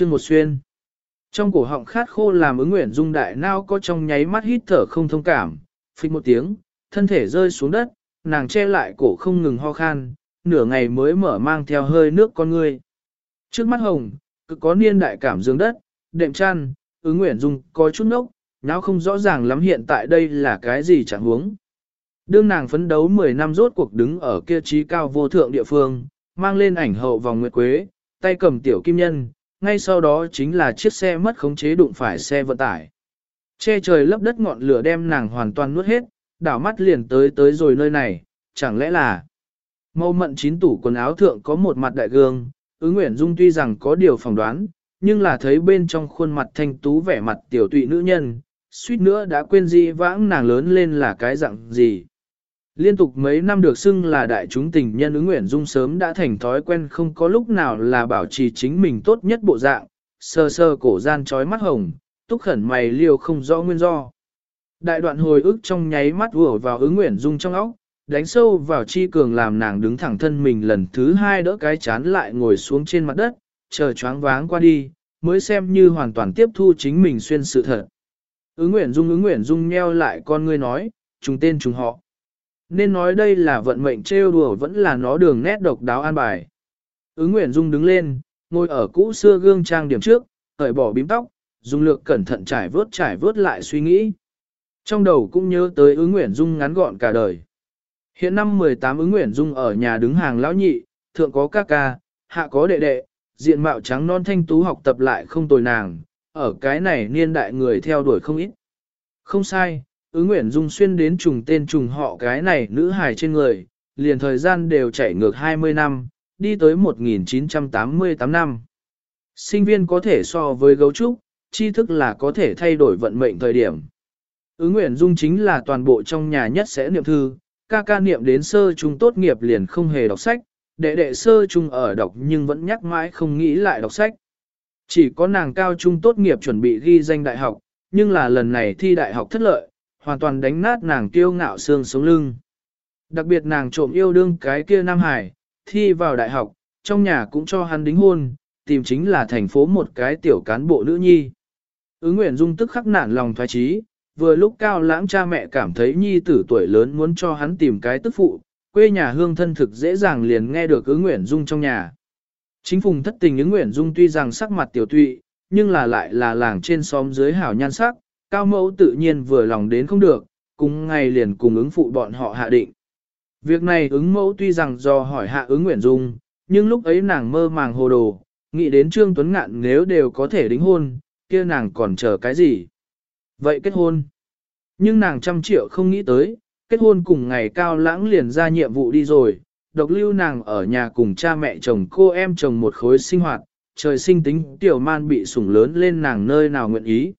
Trương một xuyên. Trong cổ họng khát khô làm ứng nguyện dung đại nao có trong nháy mắt hít thở không thông cảm, phịch một tiếng, thân thể rơi xuống đất, nàng che lại cổ không ngừng ho khan, nửa ngày mới mở mang theo hơi nước con ngươi. Trước mắt hồng, cực có niên đại cảm dương đất, đệm chăn, ứng nguyện dung có chút nốc, nháo không rõ ràng lắm hiện tại đây là cái gì chẳng huống. Đương nàng phấn đấu 10 năm rốt cuộc đứng ở kia trí cao vô thượng địa phương, mang lên ảnh hậu vòng nguyệt quế, tay cầm tiểu kim nhân, ngay sau đó chính là chiếc xe mất khống chế đụng phải xe vận tải. Che trời lấp đất ngọn lửa đem nàng hoàn toàn nuốt hết, đảo mắt liền tới tới rồi nơi này, chẳng lẽ là mâu mận chín tủ quần áo thượng có một mặt đại gương, ứng nguyện dung tuy rằng có điều phỏng đoán, nhưng là thấy bên trong khuôn mặt thanh tú vẻ mặt tiểu tụy nữ nhân, suýt nữa đã quên gì vãng nàng lớn lên là cái dạng gì. Liên tục mấy năm được xưng là đại chúng tình nhân ứng nguyện dung sớm đã thành thói quen không có lúc nào là bảo trì chính mình tốt nhất bộ dạng, sơ sơ cổ gian trói mắt hồng, túc khẩn mày liêu không rõ nguyên do. Đại đoạn hồi ức trong nháy mắt vừa vào ứng nguyện dung trong óc, đánh sâu vào chi cường làm nàng đứng thẳng thân mình lần thứ hai đỡ cái chán lại ngồi xuống trên mặt đất, chờ choáng váng qua đi, mới xem như hoàn toàn tiếp thu chính mình xuyên sự thật. Ứng nguyện dung ứng nguyện dung nheo lại con ngươi nói, trùng tên trùng họ. Nên nói đây là vận mệnh trêu đùa vẫn là nó đường nét độc đáo an bài. Ứng Nguyễn Dung đứng lên, ngồi ở cũ xưa gương trang điểm trước, cởi bỏ bím tóc, dùng lược cẩn thận trải vớt trải vớt lại suy nghĩ. Trong đầu cũng nhớ tới ứng Nguyễn Dung ngắn gọn cả đời. Hiện năm 18 ứng Nguyễn Dung ở nhà đứng hàng lão nhị, thượng có ca ca, hạ có đệ đệ, diện mạo trắng non thanh tú học tập lại không tồi nàng, ở cái này niên đại người theo đuổi không ít. Không sai, ứng nguyện dung xuyên đến trùng tên trùng họ cái này nữ hài trên người, liền thời gian đều chạy ngược 20 năm, đi tới 1988 năm. Sinh viên có thể so với gấu trúc, tri thức là có thể thay đổi vận mệnh thời điểm. Ứng nguyện dung chính là toàn bộ trong nhà nhất sẽ niệm thư, ca ca niệm đến sơ trung tốt nghiệp liền không hề đọc sách, đệ đệ sơ trung ở đọc nhưng vẫn nhắc mãi không nghĩ lại đọc sách. Chỉ có nàng cao trung tốt nghiệp chuẩn bị ghi danh đại học, nhưng là lần này thi đại học thất lợi, hoàn toàn đánh nát nàng kiêu ngạo xương sống lưng. Đặc biệt nàng trộm yêu đương cái kia Nam Hải, thi vào đại học, trong nhà cũng cho hắn đính hôn, tìm chính là thành phố một cái tiểu cán bộ nữ nhi. Ứng nguyện dung tức khắc nản lòng thoái trí, vừa lúc cao lãng cha mẹ cảm thấy nhi tử tuổi lớn muốn cho hắn tìm cái tức phụ, quê nhà hương thân thực dễ dàng liền nghe được ứng nguyện dung trong nhà. Chính phùng thất tình ứng nguyện dung tuy rằng sắc mặt tiểu tụy, nhưng là lại là làng trên xóm dưới hảo nhan sắc, cao mẫu tự nhiên vừa lòng đến không được, cùng ngày liền cùng ứng phụ bọn họ hạ định. Việc này ứng mẫu tuy rằng do hỏi hạ ứng nguyện dung, nhưng lúc ấy nàng mơ màng hồ đồ, nghĩ đến Trương Tuấn Ngạn nếu đều có thể đính hôn, kia nàng còn chờ cái gì? Vậy kết hôn. Nhưng nàng trăm triệu không nghĩ tới, kết hôn cùng ngày cao lãng liền ra nhiệm vụ đi rồi, độc lưu nàng ở nhà cùng cha mẹ chồng cô em chồng một khối sinh hoạt, trời sinh tính tiểu man bị sủng lớn lên nàng nơi nào nguyện ý.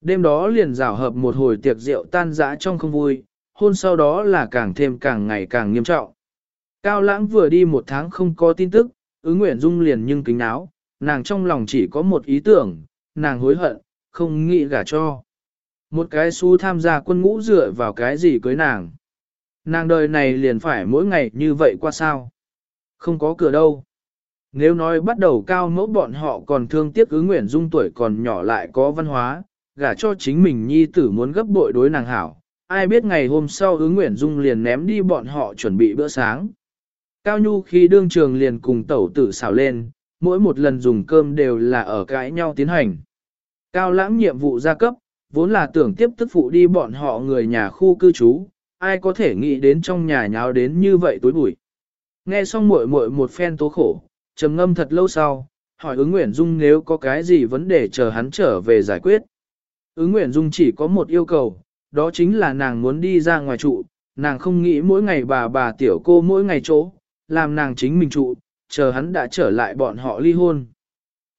Đêm đó liền rào hợp một hồi tiệc rượu tan dã trong không vui, hôn sau đó là càng thêm càng ngày càng nghiêm trọng. Cao lãng vừa đi một tháng không có tin tức, ứng nguyện dung liền nhưng kính áo, nàng trong lòng chỉ có một ý tưởng, nàng hối hận, không nghĩ gả cho. Một cái xu tham gia quân ngũ dựa vào cái gì cưới nàng. Nàng đời này liền phải mỗi ngày như vậy qua sao. Không có cửa đâu. Nếu nói bắt đầu cao mẫu bọn họ còn thương tiếc ứng nguyện dung tuổi còn nhỏ lại có văn hóa, gả cho chính mình nhi tử muốn gấp bội đối nàng hảo. Ai biết ngày hôm sau ứng nguyện dung liền ném đi bọn họ chuẩn bị bữa sáng. Cao Nhu khi đương trường liền cùng tẩu tử xào lên, mỗi một lần dùng cơm đều là ở cãi nhau tiến hành. Cao lãng nhiệm vụ gia cấp, vốn là tưởng tiếp tức phụ đi bọn họ người nhà khu cư trú, ai có thể nghĩ đến trong nhà nháo đến như vậy tối bụi. Nghe xong muội muội một phen tố khổ, trầm ngâm thật lâu sau, hỏi ứng Nguyễn Dung nếu có cái gì vấn đề chờ hắn trở về giải quyết. Ứng Nguyễn Dung chỉ có một yêu cầu, đó chính là nàng muốn đi ra ngoài trụ, nàng không nghĩ mỗi ngày bà bà tiểu cô mỗi ngày chỗ, làm nàng chính mình trụ, chờ hắn đã trở lại bọn họ ly hôn.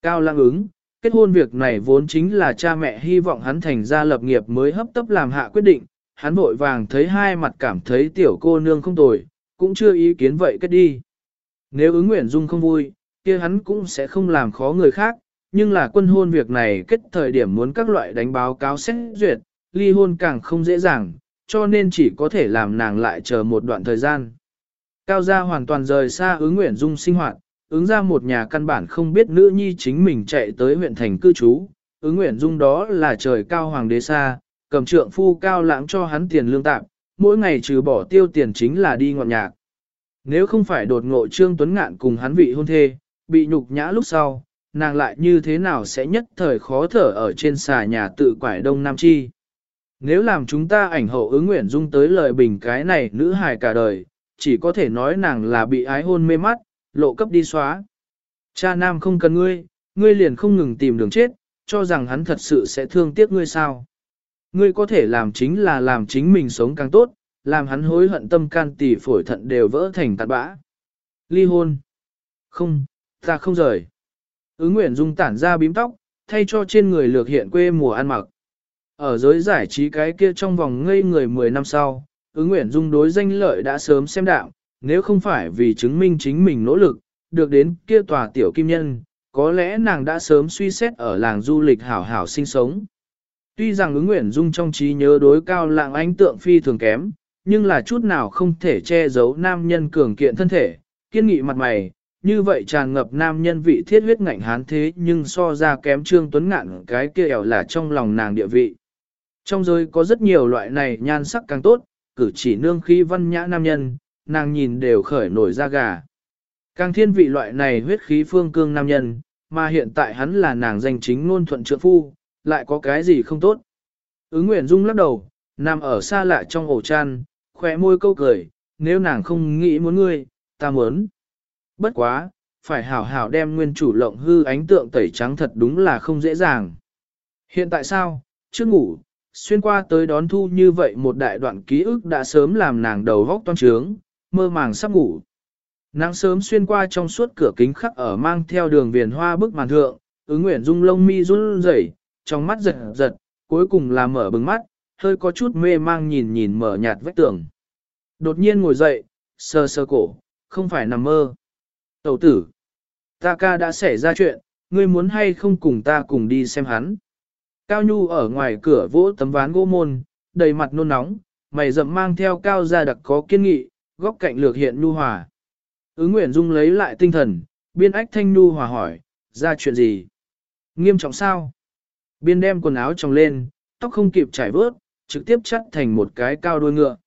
Cao lăng ứng, kết hôn việc này vốn chính là cha mẹ hy vọng hắn thành ra lập nghiệp mới hấp tấp làm hạ quyết định, hắn vội vàng thấy hai mặt cảm thấy tiểu cô nương không tồi, cũng chưa ý kiến vậy kết đi. Nếu ứng Nguyễn dung không vui, kia hắn cũng sẽ không làm khó người khác, nhưng là quân hôn việc này kết thời điểm muốn các loại đánh báo cáo xét duyệt, ly hôn càng không dễ dàng, cho nên chỉ có thể làm nàng lại chờ một đoạn thời gian. Cao gia hoàn toàn rời xa ứng nguyện dung sinh hoạt, ứng ra một nhà căn bản không biết nữ nhi chính mình chạy tới huyện thành cư trú, ứng nguyện dung đó là trời cao hoàng đế xa, cầm trượng phu cao lãng cho hắn tiền lương tạm, mỗi ngày trừ bỏ tiêu tiền chính là đi ngọn nhạc. Nếu không phải đột ngộ Trương Tuấn Ngạn cùng hắn vị hôn thê, bị nhục nhã lúc sau, nàng lại như thế nào sẽ nhất thời khó thở ở trên xà nhà tự quải Đông Nam Chi. Nếu làm chúng ta ảnh hậu ứng nguyện dung tới lời bình cái này nữ hài cả đời, chỉ có thể nói nàng là bị ái hôn mê mắt, lộ cấp đi xóa. Cha nam không cần ngươi, ngươi liền không ngừng tìm đường chết, cho rằng hắn thật sự sẽ thương tiếc ngươi sao. Ngươi có thể làm chính là làm chính mình sống càng tốt, làm hắn hối hận tâm can tỷ phổi thận đều vỡ thành tạt bã. Ly hôn. Không, ta không rời. Ứng Nguyễn Dung tản ra bím tóc, thay cho trên người lược hiện quê mùa ăn mặc. Ở giới giải trí cái kia trong vòng ngây người 10 năm sau, ứng Nguyễn Dung đối danh lợi đã sớm xem đạo, nếu không phải vì chứng minh chính mình nỗ lực, được đến kia tòa tiểu kim nhân, có lẽ nàng đã sớm suy xét ở làng du lịch hảo hảo sinh sống. Tuy rằng ứng Nguyễn Dung trong trí nhớ đối cao lạng ánh tượng phi thường kém, nhưng là chút nào không thể che giấu nam nhân cường kiện thân thể, kiên nghị mặt mày, như vậy tràn ngập nam nhân vị thiết huyết ngạnh hán thế nhưng so ra kém trương tuấn ngạn cái kia ẻo là trong lòng nàng địa vị. Trong giới có rất nhiều loại này nhan sắc càng tốt, cử chỉ nương khí văn nhã nam nhân, nàng nhìn đều khởi nổi da gà. Càng thiên vị loại này huyết khí phương cương nam nhân, mà hiện tại hắn là nàng danh chính ngôn thuận trượng phu, lại có cái gì không tốt. Ứng Nguyễn Dung lắc đầu, nằm ở xa lạ trong ổ chăn, khỏe môi câu cười, nếu nàng không nghĩ muốn ngươi, ta muốn. Bất quá, phải hảo hảo đem nguyên chủ lộng hư ánh tượng tẩy trắng thật đúng là không dễ dàng. Hiện tại sao, trước ngủ, xuyên qua tới đón thu như vậy một đại đoạn ký ức đã sớm làm nàng đầu góc toan trướng, mơ màng sắp ngủ. Nắng sớm xuyên qua trong suốt cửa kính khắc ở mang theo đường viền hoa bức màn thượng, ứng nguyện dung lông mi run rẩy, trong mắt giật giật, cuối cùng là mở bừng mắt, hơi có chút mê mang nhìn nhìn mở nhạt vách tường. Đột nhiên ngồi dậy, sờ sờ cổ, không phải nằm mơ. Tẩu tử, ta ca đã xảy ra chuyện, ngươi muốn hay không cùng ta cùng đi xem hắn. Cao Nhu ở ngoài cửa vỗ tấm ván gỗ môn, đầy mặt nôn nóng, mày rậm mang theo cao ra đặc có kiên nghị, góc cạnh lược hiện Nhu Hòa. Ứng Nguyễn Dung lấy lại tinh thần, biên ách thanh Nhu Hòa hỏi, ra chuyện gì? Nghiêm trọng sao? Biên đem quần áo tròng lên, tóc không kịp trải vớt, trực tiếp chắt thành một cái cao đuôi ngựa.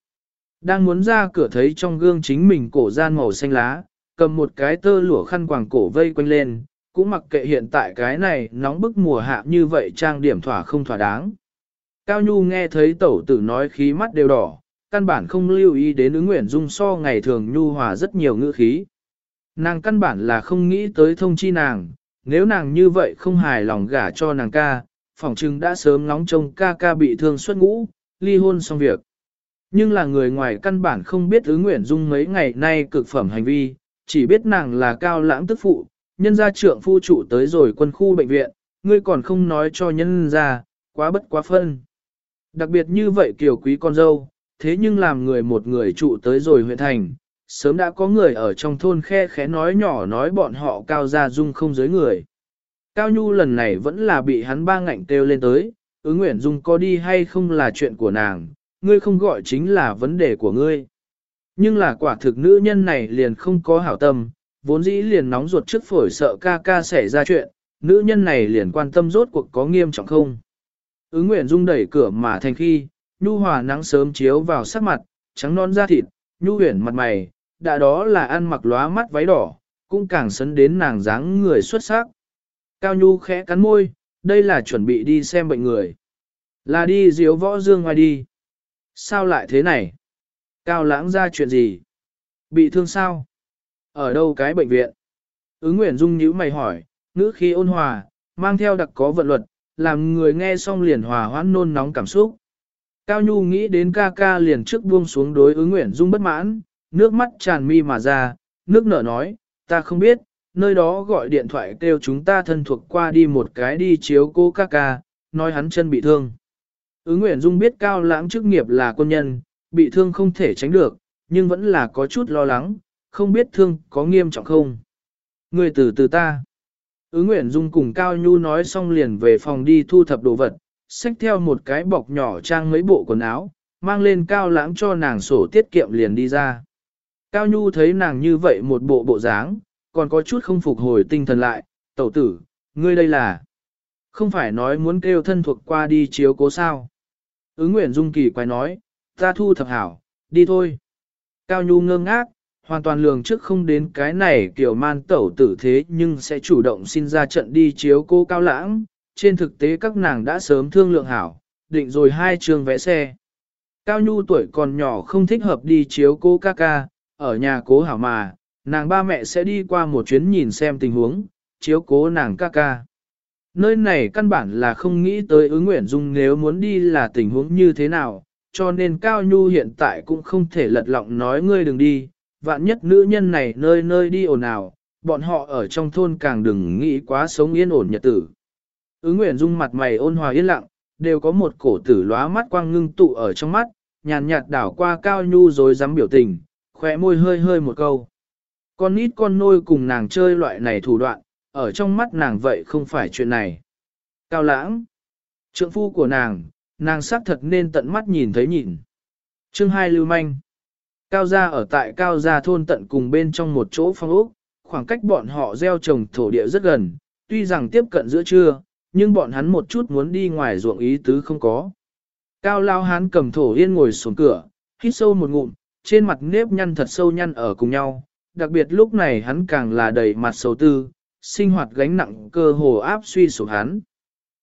Đang muốn ra cửa thấy trong gương chính mình cổ gian màu xanh lá, cầm một cái tơ lụa khăn quàng cổ vây quanh lên, cũng mặc kệ hiện tại cái này nóng bức mùa hạ như vậy trang điểm thỏa không thỏa đáng. Cao Nhu nghe thấy tẩu tử nói khí mắt đều đỏ, căn bản không lưu ý đến ứng nguyện dung so ngày thường Nhu hòa rất nhiều ngữ khí. Nàng căn bản là không nghĩ tới thông chi nàng, nếu nàng như vậy không hài lòng gả cho nàng ca, phỏng chừng đã sớm nóng trông ca ca bị thương xuất ngũ, ly hôn xong việc. Nhưng là người ngoài căn bản không biết ứng nguyện dung mấy ngày nay cực phẩm hành vi, chỉ biết nàng là cao lãng tức phụ, nhân gia trưởng phu trụ tới rồi quân khu bệnh viện, ngươi còn không nói cho nhân gia, quá bất quá phân. Đặc biệt như vậy kiều quý con dâu, thế nhưng làm người một người trụ tới rồi huyện thành, sớm đã có người ở trong thôn khe khẽ nói nhỏ nói bọn họ cao gia dung không giới người. Cao Nhu lần này vẫn là bị hắn ba ngạnh kêu lên tới, ứng nguyện dung có đi hay không là chuyện của nàng, ngươi không gọi chính là vấn đề của ngươi. Nhưng là quả thực nữ nhân này liền không có hảo tâm, vốn dĩ liền nóng ruột trước phổi sợ ca ca xảy ra chuyện, nữ nhân này liền quan tâm rốt cuộc có nghiêm trọng không. Ứng Nguyễn Dung đẩy cửa mà thành khi, nhu hòa nắng sớm chiếu vào sắc mặt, trắng non da thịt, nhu huyển mặt mày, đã đó là ăn mặc lóa mắt váy đỏ, cũng càng sấn đến nàng dáng người xuất sắc. Cao Nhu khẽ cắn môi, đây là chuẩn bị đi xem bệnh người. Là đi diếu võ dương ngoài đi. Sao lại thế này? Cao lãng ra chuyện gì? Bị thương sao? Ở đâu cái bệnh viện? Ứng Nguyễn Dung nhíu mày hỏi, ngữ khí ôn hòa, mang theo đặc có vận luật, làm người nghe xong liền hòa hoãn nôn nóng cảm xúc. Cao Nhu nghĩ đến ca ca liền trước buông xuống đối ứng Nguyễn Dung bất mãn, nước mắt tràn mi mà ra, nước nở nói, ta không biết, nơi đó gọi điện thoại kêu chúng ta thân thuộc qua đi một cái đi chiếu cô ca ca, nói hắn chân bị thương. Ứng Nguyễn Dung biết Cao Lãng chức nghiệp là quân nhân, bị thương không thể tránh được, nhưng vẫn là có chút lo lắng, không biết thương có nghiêm trọng không. Người từ từ ta. Ứ Nguyễn Dung cùng Cao Nhu nói xong liền về phòng đi thu thập đồ vật, xách theo một cái bọc nhỏ trang mấy bộ quần áo, mang lên Cao Lãng cho nàng sổ tiết kiệm liền đi ra. Cao Nhu thấy nàng như vậy một bộ bộ dáng, còn có chút không phục hồi tinh thần lại, tẩu tử, ngươi đây là... Không phải nói muốn kêu thân thuộc qua đi chiếu cố sao. Ứng Nguyễn Dung kỳ quay nói, ta thu thập hảo, đi thôi. Cao Nhu ngơ ngác, hoàn toàn lường trước không đến cái này kiểu man tẩu tử thế nhưng sẽ chủ động xin ra trận đi chiếu cô Cao Lãng. Trên thực tế các nàng đã sớm thương lượng hảo, định rồi hai trường vẽ xe. Cao Nhu tuổi còn nhỏ không thích hợp đi chiếu cô ca ca, ở nhà cố hảo mà, nàng ba mẹ sẽ đi qua một chuyến nhìn xem tình huống, chiếu cố nàng ca ca. Nơi này căn bản là không nghĩ tới ứng nguyện dung nếu muốn đi là tình huống như thế nào, cho nên Cao Nhu hiện tại cũng không thể lật lọng nói ngươi đừng đi, vạn nhất nữ nhân này nơi nơi đi ồn ào, bọn họ ở trong thôn càng đừng nghĩ quá sống yên ổn nhật tử. Ứng nguyện dung mặt mày ôn hòa yên lặng, đều có một cổ tử lóa mắt quang ngưng tụ ở trong mắt, nhàn nhạt đảo qua Cao Nhu rồi dám biểu tình, khỏe môi hơi hơi một câu. Con nít con nôi cùng nàng chơi loại này thủ đoạn, ở trong mắt nàng vậy không phải chuyện này. Cao lãng, trượng phu của nàng, nàng xác thật nên tận mắt nhìn thấy nhìn. Chương hai lưu manh. Cao gia ở tại Cao gia thôn tận cùng bên trong một chỗ phong ốc, khoảng cách bọn họ gieo trồng thổ địa rất gần, tuy rằng tiếp cận giữa trưa, nhưng bọn hắn một chút muốn đi ngoài ruộng ý tứ không có. Cao lao hán cầm thổ yên ngồi xuống cửa, hít sâu một ngụm, trên mặt nếp nhăn thật sâu nhăn ở cùng nhau, đặc biệt lúc này hắn càng là đầy mặt sầu tư, sinh hoạt gánh nặng cơ hồ áp suy sụp hắn.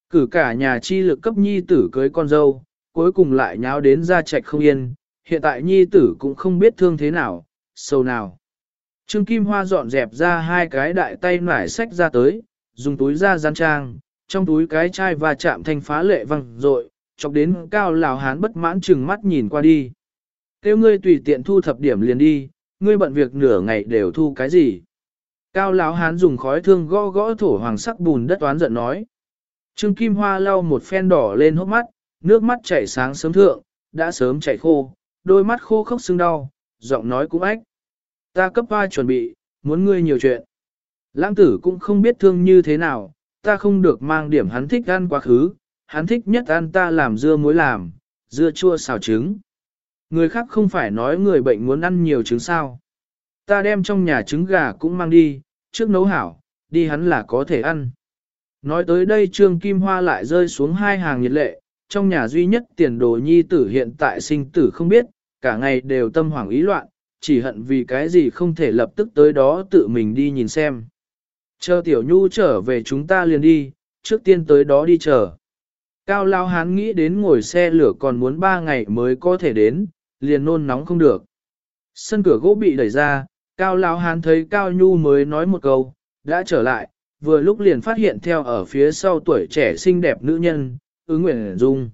Cử cả nhà chi lực cấp nhi tử cưới con dâu, cuối cùng lại nháo đến ra trạch không yên, hiện tại nhi tử cũng không biết thương thế nào, sâu nào. Trương Kim Hoa dọn dẹp ra hai cái đại tay nải sách ra tới, dùng túi ra gian trang, trong túi cái chai và chạm thanh phá lệ văng rội, chọc đến cao lào hán bất mãn chừng mắt nhìn qua đi. Kêu ngươi tùy tiện thu thập điểm liền đi, ngươi bận việc nửa ngày đều thu cái gì. Cao lão hán dùng khói thương gõ gõ thổ hoàng sắc bùn đất toán giận nói. Trương Kim Hoa lau một phen đỏ lên hốc mắt, nước mắt chảy sáng sớm thượng, đã sớm chảy khô, đôi mắt khô khốc sưng đau, giọng nói cũng ách. Ta cấp hoa chuẩn bị, muốn ngươi nhiều chuyện. Lãng tử cũng không biết thương như thế nào, ta không được mang điểm hắn thích ăn quá khứ, hắn thích nhất ăn ta làm dưa muối làm, dưa chua xào trứng. Người khác không phải nói người bệnh muốn ăn nhiều trứng sao. Ta đem trong nhà trứng gà cũng mang đi, trước nấu hảo, đi hắn là có thể ăn. Nói tới đây Trương Kim Hoa lại rơi xuống hai hàng nhiệt lệ, trong nhà duy nhất tiền đồ nhi tử hiện tại sinh tử không biết, cả ngày đều tâm hoảng ý loạn, chỉ hận vì cái gì không thể lập tức tới đó tự mình đi nhìn xem. Chờ Tiểu Nhu trở về chúng ta liền đi, trước tiên tới đó đi chờ. Cao Lao Hán nghĩ đến ngồi xe lửa còn muốn ba ngày mới có thể đến, liền nôn nóng không được. Sân cửa gỗ bị đẩy ra, Cao Lao Hán thấy Cao Nhu mới nói một câu, đã trở lại, vừa lúc liền phát hiện theo ở phía sau tuổi trẻ xinh đẹp nữ nhân, ứng nguyện dung.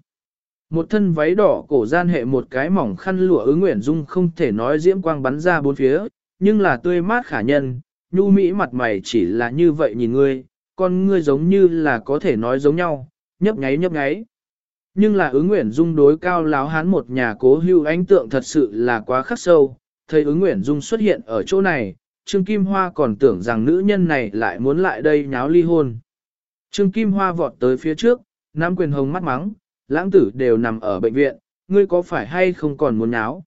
Một thân váy đỏ cổ gian hệ một cái mỏng khăn lụa ứng nguyện dung không thể nói diễm quang bắn ra bốn phía, nhưng là tươi mát khả nhân, nhu mỹ mặt mày chỉ là như vậy nhìn ngươi, con ngươi giống như là có thể nói giống nhau, nhấp nháy nhấp nháy. Nhưng là ứng nguyện dung đối cao láo hán một nhà cố hưu ánh tượng thật sự là quá khắc sâu, thấy ứng nguyện dung xuất hiện ở chỗ này, Trương Kim Hoa còn tưởng rằng nữ nhân này lại muốn lại đây nháo ly hôn. Trương Kim Hoa vọt tới phía trước, nắm quyền hồng mắt mắng, lãng tử đều nằm ở bệnh viện, ngươi có phải hay không còn muốn nháo?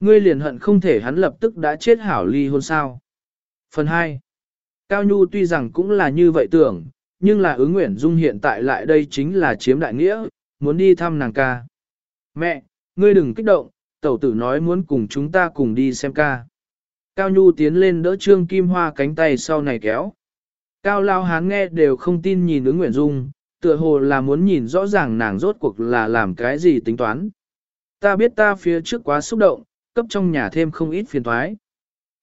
Ngươi liền hận không thể hắn lập tức đã chết hảo ly hôn sao. Phần 2. Cao Nhu tuy rằng cũng là như vậy tưởng, nhưng là ứng nguyện dung hiện tại lại đây chính là chiếm đại nghĩa, muốn đi thăm nàng ca. Mẹ, ngươi đừng kích động, tẩu tử nói muốn cùng chúng ta cùng đi xem ca. Cao Nhu tiến lên đỡ Trương Kim Hoa cánh tay sau này kéo. Cao Lao Hán nghe đều không tin nhìn ứng Nguyễn Dung, tựa hồ là muốn nhìn rõ ràng nàng rốt cuộc là làm cái gì tính toán. Ta biết ta phía trước quá xúc động, cấp trong nhà thêm không ít phiền thoái.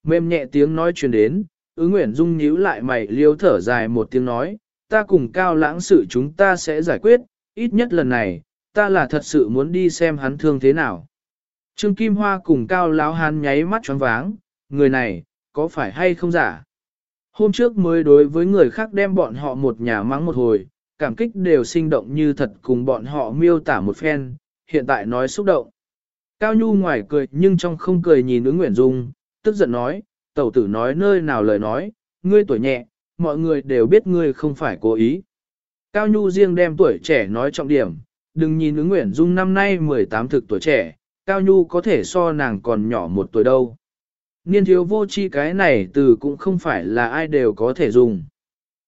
Mềm nhẹ tiếng nói truyền đến, ứng Nguyễn Dung nhíu lại mày liêu thở dài một tiếng nói, ta cùng Cao Lãng sự chúng ta sẽ giải quyết, ít nhất lần này, ta là thật sự muốn đi xem hắn thương thế nào. Trương Kim Hoa cùng Cao Lão Hán nháy mắt choáng váng, người này, có phải hay không giả? Hôm trước mới đối với người khác đem bọn họ một nhà mắng một hồi, cảm kích đều sinh động như thật cùng bọn họ miêu tả một phen, hiện tại nói xúc động. Cao Nhu ngoài cười nhưng trong không cười nhìn ứng Nguyễn Dung, tức giận nói, tẩu tử nói nơi nào lời nói, ngươi tuổi nhẹ, mọi người đều biết ngươi không phải cố ý. Cao Nhu riêng đem tuổi trẻ nói trọng điểm, đừng nhìn ứng Nguyễn Dung năm nay 18 thực tuổi trẻ, Cao Nhu có thể so nàng còn nhỏ một tuổi đâu. Niên thiếu vô chi cái này từ cũng không phải là ai đều có thể dùng.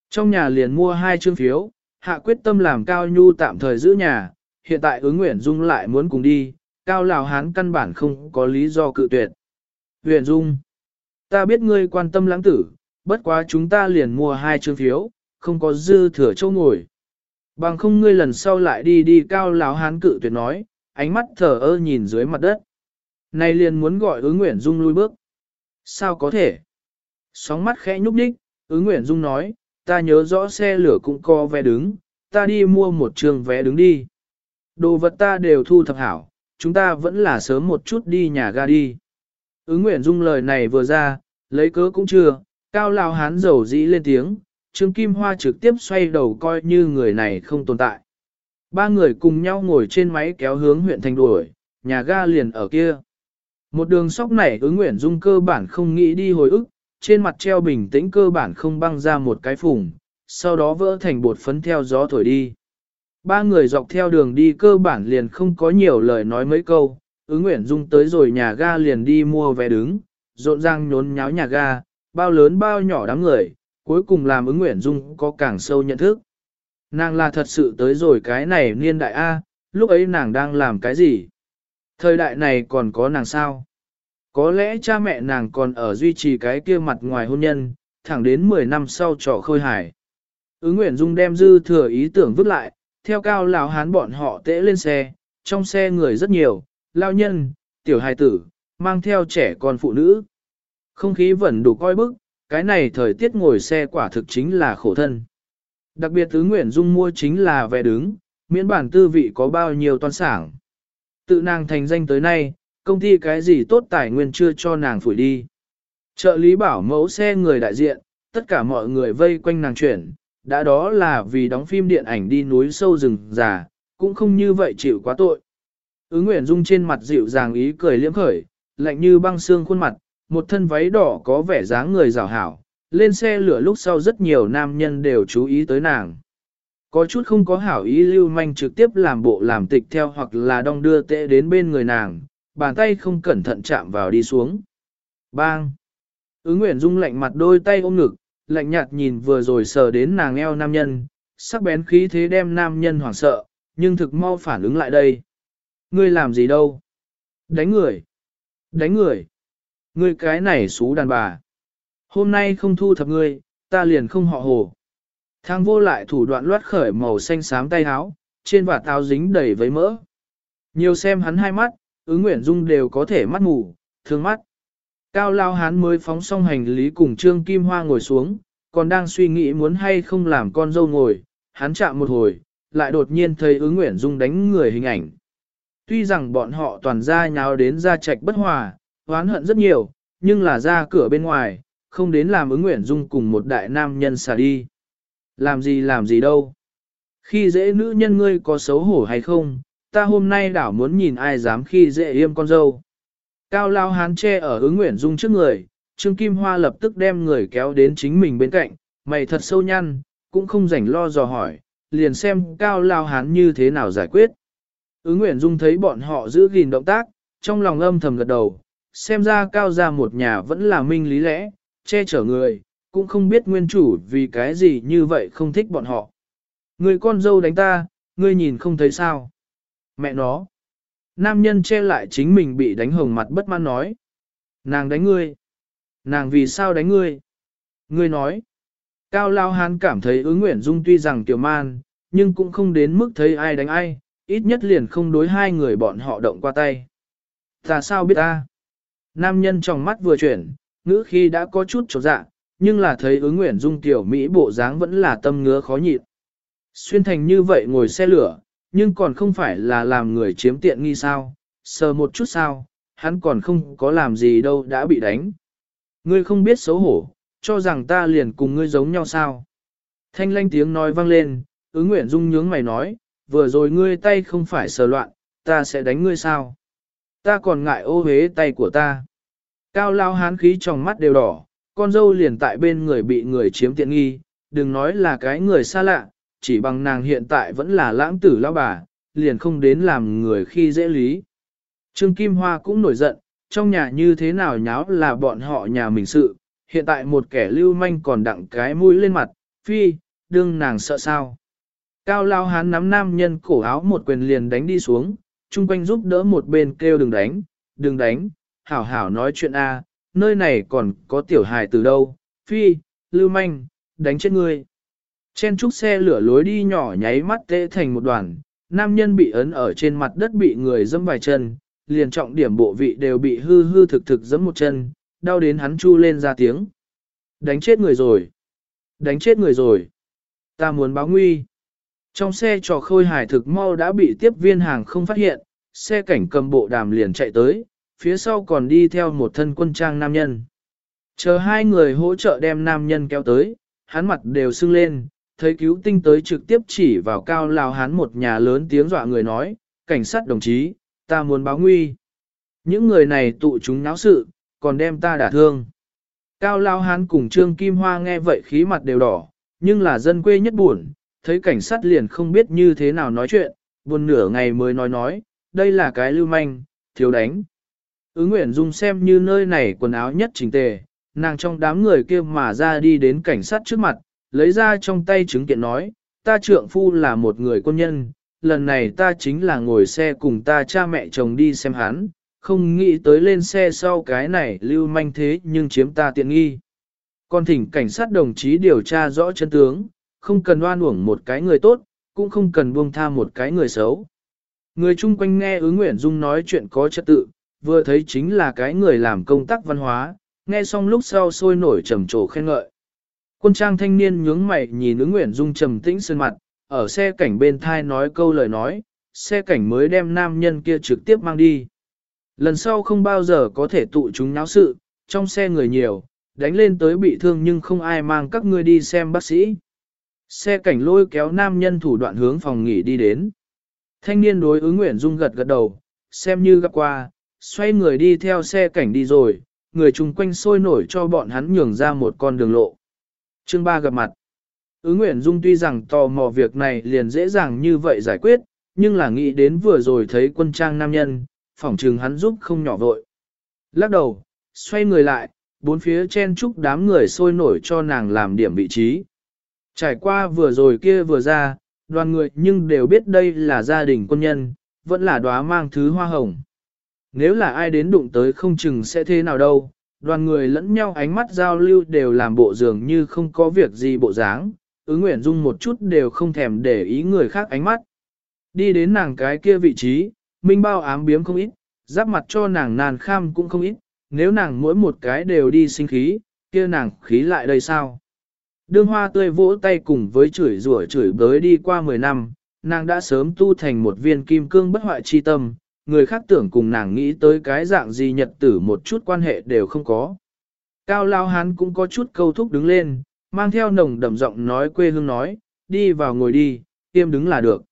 Trong nhà liền mua hai chương phiếu, hạ quyết tâm làm Cao Nhu tạm thời giữ nhà, hiện tại ứng nguyện dung lại muốn cùng đi, Cao Lào Hán căn bản không có lý do cự tuyệt. Huyền Dung, ta biết ngươi quan tâm lãng tử, bất quá chúng ta liền mua hai chương phiếu, không có dư thừa châu ngồi. Bằng không ngươi lần sau lại đi đi Cao Lào Hán cự tuyệt nói, ánh mắt thở ơ nhìn dưới mặt đất. Này liền muốn gọi ứng nguyện Dung lui bước. Sao có thể? Sóng mắt khẽ nhúc nhích, ứng nguyện Dung nói, ta nhớ rõ xe lửa cũng có vé đứng, ta đi mua một trường vé đứng đi. Đồ vật ta đều thu thập hảo, chúng ta vẫn là sớm một chút đi nhà ga đi. Ứng nguyện dung lời này vừa ra, lấy cớ cũng chưa, cao lao hán dầu dĩ lên tiếng, Trương Kim Hoa trực tiếp xoay đầu coi như người này không tồn tại. Ba người cùng nhau ngồi trên máy kéo hướng huyện thành đuổi, nhà ga liền ở kia. Một đường sóc này ứng nguyện dung cơ bản không nghĩ đi hồi ức, trên mặt treo bình tĩnh cơ bản không băng ra một cái phủng sau đó vỡ thành bột phấn theo gió thổi đi. Ba người dọc theo đường đi cơ bản liền không có nhiều lời nói mấy câu, ứng nguyện dung tới rồi nhà ga liền đi mua vé đứng, rộn ràng nhốn nháo nhà ga, bao lớn bao nhỏ đám người, cuối cùng làm ứng nguyện dung có càng sâu nhận thức. Nàng là thật sự tới rồi cái này niên đại A, lúc ấy nàng đang làm cái gì? Thời đại này còn có nàng sao? Có lẽ cha mẹ nàng còn ở duy trì cái kia mặt ngoài hôn nhân, thẳng đến 10 năm sau trò khôi hải. Ứng Nguyễn Dung đem dư thừa ý tưởng vứt lại, theo cao lão hán bọn họ tễ lên xe, trong xe người rất nhiều, lao nhân, tiểu hài tử, mang theo trẻ con phụ nữ. Không khí vẫn đủ coi bức, cái này thời tiết ngồi xe quả thực chính là khổ thân. Đặc biệt tứ Nguyễn Dung mua chính là vé đứng, miễn bản tư vị có bao nhiêu toàn sảng. Tự nàng thành danh tới nay, công ty cái gì tốt tài nguyên chưa cho nàng phủi đi. Trợ lý bảo mẫu xe người đại diện, tất cả mọi người vây quanh nàng chuyển, đã đó là vì đóng phim điện ảnh đi núi sâu rừng già, cũng không như vậy chịu quá tội. Ứng Nguyễn Dung trên mặt dịu dàng ý cười liếm khởi, lạnh như băng xương khuôn mặt, một thân váy đỏ có vẻ dáng người rào hảo, lên xe lửa lúc sau rất nhiều nam nhân đều chú ý tới nàng. Có chút không có hảo ý lưu manh trực tiếp làm bộ làm tịch theo hoặc là đong đưa tệ đến bên người nàng, bàn tay không cẩn thận chạm vào đi xuống. Bang! Ứng Nguyễn Dung lạnh mặt đôi tay ôm ngực, lạnh nhạt nhìn vừa rồi sờ đến nàng eo nam nhân, sắc bén khí thế đem nam nhân hoảng sợ, nhưng thực mau phản ứng lại đây. Ngươi làm gì đâu? Đánh người! Đánh người! Ngươi cái này xú đàn bà! Hôm nay không thu thập ngươi, ta liền không họ hồ. Thang vô lại thủ đoạn loát khởi màu xanh xám tay áo, trên vạt áo dính đầy với mỡ. Nhiều xem hắn hai mắt, ứng nguyện dung đều có thể mắt mù, thương mắt. Cao lao hán mới phóng xong hành lý cùng Trương Kim Hoa ngồi xuống, còn đang suy nghĩ muốn hay không làm con dâu ngồi, hắn chạm một hồi, lại đột nhiên thấy ứng nguyện dung đánh người hình ảnh. Tuy rằng bọn họ toàn ra nháo đến ra trạch bất hòa, oán hận rất nhiều, nhưng là ra cửa bên ngoài, không đến làm ứng nguyện dung cùng một đại nam nhân xả đi. Làm gì làm gì đâu. Khi dễ nữ nhân ngươi có xấu hổ hay không, ta hôm nay đảo muốn nhìn ai dám khi dễ yêm con dâu. Cao lao hán che ở ứng nguyện dung trước người, Trương Kim Hoa lập tức đem người kéo đến chính mình bên cạnh, mày thật sâu nhăn, cũng không rảnh lo dò hỏi, liền xem cao lao hán như thế nào giải quyết. Ứng nguyện dung thấy bọn họ giữ gìn động tác, trong lòng âm thầm gật đầu, xem ra cao ra một nhà vẫn là minh lý lẽ, che chở người, cũng không biết nguyên chủ vì cái gì như vậy không thích bọn họ. Người con dâu đánh ta, ngươi nhìn không thấy sao. Mẹ nó. Nam nhân che lại chính mình bị đánh hồng mặt bất mãn nói. Nàng đánh ngươi. Nàng vì sao đánh ngươi? Ngươi nói. Cao Lao Hán cảm thấy ứng nguyện dung tuy rằng tiểu man, nhưng cũng không đến mức thấy ai đánh ai, ít nhất liền không đối hai người bọn họ động qua tay. Ta sao biết ta? Nam nhân trong mắt vừa chuyển, ngữ khi đã có chút trột dạ, nhưng là thấy ứng nguyện dung tiểu Mỹ bộ dáng vẫn là tâm ngứa khó nhịn. Xuyên thành như vậy ngồi xe lửa, nhưng còn không phải là làm người chiếm tiện nghi sao, sờ một chút sao, hắn còn không có làm gì đâu đã bị đánh. Ngươi không biết xấu hổ, cho rằng ta liền cùng ngươi giống nhau sao. Thanh lanh tiếng nói vang lên, ứng nguyện dung nhướng mày nói, vừa rồi ngươi tay không phải sờ loạn, ta sẽ đánh ngươi sao. Ta còn ngại ô hế tay của ta. Cao lao hán khí trong mắt đều đỏ, con dâu liền tại bên người bị người chiếm tiện nghi, đừng nói là cái người xa lạ, chỉ bằng nàng hiện tại vẫn là lãng tử lão bà, liền không đến làm người khi dễ lý. Trương Kim Hoa cũng nổi giận, trong nhà như thế nào nháo là bọn họ nhà mình sự, hiện tại một kẻ lưu manh còn đặng cái mũi lên mặt, phi, đương nàng sợ sao. Cao lao hán nắm nam nhân cổ áo một quyền liền đánh đi xuống, chung quanh giúp đỡ một bên kêu đừng đánh, đừng đánh, hảo hảo nói chuyện A, nơi này còn có tiểu hài từ đâu, phi, lưu manh, đánh chết ngươi. Trên trúc xe lửa lối đi nhỏ nháy mắt tê thành một đoàn, nam nhân bị ấn ở trên mặt đất bị người dẫm vài chân, liền trọng điểm bộ vị đều bị hư hư thực thực dẫm một chân, đau đến hắn chu lên ra tiếng. Đánh chết người rồi. Đánh chết người rồi. Ta muốn báo nguy. Trong xe trò khôi hài thực mau đã bị tiếp viên hàng không phát hiện, xe cảnh cầm bộ đàm liền chạy tới, phía sau còn đi theo một thân quân trang nam nhân. Chờ hai người hỗ trợ đem nam nhân kéo tới, hắn mặt đều sưng lên, thấy cứu tinh tới trực tiếp chỉ vào cao lao hắn một nhà lớn tiếng dọa người nói, cảnh sát đồng chí, ta muốn báo nguy. Những người này tụ chúng náo sự, còn đem ta đả thương. Cao lao hán cùng Trương Kim Hoa nghe vậy khí mặt đều đỏ, nhưng là dân quê nhất buồn, thấy cảnh sát liền không biết như thế nào nói chuyện, buồn nửa ngày mới nói nói, đây là cái lưu manh, thiếu đánh. Ứng Nguyễn Dung xem như nơi này quần áo nhất chỉnh tề, nàng trong đám người kia mà ra đi đến cảnh sát trước mặt, lấy ra trong tay chứng kiện nói, ta trượng phu là một người quân nhân, lần này ta chính là ngồi xe cùng ta cha mẹ chồng đi xem hắn, không nghĩ tới lên xe sau cái này lưu manh thế nhưng chiếm ta tiện nghi. Còn thỉnh cảnh sát đồng chí điều tra rõ chân tướng, không cần oan uổng một cái người tốt, cũng không cần buông tha một cái người xấu. Người chung quanh nghe ứng Nguyễn Dung nói chuyện có trật tự, vừa thấy chính là cái người làm công tác văn hóa, nghe xong lúc sau sôi nổi trầm trồ khen ngợi. Quân trang thanh niên nhướng mày nhìn ứng Nguyễn Dung trầm tĩnh sơn mặt, ở xe cảnh bên thai nói câu lời nói, xe cảnh mới đem nam nhân kia trực tiếp mang đi. Lần sau không bao giờ có thể tụ chúng náo sự, trong xe người nhiều, đánh lên tới bị thương nhưng không ai mang các ngươi đi xem bác sĩ. Xe cảnh lôi kéo nam nhân thủ đoạn hướng phòng nghỉ đi đến. Thanh niên đối ứng Nguyễn Dung gật gật đầu, xem như gặp qua, xoay người đi theo xe cảnh đi rồi, người chung quanh sôi nổi cho bọn hắn nhường ra một con đường lộ. Chương 3 gặp mặt. Ứ Nguyễn Dung tuy rằng tò mò việc này liền dễ dàng như vậy giải quyết, nhưng là nghĩ đến vừa rồi thấy quân trang nam nhân, phỏng trừng hắn giúp không nhỏ vội. Lắc đầu, xoay người lại, bốn phía chen chúc đám người sôi nổi cho nàng làm điểm vị trí. Trải qua vừa rồi kia vừa ra, đoàn người nhưng đều biết đây là gia đình quân nhân, vẫn là đóa mang thứ hoa hồng. Nếu là ai đến đụng tới không chừng sẽ thế nào đâu, đoàn người lẫn nhau ánh mắt giao lưu đều làm bộ dường như không có việc gì bộ dáng, ứng nguyện dung một chút đều không thèm để ý người khác ánh mắt. Đi đến nàng cái kia vị trí, minh bao ám biếm không ít, giáp mặt cho nàng nàn kham cũng không ít, nếu nàng mỗi một cái đều đi sinh khí, kia nàng khí lại đây sao? Đương hoa tươi vỗ tay cùng với chửi rủa chửi bới đi qua 10 năm, nàng đã sớm tu thành một viên kim cương bất hoại chi tâm, người khác tưởng cùng nàng nghĩ tới cái dạng gì nhật tử một chút quan hệ đều không có. Cao Lao Hán cũng có chút câu thúc đứng lên, mang theo nồng đậm giọng nói quê hương nói, đi vào ngồi đi, tiêm đứng là được.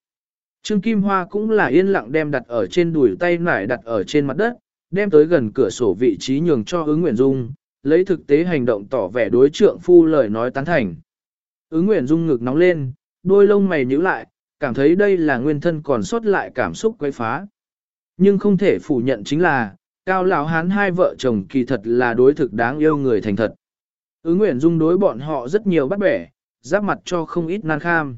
Trương Kim Hoa cũng là yên lặng đem đặt ở trên đùi tay nải đặt ở trên mặt đất, đem tới gần cửa sổ vị trí nhường cho ứng Nguyễn Dung, lấy thực tế hành động tỏ vẻ đối trượng phu lời nói tán thành. Ứng Nguyễn Dung ngực nóng lên, đôi lông mày nhíu lại, cảm thấy đây là nguyên thân còn sót lại cảm xúc quấy phá. Nhưng không thể phủ nhận chính là, cao lão hán hai vợ chồng kỳ thật là đối thực đáng yêu người thành thật. Ứng Nguyễn Dung đối bọn họ rất nhiều bắt bẻ, giáp mặt cho không ít nan kham.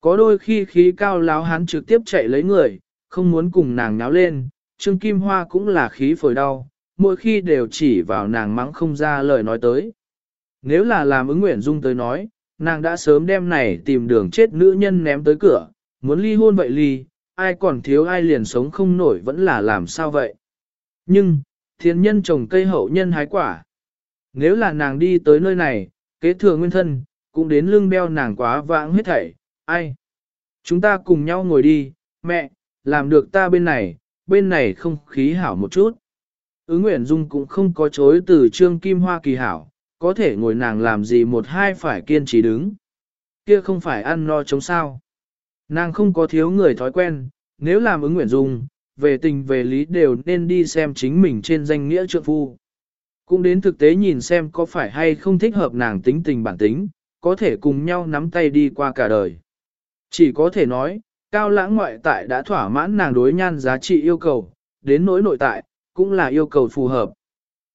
Có đôi khi khí cao lão hán trực tiếp chạy lấy người, không muốn cùng nàng náo lên, Trương Kim Hoa cũng là khí phổi đau, mỗi khi đều chỉ vào nàng mắng không ra lời nói tới. Nếu là làm ứng Nguyễn Dung tới nói, nàng đã sớm đem này tìm đường chết nữ nhân ném tới cửa, muốn ly hôn vậy ly, ai còn thiếu ai liền sống không nổi vẫn là làm sao vậy. Nhưng, thiên nhân trồng cây hậu nhân hái quả. Nếu là nàng đi tới nơi này, kế thừa nguyên thân, cũng đến lưng beo nàng quá vãng hết thảy, ai. Chúng ta cùng nhau ngồi đi, mẹ, làm được ta bên này, bên này không khí hảo một chút. Ứng Nguyễn Dung cũng không có chối từ Trương Kim Hoa kỳ hảo, có thể ngồi nàng làm gì một hai phải kiên trì đứng. Kia không phải ăn no chống sao. Nàng không có thiếu người thói quen, nếu làm ứng nguyện Dung, về tình về lý đều nên đi xem chính mình trên danh nghĩa trượng phu. Cũng đến thực tế nhìn xem có phải hay không thích hợp nàng tính tình bản tính, có thể cùng nhau nắm tay đi qua cả đời. Chỉ có thể nói, cao lãng ngoại tại đã thỏa mãn nàng đối nhan giá trị yêu cầu, đến nỗi nội tại, cũng là yêu cầu phù hợp.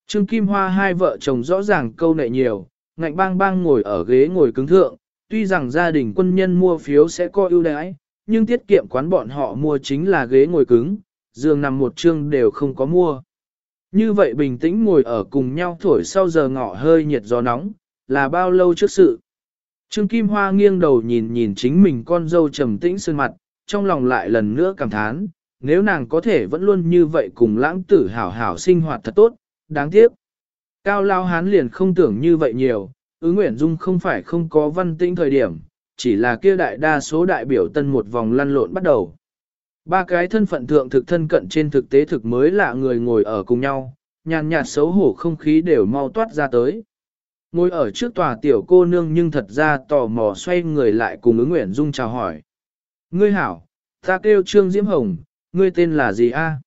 Trương Kim Hoa hai vợ chồng rõ ràng câu nệ nhiều, ngạnh bang bang ngồi ở ghế ngồi cứng thượng, tuy rằng gia đình quân nhân mua phiếu sẽ có ưu đãi, nhưng tiết kiệm quán bọn họ mua chính là ghế ngồi cứng, giường nằm một chương đều không có mua. Như vậy bình tĩnh ngồi ở cùng nhau thổi sau giờ ngọ hơi nhiệt gió nóng, là bao lâu trước sự. Trương Kim Hoa nghiêng đầu nhìn nhìn chính mình con dâu trầm tĩnh sơn mặt, trong lòng lại lần nữa cảm thán, nếu nàng có thể vẫn luôn như vậy cùng lãng tử hảo hảo sinh hoạt thật tốt, đáng tiếc. Cao Lao Hán liền không tưởng như vậy nhiều, ứng Nguyễn dung không phải không có văn tĩnh thời điểm, chỉ là kia đại đa số đại biểu tân một vòng lăn lộn bắt đầu. Ba cái thân phận thượng thực thân cận trên thực tế thực mới lạ người ngồi ở cùng nhau, nhàn nhạt xấu hổ không khí đều mau toát ra tới. Ngồi ở trước tòa tiểu cô nương nhưng thật ra tò mò xoay người lại cùng ứng Nguyễn dung chào hỏi. Ngươi hảo, ta kêu Trương Diễm Hồng, ngươi tên là gì a?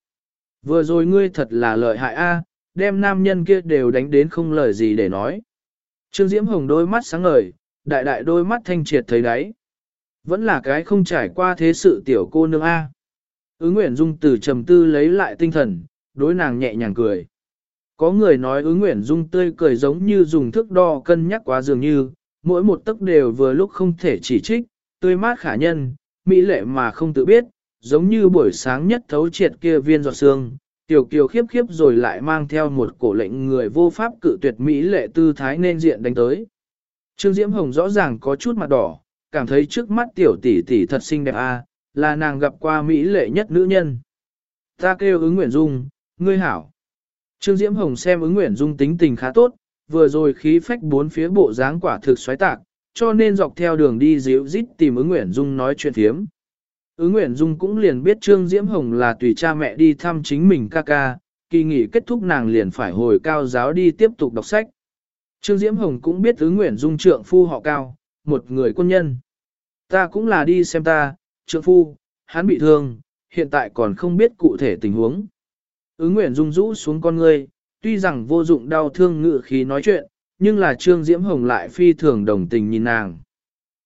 Vừa rồi ngươi thật là lợi hại a, đem nam nhân kia đều đánh đến không lời gì để nói. Trương Diễm Hồng đôi mắt sáng ngời, đại đại đôi mắt thanh triệt thấy đáy. Vẫn là cái không trải qua thế sự tiểu cô nương A. Ứng Nguyễn Dung từ trầm tư lấy lại tinh thần, đối nàng nhẹ nhàng cười. Có người nói ứng Nguyễn Dung tươi cười giống như dùng thước đo cân nhắc quá dường như, mỗi một tấc đều vừa lúc không thể chỉ trích, tươi mát khả nhân, mỹ lệ mà không tự biết, giống như buổi sáng nhất thấu triệt kia viên giọt sương, tiểu kiều khiếp khiếp rồi lại mang theo một cổ lệnh người vô pháp cự tuyệt mỹ lệ tư thái nên diện đánh tới. Trương Diễm Hồng rõ ràng có chút mặt đỏ, cảm thấy trước mắt tiểu tỷ tỷ thật xinh đẹp a, là nàng gặp qua mỹ lệ nhất nữ nhân. Ta kêu ứng Nguyễn Dung, ngươi hảo. Trương Diễm Hồng xem ứng Nguyễn Dung tính tình khá tốt, vừa rồi khí phách bốn phía bộ dáng quả thực xoáy tạc, cho nên dọc theo đường đi dịu dít tìm ứng Nguyễn Dung nói chuyện thiếm. Ứng Nguyễn Dung cũng liền biết Trương Diễm Hồng là tùy cha mẹ đi thăm chính mình ca ca, kỳ nghỉ kết thúc nàng liền phải hồi cao giáo đi tiếp tục đọc sách. Trương Diễm Hồng cũng biết ứng Nguyễn Dung trượng phu họ cao, một người quân nhân. Ta cũng là đi xem ta, trượng phu, hắn bị thương, hiện tại còn không biết cụ thể tình huống. Ứng Nguyễn Dung rũ xuống con ngươi, tuy rằng vô dụng đau thương ngự khí nói chuyện, nhưng là Trương Diễm Hồng lại phi thường đồng tình nhìn nàng.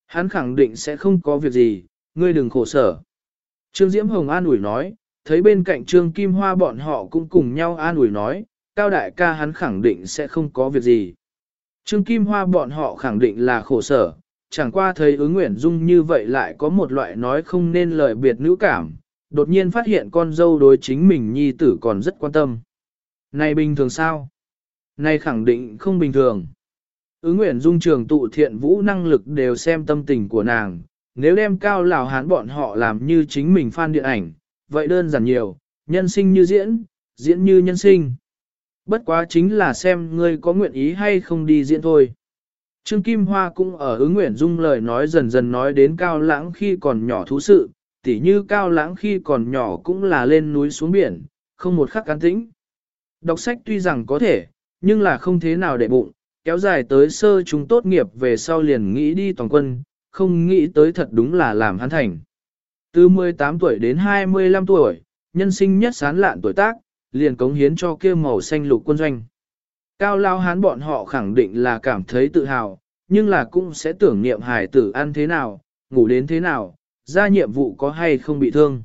Hắn khẳng định sẽ không có việc gì, ngươi đừng khổ sở. Trương Diễm Hồng an ủi nói, thấy bên cạnh Trương Kim Hoa bọn họ cũng cùng nhau an ủi nói, cao đại ca hắn khẳng định sẽ không có việc gì. Trương Kim Hoa bọn họ khẳng định là khổ sở, chẳng qua thấy ứng nguyện dung như vậy lại có một loại nói không nên lời biệt nữ cảm, đột nhiên phát hiện con dâu đối chính mình nhi tử còn rất quan tâm. Này bình thường sao? Này khẳng định không bình thường. Ứng nguyện dung trường tụ thiện vũ năng lực đều xem tâm tình của nàng, nếu đem cao lão hán bọn họ làm như chính mình fan điện ảnh, vậy đơn giản nhiều, nhân sinh như diễn, diễn như nhân sinh. Bất quá chính là xem ngươi có nguyện ý hay không đi diễn thôi. Trương Kim Hoa cũng ở ứng nguyện dung lời nói dần dần nói đến cao lãng khi còn nhỏ thú sự, tỉ như cao lãng khi còn nhỏ cũng là lên núi xuống biển, không một khắc cán tĩnh. Đọc sách tuy rằng có thể, nhưng là không thế nào để bụng, kéo dài tới sơ chúng tốt nghiệp về sau liền nghĩ đi toàn quân, không nghĩ tới thật đúng là làm hắn thành. Từ 18 tuổi đến 25 tuổi, nhân sinh nhất sán lạn tuổi tác, liền cống hiến cho kia màu xanh lục quân doanh. Cao lao hán bọn họ khẳng định là cảm thấy tự hào, nhưng là cũng sẽ tưởng niệm hải tử ăn thế nào, ngủ đến thế nào, ra nhiệm vụ có hay không bị thương.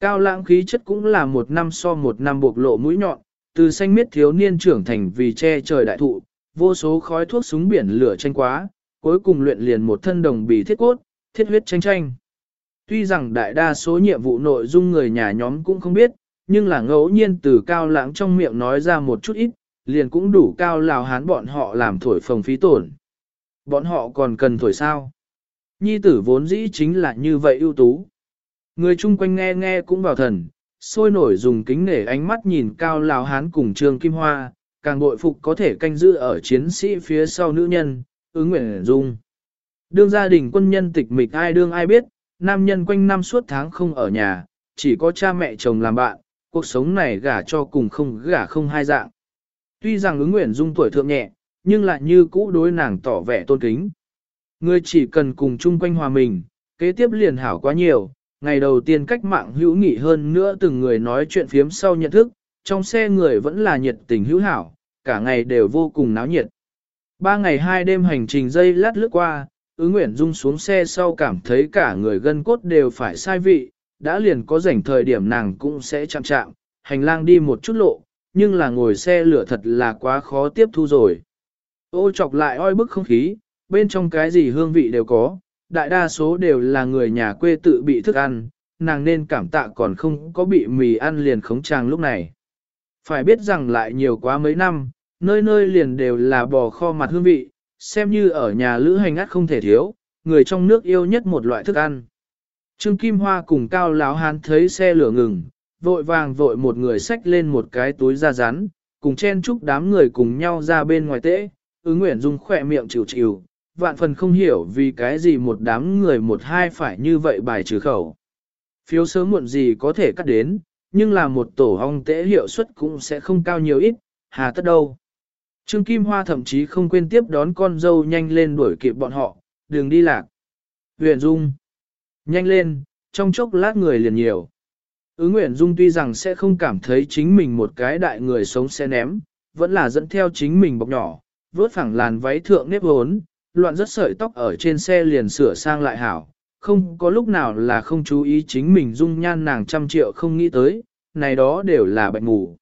Cao lãng khí chất cũng là một năm so một năm bộc lộ mũi nhọn, từ xanh miết thiếu niên trưởng thành vì che trời đại thụ, vô số khói thuốc súng biển lửa tranh quá, cuối cùng luyện liền một thân đồng bì thiết cốt, thiết huyết tranh tranh. Tuy rằng đại đa số nhiệm vụ nội dung người nhà nhóm cũng không biết, nhưng là ngẫu nhiên từ cao lãng trong miệng nói ra một chút ít, liền cũng đủ cao lào hán bọn họ làm thổi phồng phí tổn. Bọn họ còn cần thổi sao? Nhi tử vốn dĩ chính là như vậy ưu tú. Người chung quanh nghe nghe cũng vào thần, sôi nổi dùng kính nể ánh mắt nhìn cao lào hán cùng trương kim hoa, càng bội phục có thể canh giữ ở chiến sĩ phía sau nữ nhân, ứng nguyện dung. Đương gia đình quân nhân tịch mịch ai đương ai biết, nam nhân quanh năm suốt tháng không ở nhà, chỉ có cha mẹ chồng làm bạn, cuộc sống này gả cho cùng không gả không hai dạng. Tuy rằng ứng nguyện dung tuổi thượng nhẹ, nhưng lại như cũ đối nàng tỏ vẻ tôn kính. Người chỉ cần cùng chung quanh hòa mình, kế tiếp liền hảo quá nhiều, ngày đầu tiên cách mạng hữu nghị hơn nữa từng người nói chuyện phiếm sau nhận thức, trong xe người vẫn là nhiệt tình hữu hảo, cả ngày đều vô cùng náo nhiệt. Ba ngày hai đêm hành trình dây lát lướt qua, ứ nguyện dung xuống xe sau cảm thấy cả người gân cốt đều phải sai vị, đã liền có rảnh thời điểm nàng cũng sẽ chạm chạm, hành lang đi một chút lộ, nhưng là ngồi xe lửa thật là quá khó tiếp thu rồi. Ô chọc lại oi bức không khí, bên trong cái gì hương vị đều có, đại đa số đều là người nhà quê tự bị thức ăn, nàng nên cảm tạ còn không có bị mì ăn liền khống tràng lúc này. Phải biết rằng lại nhiều quá mấy năm, nơi nơi liền đều là bò kho mặt hương vị, xem như ở nhà lữ hành ắt không thể thiếu, người trong nước yêu nhất một loại thức ăn. Trương Kim Hoa cùng Cao Láo Hán thấy xe lửa ngừng, vội vàng vội một người xách lên một cái túi da rắn, cùng chen chúc đám người cùng nhau ra bên ngoài tễ, ứng nguyện dung khỏe miệng chịu chịu, vạn phần không hiểu vì cái gì một đám người một hai phải như vậy bài trừ khẩu. Phiếu sớm muộn gì có thể cắt đến, nhưng là một tổ hong tễ hiệu suất cũng sẽ không cao nhiều ít, hà tất đâu. Trương Kim Hoa thậm chí không quên tiếp đón con dâu nhanh lên đuổi kịp bọn họ, đường đi lạc. Huyền Dung. Nhanh lên, trong chốc lát người liền nhiều. Ứ Nguyễn Dung tuy rằng sẽ không cảm thấy chính mình một cái đại người sống sẽ ném, vẫn là dẫn theo chính mình bọc nhỏ, vớt phẳng làn váy thượng nếp hốn, loạn rất sợi tóc ở trên xe liền sửa sang lại hảo, không có lúc nào là không chú ý chính mình dung nhan nàng trăm triệu không nghĩ tới, này đó đều là bệnh ngủ.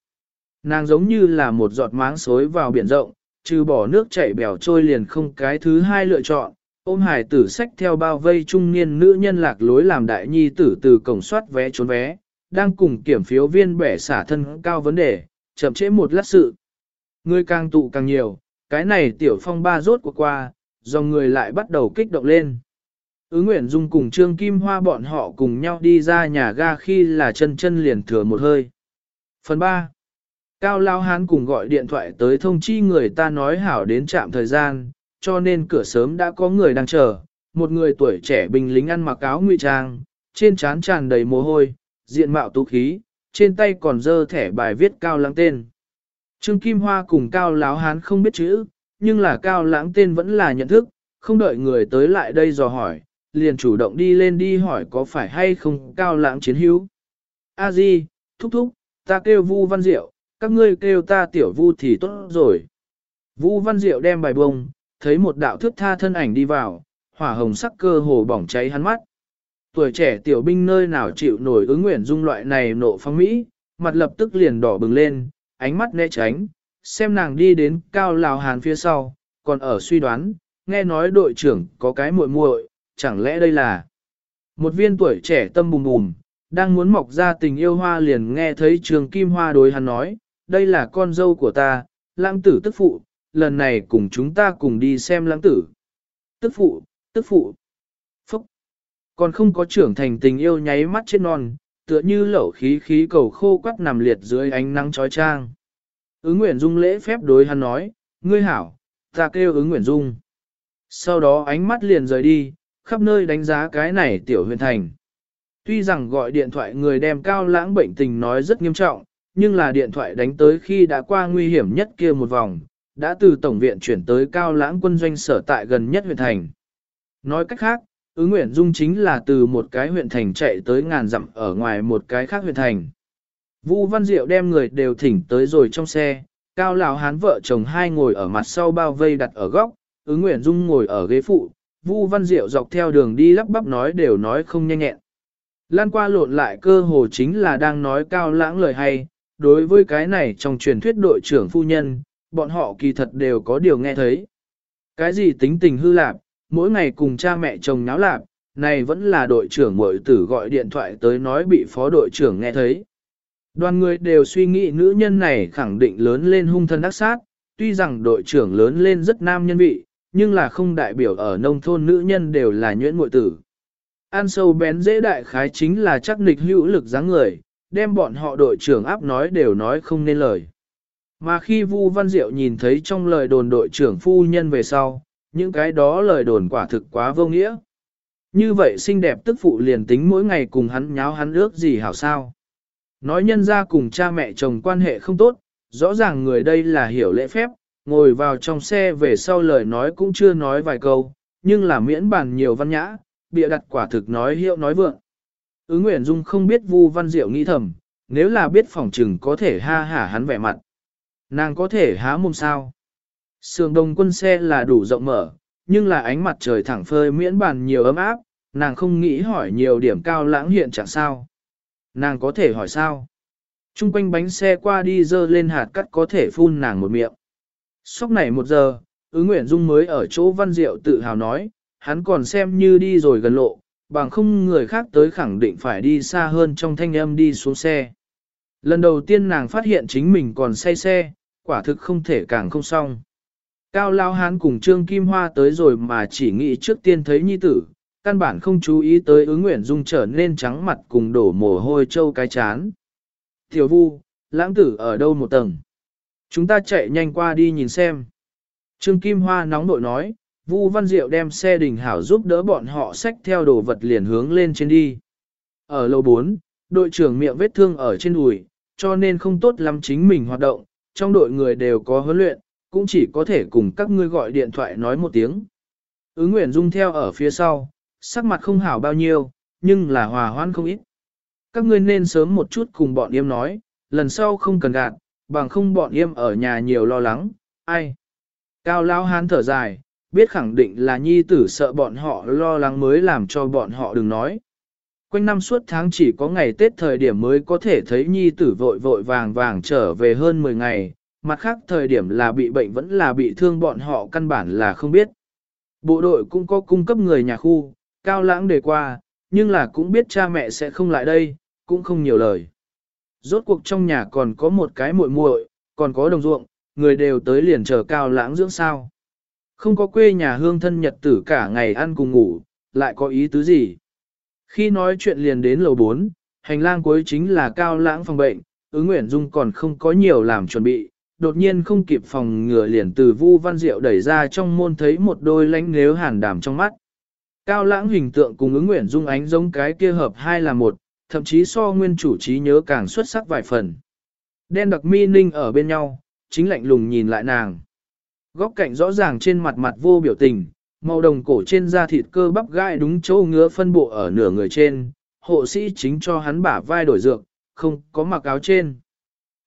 Nàng giống như là một giọt máng xối vào biển rộng, trừ bỏ nước chảy bèo trôi liền không cái thứ hai lựa chọn, ôm hải tử sách theo bao vây trung niên nữ nhân lạc lối làm đại nhi tử từ cổng soát vé trốn vé, đang cùng kiểm phiếu viên bẻ xả thân cao vấn đề, chậm trễ một lát sự. Người càng tụ càng nhiều, cái này tiểu phong ba rốt của qua, dòng người lại bắt đầu kích động lên. Ứ Nguyễn Dung cùng Trương Kim Hoa bọn họ cùng nhau đi ra nhà ga khi là chân chân liền thừa một hơi. Phần 3. Cao Lao Hán cùng gọi điện thoại tới thông chi người ta nói hảo đến trạm thời gian, cho nên cửa sớm đã có người đang chờ. Một người tuổi trẻ bình lính ăn mặc áo ngụy trang, trên trán tràn đầy mồ hôi, diện mạo tú khí, trên tay còn dơ thẻ bài viết Cao Lãng tên. Trương Kim Hoa cùng Cao Láo Hán không biết chữ, nhưng là Cao Lãng tên vẫn là nhận thức, không đợi người tới lại đây dò hỏi, liền chủ động đi lên đi hỏi có phải hay không Cao Lãng chiến hữu. A Di, thúc thúc, ta kêu Vu Văn Diệu, các ngươi kêu ta tiểu Vu thì tốt rồi. Vu Văn Diệu đem bài bông, thấy một đạo thước tha thân ảnh đi vào, hỏa hồng sắc cơ hồ bỏng cháy hắn mắt. Tuổi trẻ tiểu binh nơi nào chịu nổi ứng nguyện dung loại này nộ phong Mỹ, mặt lập tức liền đỏ bừng lên, ánh mắt né tránh, xem nàng đi đến cao lào hàn phía sau, còn ở suy đoán, nghe nói đội trưởng có cái muội muội, chẳng lẽ đây là một viên tuổi trẻ tâm bùm bùm, đang muốn mọc ra tình yêu hoa liền nghe thấy trường kim hoa đối hắn nói, đây là con dâu của ta, lãng tử tức phụ, lần này cùng chúng ta cùng đi xem lãng tử. Tức phụ, tức phụ. Phúc. Còn không có trưởng thành tình yêu nháy mắt chết non, tựa như lẩu khí khí cầu khô quắt nằm liệt dưới ánh nắng trói trang. Ứng Nguyễn Dung lễ phép đối hắn nói, ngươi hảo, ta kêu ứng Nguyễn Dung. Sau đó ánh mắt liền rời đi, khắp nơi đánh giá cái này tiểu huyền thành. Tuy rằng gọi điện thoại người đem cao lãng bệnh tình nói rất nghiêm trọng, nhưng là điện thoại đánh tới khi đã qua nguy hiểm nhất kia một vòng, đã từ tổng viện chuyển tới cao lãng quân doanh sở tại gần nhất huyện thành. Nói cách khác, ứng nguyện dung chính là từ một cái huyện thành chạy tới ngàn dặm ở ngoài một cái khác huyện thành. Vu Văn Diệu đem người đều thỉnh tới rồi trong xe, cao lão hán vợ chồng hai ngồi ở mặt sau bao vây đặt ở góc, ứng nguyện dung ngồi ở ghế phụ, Vu Văn Diệu dọc theo đường đi lắp bắp nói đều nói không nhanh nhẹn. Lan qua lộn lại cơ hồ chính là đang nói cao lãng lời hay, đối với cái này trong truyền thuyết đội trưởng phu nhân, bọn họ kỳ thật đều có điều nghe thấy. Cái gì tính tình hư lạp, mỗi ngày cùng cha mẹ chồng náo lạp, này vẫn là đội trưởng mội tử gọi điện thoại tới nói bị phó đội trưởng nghe thấy. Đoàn người đều suy nghĩ nữ nhân này khẳng định lớn lên hung thân ác sát, tuy rằng đội trưởng lớn lên rất nam nhân vị, nhưng là không đại biểu ở nông thôn nữ nhân đều là nhuyễn mội tử. An sâu bén dễ đại khái chính là chắc nịch hữu lực dáng người, đem bọn họ đội trưởng áp nói đều nói không nên lời. Mà khi Vu Văn Diệu nhìn thấy trong lời đồn đội trưởng phu nhân về sau, những cái đó lời đồn quả thực quá vô nghĩa. Như vậy xinh đẹp tức phụ liền tính mỗi ngày cùng hắn nháo hắn ước gì hảo sao. Nói nhân ra cùng cha mẹ chồng quan hệ không tốt, rõ ràng người đây là hiểu lễ phép, ngồi vào trong xe về sau lời nói cũng chưa nói vài câu, nhưng là miễn bàn nhiều văn nhã, bịa đặt quả thực nói hiệu nói vượng. Ứng Nguyễn Dung không biết Vu Văn Diệu nghĩ thầm, nếu là biết phòng trừng có thể ha hả hắn vẻ mặt. Nàng có thể há mồm sao? Sườn đồng quân xe là đủ rộng mở, nhưng là ánh mặt trời thẳng phơi miễn bàn nhiều ấm áp, nàng không nghĩ hỏi nhiều điểm cao lãng hiện chẳng sao. Nàng có thể hỏi sao? Trung quanh bánh xe qua đi dơ lên hạt cắt có thể phun nàng một miệng. Sóc này một giờ, ứng Nguyễn Dung mới ở chỗ văn diệu tự hào nói, hắn còn xem như đi rồi gần lộ, bằng không người khác tới khẳng định phải đi xa hơn trong thanh âm đi xuống xe. Lần đầu tiên nàng phát hiện chính mình còn say xe, quả thực không thể càng không xong. Cao Lao Hán cùng Trương Kim Hoa tới rồi mà chỉ nghĩ trước tiên thấy nhi tử, căn bản không chú ý tới ứng nguyện dung trở nên trắng mặt cùng đổ mồ hôi trâu cái chán. Tiểu vu, lãng tử ở đâu một tầng? Chúng ta chạy nhanh qua đi nhìn xem. Trương Kim Hoa nóng nội nói, Vu Văn Diệu đem xe đình hảo giúp đỡ bọn họ xách theo đồ vật liền hướng lên trên đi. Ở lầu 4, đội trưởng miệng vết thương ở trên đùi, cho nên không tốt lắm chính mình hoạt động, trong đội người đều có huấn luyện, cũng chỉ có thể cùng các ngươi gọi điện thoại nói một tiếng. Ứng Nguyễn Dung theo ở phía sau, sắc mặt không hảo bao nhiêu, nhưng là hòa hoan không ít. Các ngươi nên sớm một chút cùng bọn em nói, lần sau không cần gạt, bằng không bọn em ở nhà nhiều lo lắng, ai. Cao Lão Hán thở dài, biết khẳng định là nhi tử sợ bọn họ lo lắng mới làm cho bọn họ đừng nói. Quanh năm suốt tháng chỉ có ngày Tết thời điểm mới có thể thấy nhi tử vội vội vàng vàng trở về hơn 10 ngày, mặt khác thời điểm là bị bệnh vẫn là bị thương bọn họ căn bản là không biết. Bộ đội cũng có cung cấp người nhà khu, cao lãng đề qua, nhưng là cũng biết cha mẹ sẽ không lại đây, cũng không nhiều lời. Rốt cuộc trong nhà còn có một cái muội muội, còn có đồng ruộng, người đều tới liền chờ cao lãng dưỡng sao. Không có quê nhà hương thân nhật tử cả ngày ăn cùng ngủ, lại có ý tứ gì. Khi nói chuyện liền đến lầu 4, hành lang cuối chính là cao lãng phòng bệnh, ứng nguyện dung còn không có nhiều làm chuẩn bị, đột nhiên không kịp phòng ngừa liền từ Vu Văn Diệu đẩy ra trong môn thấy một đôi lánh nếu hàn đảm trong mắt. Cao lãng hình tượng cùng ứng nguyện dung ánh giống cái kia hợp hai là một, thậm chí so nguyên chủ trí nhớ càng xuất sắc vài phần. Đen đặc mi ninh ở bên nhau, chính lạnh lùng nhìn lại nàng. Góc cạnh rõ ràng trên mặt mặt vô biểu tình, màu đồng cổ trên da thịt cơ bắp gai đúng chỗ ngứa phân bộ ở nửa người trên, hộ sĩ chính cho hắn bả vai đổi dược, không có mặc áo trên.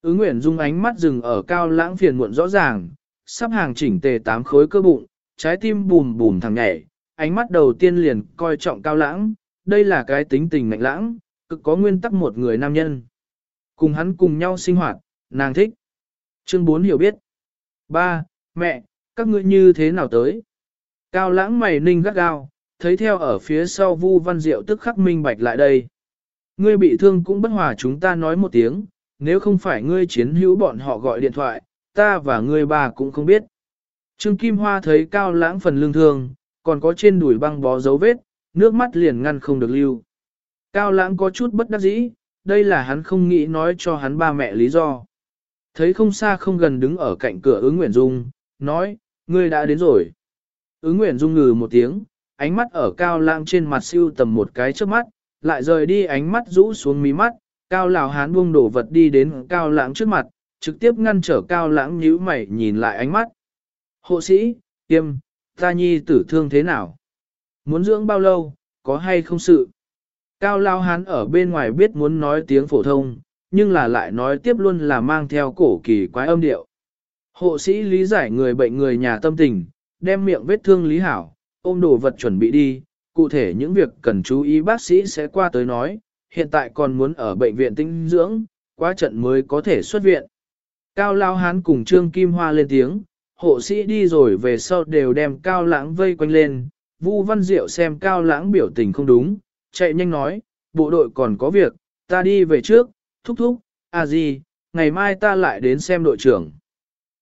Ứng Nguyễn Dung ánh mắt dừng ở cao lãng phiền muộn rõ ràng, sắp hàng chỉnh tề tám khối cơ bụng, trái tim bùm bùm thằng nhảy, ánh mắt đầu tiên liền coi trọng cao lãng, đây là cái tính tình mạnh lãng, cực có nguyên tắc một người nam nhân. Cùng hắn cùng nhau sinh hoạt, nàng thích. Chương 4 hiểu biết. Ba, Mẹ, các ngươi như thế nào tới? Cao lãng mày ninh gắt gao, thấy theo ở phía sau Vu Văn Diệu tức khắc minh bạch lại đây. Ngươi bị thương cũng bất hòa chúng ta nói một tiếng, nếu không phải ngươi chiến hữu bọn họ gọi điện thoại, ta và ngươi bà cũng không biết. Trương Kim Hoa thấy cao lãng phần lương thương, còn có trên đùi băng bó dấu vết, nước mắt liền ngăn không được lưu. Cao lãng có chút bất đắc dĩ, đây là hắn không nghĩ nói cho hắn ba mẹ lý do. Thấy không xa không gần đứng ở cạnh cửa ứng Nguyễn Dung, nói, ngươi đã đến rồi. Ứng Nguyễn Dung ngừ một tiếng, ánh mắt ở cao lãng trên mặt siêu tầm một cái trước mắt, lại rời đi ánh mắt rũ xuống mí mắt, cao lão hán buông đổ vật đi đến cao lãng trước mặt, trực tiếp ngăn trở cao lãng nhíu mày nhìn lại ánh mắt. Hộ sĩ, tiêm, ta nhi tử thương thế nào? Muốn dưỡng bao lâu, có hay không sự? Cao lao hán ở bên ngoài biết muốn nói tiếng phổ thông, nhưng là lại nói tiếp luôn là mang theo cổ kỳ quái âm điệu. Hộ sĩ lý giải người bệnh người nhà tâm tình, đem miệng vết thương lý hảo, ôm đồ vật chuẩn bị đi, cụ thể những việc cần chú ý bác sĩ sẽ qua tới nói, hiện tại còn muốn ở bệnh viện tinh dưỡng, qua trận mới có thể xuất viện. Cao Lao Hán cùng Trương Kim Hoa lên tiếng, hộ sĩ đi rồi về sau đều đem Cao Lãng vây quanh lên, Vu Văn Diệu xem Cao Lãng biểu tình không đúng, chạy nhanh nói, bộ đội còn có việc, ta đi về trước, thúc thúc, à gì, ngày mai ta lại đến xem đội trưởng.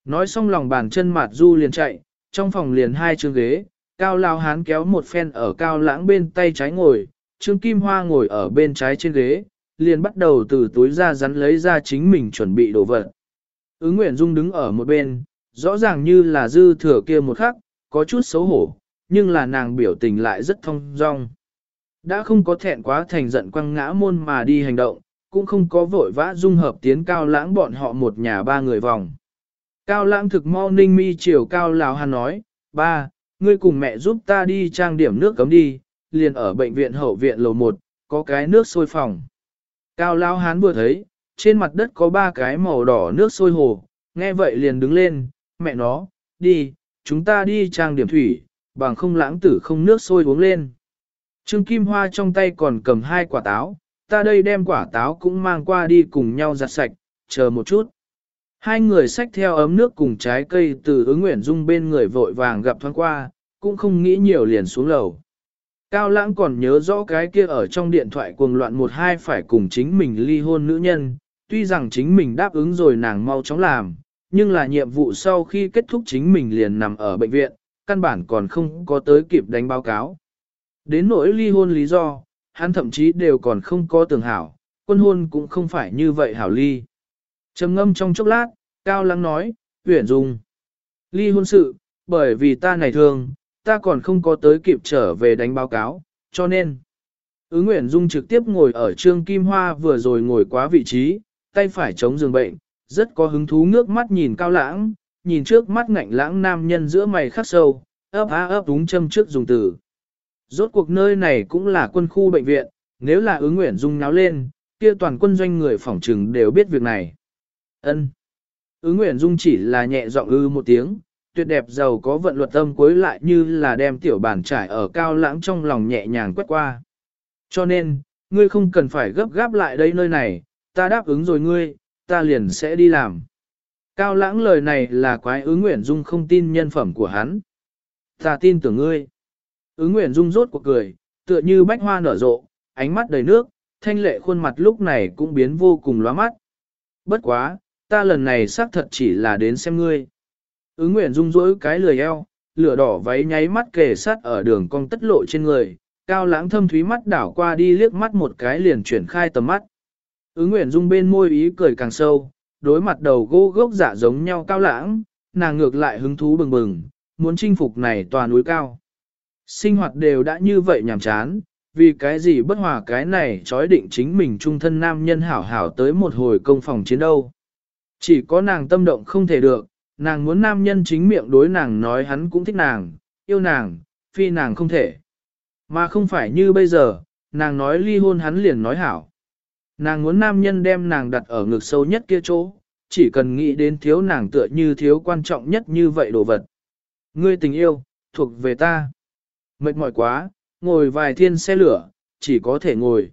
Nói xong lòng bàn chân mạt du liền chạy, trong phòng liền hai chương ghế, cao lao hán kéo một phen ở cao lãng bên tay trái ngồi, trương kim hoa ngồi ở bên trái trên ghế, liền bắt đầu từ túi ra rắn lấy ra chính mình chuẩn bị đồ vật. Ứng Nguyễn Dung đứng ở một bên, rõ ràng như là dư thừa kia một khắc, có chút xấu hổ, nhưng là nàng biểu tình lại rất thông dong. Đã không có thẹn quá thành giận quăng ngã môn mà đi hành động, cũng không có vội vã dung hợp tiến cao lãng bọn họ một nhà ba người vòng. Cao lãng thực mau ninh mi chiều cao lão hàn nói, ba, ngươi cùng mẹ giúp ta đi trang điểm nước cấm đi, liền ở bệnh viện hậu viện lầu 1, có cái nước sôi phòng. Cao lão hán vừa thấy, trên mặt đất có ba cái màu đỏ nước sôi hồ, nghe vậy liền đứng lên, mẹ nó, đi, chúng ta đi trang điểm thủy, bằng không lãng tử không nước sôi uống lên. Trương Kim Hoa trong tay còn cầm hai quả táo, ta đây đem quả táo cũng mang qua đi cùng nhau giặt sạch, chờ một chút. Hai người xách theo ấm nước cùng trái cây từ ứng nguyện dung bên người vội vàng gặp thoáng qua, cũng không nghĩ nhiều liền xuống lầu. Cao lãng còn nhớ rõ cái kia ở trong điện thoại cuồng loạn một hai phải cùng chính mình ly hôn nữ nhân, tuy rằng chính mình đáp ứng rồi nàng mau chóng làm, nhưng là nhiệm vụ sau khi kết thúc chính mình liền nằm ở bệnh viện, căn bản còn không có tới kịp đánh báo cáo. Đến nỗi ly hôn lý do, hắn thậm chí đều còn không có tưởng hảo, quân hôn cũng không phải như vậy hảo ly trầm ngâm trong chốc lát, Cao Lăng nói, Uyển Dung. Ly hôn sự, bởi vì ta này thương, ta còn không có tới kịp trở về đánh báo cáo, cho nên. Ứng Nguyễn Dung trực tiếp ngồi ở Trương Kim Hoa vừa rồi ngồi quá vị trí, tay phải chống giường bệnh, rất có hứng thú ngước mắt nhìn Cao Lãng, nhìn trước mắt ngạnh lãng nam nhân giữa mày khắc sâu, ấp á ấp đúng châm trước dùng từ. Rốt cuộc nơi này cũng là quân khu bệnh viện, nếu là ứng Nguyễn Dung náo lên, kia toàn quân doanh người phỏng trừng đều biết việc này. Ân. Ứng Nguyễn Dung chỉ là nhẹ giọng ư một tiếng, tuyệt đẹp giàu có vận luật âm cuối lại như là đem tiểu bản trải ở cao lãng trong lòng nhẹ nhàng quét qua. Cho nên, ngươi không cần phải gấp gáp lại đây nơi này, ta đáp ứng rồi ngươi, ta liền sẽ đi làm. Cao lãng lời này là quái Ứ Nguyễn Dung không tin nhân phẩm của hắn. Ta tin tưởng ngươi. Ứ Nguyễn Dung rốt cuộc cười, tựa như bách hoa nở rộ, ánh mắt đầy nước, thanh lệ khuôn mặt lúc này cũng biến vô cùng lóa mắt. Bất quá, ta lần này xác thật chỉ là đến xem ngươi. Ứng Nguyễn rung rỗi cái lười eo, lửa đỏ váy nháy mắt kề sát ở đường cong tất lộ trên người, cao lãng thâm thúy mắt đảo qua đi liếc mắt một cái liền chuyển khai tầm mắt. Ứng Nguyễn rung bên môi ý cười càng sâu, đối mặt đầu gỗ gốc giả giống nhau cao lãng, nàng ngược lại hứng thú bừng bừng, muốn chinh phục này tòa núi cao. Sinh hoạt đều đã như vậy nhàm chán, vì cái gì bất hòa cái này chói định chính mình trung thân nam nhân hảo hảo tới một hồi công phòng chiến đâu. Chỉ có nàng tâm động không thể được, nàng muốn nam nhân chính miệng đối nàng nói hắn cũng thích nàng, yêu nàng, phi nàng không thể. Mà không phải như bây giờ, nàng nói ly hôn hắn liền nói hảo. Nàng muốn nam nhân đem nàng đặt ở ngực sâu nhất kia chỗ, chỉ cần nghĩ đến thiếu nàng tựa như thiếu quan trọng nhất như vậy đồ vật. Ngươi tình yêu, thuộc về ta. Mệt mỏi quá, ngồi vài thiên xe lửa, chỉ có thể ngồi.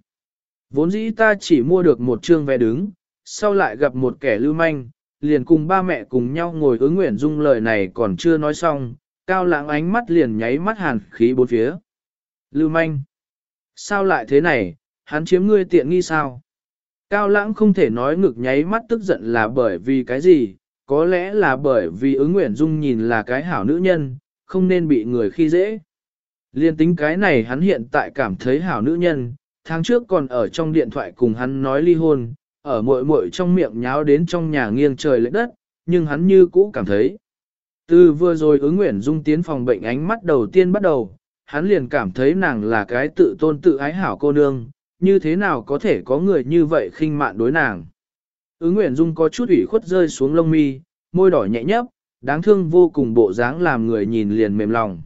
Vốn dĩ ta chỉ mua được một chương vé đứng, sau lại gặp một kẻ lưu manh, liền cùng ba mẹ cùng nhau ngồi ứng nguyện dung lời này còn chưa nói xong, cao lãng ánh mắt liền nháy mắt hàn khí bốn phía. Lưu manh! Sao lại thế này, hắn chiếm ngươi tiện nghi sao? Cao lãng không thể nói ngực nháy mắt tức giận là bởi vì cái gì, có lẽ là bởi vì ứng nguyện dung nhìn là cái hảo nữ nhân, không nên bị người khi dễ. Liên tính cái này hắn hiện tại cảm thấy hảo nữ nhân, tháng trước còn ở trong điện thoại cùng hắn nói ly hôn, ở muội muội trong miệng nháo đến trong nhà nghiêng trời lệ đất, nhưng hắn như cũ cảm thấy. Từ vừa rồi ứng nguyện dung tiến phòng bệnh ánh mắt đầu tiên bắt đầu, hắn liền cảm thấy nàng là cái tự tôn tự ái hảo cô nương, như thế nào có thể có người như vậy khinh mạn đối nàng. Ứng nguyện dung có chút ủy khuất rơi xuống lông mi, môi đỏ nhẹ nhấp, đáng thương vô cùng bộ dáng làm người nhìn liền mềm lòng.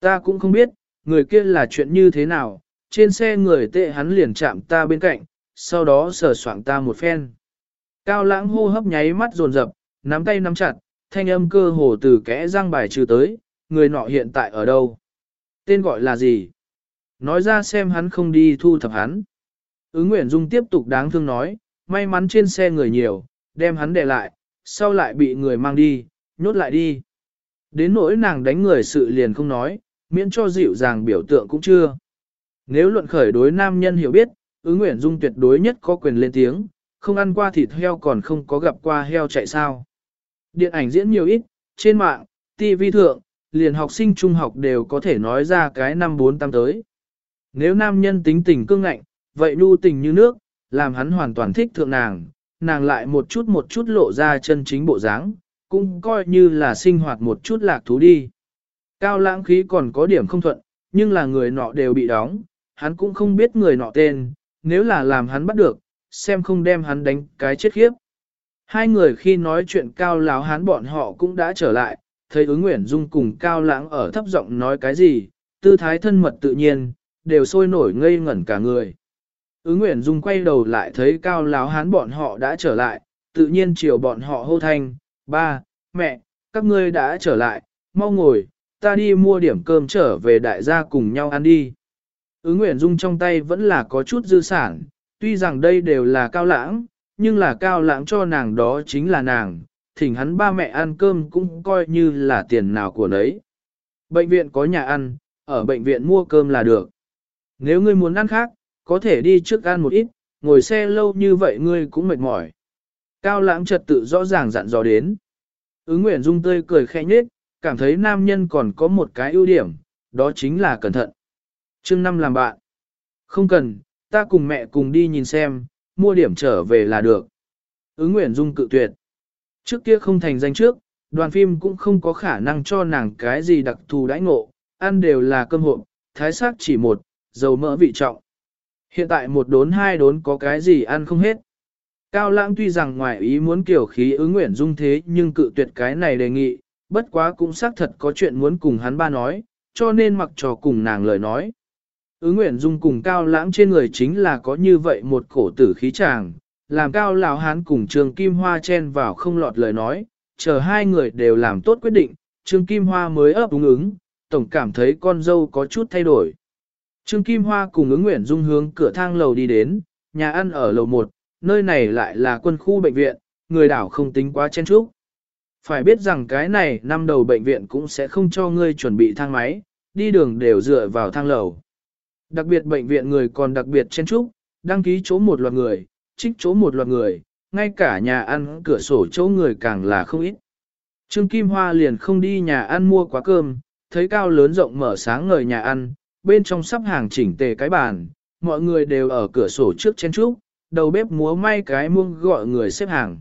Ta cũng không biết, người kia là chuyện như thế nào, trên xe người tệ hắn liền chạm ta bên cạnh, sau đó sờ soạng ta một phen. Cao lãng hô hấp nháy mắt dồn dập, nắm tay nắm chặt, thanh âm cơ hồ từ kẽ răng bài trừ tới, người nọ hiện tại ở đâu? Tên gọi là gì? Nói ra xem hắn không đi thu thập hắn. Ứng Nguyễn Dung tiếp tục đáng thương nói, may mắn trên xe người nhiều, đem hắn để lại, sau lại bị người mang đi, nhốt lại đi. Đến nỗi nàng đánh người sự liền không nói, miễn cho dịu dàng biểu tượng cũng chưa. Nếu luận khởi đối nam nhân hiểu biết, ứng nguyện dung tuyệt đối nhất có quyền lên tiếng, không ăn qua thịt heo còn không có gặp qua heo chạy sao. Điện ảnh diễn nhiều ít, trên mạng, TV thượng, liền học sinh trung học đều có thể nói ra cái năm bốn tam tới. Nếu nam nhân tính tình cương ngạnh, vậy nu tình như nước, làm hắn hoàn toàn thích thượng nàng, nàng lại một chút một chút lộ ra chân chính bộ dáng, cũng coi như là sinh hoạt một chút lạc thú đi. Cao lãng khí còn có điểm không thuận, nhưng là người nọ đều bị đóng, hắn cũng không biết người nọ tên, nếu là làm hắn bắt được, xem không đem hắn đánh cái chết khiếp. Hai người khi nói chuyện cao láo hắn bọn họ cũng đã trở lại, thấy ứng nguyện dung cùng cao lãng ở thấp giọng nói cái gì, tư thái thân mật tự nhiên, đều sôi nổi ngây ngẩn cả người. Ứng nguyện dung quay đầu lại thấy cao láo hán bọn họ đã trở lại, tự nhiên chiều bọn họ hô thanh, ba, mẹ, các ngươi đã trở lại, mau ngồi, ta đi mua điểm cơm trở về đại gia cùng nhau ăn đi. Ứng Nguyễn Dung trong tay vẫn là có chút dư sản, Tuy rằng đây đều là cao lãng, nhưng là cao lãng cho nàng đó chính là nàng, thỉnh hắn ba mẹ ăn cơm cũng coi như là tiền nào của nấy. Bệnh viện có nhà ăn, ở bệnh viện mua cơm là được. Nếu ngươi muốn ăn khác, có thể đi trước ăn một ít, ngồi xe lâu như vậy ngươi cũng mệt mỏi. Cao lãng trật tự rõ ràng dặn dò đến. Ứng Nguyễn Dung tươi cười khẽ nhết, cảm thấy nam nhân còn có một cái ưu điểm, đó chính là cẩn thận chương năm làm bạn. Không cần, ta cùng mẹ cùng đi nhìn xem, mua điểm trở về là được. Ứng Nguyễn Dung cự tuyệt. Trước kia không thành danh trước, đoàn phim cũng không có khả năng cho nàng cái gì đặc thù đãi ngộ, ăn đều là cơm hộp, thái sắc chỉ một, dầu mỡ vị trọng. Hiện tại một đốn hai đốn có cái gì ăn không hết. Cao lãng tuy rằng ngoài ý muốn kiểu khí ứng nguyện dung thế nhưng cự tuyệt cái này đề nghị, bất quá cũng xác thật có chuyện muốn cùng hắn ba nói, cho nên mặc trò cùng nàng lời nói. Ứng nguyện dung cùng cao lãng trên người chính là có như vậy một cổ tử khí tràng, làm cao lão hán cùng trường kim hoa chen vào không lọt lời nói, chờ hai người đều làm tốt quyết định, Trương Kim Hoa mới ấp đúng ứng, tổng cảm thấy con dâu có chút thay đổi. Trương Kim Hoa cùng ứng Nguyễn dung hướng cửa thang lầu đi đến, nhà ăn ở lầu 1, nơi này lại là quân khu bệnh viện, người đảo không tính quá chen chúc. Phải biết rằng cái này năm đầu bệnh viện cũng sẽ không cho ngươi chuẩn bị thang máy, đi đường đều dựa vào thang lầu. Đặc biệt bệnh viện người còn đặc biệt chen trúc đăng ký chỗ một loạt người, trích chỗ một loạt người, ngay cả nhà ăn cửa sổ chỗ người càng là không ít. Trương Kim Hoa liền không đi nhà ăn mua quá cơm, thấy cao lớn rộng mở sáng ngời nhà ăn, bên trong sắp hàng chỉnh tề cái bàn, mọi người đều ở cửa sổ trước chen trúc, đầu bếp múa may cái muông gọi người xếp hàng.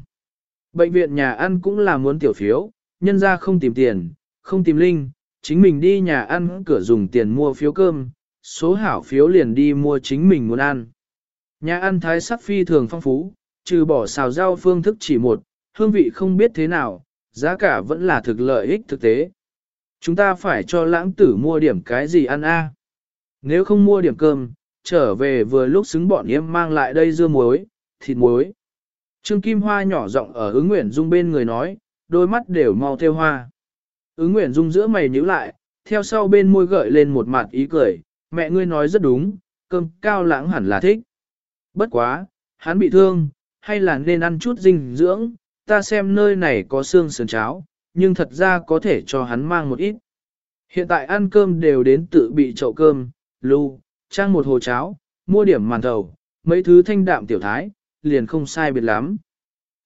Bệnh viện nhà ăn cũng là muốn tiểu phiếu, nhân ra không tìm tiền, không tìm linh, chính mình đi nhà ăn cửa dùng tiền mua phiếu cơm, số hảo phiếu liền đi mua chính mình muốn ăn. Nhà ăn thái sắc phi thường phong phú, trừ bỏ xào rau phương thức chỉ một, hương vị không biết thế nào, giá cả vẫn là thực lợi ích thực tế. Chúng ta phải cho lãng tử mua điểm cái gì ăn a? Nếu không mua điểm cơm, trở về vừa lúc xứng bọn em mang lại đây dưa muối, thịt muối. Trương Kim Hoa nhỏ giọng ở ứng nguyện dung bên người nói, đôi mắt đều mau theo hoa. Ứng nguyện dung giữa mày nhíu lại, theo sau bên môi gợi lên một mặt ý cười, mẹ ngươi nói rất đúng, cơm cao lãng hẳn là thích. Bất quá, hắn bị thương, hay là nên ăn chút dinh dưỡng, ta xem nơi này có xương sườn cháo, nhưng thật ra có thể cho hắn mang một ít. Hiện tại ăn cơm đều đến tự bị chậu cơm, lưu, trang một hồ cháo, mua điểm màn thầu, mấy thứ thanh đạm tiểu thái, liền không sai biệt lắm.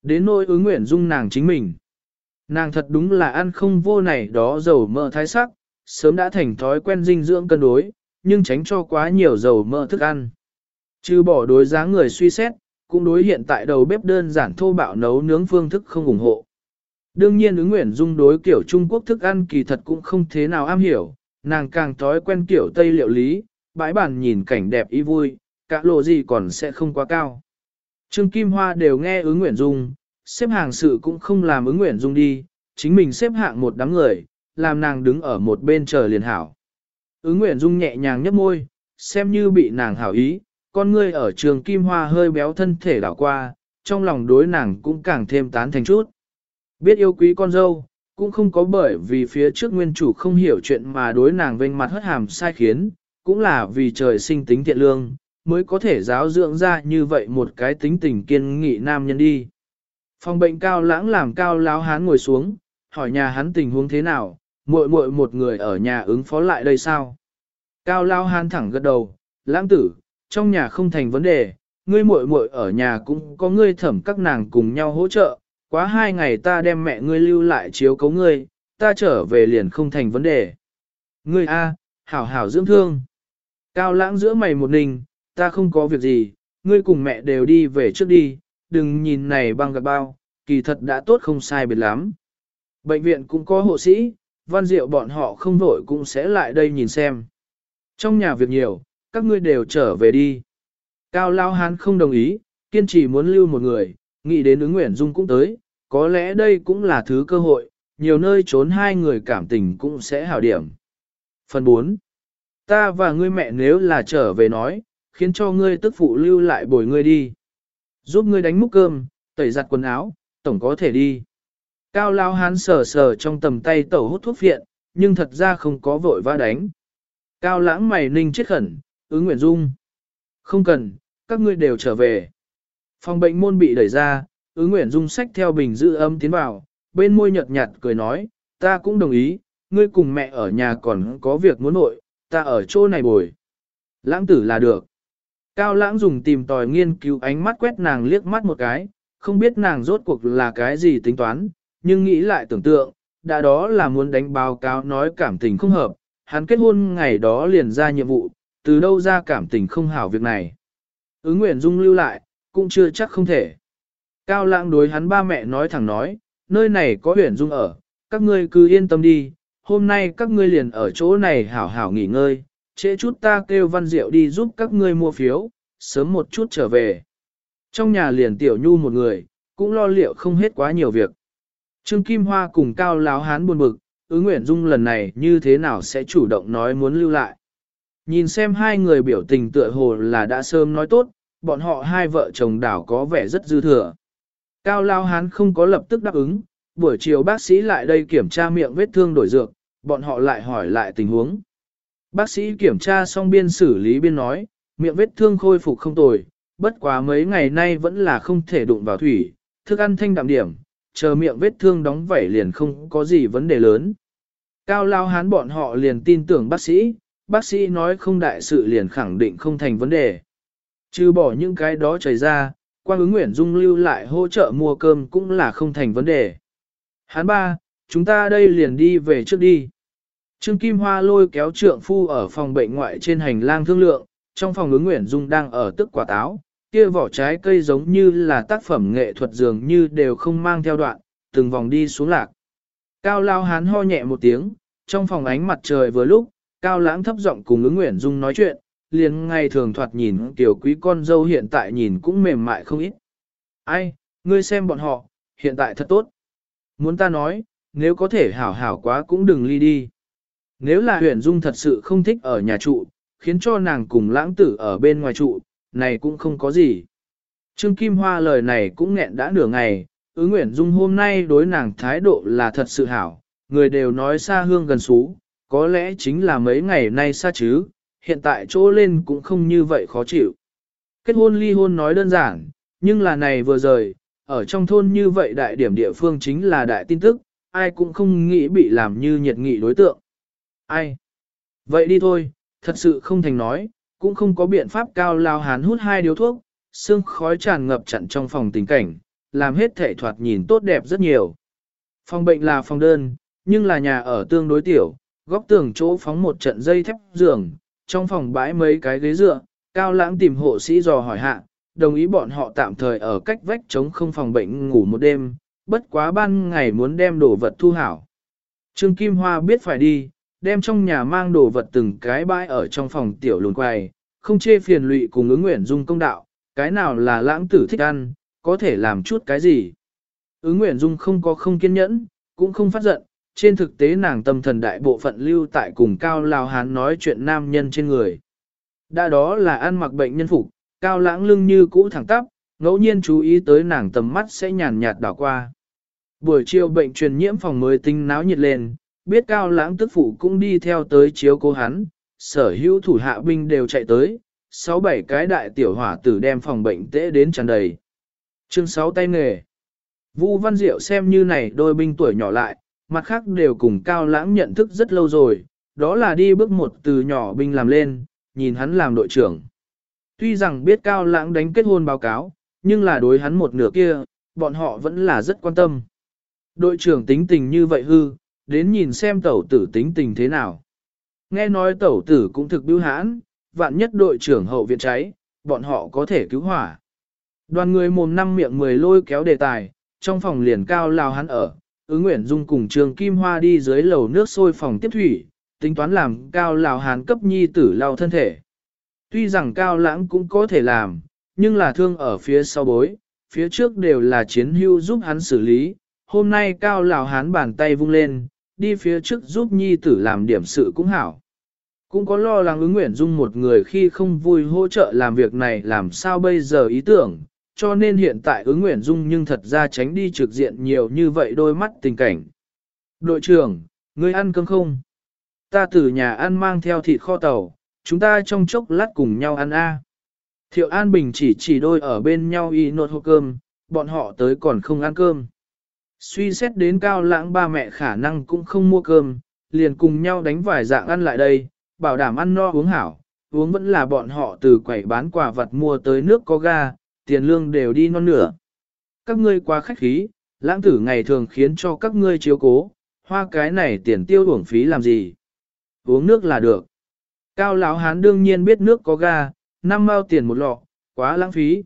Đến nỗi ứng nguyện dung nàng chính mình. Nàng thật đúng là ăn không vô này đó dầu mỡ thái sắc, sớm đã thành thói quen dinh dưỡng cân đối, nhưng tránh cho quá nhiều dầu mỡ thức ăn. Trừ bỏ đối giá người suy xét, cũng đối hiện tại đầu bếp đơn giản thô bạo nấu nướng phương thức không ủng hộ. Đương nhiên ứng nguyện dung đối kiểu Trung Quốc thức ăn kỳ thật cũng không thế nào am hiểu, nàng càng thói quen kiểu Tây liệu lý, bãi bản nhìn cảnh đẹp ý vui, cả lộ gì còn sẽ không quá cao. Trương Kim Hoa đều nghe ứng nguyện dung, xếp hàng sự cũng không làm ứng nguyện dung đi, chính mình xếp hạng một đám người, làm nàng đứng ở một bên chờ liền hảo. Ứng nguyện dung nhẹ nhàng nhấp môi, xem như bị nàng hảo ý, con ngươi ở trường Kim Hoa hơi béo thân thể đảo qua, trong lòng đối nàng cũng càng thêm tán thành chút. Biết yêu quý con dâu, cũng không có bởi vì phía trước nguyên chủ không hiểu chuyện mà đối nàng vênh mặt hất hàm sai khiến, cũng là vì trời sinh tính thiện lương, mới có thể giáo dưỡng ra như vậy một cái tính tình kiên nghị nam nhân đi. Phòng bệnh cao lãng làm cao láo hán ngồi xuống, hỏi nhà hắn tình huống thế nào, muội muội một người ở nhà ứng phó lại đây sao? Cao lao hán thẳng gật đầu, lãng tử, trong nhà không thành vấn đề, ngươi muội muội ở nhà cũng có ngươi thẩm các nàng cùng nhau hỗ trợ, quá hai ngày ta đem mẹ ngươi lưu lại chiếu cấu ngươi, ta trở về liền không thành vấn đề. Ngươi a, hảo hảo dưỡng thương. Cao lãng giữa mày một ninh, ta không có việc gì, ngươi cùng mẹ đều đi về trước đi, đừng nhìn này băng gặp bao, kỳ thật đã tốt không sai biệt lắm. Bệnh viện cũng có hộ sĩ, văn diệu bọn họ không vội cũng sẽ lại đây nhìn xem. Trong nhà việc nhiều, các ngươi đều trở về đi. Cao Lao Hán không đồng ý, kiên trì muốn lưu một người, nghĩ đến ứng nguyện dung cũng tới, có lẽ đây cũng là thứ cơ hội, nhiều nơi trốn hai người cảm tình cũng sẽ hảo điểm. Phần 4. Ta và ngươi mẹ nếu là trở về nói, khiến cho ngươi tức phụ lưu lại bồi ngươi đi. Giúp ngươi đánh múc cơm, tẩy giặt quần áo, tổng có thể đi. Cao lao hán sờ sờ trong tầm tay tẩu hút thuốc viện, nhưng thật ra không có vội va đánh. Cao lãng mày ninh chết khẩn, ứng nguyện dung. Không cần, các ngươi đều trở về. Phòng bệnh môn bị đẩy ra, ứng nguyện dung sách theo bình giữ âm tiến vào, bên môi nhợt nhạt cười nói, ta cũng đồng ý, ngươi cùng mẹ ở nhà còn có việc muốn nội, ta ở chỗ này bồi. Lãng tử là được. Cao lãng dùng tìm tòi nghiên cứu ánh mắt quét nàng liếc mắt một cái, không biết nàng rốt cuộc là cái gì tính toán, nhưng nghĩ lại tưởng tượng, đã đó là muốn đánh báo cáo nói cảm tình không hợp, hắn kết hôn ngày đó liền ra nhiệm vụ, từ đâu ra cảm tình không hảo việc này. Ứng nguyện dung lưu lại, cũng chưa chắc không thể. Cao lãng đối hắn ba mẹ nói thẳng nói, nơi này có Nguyễn dung ở, các ngươi cứ yên tâm đi, hôm nay các ngươi liền ở chỗ này hảo hảo nghỉ ngơi, trễ chút ta kêu văn diệu đi giúp các ngươi mua phiếu, sớm một chút trở về. Trong nhà liền tiểu nhu một người, cũng lo liệu không hết quá nhiều việc. Trương Kim Hoa cùng Cao Láo Hán buồn bực, ứng nguyện dung lần này như thế nào sẽ chủ động nói muốn lưu lại. Nhìn xem hai người biểu tình tựa hồ là đã sớm nói tốt, bọn họ hai vợ chồng đảo có vẻ rất dư thừa. Cao Lao Hán không có lập tức đáp ứng, buổi chiều bác sĩ lại đây kiểm tra miệng vết thương đổi dược, bọn họ lại hỏi lại tình huống. Bác sĩ kiểm tra xong biên xử lý biên nói, miệng vết thương khôi phục không tồi, bất quá mấy ngày nay vẫn là không thể đụng vào thủy, thức ăn thanh đạm điểm, chờ miệng vết thương đóng vảy liền không có gì vấn đề lớn. Cao lao hán bọn họ liền tin tưởng bác sĩ, bác sĩ nói không đại sự liền khẳng định không thành vấn đề. Trừ bỏ những cái đó chảy ra, quan ứng nguyện dung lưu lại hỗ trợ mua cơm cũng là không thành vấn đề. Hán ba, chúng ta đây liền đi về trước đi. Trương Kim Hoa lôi kéo trượng phu ở phòng bệnh ngoại trên hành lang thương lượng, trong phòng ứng nguyện dung đang ở tức quả táo, kia vỏ trái cây giống như là tác phẩm nghệ thuật dường như đều không mang theo đoạn, từng vòng đi xuống lạc. Cao lao hán ho nhẹ một tiếng, trong phòng ánh mặt trời vừa lúc, cao lãng thấp giọng cùng ứng nguyện dung nói chuyện, liền ngay thường thoạt nhìn tiểu quý con dâu hiện tại nhìn cũng mềm mại không ít. Ai, ngươi xem bọn họ, hiện tại thật tốt. Muốn ta nói, nếu có thể hảo hảo quá cũng đừng ly đi. Nếu là huyện dung thật sự không thích ở nhà trụ, khiến cho nàng cùng lãng tử ở bên ngoài trụ, này cũng không có gì. Trương Kim Hoa lời này cũng nghẹn đã nửa ngày, ứng nguyện dung hôm nay đối nàng thái độ là thật sự hảo, người đều nói xa hương gần xú, có lẽ chính là mấy ngày nay xa chứ, hiện tại chỗ lên cũng không như vậy khó chịu. Kết hôn ly hôn nói đơn giản, nhưng là này vừa rời, ở trong thôn như vậy đại điểm địa phương chính là đại tin tức, ai cũng không nghĩ bị làm như nhiệt nghị đối tượng. Ai? Vậy đi thôi, thật sự không thành nói, cũng không có biện pháp cao lao hán hút hai điếu thuốc, sương khói tràn ngập chặn trong phòng tình cảnh, làm hết thể thoạt nhìn tốt đẹp rất nhiều. Phòng bệnh là phòng đơn, nhưng là nhà ở tương đối tiểu, góc tường chỗ phóng một trận dây thép giường, trong phòng bãi mấy cái ghế dựa, cao lãng tìm hộ sĩ dò hỏi hạ, đồng ý bọn họ tạm thời ở cách vách chống không phòng bệnh ngủ một đêm, bất quá ban ngày muốn đem đồ vật thu hảo. Trương Kim Hoa biết phải đi, đem trong nhà mang đồ vật từng cái bãi ở trong phòng tiểu lùn quầy, không chê phiền lụy cùng ứng nguyện dung công đạo, cái nào là lãng tử thích ăn, có thể làm chút cái gì. Ứng nguyện dung không có không kiên nhẫn, cũng không phát giận, trên thực tế nàng tâm thần đại bộ phận lưu tại cùng Cao Lao Hán nói chuyện nam nhân trên người. Đã đó là ăn mặc bệnh nhân phục, Cao lãng lưng như cũ thẳng tắp, ngẫu nhiên chú ý tới nàng tầm mắt sẽ nhàn nhạt đảo qua. Buổi chiều bệnh truyền nhiễm phòng mới tinh náo nhiệt lên, biết cao lãng tức phụ cũng đi theo tới chiếu cố hắn, sở hữu thủ hạ binh đều chạy tới, sáu bảy cái đại tiểu hỏa tử đem phòng bệnh tễ đến tràn đầy. Chương 6 tay nghề Vũ Văn Diệu xem như này đôi binh tuổi nhỏ lại, mặt khác đều cùng cao lãng nhận thức rất lâu rồi, đó là đi bước một từ nhỏ binh làm lên, nhìn hắn làm đội trưởng. Tuy rằng biết cao lãng đánh kết hôn báo cáo, nhưng là đối hắn một nửa kia, bọn họ vẫn là rất quan tâm. Đội trưởng tính tình như vậy hư, đến nhìn xem tẩu tử tính tình thế nào. Nghe nói tẩu tử cũng thực bưu hãn, vạn nhất đội trưởng hậu viện cháy, bọn họ có thể cứu hỏa. Đoàn người mồm năm miệng mười lôi kéo đề tài, trong phòng liền cao lao hắn ở, ứng nguyện dung cùng trường Kim Hoa đi dưới lầu nước sôi phòng tiếp thủy, tính toán làm cao lao hán cấp nhi tử lao thân thể. Tuy rằng cao lãng cũng có thể làm, nhưng là thương ở phía sau bối, phía trước đều là chiến hưu giúp hắn xử lý. Hôm nay cao lão hán bàn tay vung lên, đi phía trước giúp nhi tử làm điểm sự cũng hảo. Cũng có lo lắng ứng nguyện dung một người khi không vui hỗ trợ làm việc này làm sao bây giờ ý tưởng, cho nên hiện tại ứng nguyện dung nhưng thật ra tránh đi trực diện nhiều như vậy đôi mắt tình cảnh. Đội trưởng, ngươi ăn cơm không? Ta từ nhà ăn mang theo thịt kho tàu, chúng ta trong chốc lát cùng nhau ăn a. Thiệu An Bình chỉ chỉ đôi ở bên nhau y nột hộp cơm, bọn họ tới còn không ăn cơm. Suy xét đến cao lãng ba mẹ khả năng cũng không mua cơm, liền cùng nhau đánh vài dạng ăn lại đây, bảo đảm ăn no uống hảo, uống vẫn là bọn họ từ quẩy bán quà vật mua tới nước có ga, tiền lương đều đi non nửa. Các ngươi quá khách khí, lãng tử ngày thường khiến cho các ngươi chiếu cố, hoa cái này tiền tiêu uổng phí làm gì. Uống nước là được. Cao lão hán đương nhiên biết nước có ga, năm mao tiền một lọ, quá lãng phí.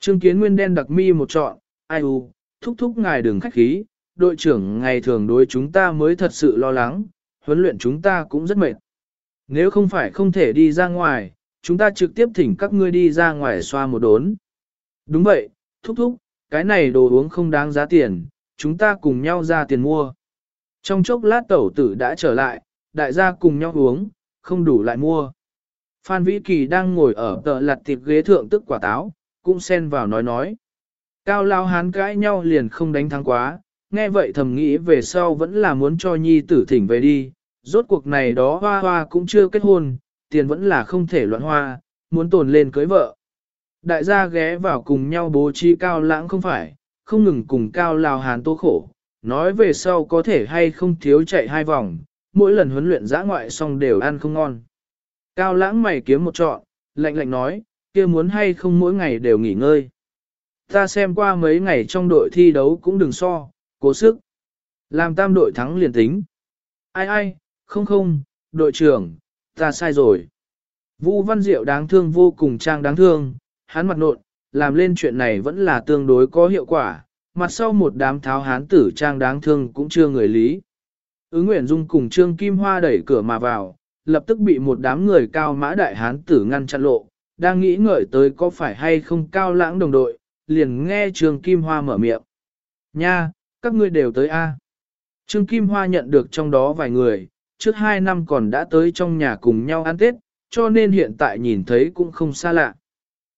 Trương kiến nguyên đen đặc mi một trọn, ai u, thúc thúc ngài đừng khách khí, đội trưởng ngày thường đối chúng ta mới thật sự lo lắng, huấn luyện chúng ta cũng rất mệt. Nếu không phải không thể đi ra ngoài, chúng ta trực tiếp thỉnh các ngươi đi ra ngoài xoa một đốn. Đúng vậy, thúc thúc, cái này đồ uống không đáng giá tiền, chúng ta cùng nhau ra tiền mua. Trong chốc lát tẩu tử đã trở lại, đại gia cùng nhau uống, không đủ lại mua. Phan Vĩ Kỳ đang ngồi ở tờ lặt thịt ghế thượng tức quả táo, cũng xen vào nói nói. Cao lao hán cãi nhau liền không đánh thắng quá, nghe vậy thầm nghĩ về sau vẫn là muốn cho nhi tử thỉnh về đi, rốt cuộc này đó hoa hoa cũng chưa kết hôn, tiền vẫn là không thể loạn hoa, muốn tồn lên cưới vợ. Đại gia ghé vào cùng nhau bố trí cao lãng không phải, không ngừng cùng cao lao hán tố khổ, nói về sau có thể hay không thiếu chạy hai vòng, mỗi lần huấn luyện giã ngoại xong đều ăn không ngon. Cao lãng mày kiếm một trọn, lạnh lạnh nói, kia muốn hay không mỗi ngày đều nghỉ ngơi. Ta xem qua mấy ngày trong đội thi đấu cũng đừng so, cố sức. Làm tam đội thắng liền tính. Ai ai, không không, đội trưởng, ta sai rồi. Vũ Văn Diệu đáng thương vô cùng trang đáng thương, hắn mặt nộn, làm lên chuyện này vẫn là tương đối có hiệu quả, mặt sau một đám tháo hán tử trang đáng thương cũng chưa người lý. Ứng Nguyễn Dung cùng Trương Kim Hoa đẩy cửa mà vào, lập tức bị một đám người cao mã đại hán tử ngăn chặn lộ, đang nghĩ ngợi tới có phải hay không cao lãng đồng đội, liền nghe Trương Kim Hoa mở miệng. Nha, các ngươi đều tới A. Trương Kim Hoa nhận được trong đó vài người, trước hai năm còn đã tới trong nhà cùng nhau ăn Tết, cho nên hiện tại nhìn thấy cũng không xa lạ.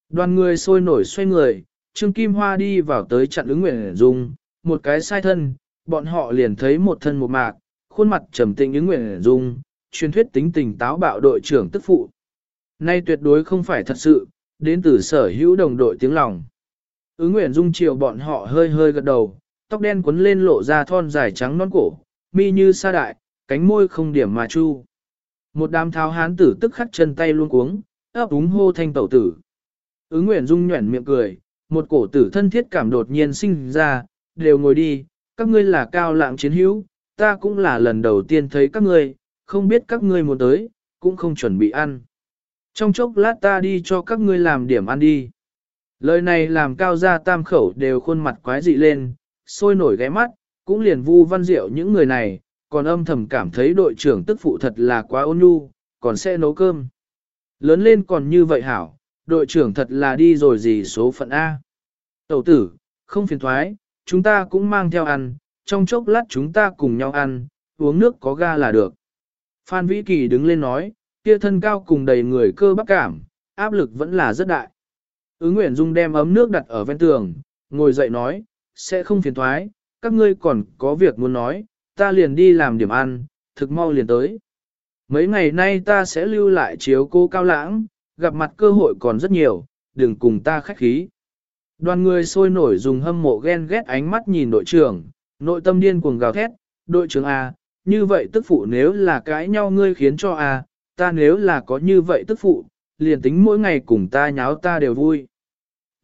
Đoàn người sôi nổi xoay người, Trương Kim Hoa đi vào tới chặn ứng Nguyễn Dung, một cái sai thân, bọn họ liền thấy một thân một mạc, khuôn mặt trầm tĩnh ứng Nguyễn Dung, truyền thuyết tính tình táo bạo đội trưởng tức phụ. Nay tuyệt đối không phải thật sự, đến từ sở hữu đồng đội tiếng lòng. Ứng Nguyễn Dung chiều bọn họ hơi hơi gật đầu, tóc đen quấn lên lộ ra thon dài trắng non cổ, mi như sa đại, cánh môi không điểm mà chu. Một đám tháo hán tử tức khắc chân tay luôn cuống, ấp úng hô thanh tẩu tử. Ứng Nguyễn Dung nhuẩn miệng cười, một cổ tử thân thiết cảm đột nhiên sinh ra, đều ngồi đi, các ngươi là cao lạng chiến hữu, ta cũng là lần đầu tiên thấy các ngươi, không biết các ngươi muốn tới, cũng không chuẩn bị ăn. Trong chốc lát ta đi cho các ngươi làm điểm ăn đi. Lời này làm cao gia tam khẩu đều khuôn mặt quái dị lên, sôi nổi ghé mắt, cũng liền vu văn diệu những người này, còn âm thầm cảm thấy đội trưởng tức phụ thật là quá ôn nhu, còn sẽ nấu cơm. Lớn lên còn như vậy hảo, đội trưởng thật là đi rồi gì số phận A. Tẩu tử, không phiền thoái, chúng ta cũng mang theo ăn, trong chốc lát chúng ta cùng nhau ăn, uống nước có ga là được. Phan Vĩ Kỳ đứng lên nói, kia thân cao cùng đầy người cơ bắp cảm, áp lực vẫn là rất đại. Ứng Nguyễn Dung đem ấm nước đặt ở ven tường, ngồi dậy nói, sẽ không phiền thoái, các ngươi còn có việc muốn nói, ta liền đi làm điểm ăn, thực mau liền tới. Mấy ngày nay ta sẽ lưu lại chiếu cô cao lãng, gặp mặt cơ hội còn rất nhiều, đừng cùng ta khách khí. Đoàn người sôi nổi dùng hâm mộ ghen ghét ánh mắt nhìn đội trưởng, nội tâm điên cuồng gào thét, đội trưởng A, như vậy tức phụ nếu là cãi nhau ngươi khiến cho A, ta nếu là có như vậy tức phụ, liền tính mỗi ngày cùng ta nháo ta đều vui.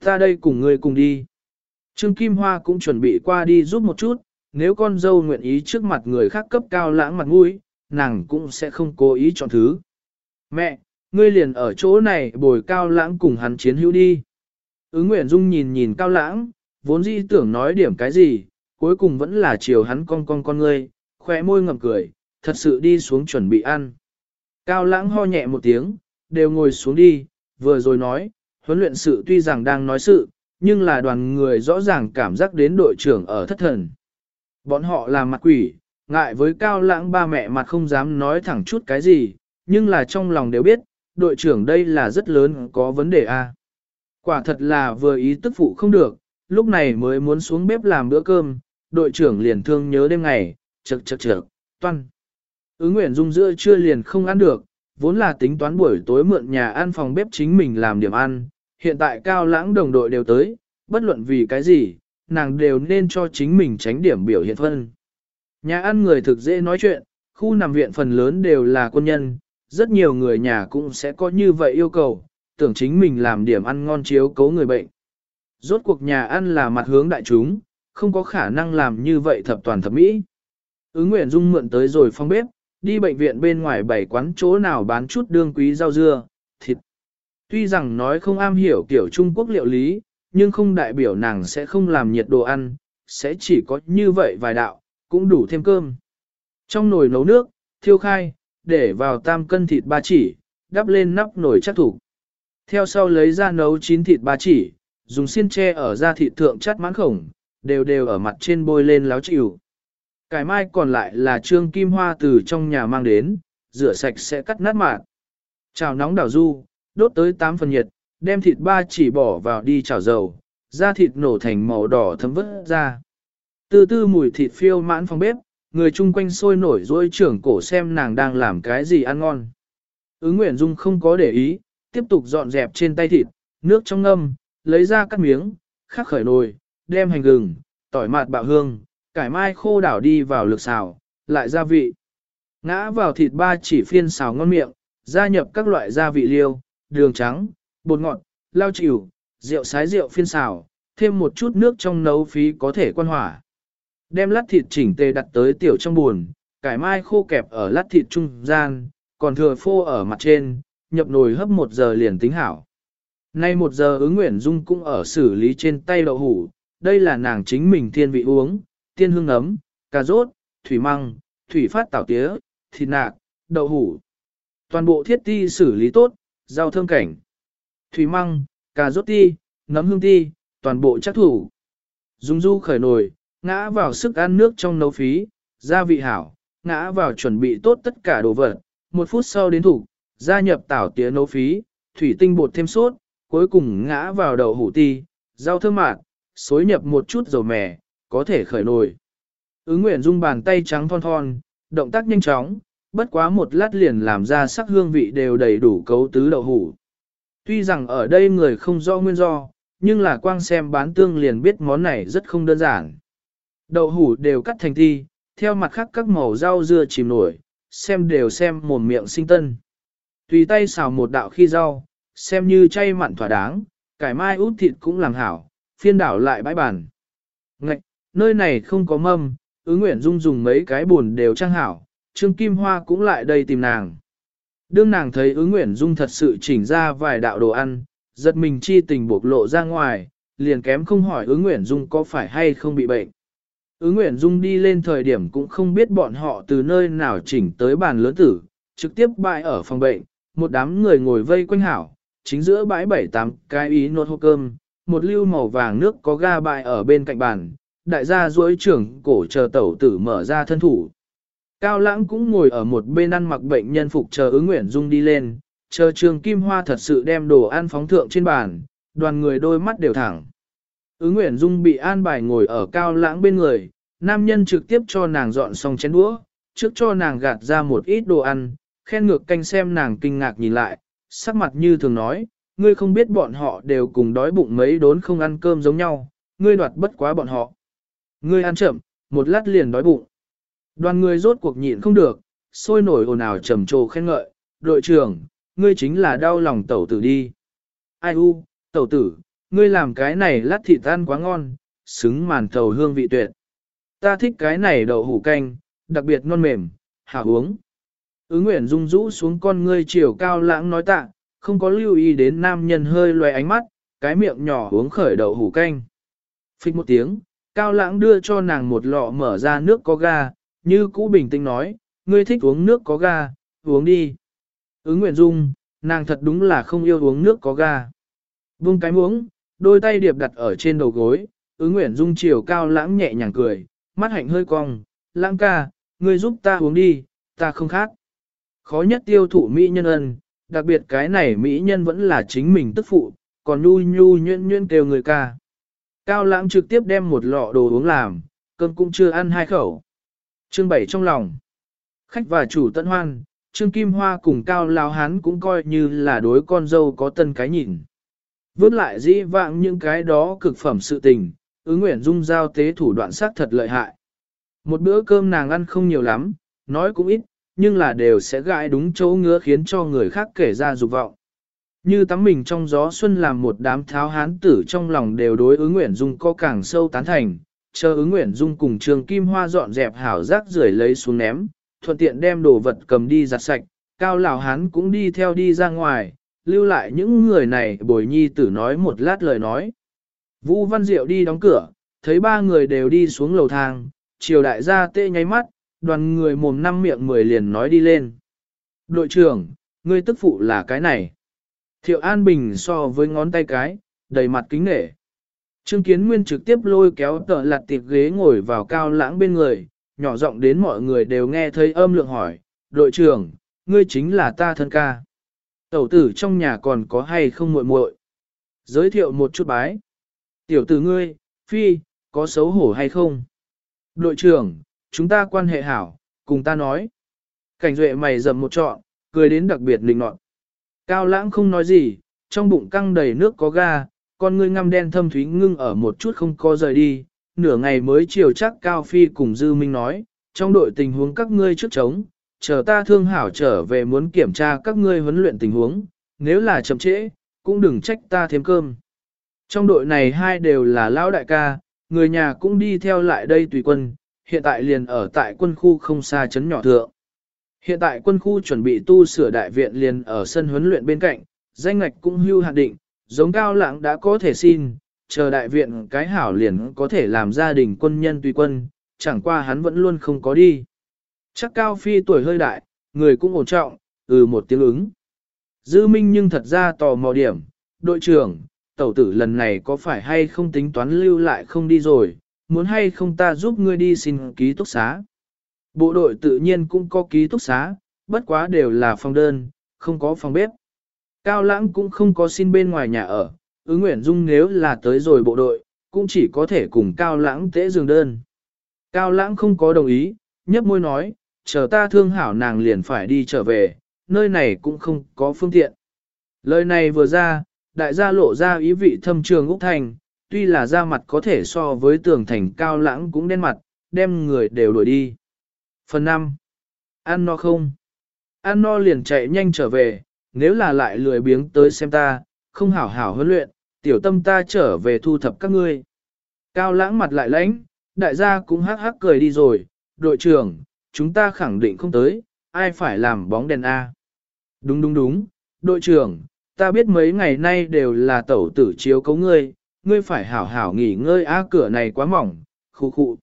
Ta đây cùng ngươi cùng đi. Trương Kim Hoa cũng chuẩn bị qua đi giúp một chút, nếu con dâu nguyện ý trước mặt người khác cấp cao lãng mặt mũi, nàng cũng sẽ không cố ý chọn thứ. Mẹ, ngươi liền ở chỗ này bồi cao lãng cùng hắn chiến hữu đi. Ứng Nguyễn Dung nhìn nhìn cao lãng, vốn dĩ tưởng nói điểm cái gì, cuối cùng vẫn là chiều hắn con con con ngươi, khỏe môi ngậm cười, thật sự đi xuống chuẩn bị ăn. Cao lãng ho nhẹ một tiếng, đều ngồi xuống đi, vừa rồi nói, huấn luyện sự tuy rằng đang nói sự, nhưng là đoàn người rõ ràng cảm giác đến đội trưởng ở thất thần. Bọn họ là mặt quỷ, ngại với cao lãng ba mẹ mặt không dám nói thẳng chút cái gì, nhưng là trong lòng đều biết, đội trưởng đây là rất lớn có vấn đề a. Quả thật là vừa ý tức phụ không được, lúc này mới muốn xuống bếp làm bữa cơm, đội trưởng liền thương nhớ đêm ngày, chật chật chật, toan. Ứng Nguyễn Dung giữa trưa liền không ăn được, vốn là tính toán buổi tối mượn nhà ăn phòng bếp chính mình làm điểm ăn, hiện tại cao lãng đồng đội đều tới, bất luận vì cái gì, nàng đều nên cho chính mình tránh điểm biểu hiện phân. Nhà ăn người thực dễ nói chuyện, khu nằm viện phần lớn đều là quân nhân, rất nhiều người nhà cũng sẽ có như vậy yêu cầu, tưởng chính mình làm điểm ăn ngon chiếu cố người bệnh. Rốt cuộc nhà ăn là mặt hướng đại chúng, không có khả năng làm như vậy thập toàn thập mỹ. Ứng Nguyễn Dung mượn tới rồi phong bếp, đi bệnh viện bên ngoài bảy quán chỗ nào bán chút đương quý rau dưa, thịt. Tuy rằng nói không am hiểu kiểu Trung Quốc liệu lý, nhưng không đại biểu nàng sẽ không làm nhiệt đồ ăn, sẽ chỉ có như vậy vài đạo, cũng đủ thêm cơm. Trong nồi nấu nước, thiêu khai, để vào tam cân thịt ba chỉ, đắp lên nắp nồi chắc thủ. Theo sau lấy ra nấu chín thịt ba chỉ, dùng xiên tre ở da thịt thượng chắt mãn khổng, đều đều ở mặt trên bôi lên láo chịu. Cải mai còn lại là trương kim hoa từ trong nhà mang đến, rửa sạch sẽ cắt nát mạn. Chào nóng đảo du, đốt tới 8 phần nhiệt, đem thịt ba chỉ bỏ vào đi chảo dầu, da thịt nổ thành màu đỏ thấm vứt ra. Từ từ mùi thịt phiêu mãn phòng bếp, người chung quanh sôi nổi dối trưởng cổ xem nàng đang làm cái gì ăn ngon. Ứng Nguyễn Dung không có để ý, tiếp tục dọn dẹp trên tay thịt, nước trong ngâm, lấy ra cắt miếng, khắc khởi nồi, đem hành gừng, tỏi mạt bạo hương, cải mai khô đảo đi vào lược xào, lại gia vị. Ngã vào thịt ba chỉ phiên xào ngon miệng, gia nhập các loại gia vị liêu, đường trắng, bột ngọt, lao chịu, rượu sái rượu phiên xào, thêm một chút nước trong nấu phí có thể quan hỏa. Đem lát thịt chỉnh tề đặt tới tiểu trong buồn, cải mai khô kẹp ở lát thịt trung gian, còn thừa phô ở mặt trên, nhập nồi hấp một giờ liền tính hảo. Nay một giờ ứng nguyện dung cũng ở xử lý trên tay đậu hủ, đây là nàng chính mình thiên vị uống, tiên hương ấm, cà rốt, thủy măng, thủy phát tảo tía, thịt nạc, đậu hủ. Toàn bộ thiết ti xử lý tốt, rau thơm cảnh. Thủy măng, cà rốt ti, nấm hương ti, toàn bộ chắc thủ. Dung du khởi nồi, ngã vào sức ăn nước trong nấu phí, gia vị hảo, ngã vào chuẩn bị tốt tất cả đồ vật. Một phút sau đến thủ, gia nhập tảo tía nấu phí, thủy tinh bột thêm sốt, cuối cùng ngã vào đậu hủ ti, rau thơm mạt, xối nhập một chút dầu mè, có thể khởi nồi. Ứng Nguyễn Dung bàn tay trắng thon thon, động tác nhanh chóng, bất quá một lát liền làm ra sắc hương vị đều đầy đủ cấu tứ đậu hủ. Tuy rằng ở đây người không rõ nguyên do, nhưng là quang xem bán tương liền biết món này rất không đơn giản. Đậu hủ đều cắt thành thi, theo mặt khác các màu rau dưa chìm nổi, xem đều xem mồm miệng sinh tân. Tùy tay xào một đạo khi rau, xem như chay mặn thỏa đáng, cải mai út thịt cũng làm hảo, phiên đảo lại bãi bàn. Ngạch, nơi này không có mâm, ứ nguyện dung dùng mấy cái buồn đều trang hảo, Trương Kim Hoa cũng lại đây tìm nàng. Đương nàng thấy ứng Nguyễn dung thật sự chỉnh ra vài đạo đồ ăn, giật mình chi tình buộc lộ ra ngoài, liền kém không hỏi ứng Nguyễn dung có phải hay không bị bệnh. Ứng Nguyễn dung đi lên thời điểm cũng không biết bọn họ từ nơi nào chỉnh tới bàn lớn tử, trực tiếp bại ở phòng bệnh, một đám người ngồi vây quanh hảo, chính giữa bãi bảy tám cái ý nốt hộp cơm, một lưu màu vàng nước có ga bại ở bên cạnh bàn, đại gia duỗi trưởng cổ chờ tẩu tử mở ra thân thủ. Cao lãng cũng ngồi ở một bên ăn mặc bệnh nhân phục chờ ứng nguyện dung đi lên, chờ trường kim hoa thật sự đem đồ ăn phóng thượng trên bàn, đoàn người đôi mắt đều thẳng. Ứng nguyện dung bị an bài ngồi ở cao lãng bên người, nam nhân trực tiếp cho nàng dọn xong chén đũa, trước cho nàng gạt ra một ít đồ ăn, khen ngược canh xem nàng kinh ngạc nhìn lại, sắc mặt như thường nói, ngươi không biết bọn họ đều cùng đói bụng mấy đốn không ăn cơm giống nhau, ngươi đoạt bất quá bọn họ. Ngươi ăn chậm, một lát liền đói bụng. Đoàn người rốt cuộc nhịn không được, sôi nổi ồn ào trầm trồ khen ngợi, đội trưởng, ngươi chính là đau lòng tẩu tử đi. Ai u, tẩu tử, ngươi làm cái này lát thịt tan quá ngon, xứng màn thầu hương vị tuyệt. Ta thích cái này đậu hủ canh, đặc biệt ngon mềm, hảo uống. Ứng nguyện rung rũ xuống con ngươi chiều cao lãng nói tạ, không có lưu ý đến nam nhân hơi loe ánh mắt, cái miệng nhỏ uống khởi đậu hủ canh. Phích một tiếng, cao lãng đưa cho nàng một lọ mở ra nước có ga, như cũ bình tĩnh nói, ngươi thích uống nước có ga, uống đi. Ứng nguyện dung, nàng thật đúng là không yêu uống nước có ga. Vung cái muỗng, đôi tay điệp đặt ở trên đầu gối, ứng nguyện dung chiều cao lãng nhẹ nhàng cười, mắt hạnh hơi cong, lãng ca, ngươi giúp ta uống đi, ta không khác. Khó nhất tiêu thụ mỹ nhân ân, đặc biệt cái này mỹ nhân vẫn là chính mình tức phụ, còn nhu nhu nhuyễn nhuyễn kêu người ca. Cao lãng trực tiếp đem một lọ đồ uống làm, cơm cũng chưa ăn hai khẩu. Chương bảy trong lòng. Khách và chủ tận hoan, Trương Kim Hoa cùng Cao Lão Hán cũng coi như là đối con dâu có tân cái nhìn. Vớt lại dĩ vãng những cái đó cực phẩm sự tình, ứng nguyện dung giao tế thủ đoạn sắc thật lợi hại. Một bữa cơm nàng ăn không nhiều lắm, nói cũng ít, nhưng là đều sẽ gãi đúng chỗ ngứa khiến cho người khác kể ra dục vọng. Như tắm mình trong gió xuân làm một đám tháo hán tử trong lòng đều đối ứng nguyện dung có càng sâu tán thành, chờ ứng nguyện dung cùng trường kim hoa dọn dẹp hảo rác rưởi lấy xuống ném, thuận tiện đem đồ vật cầm đi giặt sạch, cao lão hán cũng đi theo đi ra ngoài, lưu lại những người này bồi nhi tử nói một lát lời nói. Vũ Văn Diệu đi đóng cửa, thấy ba người đều đi xuống lầu thang, triều đại gia tê nháy mắt, đoàn người mồm năm miệng mười liền nói đi lên. Đội trưởng, ngươi tức phụ là cái này. Thiệu An Bình so với ngón tay cái, đầy mặt kính nể. Trương Kiến Nguyên trực tiếp lôi kéo tờ lặt tiệp ghế ngồi vào cao lãng bên người, nhỏ giọng đến mọi người đều nghe thấy âm lượng hỏi, đội trưởng, ngươi chính là ta thân ca. Tẩu tử trong nhà còn có hay không muội muội? Giới thiệu một chút bái. Tiểu tử ngươi, phi, có xấu hổ hay không? Đội trưởng, chúng ta quan hệ hảo, cùng ta nói. Cảnh duệ mày dầm một trọn, cười đến đặc biệt linh nọt. Cao lãng không nói gì, trong bụng căng đầy nước có ga, con ngươi ngăm đen thâm thúy ngưng ở một chút không có rời đi. Nửa ngày mới chiều chắc Cao Phi cùng Dư Minh nói, trong đội tình huống các ngươi trước chống, chờ ta thương hảo trở về muốn kiểm tra các ngươi huấn luyện tình huống, nếu là chậm trễ, cũng đừng trách ta thêm cơm. Trong đội này hai đều là lão đại ca, người nhà cũng đi theo lại đây tùy quân, hiện tại liền ở tại quân khu không xa chấn nhỏ thượng. Hiện tại quân khu chuẩn bị tu sửa đại viện liền ở sân huấn luyện bên cạnh, danh ngạch cũng hưu hạn định, giống cao lãng đã có thể xin, chờ đại viện cái hảo liền có thể làm gia đình quân nhân tùy quân, chẳng qua hắn vẫn luôn không có đi. Chắc cao phi tuổi hơi đại, người cũng ổn trọng, ừ một tiếng ứng. Dư Minh nhưng thật ra tò mò điểm, đội trưởng, tẩu tử lần này có phải hay không tính toán lưu lại không đi rồi, muốn hay không ta giúp ngươi đi xin ký túc xá. Bộ đội tự nhiên cũng có ký túc xá, bất quá đều là phòng đơn, không có phòng bếp. Cao lãng cũng không có xin bên ngoài nhà ở, ứng nguyện dung nếu là tới rồi bộ đội, cũng chỉ có thể cùng cao lãng tễ giường đơn. Cao lãng không có đồng ý, nhấp môi nói, chờ ta thương hảo nàng liền phải đi trở về, nơi này cũng không có phương tiện. Lời này vừa ra, đại gia lộ ra ý vị thâm trường Úc Thành, tuy là da mặt có thể so với tường thành cao lãng cũng đen mặt, đem người đều đuổi đi. Phần 5. Ăn no không? Ăn no liền chạy nhanh trở về, nếu là lại lười biếng tới xem ta, không hảo hảo huấn luyện, tiểu tâm ta trở về thu thập các ngươi. Cao lãng mặt lại lãnh, đại gia cũng hắc hắc cười đi rồi, đội trưởng, chúng ta khẳng định không tới, ai phải làm bóng đèn A. Đúng đúng đúng, đội trưởng, ta biết mấy ngày nay đều là tẩu tử chiếu cấu ngươi, ngươi phải hảo hảo nghỉ ngơi A cửa này quá mỏng, khu khu.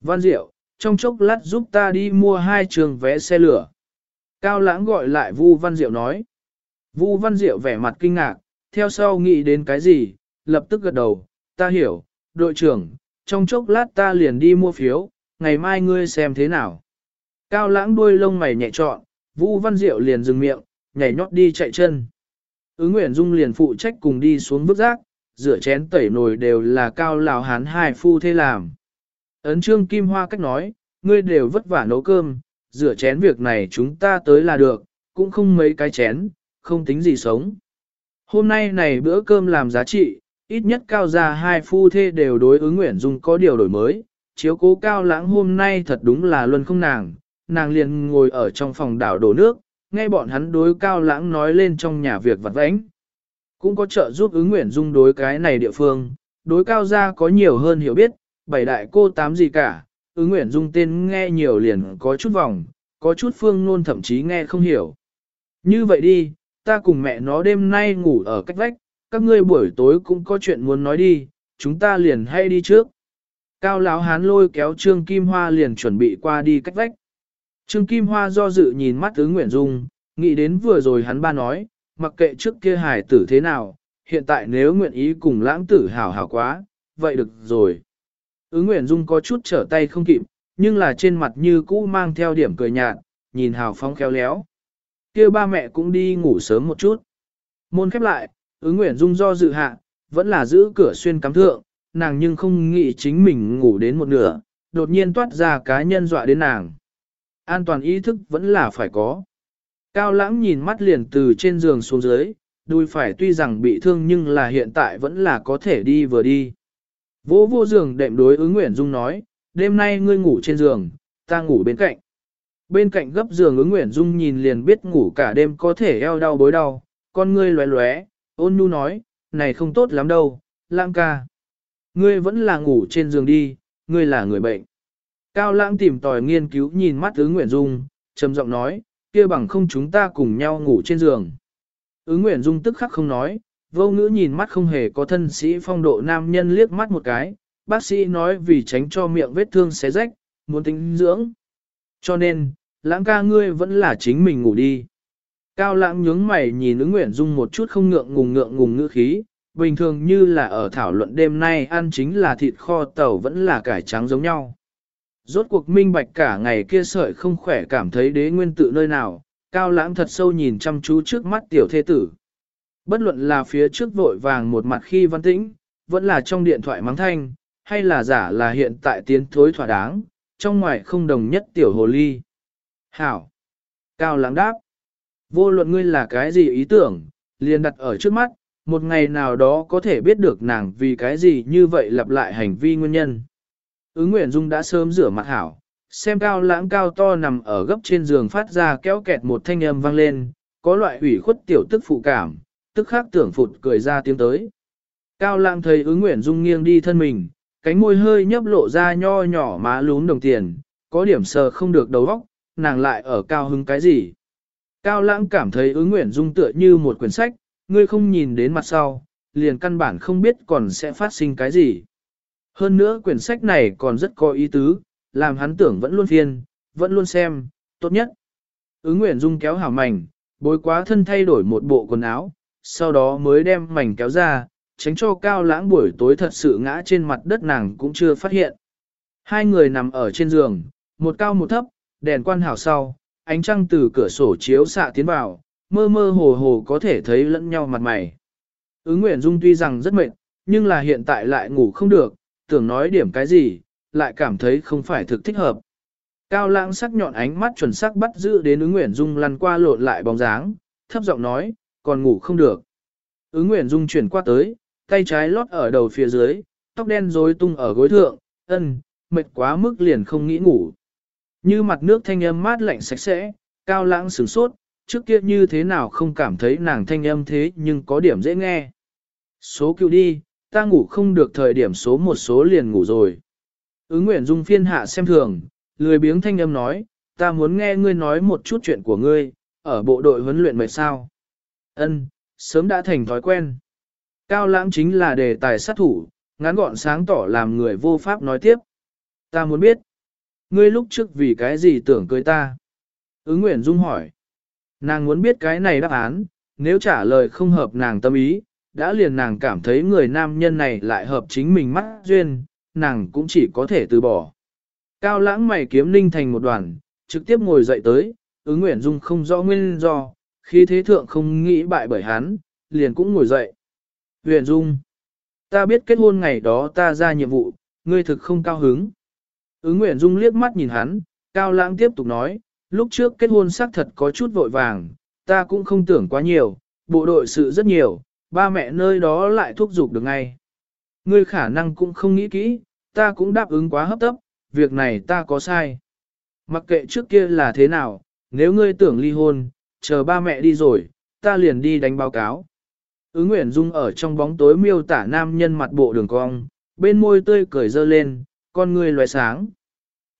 Văn Diệu, trong chốc lát giúp ta đi mua hai trường vé xe lửa. Cao lãng gọi lại Vu Văn Diệu nói. Vu Văn Diệu vẻ mặt kinh ngạc, theo sau nghĩ đến cái gì, lập tức gật đầu, ta hiểu, đội trưởng, trong chốc lát ta liền đi mua phiếu, ngày mai ngươi xem thế nào. Cao lãng đuôi lông mày nhẹ trọn, Vu Văn Diệu liền dừng miệng, nhảy nhót đi chạy chân. Ứng Nguyễn Dung liền phụ trách cùng đi xuống bước rác, rửa chén tẩy nồi đều là cao lào hán hai phu thế làm. Ấn trương Kim Hoa cách nói, ngươi đều vất vả nấu cơm, rửa chén việc này chúng ta tới là được, cũng không mấy cái chén, không tính gì sống. Hôm nay này bữa cơm làm giá trị, ít nhất cao gia hai phu thê đều đối ứng Nguyễn Dung có điều đổi mới, chiếu cố cao lãng hôm nay thật đúng là luân không nàng, nàng liền ngồi ở trong phòng đảo đổ nước, nghe bọn hắn đối cao lãng nói lên trong nhà việc vặt vãnh. Cũng có trợ giúp ứng nguyện dung đối cái này địa phương, đối cao gia có nhiều hơn hiểu biết, bảy đại cô tám gì cả, ứng nguyện dung tên nghe nhiều liền có chút vòng, có chút phương nôn thậm chí nghe không hiểu. Như vậy đi, ta cùng mẹ nó đêm nay ngủ ở cách vách, các ngươi buổi tối cũng có chuyện muốn nói đi, chúng ta liền hay đi trước. Cao lão hán lôi kéo Trương Kim Hoa liền chuẩn bị qua đi cách vách. Trương Kim Hoa do dự nhìn mắt ứng Nguyễn Dung, nghĩ đến vừa rồi hắn ba nói, mặc kệ trước kia hải tử thế nào, hiện tại nếu nguyện ý cùng lãng tử hảo hảo quá, vậy được rồi. Ứng Nguyễn Dung có chút trở tay không kịp, nhưng là trên mặt như cũ mang theo điểm cười nhạt, nhìn hào phóng khéo léo kia ba mẹ cũng đi ngủ sớm một chút. Môn khép lại, ứng Nguyễn Dung do dự hạ, vẫn là giữ cửa xuyên cắm thượng, nàng nhưng không nghĩ chính mình ngủ đến một nửa, đột nhiên toát ra cá nhân dọa đến nàng. An toàn ý thức vẫn là phải có. Cao lãng nhìn mắt liền từ trên giường xuống dưới, đùi phải tuy rằng bị thương nhưng là hiện tại vẫn là có thể đi vừa đi. Vô vô giường đệm đối ứng Nguyễn Dung nói, đêm nay ngươi ngủ trên giường, ta ngủ bên cạnh. Bên cạnh gấp giường ứng Nguyễn Dung nhìn liền biết ngủ cả đêm có thể eo đau bối đau, con ngươi lóe lóe, ôn nhu nói, này không tốt lắm đâu, lãng ca. Ngươi vẫn là ngủ trên giường đi, ngươi là người bệnh. Cao lãng tìm tòi nghiên cứu nhìn mắt ứng Nguyễn Dung, trầm giọng nói, kia bằng không chúng ta cùng nhau ngủ trên giường. Ứng Nguyễn Dung tức khắc không nói, vô ngữ nhìn mắt không hề có thân sĩ phong độ nam nhân liếc mắt một cái, bác sĩ nói vì tránh cho miệng vết thương xé rách, muốn tính dưỡng. Cho nên, lãng ca ngươi vẫn là chính mình ngủ đi. Cao lãng nhướng mày nhìn ứng Nguyễn Dung một chút không ngượng ngùng ngượng ngùng ngữ khí, bình thường như là ở thảo luận đêm nay ăn chính là thịt kho tàu vẫn là cải trắng giống nhau. Rốt cuộc minh bạch cả ngày kia sợi không khỏe cảm thấy đế nguyên tự nơi nào, cao lãng thật sâu nhìn chăm chú trước mắt tiểu thế tử. Bất luận là phía trước vội vàng một mặt khi văn tĩnh, vẫn là trong điện thoại mắng thanh, hay là giả là hiện tại tiến thối thỏa đáng, trong ngoài không đồng nhất tiểu hồ ly. Hảo! Cao lãng đáp! Vô luận ngươi là cái gì ý tưởng, liền đặt ở trước mắt, một ngày nào đó có thể biết được nàng vì cái gì như vậy lặp lại hành vi nguyên nhân. Ứng Nguyễn Dung đã sớm rửa mặt hảo, xem cao lãng cao to nằm ở gấp trên giường phát ra kéo kẹt một thanh âm vang lên, có loại ủy khuất tiểu tức phụ cảm, tức khắc tưởng phụt cười ra tiếng tới. Cao lãng thấy ứng Nguyễn Dung nghiêng đi thân mình, cánh môi hơi nhấp lộ ra nho nhỏ má lún đồng tiền, có điểm sờ không được đầu óc, nàng lại ở cao hứng cái gì. Cao lãng cảm thấy ứng nguyện Dung tựa như một quyển sách, ngươi không nhìn đến mặt sau, liền căn bản không biết còn sẽ phát sinh cái gì. Hơn nữa quyển sách này còn rất có ý tứ, làm hắn tưởng vẫn luôn phiên, vẫn luôn xem, tốt nhất. Ứng nguyện Dung kéo hảo mảnh, bối quá thân thay đổi một bộ quần áo, sau đó mới đem mảnh kéo ra, tránh cho cao lãng buổi tối thật sự ngã trên mặt đất nàng cũng chưa phát hiện. Hai người nằm ở trên giường, một cao một thấp, đèn quan hảo sau, ánh trăng từ cửa sổ chiếu xạ tiến vào, mơ mơ hồ hồ có thể thấy lẫn nhau mặt mày. Ứng Nguyễn Dung tuy rằng rất mệt, nhưng là hiện tại lại ngủ không được, tưởng nói điểm cái gì, lại cảm thấy không phải thực thích hợp. Cao lãng sắc nhọn ánh mắt chuẩn xác bắt giữ đến ứng Nguyễn Dung lăn qua lộn lại bóng dáng, thấp giọng nói, còn ngủ không được. Ứng Nguyễn Dung chuyển qua tới, tay trái lót ở đầu phía dưới, tóc đen rối tung ở gối thượng, ân, mệt quá mức liền không nghĩ ngủ. Như mặt nước thanh âm mát lạnh sạch sẽ, cao lãng sửng sốt, trước kia như thế nào không cảm thấy nàng thanh âm thế nhưng có điểm dễ nghe. Số cứu đi, ta ngủ không được thời điểm số một số liền ngủ rồi. Ứng Nguyễn Dung phiên hạ xem thường, lười biếng thanh âm nói, ta muốn nghe ngươi nói một chút chuyện của ngươi, ở bộ đội huấn luyện mệt sao. Ân, sớm đã thành thói quen. Cao lãng chính là đề tài sát thủ, ngắn gọn sáng tỏ làm người vô pháp nói tiếp. Ta muốn biết, ngươi lúc trước vì cái gì tưởng cưới ta? Ứng Nguyễn Dung hỏi. Nàng muốn biết cái này đáp án, nếu trả lời không hợp nàng tâm ý, đã liền nàng cảm thấy người nam nhân này lại hợp chính mình mắt duyên, nàng cũng chỉ có thể từ bỏ. Cao lãng mày kiếm ninh thành một đoàn, trực tiếp ngồi dậy tới, ứng Nguyễn Dung không rõ nguyên do, khi thế thượng không nghĩ bại bởi hắn, liền cũng ngồi dậy. Nguyễn Dung, ta biết kết hôn ngày đó ta ra nhiệm vụ, ngươi thực không cao hứng. Ứng Nguyễn Dung liếc mắt nhìn hắn, Cao lãng tiếp tục nói, lúc trước kết hôn xác thật có chút vội vàng, ta cũng không tưởng quá nhiều, bộ đội sự rất nhiều, ba mẹ nơi đó lại thúc giục được ngay. Ngươi khả năng cũng không nghĩ kỹ, ta cũng đáp ứng quá hấp tấp, việc này ta có sai. Mặc kệ trước kia là thế nào, nếu ngươi tưởng ly hôn, chờ ba mẹ đi rồi, ta liền đi đánh báo cáo. Ứng Nguyễn Dung ở trong bóng tối miêu tả nam nhân mặt bộ đường cong, bên môi tươi cười dơ lên, con ngươi loé sáng.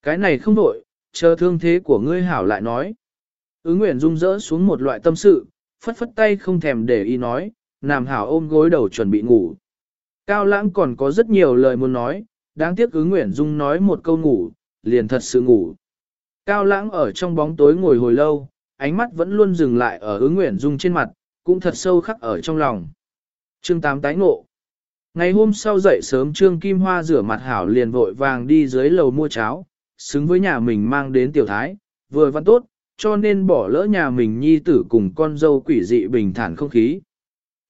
Cái này không đổi, chờ thương thế của ngươi hảo lại nói. Ứng Nguyễn Dung rỡ xuống một loại tâm sự, phất phất tay không thèm để ý nói, nàm hảo ôm gối đầu chuẩn bị ngủ. Cao lãng còn có rất nhiều lời muốn nói, đáng tiếc ứng Nguyễn Dung nói một câu ngủ, liền thật sự ngủ. Cao lãng ở trong bóng tối ngồi hồi lâu, ánh mắt vẫn luôn dừng lại ở ứng Nguyễn Dung trên mặt, cũng thật sâu khắc ở trong lòng. Chương 8 tái ngộ Ngày hôm sau dậy sớm Trương Kim Hoa rửa mặt hảo liền vội vàng đi dưới lầu mua cháo, xứng với nhà mình mang đến tiểu thái, vừa văn tốt, cho nên bỏ lỡ nhà mình nhi tử cùng con dâu quỷ dị bình thản không khí.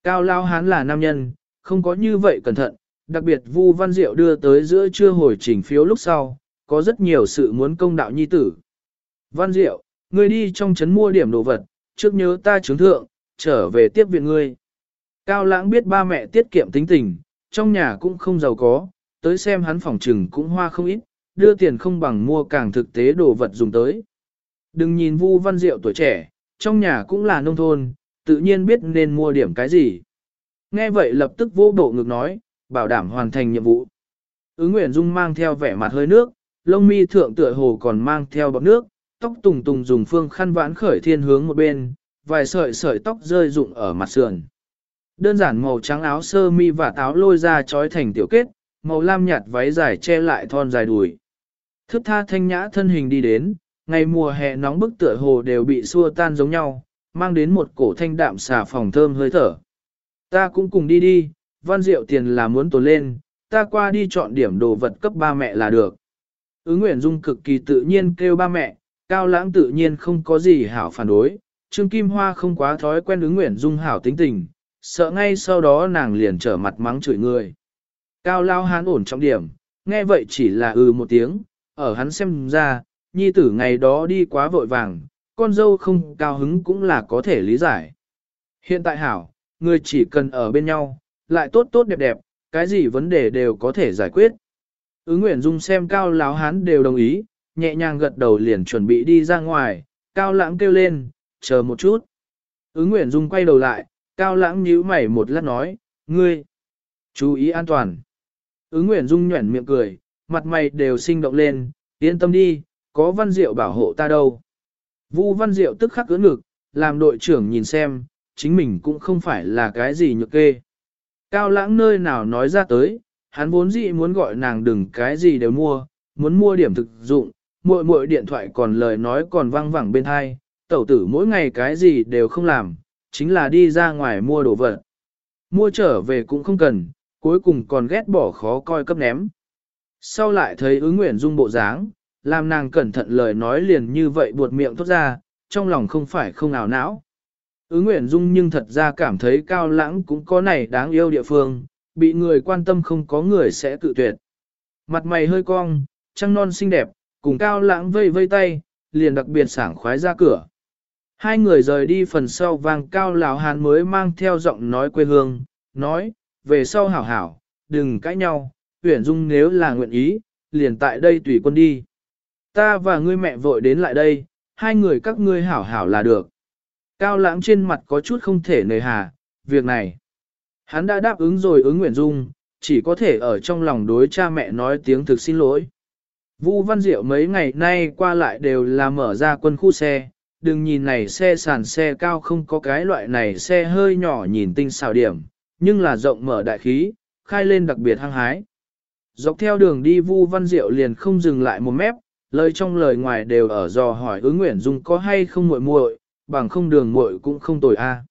Cao Lao Hán là nam nhân, không có như vậy cẩn thận, đặc biệt Vu Văn Diệu đưa tới giữa trưa hồi chỉnh phiếu lúc sau, có rất nhiều sự muốn công đạo nhi tử. Văn Diệu, ngươi đi trong trấn mua điểm đồ vật, trước nhớ ta chứng thượng, trở về tiếp viện ngươi. Cao lãng biết ba mẹ tiết kiệm tính tình, trong nhà cũng không giàu có, tới xem hắn phòng trừng cũng hoa không ít, đưa tiền không bằng mua càng thực tế đồ vật dùng tới. Đừng nhìn Vu Văn Diệu tuổi trẻ, trong nhà cũng là nông thôn, tự nhiên biết nên mua điểm cái gì. Nghe vậy lập tức vô bộ ngực nói, bảo đảm hoàn thành nhiệm vụ. Ứng Nguyễn Dung mang theo vẻ mặt hơi nước, lông mi thượng tựa hồ còn mang theo bọc nước, tóc tùng tùng dùng phương khăn vãn khởi thiên hướng một bên, vài sợi sợi tóc rơi rụng ở mặt sườn. Đơn giản màu trắng áo sơ mi và táo lôi ra trói thành tiểu kết, màu lam nhạt váy dài che lại thon dài đùi. Thức tha thanh nhã thân hình đi đến, ngày mùa hè nóng bức tựa hồ đều bị xua tan giống nhau, mang đến một cổ thanh đạm xà phòng thơm hơi thở. Ta cũng cùng đi đi, văn rượu tiền là muốn tồn lên, ta qua đi chọn điểm đồ vật cấp ba mẹ là được. Ứng Nguyễn Dung cực kỳ tự nhiên kêu ba mẹ, Cao Lãng tự nhiên không có gì hảo phản đối, Trương Kim Hoa không quá thói quen ứng Nguyễn Dung hảo tính tình, sợ ngay sau đó nàng liền trở mặt mắng chửi người. Cao Lao hán ổn trọng điểm, nghe vậy chỉ là ừ một tiếng, ở hắn xem ra, nhi tử ngày đó đi quá vội vàng, con dâu không cao hứng cũng là có thể lý giải. Hiện tại hảo, người chỉ cần ở bên nhau, lại tốt tốt đẹp đẹp, cái gì vấn đề đều có thể giải quyết. Ứng Nguyễn Dung xem Cao Lão Hán đều đồng ý, nhẹ nhàng gật đầu liền chuẩn bị đi ra ngoài, Cao Lãng kêu lên, chờ một chút. Ứng Nguyễn Dung quay đầu lại, Cao Lãng nhíu mày một lát nói, ngươi, chú ý an toàn. Ứng Nguyễn Dung nhuẩn miệng cười, mặt mày đều sinh động lên, yên tâm đi, có văn diệu bảo hộ ta đâu. Vu văn diệu tức khắc ưỡn ngực, làm đội trưởng nhìn xem, chính mình cũng không phải là cái gì nhược kê. Cao lãng nơi nào nói ra tới, hắn vốn dĩ muốn gọi nàng đừng cái gì đều mua, muốn mua điểm thực dụng, muội muội điện thoại còn lời nói còn vang vẳng bên hai, tẩu tử mỗi ngày cái gì đều không làm, chính là đi ra ngoài mua đồ vật. Mua trở về cũng không cần, cuối cùng còn ghét bỏ khó coi cấp ném. Sau lại thấy ứng nguyện dung bộ dáng, làm nàng cẩn thận lời nói liền như vậy buột miệng thốt ra, trong lòng không phải không ảo não. Ứng nguyện dung nhưng thật ra cảm thấy cao lãng cũng có này đáng yêu địa phương, bị người quan tâm không có người sẽ tự tuyệt. Mặt mày hơi cong, trăng non xinh đẹp, cùng cao lãng vây vây tay, liền đặc biệt sảng khoái ra cửa. Hai người rời đi phần sau vang cao lão hán mới mang theo giọng nói quê hương, nói, về sau hảo hảo, đừng cãi nhau, tuyển dung nếu là nguyện ý, liền tại đây tùy quân đi. Ta và ngươi mẹ vội đến lại đây, hai người các ngươi hảo hảo là được. Cao lãng trên mặt có chút không thể nề hà, việc này. Hắn đã đáp ứng rồi ứng nguyện dung, chỉ có thể ở trong lòng đối cha mẹ nói tiếng thực xin lỗi. Vu Văn Diệu mấy ngày nay qua lại đều là mở ra quân khu xe, đừng nhìn này xe sàn xe cao không có cái loại này xe hơi nhỏ nhìn tinh xào điểm, nhưng là rộng mở đại khí, khai lên đặc biệt hăng hái. Dọc theo đường đi Vu Văn Diệu liền không dừng lại một mép, lời trong lời ngoài đều ở dò hỏi ứng nguyện dung có hay không muội muội, bằng không đường muội cũng không tồi a.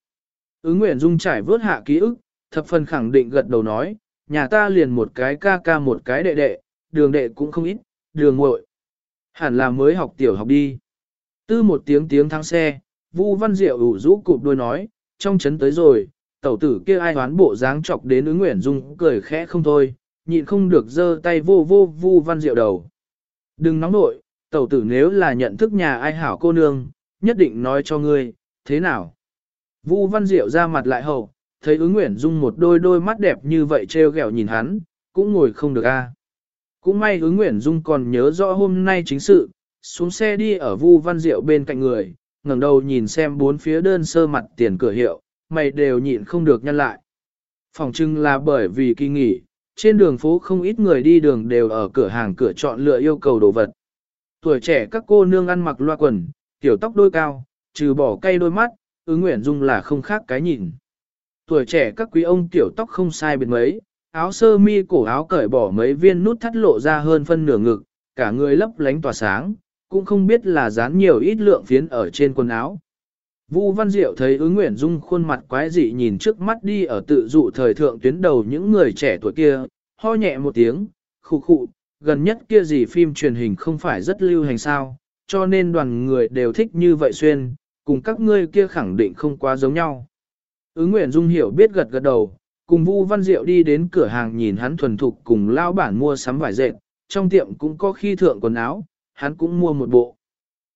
Ứng nguyện dung trải vớt hạ ký ức, thập phần khẳng định gật đầu nói, nhà ta liền một cái ca ca một cái đệ đệ, đường đệ cũng không ít, đường muội Hẳn là mới học tiểu học đi. Tư một tiếng tiếng thắng xe, Vu Văn Diệu ủ rũ cụp đôi nói, trong chấn tới rồi, tẩu tử kia ai hoán bộ dáng chọc đến ứng nguyện dung cười khẽ không thôi, nhịn không được giơ tay vô vô Vu Văn Diệu đầu. Đừng nóng nội, tẩu tử nếu là nhận thức nhà ai hảo cô nương, nhất định nói cho ngươi, thế nào? Vu Văn Diệu ra mặt lại hậu, thấy ứng nguyện dung một đôi đôi mắt đẹp như vậy treo ghẹo nhìn hắn, cũng ngồi không được a. Cũng may ứng nguyện dung còn nhớ rõ hôm nay chính sự, xuống xe đi ở Vu Văn Diệu bên cạnh người, ngẩng đầu nhìn xem bốn phía đơn sơ mặt tiền cửa hiệu, mày đều nhịn không được nhăn lại. Phòng trưng là bởi vì kỳ nghỉ, trên đường phố không ít người đi đường đều ở cửa hàng cửa chọn lựa yêu cầu đồ vật. Tuổi trẻ các cô nương ăn mặc loa quần, tiểu tóc đôi cao, trừ bỏ cây đôi mắt, ứng nguyện dung là không khác cái nhìn. Tuổi trẻ các quý ông tiểu tóc không sai biệt mấy, áo sơ mi cổ áo cởi bỏ mấy viên nút thắt lộ ra hơn phân nửa ngực, cả người lấp lánh tỏa sáng, cũng không biết là dán nhiều ít lượng phiến ở trên quần áo. Vu Văn Diệu thấy ứng Nguyễn dung khuôn mặt quái dị nhìn trước mắt đi ở tự dụ thời thượng tuyến đầu những người trẻ tuổi kia, ho nhẹ một tiếng, khụ khụ, gần nhất kia gì phim truyền hình không phải rất lưu hành sao, cho nên đoàn người đều thích như vậy xuyên, cùng các ngươi kia khẳng định không quá giống nhau. Ứng Nguyễn dung hiểu biết gật gật đầu, cùng Vu Văn Diệu đi đến cửa hàng nhìn hắn thuần thục cùng lao bản mua sắm vải dệt, trong tiệm cũng có khi thượng quần áo, hắn cũng mua một bộ.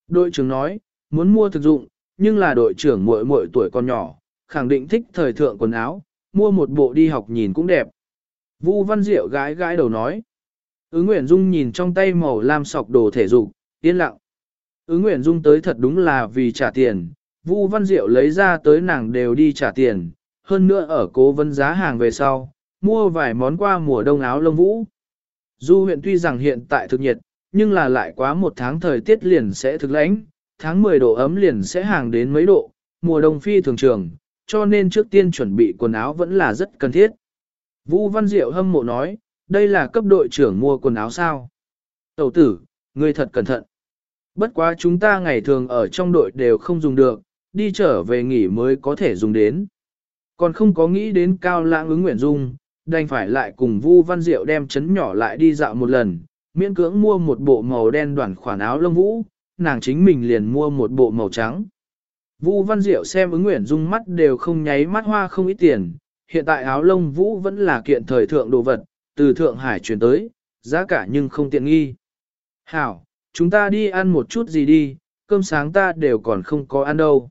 Đội trưởng nói, muốn mua thực dụng, nhưng là đội trưởng muội muội tuổi còn nhỏ, khẳng định thích thời thượng quần áo, mua một bộ đi học nhìn cũng đẹp. Vu Văn Diệu gái gái đầu nói. Ứ Nguyễn Dung nhìn trong tay màu lam sọc đồ thể dục, yên lặng. Ứ Nguyễn Dung tới thật đúng là vì trả tiền, Vu Văn Diệu lấy ra tới nàng đều đi trả tiền, hơn nữa ở cố vấn giá hàng về sau, mua vài món qua mùa đông áo lông vũ. Du huyện tuy rằng hiện tại thực nhiệt, nhưng là lại quá một tháng thời tiết liền sẽ thực lãnh, tháng 10 độ ấm liền sẽ hàng đến mấy độ, mùa đông phi thường trường, cho nên trước tiên chuẩn bị quần áo vẫn là rất cần thiết. Vũ Văn Diệu hâm mộ nói, đây là cấp đội trưởng mua quần áo sao. Tẩu tử, ngươi thật cẩn thận. Bất quá chúng ta ngày thường ở trong đội đều không dùng được, đi trở về nghỉ mới có thể dùng đến. Còn không có nghĩ đến cao lãng ứng nguyện dung, đành phải lại cùng Vu Văn Diệu đem chấn nhỏ lại đi dạo một lần, miễn cưỡng mua một bộ màu đen đoàn khoản áo lông vũ, nàng chính mình liền mua một bộ màu trắng. Vu Văn Diệu xem ứng nguyện dung mắt đều không nháy mắt hoa không ít tiền, hiện tại áo lông vũ vẫn là kiện thời thượng đồ vật, từ Thượng Hải chuyển tới, giá cả nhưng không tiện nghi. Hảo, chúng ta đi ăn một chút gì đi, cơm sáng ta đều còn không có ăn đâu.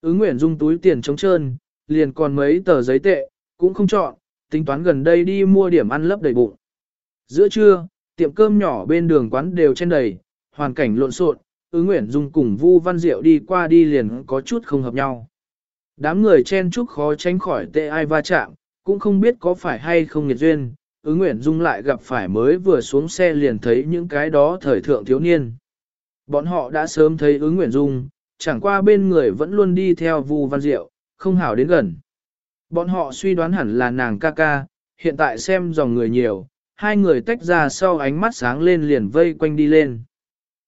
Ứng nguyện dung túi tiền trống trơn, liền còn mấy tờ giấy tệ, cũng không chọn, tính toán gần đây đi mua điểm ăn lấp đầy bụng. Giữa trưa, tiệm cơm nhỏ bên đường quán đều trên đầy, hoàn cảnh lộn xộn, ứ Nguyễn dung cùng Vu Văn Diệu đi qua đi liền có chút không hợp nhau. Đám người chen chúc khó tránh khỏi tệ ai va chạm, cũng không biết có phải hay không nghiệt duyên, ứ Nguyễn dung lại gặp phải mới vừa xuống xe liền thấy những cái đó thời thượng thiếu niên. Bọn họ đã sớm thấy ứ Nguyễn dung, chẳng qua bên người vẫn luôn đi theo Vu Văn Diệu, không hảo đến gần. Bọn họ suy đoán hẳn là nàng ca ca, hiện tại xem dòng người nhiều, hai người tách ra sau ánh mắt sáng lên liền vây quanh đi lên.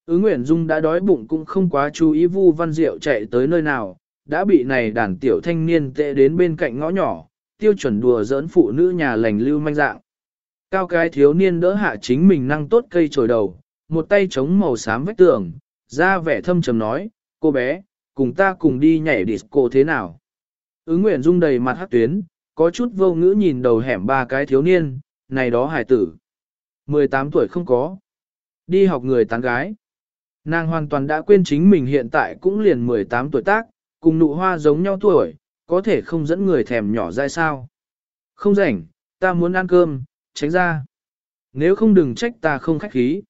Ứ Nguyễn Dung đã đói bụng cũng không quá chú ý Vu Văn Diệu chạy tới nơi nào, đã bị này đàn tiểu thanh niên tệ đến bên cạnh ngõ nhỏ, tiêu chuẩn đùa giỡn phụ nữ nhà lành lưu manh dạng. Cao cái thiếu niên đỡ hạ chính mình năng tốt cây trồi đầu, một tay chống màu xám vách tường, ra vẻ thâm trầm nói, cô bé, cùng ta cùng đi nhảy disco thế nào. Ứ Nguyễn Dung đầy mặt hát tuyến, có chút vô ngữ nhìn đầu hẻm ba cái thiếu niên, này đó hải tử. 18 tuổi không có. Đi học người tán gái. Nàng hoàn toàn đã quên chính mình hiện tại cũng liền 18 tuổi tác, cùng nụ hoa giống nhau tuổi, có thể không dẫn người thèm nhỏ dai sao. Không rảnh, ta muốn ăn cơm, tránh ra. Nếu không đừng trách ta không khách khí.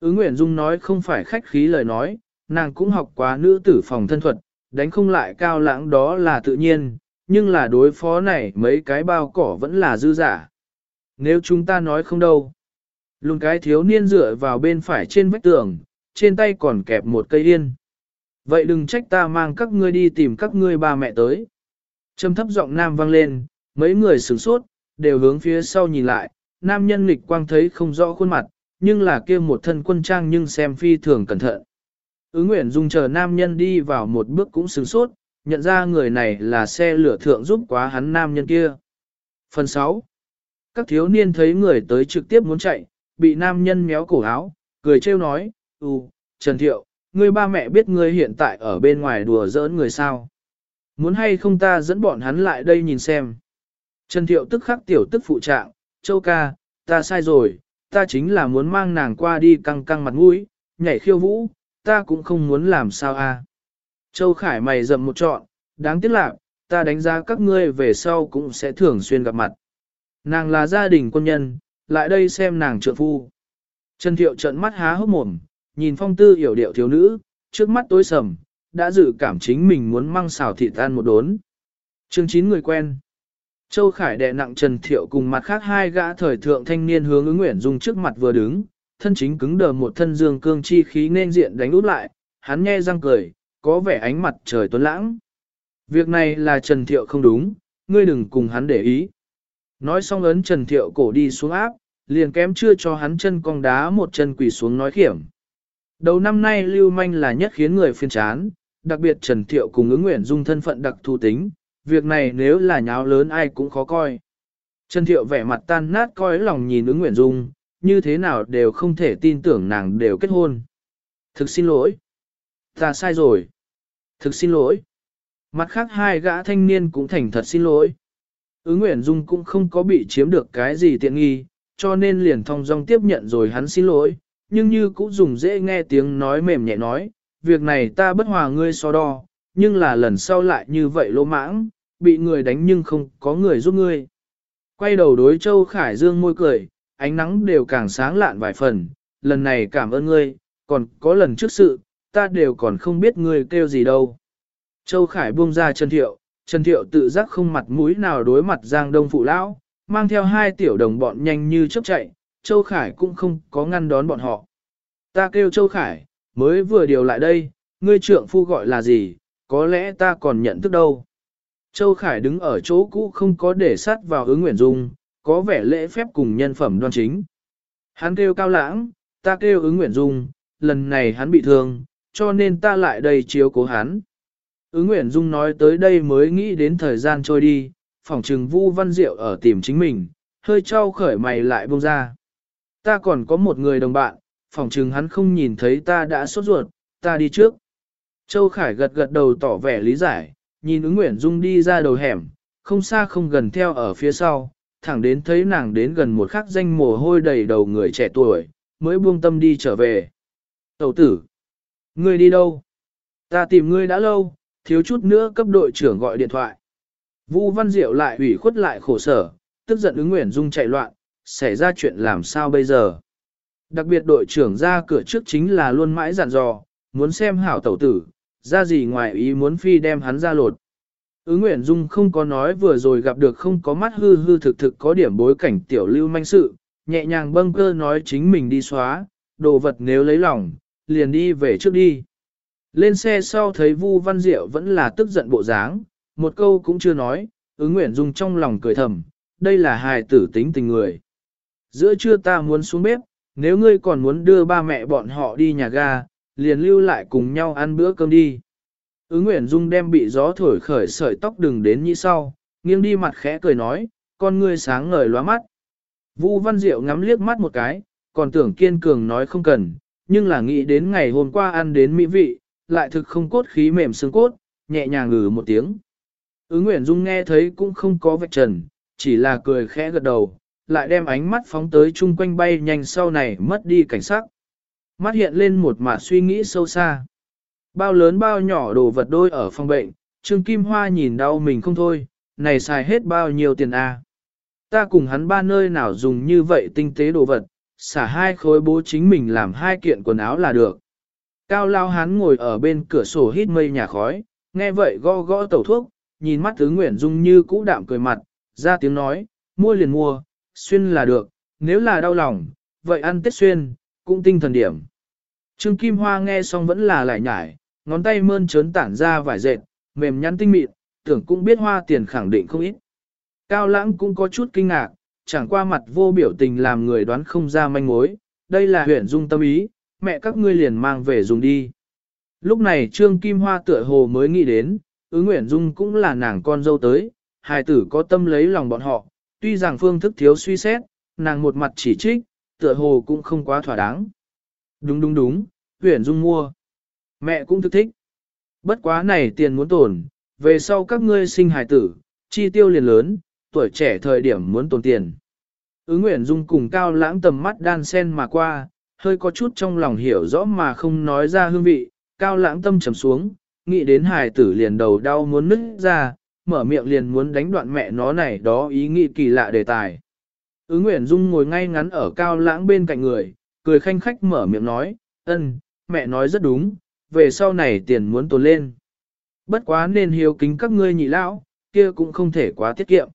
Ứ Nguyễn Dung nói không phải khách khí lời nói, nàng cũng học quá nữ tử phòng thân thuật, đánh không lại cao lãng đó là tự nhiên, nhưng là đối phó này mấy cái bao cỏ vẫn là dư giả. Nếu chúng ta nói không đâu. Lùn cái thiếu niên dựa vào bên phải trên vách tường, trên tay còn kẹp một cây yên. Vậy đừng trách ta mang các ngươi đi tìm các ngươi ba mẹ tới. Trầm thấp giọng nam vang lên, mấy người sửng sốt, đều hướng phía sau nhìn lại, nam nhân nghịch quang thấy không rõ khuôn mặt, nhưng là kia một thân quân trang nhưng xem phi thường cẩn thận. Ứ Nguyễn Dung chờ nam nhân đi vào một bước cũng sửng sốt, nhận ra người này là xe lửa thượng giúp quá hắn nam nhân kia. Phần 6. Các thiếu niên thấy người tới trực tiếp muốn chạy, bị nam nhân méo cổ áo, cười trêu nói, Ừ, Trần Thiệu, ngươi ba mẹ biết ngươi hiện tại ở bên ngoài đùa giỡn người sao. Muốn hay không ta dẫn bọn hắn lại đây nhìn xem. Trần Thiệu tức khắc tiểu tức phụ trạng, châu ca, ta sai rồi, ta chính là muốn mang nàng qua đi căng căng mặt mũi, nhảy khiêu vũ, ta cũng không muốn làm sao a. Châu Khải mày rậm một trọn, đáng tiếc là, ta đánh giá các ngươi về sau cũng sẽ thường xuyên gặp mặt. Nàng là gia đình quân nhân, lại đây xem nàng trượng phu. Trần Thiệu trợn mắt há hốc mồm, nhìn phong tư hiểu điệu thiếu nữ, trước mắt tối sầm, đã dự cảm chính mình muốn mang xào thịt tan một đốn. Chương 9 người quen. Châu Khải đè nặng Trần Thiệu cùng mặt khác hai gã thời thượng thanh niên hướng ứng nguyện dùng trước mặt vừa đứng, thân chính cứng đờ một thân dương cương chi khí nên diện đánh út lại, hắn nghe răng cười, có vẻ ánh mặt trời tuấn lãng. Việc này là Trần Thiệu không đúng, ngươi đừng cùng hắn để ý. Nói xong ấn Trần Thiệu cổ đi xuống áp, liền kém chưa cho hắn chân cong đá một chân quỳ xuống nói khiểm. Đầu năm nay lưu manh là nhất khiến người phiên chán, đặc biệt Trần Thiệu cùng ứng nguyện dung thân phận đặc thù tính, việc này nếu là nháo lớn ai cũng khó coi. Trần Thiệu vẻ mặt tan nát coi lòng nhìn ứng nguyện dung, như thế nào đều không thể tin tưởng nàng đều kết hôn. Thực xin lỗi. Ta sai rồi. Thực xin lỗi. Mặt khác hai gã thanh niên cũng thành thật xin lỗi. Ứng Nguyễn Dung cũng không có bị chiếm được cái gì tiện nghi, cho nên liền thong dong tiếp nhận rồi hắn xin lỗi, nhưng như cũng dùng dễ nghe tiếng nói mềm nhẹ nói, việc này ta bất hòa ngươi so đo, nhưng là lần sau lại như vậy lỗ mãng, bị người đánh nhưng không có người giúp ngươi. Quay đầu đối Châu Khải Dương môi cười, ánh nắng đều càng sáng lạn vài phần, lần này cảm ơn ngươi, còn có lần trước sự, ta đều còn không biết ngươi kêu gì đâu. Châu Khải buông ra chân Thiệu, Trần Thiệu tự giác không mặt mũi nào đối mặt Giang Đông Phụ Lão, mang theo hai tiểu đồng bọn nhanh như chớp chạy, Châu Khải cũng không có ngăn đón bọn họ. Ta kêu Châu Khải, mới vừa điều lại đây, ngươi trượng phu gọi là gì, có lẽ ta còn nhận thức đâu. Châu Khải đứng ở chỗ cũ không có để sát vào ứng Nguyễn Dung, có vẻ lễ phép cùng nhân phẩm đoan chính. Hắn kêu cao lãng, ta kêu ứng Nguyễn Dung, lần này hắn bị thương, cho nên ta lại đây chiếu cố hắn. Ứng Nguyễn Dung nói tới đây mới nghĩ đến thời gian trôi đi, phỏng trừng Vu Văn Diệu ở tìm chính mình, hơi trao khởi mày lại buông ra. Ta còn có một người đồng bạn, phỏng trừng hắn không nhìn thấy ta đã sốt ruột, ta đi trước. Châu Khải gật gật đầu tỏ vẻ lý giải, nhìn ứng Nguyễn Dung đi ra đầu hẻm, không xa không gần theo ở phía sau, thẳng đến thấy nàng đến gần một khắc danh mồ hôi đầy đầu người trẻ tuổi, mới buông tâm đi trở về. Tẩu tử, ngươi đi đâu? Ta tìm ngươi đã lâu, thiếu chút nữa cấp đội trưởng gọi điện thoại. Vũ Văn Diệu lại ủy khuất lại khổ sở, tức giận ứng Nguyễn Dung chạy loạn, xảy ra chuyện làm sao bây giờ? Đặc biệt đội trưởng ra cửa trước chính là luôn mãi dặn dò, muốn xem hảo tẩu tử, ra gì ngoài ý muốn phi đem hắn ra lột. Ứng Nguyễn Dung không có nói vừa rồi gặp được không có mắt hư hư thực thực có điểm bối cảnh tiểu lưu manh sự, nhẹ nhàng bâng cơ nói chính mình đi xóa, đồ vật nếu lấy lòng, liền đi về trước đi. Lên xe sau thấy Vu Văn Diệu vẫn là tức giận bộ dáng, một câu cũng chưa nói, ứng Nguyện Dung trong lòng cười thầm, đây là hài tử tính tình người. Giữa trưa ta muốn xuống bếp, nếu ngươi còn muốn đưa ba mẹ bọn họ đi nhà ga, liền lưu lại cùng nhau ăn bữa cơm đi. Ứng Nguyễn Dung đem bị gió thổi khởi sợi tóc đừng đến như sau, nghiêng đi mặt khẽ cười nói, con ngươi sáng ngời lóa mắt. Vu Văn Diệu ngắm liếc mắt một cái, còn tưởng kiên cường nói không cần, nhưng là nghĩ đến ngày hôm qua ăn đến mỹ vị, lại thực không cốt khí mềm xương cốt, nhẹ nhàng ngừ một tiếng. Ứng Nguyễn Dung nghe thấy cũng không có vạch trần, chỉ là cười khẽ gật đầu, lại đem ánh mắt phóng tới chung quanh bay nhanh sau này mất đi cảnh sắc. Mắt hiện lên một mả suy nghĩ sâu xa. Bao lớn bao nhỏ đồ vật đôi ở phòng bệnh, Trương Kim Hoa nhìn đau mình không thôi, này xài hết bao nhiêu tiền a? À? Ta cùng hắn ba nơi nào dùng như vậy tinh tế đồ vật, xả hai khối bố chính mình làm hai kiện quần áo là được. Cao lao Hán ngồi ở bên cửa sổ hít mây nhà khói, nghe vậy gõ gõ tẩu thuốc, nhìn mắt tứ Nguyễn Dung như cũ đạm cười mặt, ra tiếng nói, mua liền mua, xuyên là được, nếu là đau lòng, vậy ăn tết xuyên, cũng tinh thần điểm. Trương Kim Hoa nghe xong vẫn là lại nhải, ngón tay mơn trớn tản ra vải dệt, mềm nhắn tinh mịn, tưởng cũng biết hoa tiền khẳng định không ít. Cao lãng cũng có chút kinh ngạc, chẳng qua mặt vô biểu tình làm người đoán không ra manh mối, đây là huyện dung tâm ý, mẹ các ngươi liền mang về dùng đi. Lúc này Trương Kim Hoa tựa hồ mới nghĩ đến, ứng nguyện dung cũng là nàng con dâu tới, hài tử có tâm lấy lòng bọn họ, tuy rằng phương thức thiếu suy xét, nàng một mặt chỉ trích, tựa hồ cũng không quá thỏa đáng. Đúng đúng đúng, Nguyễn dung mua. Mẹ cũng thức thích. Bất quá này tiền muốn tồn, về sau các ngươi sinh hài tử, chi tiêu liền lớn, tuổi trẻ thời điểm muốn tồn tiền. Ứng Nguyễn Dung cùng cao lãng tầm mắt đan sen mà qua, hơi có chút trong lòng hiểu rõ mà không nói ra hương vị, cao lãng tâm trầm xuống, nghĩ đến hài tử liền đầu đau muốn nứt ra, mở miệng liền muốn đánh đoạn mẹ nó này đó ý nghĩ kỳ lạ đề tài. Ứng Nguyễn Dung ngồi ngay ngắn ở cao lãng bên cạnh người, cười khanh khách mở miệng nói, ân, mẹ nói rất đúng, về sau này tiền muốn tồn lên. Bất quá nên hiếu kính các ngươi nhị lão, kia cũng không thể quá tiết kiệm.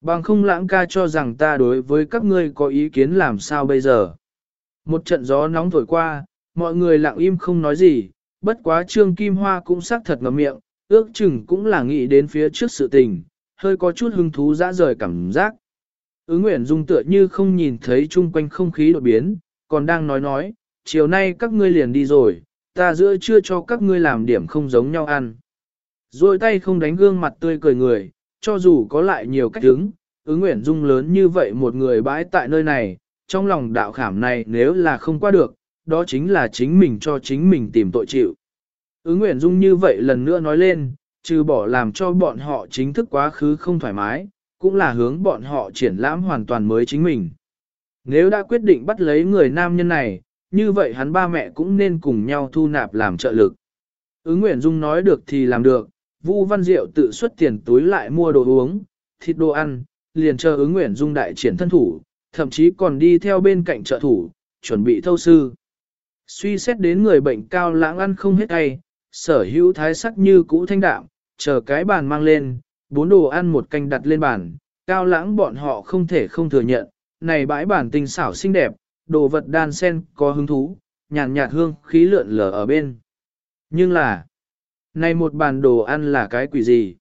Bằng không lãng ca cho rằng ta đối với các ngươi có ý kiến làm sao bây giờ. Một trận gió nóng thổi qua, mọi người lặng im không nói gì, bất quá trương kim hoa cũng xác thật ngậm miệng, ước chừng cũng là nghĩ đến phía trước sự tình, hơi có chút hứng thú dã rời cảm giác. Ứng Nguyễn Dung tựa như không nhìn thấy chung quanh không khí đột biến, còn đang nói nói, chiều nay các ngươi liền đi rồi, ta giữa chưa cho các ngươi làm điểm không giống nhau ăn. Rồi tay không đánh gương mặt tươi cười người, cho dù có lại nhiều cách đứng, ứng Nguyễn Dung lớn như vậy một người bãi tại nơi này, trong lòng đạo khảm này nếu là không qua được, đó chính là chính mình cho chính mình tìm tội chịu. Ứng Nguyễn Dung như vậy lần nữa nói lên, trừ bỏ làm cho bọn họ chính thức quá khứ không thoải mái, cũng là hướng bọn họ triển lãm hoàn toàn mới chính mình. Nếu đã quyết định bắt lấy người nam nhân này, như vậy hắn ba mẹ cũng nên cùng nhau thu nạp làm trợ lực. Ứng Nguyễn Dung nói được thì làm được, Vu Văn Diệu tự xuất tiền túi lại mua đồ uống, thịt đồ ăn, liền chờ ứng nguyện dung đại triển thân thủ, thậm chí còn đi theo bên cạnh trợ thủ, chuẩn bị thâu sư. Suy xét đến người bệnh cao lãng ăn không hết tay, sở hữu thái sắc như cũ thanh đạm, chờ cái bàn mang lên, bốn đồ ăn một canh đặt lên bàn, cao lãng bọn họ không thể không thừa nhận, này bãi bản tinh xảo xinh đẹp, đồ vật đan sen có hứng thú, nhàn nhạt, hương khí lượn lờ ở bên. Nhưng là, này một bàn đồ ăn là cái quỷ gì?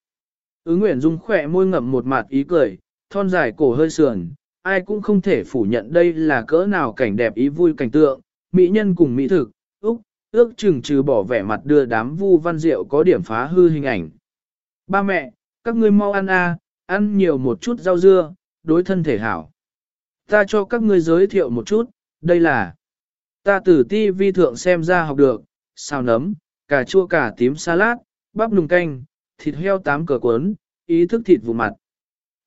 Ứng Nguyễn Dung khỏe môi ngậm một mặt ý cười, thon dài cổ hơi sườn, ai cũng không thể phủ nhận đây là cỡ nào cảnh đẹp ý vui cảnh tượng, mỹ nhân cùng mỹ thực, úc, ước chừng trừ bỏ vẻ mặt đưa đám vu văn diệu có điểm phá hư hình ảnh. Ba mẹ, các ngươi mau ăn a, ăn nhiều một chút rau dưa, đối thân thể hảo. Ta cho các ngươi giới thiệu một chút, đây là ta từ ti vi thượng xem ra học được, xào nấm, cà chua cà tím salad, bắp nùng canh, thịt heo tám cờ cuốn, ý thức thịt vụ mặt.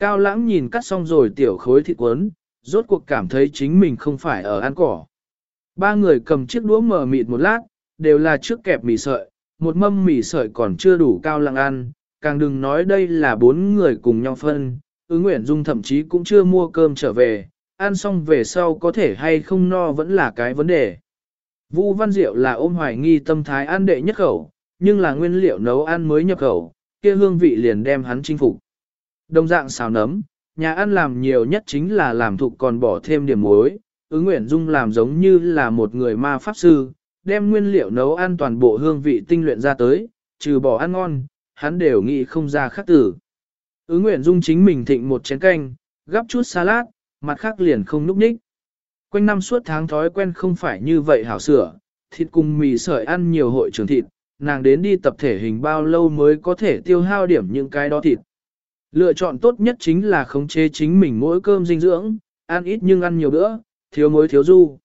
Cao lãng nhìn cắt xong rồi tiểu khối thịt cuốn, rốt cuộc cảm thấy chính mình không phải ở ăn cỏ. Ba người cầm chiếc đũa mở mịt một lát, đều là trước kẹp mì sợi, một mâm mì sợi còn chưa đủ cao lãng ăn, càng đừng nói đây là bốn người cùng nhau phân, ứng nguyện dung thậm chí cũng chưa mua cơm trở về, ăn xong về sau có thể hay không no vẫn là cái vấn đề. Vu Văn Diệu là ôm hoài nghi tâm thái ăn đệ nhất khẩu, nhưng là nguyên liệu nấu ăn mới nhập khẩu, kia hương vị liền đem hắn chinh phục. Đồng dạng xào nấm, nhà ăn làm nhiều nhất chính là làm thục còn bỏ thêm điểm muối, ứng nguyện dung làm giống như là một người ma pháp sư, đem nguyên liệu nấu ăn toàn bộ hương vị tinh luyện ra tới, trừ bỏ ăn ngon, hắn đều nghĩ không ra khác tử. Ứng nguyện dung chính mình thịnh một chén canh, gắp chút salad, mặt khác liền không núp ních. Quanh năm suốt tháng thói quen không phải như vậy hảo sửa, thịt cùng mì sợi ăn nhiều hội trường thịt, nàng đến đi tập thể hình bao lâu mới có thể tiêu hao điểm những cái đó thịt. Lựa chọn tốt nhất chính là khống chế chính mình mỗi cơm dinh dưỡng, ăn ít nhưng ăn nhiều bữa, thiếu muối thiếu du.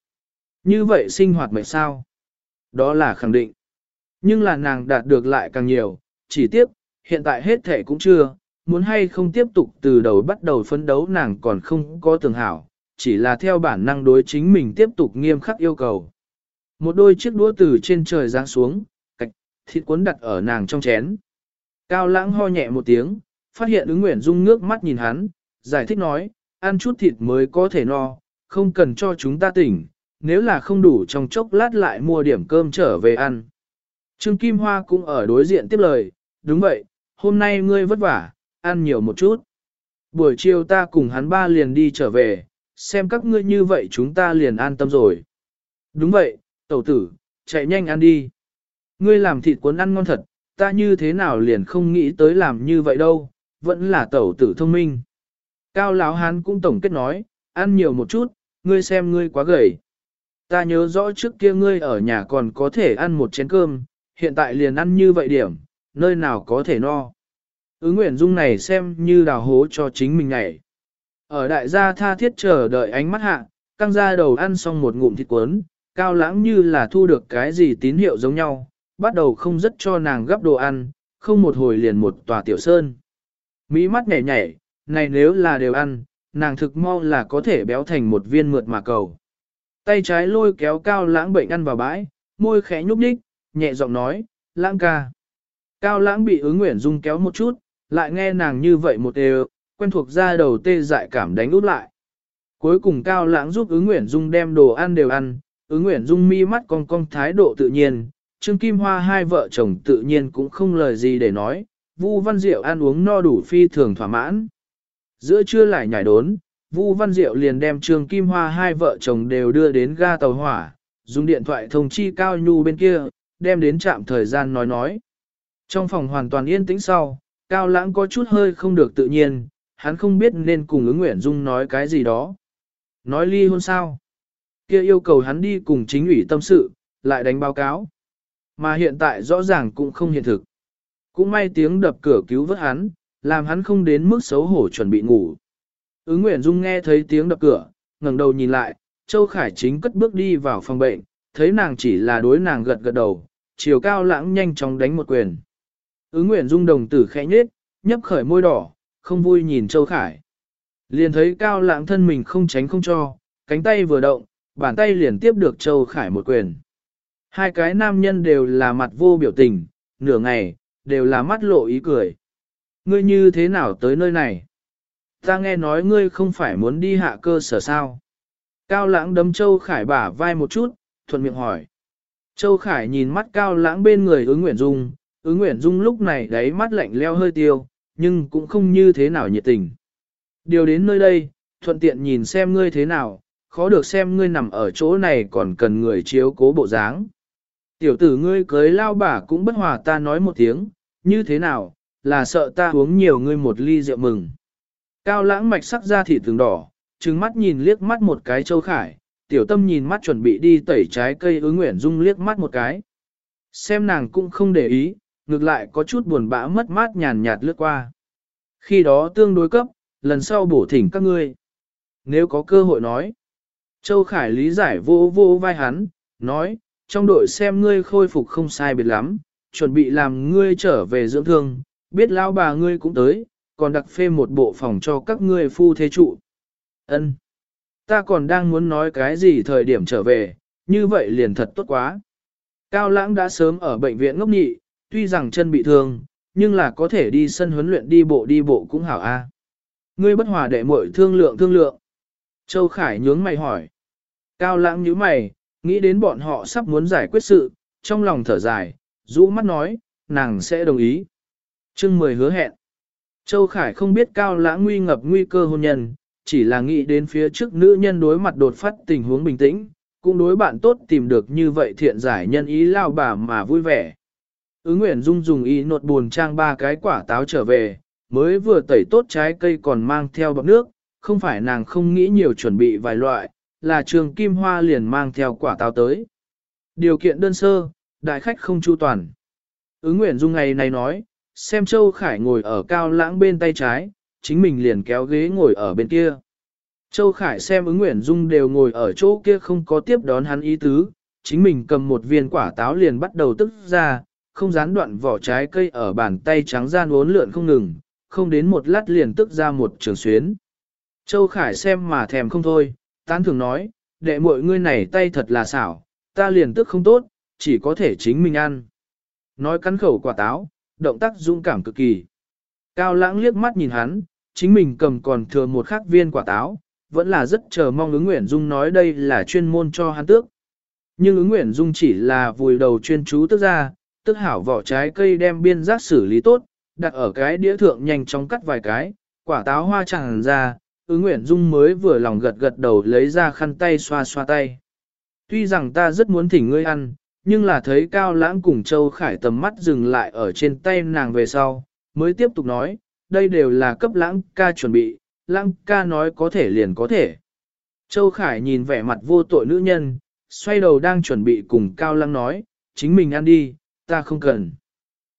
Như vậy sinh hoạt mệt sao? Đó là khẳng định. Nhưng là nàng đạt được lại càng nhiều, chỉ tiếp, hiện tại hết thể cũng chưa, muốn hay không tiếp tục từ đầu bắt đầu phấn đấu nàng còn không có tưởng hảo, chỉ là theo bản năng đối chính mình tiếp tục nghiêm khắc yêu cầu. Một đôi chiếc đũa từ trên trời giáng xuống, cạch, thịt cuốn đặt ở nàng trong chén. Cao lãng ho nhẹ một tiếng, phát hiện ứng nguyện dung nước mắt nhìn hắn, giải thích nói, ăn chút thịt mới có thể no, không cần cho chúng ta tỉnh, nếu là không đủ trong chốc lát lại mua điểm cơm trở về ăn. Trương Kim Hoa cũng ở đối diện tiếp lời, đúng vậy, hôm nay ngươi vất vả, ăn nhiều một chút. Buổi chiều ta cùng hắn ba liền đi trở về, xem các ngươi như vậy chúng ta liền an tâm rồi. Đúng vậy, tẩu tử, chạy nhanh ăn đi. Ngươi làm thịt cuốn ăn ngon thật, ta như thế nào liền không nghĩ tới làm như vậy đâu, vẫn là tẩu tử thông minh. Cao lão hán cũng tổng kết nói, ăn nhiều một chút, ngươi xem ngươi quá gầy. Ta nhớ rõ trước kia ngươi ở nhà còn có thể ăn một chén cơm, hiện tại liền ăn như vậy điểm, nơi nào có thể no. Ứng nguyện dung này xem như đào hố cho chính mình này. Ở đại gia tha thiết chờ đợi ánh mắt hạ, căng ra đầu ăn xong một ngụm thịt cuốn, cao lãng như là thu được cái gì tín hiệu giống nhau, bắt đầu không rất cho nàng gấp đồ ăn, không một hồi liền một tòa tiểu sơn. Mỹ mắt nhảy nhảy, này nếu là đều ăn, nàng thực mau là có thể béo thành một viên mượt mà cầu. Tay trái lôi kéo cao lãng bệnh ăn vào bãi, môi khẽ nhúc nhích, nhẹ giọng nói, lãng ca. Cao lãng bị ứng nguyện dung kéo một chút, lại nghe nàng như vậy một đều, quen thuộc ra đầu tê dại cảm đánh út lại. Cuối cùng cao lãng giúp ứng nguyện dung đem đồ ăn đều ăn, ứng nguyện dung mi mắt cong cong thái độ tự nhiên, Trương Kim Hoa hai vợ chồng tự nhiên cũng không lời gì để nói, Vu Văn Diệu ăn uống no đủ phi thường thỏa mãn. Giữa trưa lại nhảy đốn, Vu Văn Diệu liền đem Trương Kim Hoa hai vợ chồng đều đưa đến ga tàu hỏa, dùng điện thoại thông chi Cao Nhu bên kia, đem đến trạm thời gian nói nói. Trong phòng hoàn toàn yên tĩnh sau, Cao Lãng có chút hơi không được tự nhiên, hắn không biết nên cùng ứng Nguyễn Dung nói cái gì đó. Nói ly hôn sao? kia yêu cầu hắn đi cùng chính ủy tâm sự, lại đánh báo cáo. Mà hiện tại rõ ràng cũng không hiện thực. Cũng may tiếng đập cửa cứu vớt hắn, làm hắn không đến mức xấu hổ chuẩn bị ngủ. Ứng Nguyễn Dung nghe thấy tiếng đập cửa, ngẩng đầu nhìn lại, Châu Khải chính cất bước đi vào phòng bệnh, thấy nàng chỉ là đối nàng gật gật đầu, chiều cao lãng nhanh chóng đánh một quyền. Ứng Nguyễn Dung đồng tử khẽ nhếch, nhấp khởi môi đỏ, không vui nhìn Châu Khải. Liền thấy cao lãng thân mình không tránh không cho, cánh tay vừa động, bàn tay liền tiếp được Châu Khải một quyền. Hai cái nam nhân đều là mặt vô biểu tình, nửa ngày, đều là mắt lộ ý cười. Ngươi như thế nào tới nơi này? Ta nghe nói ngươi không phải muốn đi hạ cơ sở sao? Cao lãng đấm Châu Khải bả vai một chút, thuận miệng hỏi. Châu Khải nhìn mắt Cao lãng bên người ứng Nguyễn Dung, ứng Nguyễn Dung lúc này đáy mắt lạnh leo hơi tiêu, nhưng cũng không như thế nào nhiệt tình. Điều đến nơi đây, thuận tiện nhìn xem ngươi thế nào, khó được xem ngươi nằm ở chỗ này còn cần người chiếu cố bộ dáng. Tiểu tử ngươi cưới lao bà cũng bất hòa ta nói một tiếng, như thế nào, là sợ ta uống nhiều ngươi một ly rượu mừng. Cao lãng mạch sắc ra thị tường đỏ, trừng mắt nhìn liếc mắt một cái châu khải, tiểu tâm nhìn mắt chuẩn bị đi tẩy trái cây ứng nguyện dung liếc mắt một cái. Xem nàng cũng không để ý, ngược lại có chút buồn bã mất mát nhàn nhạt lướt qua. Khi đó tương đối cấp, lần sau bổ thỉnh các ngươi. Nếu có cơ hội nói. Châu Khải lý giải vô vô vai hắn, nói, trong đội xem ngươi khôi phục không sai biệt lắm, chuẩn bị làm ngươi trở về dưỡng thương, biết lão bà ngươi cũng tới, còn đặc phê một bộ phòng cho các ngươi phu thế trụ. Ân, Ta còn đang muốn nói cái gì thời điểm trở về, như vậy liền thật tốt quá. Cao Lãng đã sớm ở bệnh viện ngốc nhị, tuy rằng chân bị thương, nhưng là có thể đi sân huấn luyện đi bộ đi bộ cũng hảo a. Ngươi bất hòa đệ muội thương lượng thương lượng. Châu Khải nhướng mày hỏi. Cao Lãng nhíu mày, nghĩ đến bọn họ sắp muốn giải quyết sự, trong lòng thở dài, rũ mắt nói, nàng sẽ đồng ý. Chương 10 hứa hẹn. Châu Khải không biết Cao Lãng nguy ngập nguy cơ hôn nhân, chỉ là nghĩ đến phía trước nữ nhân đối mặt đột phát tình huống bình tĩnh, cũng đối bạn tốt tìm được như vậy thiện giải nhân ý lao bà mà vui vẻ. Ứng Nguyễn Dung dùng ý nột buồn trang ba cái quả táo trở về, mới vừa tẩy tốt trái cây còn mang theo bọc nước, không phải nàng không nghĩ nhiều chuẩn bị vài loại, là trường kim hoa liền mang theo quả táo tới. Điều kiện đơn sơ, đại khách không chu toàn. Ứng Nguyễn Dung ngày này nói, xem Châu Khải ngồi ở cao lãng bên tay trái, chính mình liền kéo ghế ngồi ở bên kia. Châu Khải xem ứng Nguyễn Dung đều ngồi ở chỗ kia không có tiếp đón hắn ý tứ, chính mình cầm một viên quả táo liền bắt đầu tức ra, không gián đoạn vỏ trái cây ở bàn tay trắng gian uốn lượn không ngừng, không đến một lát liền tức ra một trường xuyến. Châu Khải xem mà thèm không thôi, tán thường nói, đệ muội ngươi này tay thật là xảo, ta liền tức không tốt, chỉ có thể chính mình ăn. Nói cắn khẩu quả táo, động tác dũng cảm cực kỳ. Cao lãng liếc mắt nhìn hắn, chính mình cầm còn thừa một khắc viên quả táo, vẫn là rất chờ mong ứng Nguyễn Dung nói đây là chuyên môn cho hắn tước. Nhưng ứng Nguyễn Dung chỉ là vùi đầu chuyên chú tức ra, tức hảo vỏ trái cây đem biên giác xử lý tốt, đặt ở cái đĩa thượng nhanh chóng cắt vài cái, quả táo hoa chẳng ra, ứng Nguyễn Dung mới vừa lòng gật gật đầu lấy ra khăn tay xoa xoa tay. Tuy rằng ta rất muốn thỉnh ngươi ăn, nhưng là thấy Cao Lãng cùng Châu Khải tầm mắt dừng lại ở trên tay nàng về sau, mới tiếp tục nói, đây đều là cấp Lãng ca chuẩn bị, Lãng ca nói có thể liền có thể. Châu Khải nhìn vẻ mặt vô tội nữ nhân, xoay đầu đang chuẩn bị cùng Cao Lãng nói, chính mình ăn đi, ta không cần.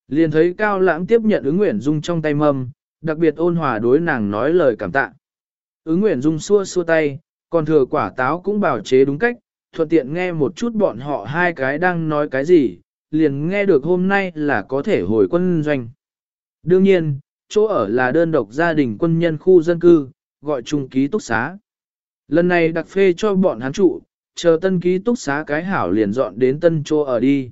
Liền thấy Cao Lãng tiếp nhận ứng Nguyễn Dung trong tay mâm, đặc biệt ôn hòa đối nàng nói lời cảm tạ. Ứng Nguyễn Dung xua xua tay, còn thừa quả táo cũng bảo chế đúng cách, thuận tiện nghe một chút bọn họ hai cái đang nói cái gì, liền nghe được hôm nay là có thể hồi quân doanh. Đương nhiên, chỗ ở là đơn độc gia đình quân nhân khu dân cư, gọi chung ký túc xá. Lần này đặc phê cho bọn hắn trụ, chờ tân ký túc xá cái hảo liền dọn đến tân chỗ ở đi.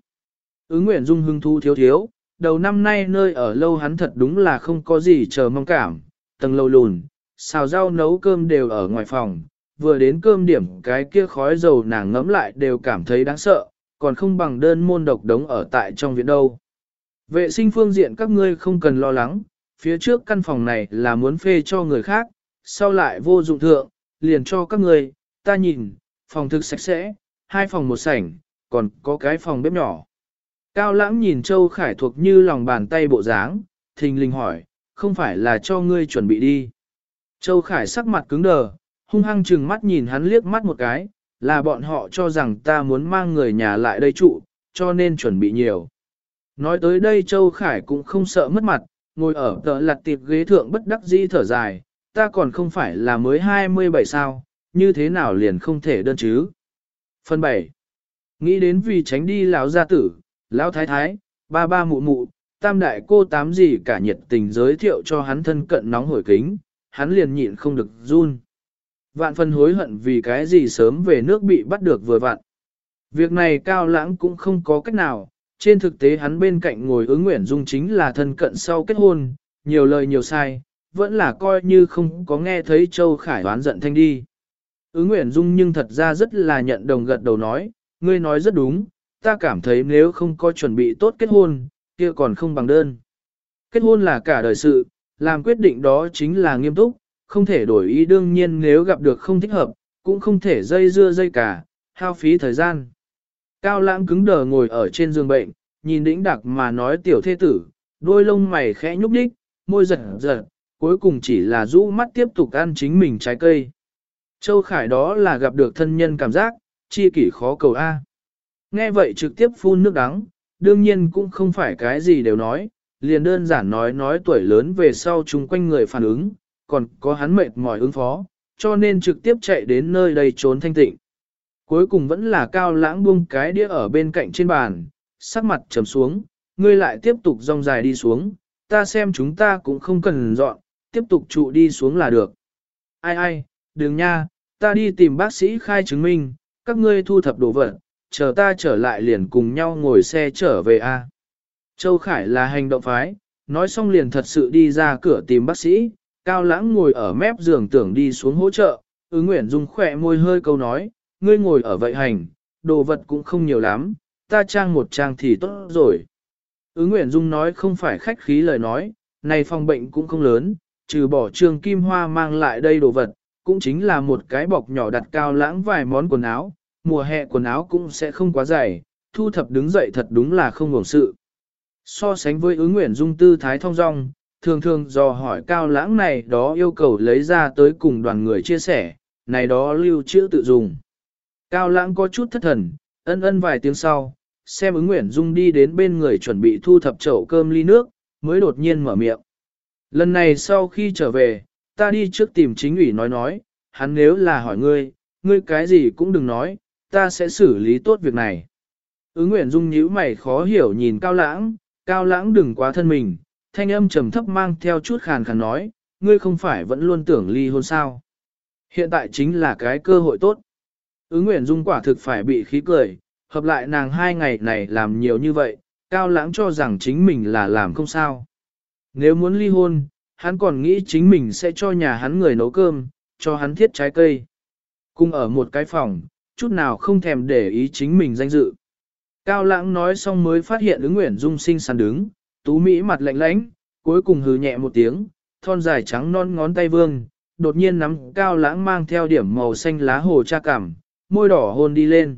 Ứng Nguyễn Dung hưng thu thiếu thiếu, đầu năm nay nơi ở lâu hắn thật đúng là không có gì chờ mong cảm, tầng lâu lùn, xào rau nấu cơm đều ở ngoài phòng, vừa đến cơm điểm cái kia khói dầu nàng ngấm lại đều cảm thấy đáng sợ, còn không bằng đơn môn độc đống ở tại trong viện đâu. Vệ sinh phương diện các ngươi không cần lo lắng, phía trước căn phòng này là muốn phê cho người khác, sau lại vô dụng thượng, liền cho các ngươi, ta nhìn, phòng thực sạch sẽ, hai phòng một sảnh, còn có cái phòng bếp nhỏ. Cao lãng nhìn Châu Khải thuộc như lòng bàn tay bộ dáng, thình lình hỏi, không phải là cho ngươi chuẩn bị đi. Châu Khải sắc mặt cứng đờ, hung hăng chừng mắt nhìn hắn liếc mắt một cái, là bọn họ cho rằng ta muốn mang người nhà lại đây trụ, cho nên chuẩn bị nhiều. Nói tới đây Châu Khải cũng không sợ mất mặt, ngồi ở tờ lặt tiệp ghế thượng bất đắc dĩ thở dài, ta còn không phải là mới 27 sao, như thế nào liền không thể đơn chứ. Phần 7. Nghĩ đến vì tránh đi lão gia tử, lão thái thái, ba ba mụ mụ, tam đại cô tám gì cả nhiệt tình giới thiệu cho hắn thân cận nóng hổi kính, hắn liền nhịn không được run. Vạn phần hối hận vì cái gì sớm về nước bị bắt được vừa vặn. Việc này cao lãng cũng không có cách nào, trên thực tế hắn bên cạnh ngồi ứng nguyện dung chính là thân cận sau kết hôn, nhiều lời nhiều sai, vẫn là coi như không có nghe thấy Châu Khải đoán giận thanh đi. Ứng nguyện dung nhưng thật ra rất là nhận đồng gật đầu nói, ngươi nói rất đúng, ta cảm thấy nếu không có chuẩn bị tốt kết hôn, kia còn không bằng đơn. Kết hôn là cả đời sự, làm quyết định đó chính là nghiêm túc, không thể đổi ý đương nhiên nếu gặp được không thích hợp, cũng không thể dây dưa dây cả, hao phí thời gian. Cao lãng cứng đờ ngồi ở trên giường bệnh, nhìn đĩnh đặc mà nói tiểu thê tử, đôi lông mày khẽ nhúc đích, môi giật giật, cuối cùng chỉ là rũ mắt tiếp tục ăn chính mình trái cây. Châu Khải đó là gặp được thân nhân cảm giác, chi kỷ khó cầu A. Nghe vậy trực tiếp phun nước đắng, đương nhiên cũng không phải cái gì đều nói, liền đơn giản nói nói tuổi lớn về sau chung quanh người phản ứng, còn có hắn mệt mỏi ứng phó, cho nên trực tiếp chạy đến nơi đây trốn thanh tịnh. Cuối cùng vẫn là cao lãng buông cái đĩa ở bên cạnh trên bàn, sắc mặt trầm xuống, ngươi lại tiếp tục rong dài đi xuống, ta xem chúng ta cũng không cần dọn, tiếp tục trụ đi xuống là được. Ai ai, đừng nha, ta đi tìm bác sĩ khai chứng minh, các ngươi thu thập đồ vật, chờ ta trở lại liền cùng nhau ngồi xe trở về a. Châu Khải là hành động phái, nói xong liền thật sự đi ra cửa tìm bác sĩ, Cao Lãng ngồi ở mép giường tưởng đi xuống hỗ trợ, ứng nguyện dùng khỏe môi hơi câu nói, ngươi ngồi ở vậy hành, đồ vật cũng không nhiều lắm, ta trang một trang thì tốt rồi. Ứng Nguyễn Dung nói không phải khách khí lời nói, này phòng bệnh cũng không lớn, trừ bỏ trường kim hoa mang lại đây đồ vật, cũng chính là một cái bọc nhỏ đặt cao lãng vài món quần áo, mùa hè quần áo cũng sẽ không quá dày, thu thập đứng dậy thật đúng là không ngủng sự. So sánh với ứng Nguyện Dung tư thái thông dong, thường thường do hỏi cao lãng này đó yêu cầu lấy ra tới cùng đoàn người chia sẻ, này đó lưu trữ tự dùng. Cao lãng có chút thất thần, ân ân vài tiếng sau, xem ứng Nguyễn Dung đi đến bên người chuẩn bị thu thập chậu cơm ly nước, mới đột nhiên mở miệng. Lần này sau khi trở về, ta đi trước tìm chính ủy nói nói, hắn nếu là hỏi ngươi, ngươi cái gì cũng đừng nói, ta sẽ xử lý tốt việc này. Ứng Nguyễn Dung nhíu mày khó hiểu nhìn Cao Lãng, Cao Lãng đừng quá thân mình, thanh âm trầm thấp mang theo chút khàn khàn nói, ngươi không phải vẫn luôn tưởng ly hôn sao. Hiện tại chính là cái cơ hội tốt. Ứng Nguyễn Dung quả thực phải bị khí cười, hợp lại nàng hai ngày này làm nhiều như vậy, cao lãng cho rằng chính mình là làm không sao. Nếu muốn ly hôn, hắn còn nghĩ chính mình sẽ cho nhà hắn người nấu cơm, cho hắn thiết trái cây. Cùng ở một cái phòng, chút nào không thèm để ý chính mình danh dự. Cao lãng nói xong mới phát hiện ứng Nguyễn Dung sinh sàn đứng, tú Mỹ mặt lạnh lãnh, cuối cùng hừ nhẹ một tiếng, thon dài trắng non ngón tay vương, đột nhiên nắm cao lãng mang theo điểm màu xanh lá hồ cha cảm, môi đỏ hôn đi lên.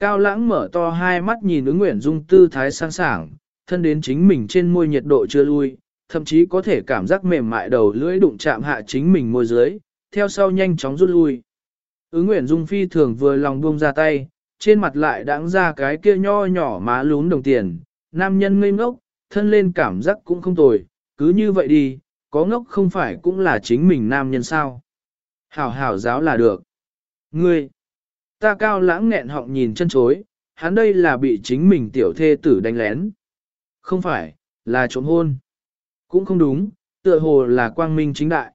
Cao lãng mở to hai mắt nhìn ứng nguyện dung tư thái sang sảng, thân đến chính mình trên môi nhiệt độ chưa lui, thậm chí có thể cảm giác mềm mại đầu lưỡi đụng chạm hạ chính mình môi dưới, theo sau nhanh chóng rút lui. Ứng nguyện dung phi thường vừa lòng buông ra tay, trên mặt lại đáng ra cái kia nho nhỏ má lún đồng tiền, nam nhân ngây ngốc, thân lên cảm giác cũng không tồi, cứ như vậy đi, có ngốc không phải cũng là chính mình nam nhân sao. Hảo hảo giáo là được. Ngươi, Ta cao lãng nghẹn họng nhìn chân chối, hắn đây là bị chính mình tiểu thê tử đánh lén. Không phải, là trộm hôn. Cũng không đúng, tựa hồ là quang minh chính đại.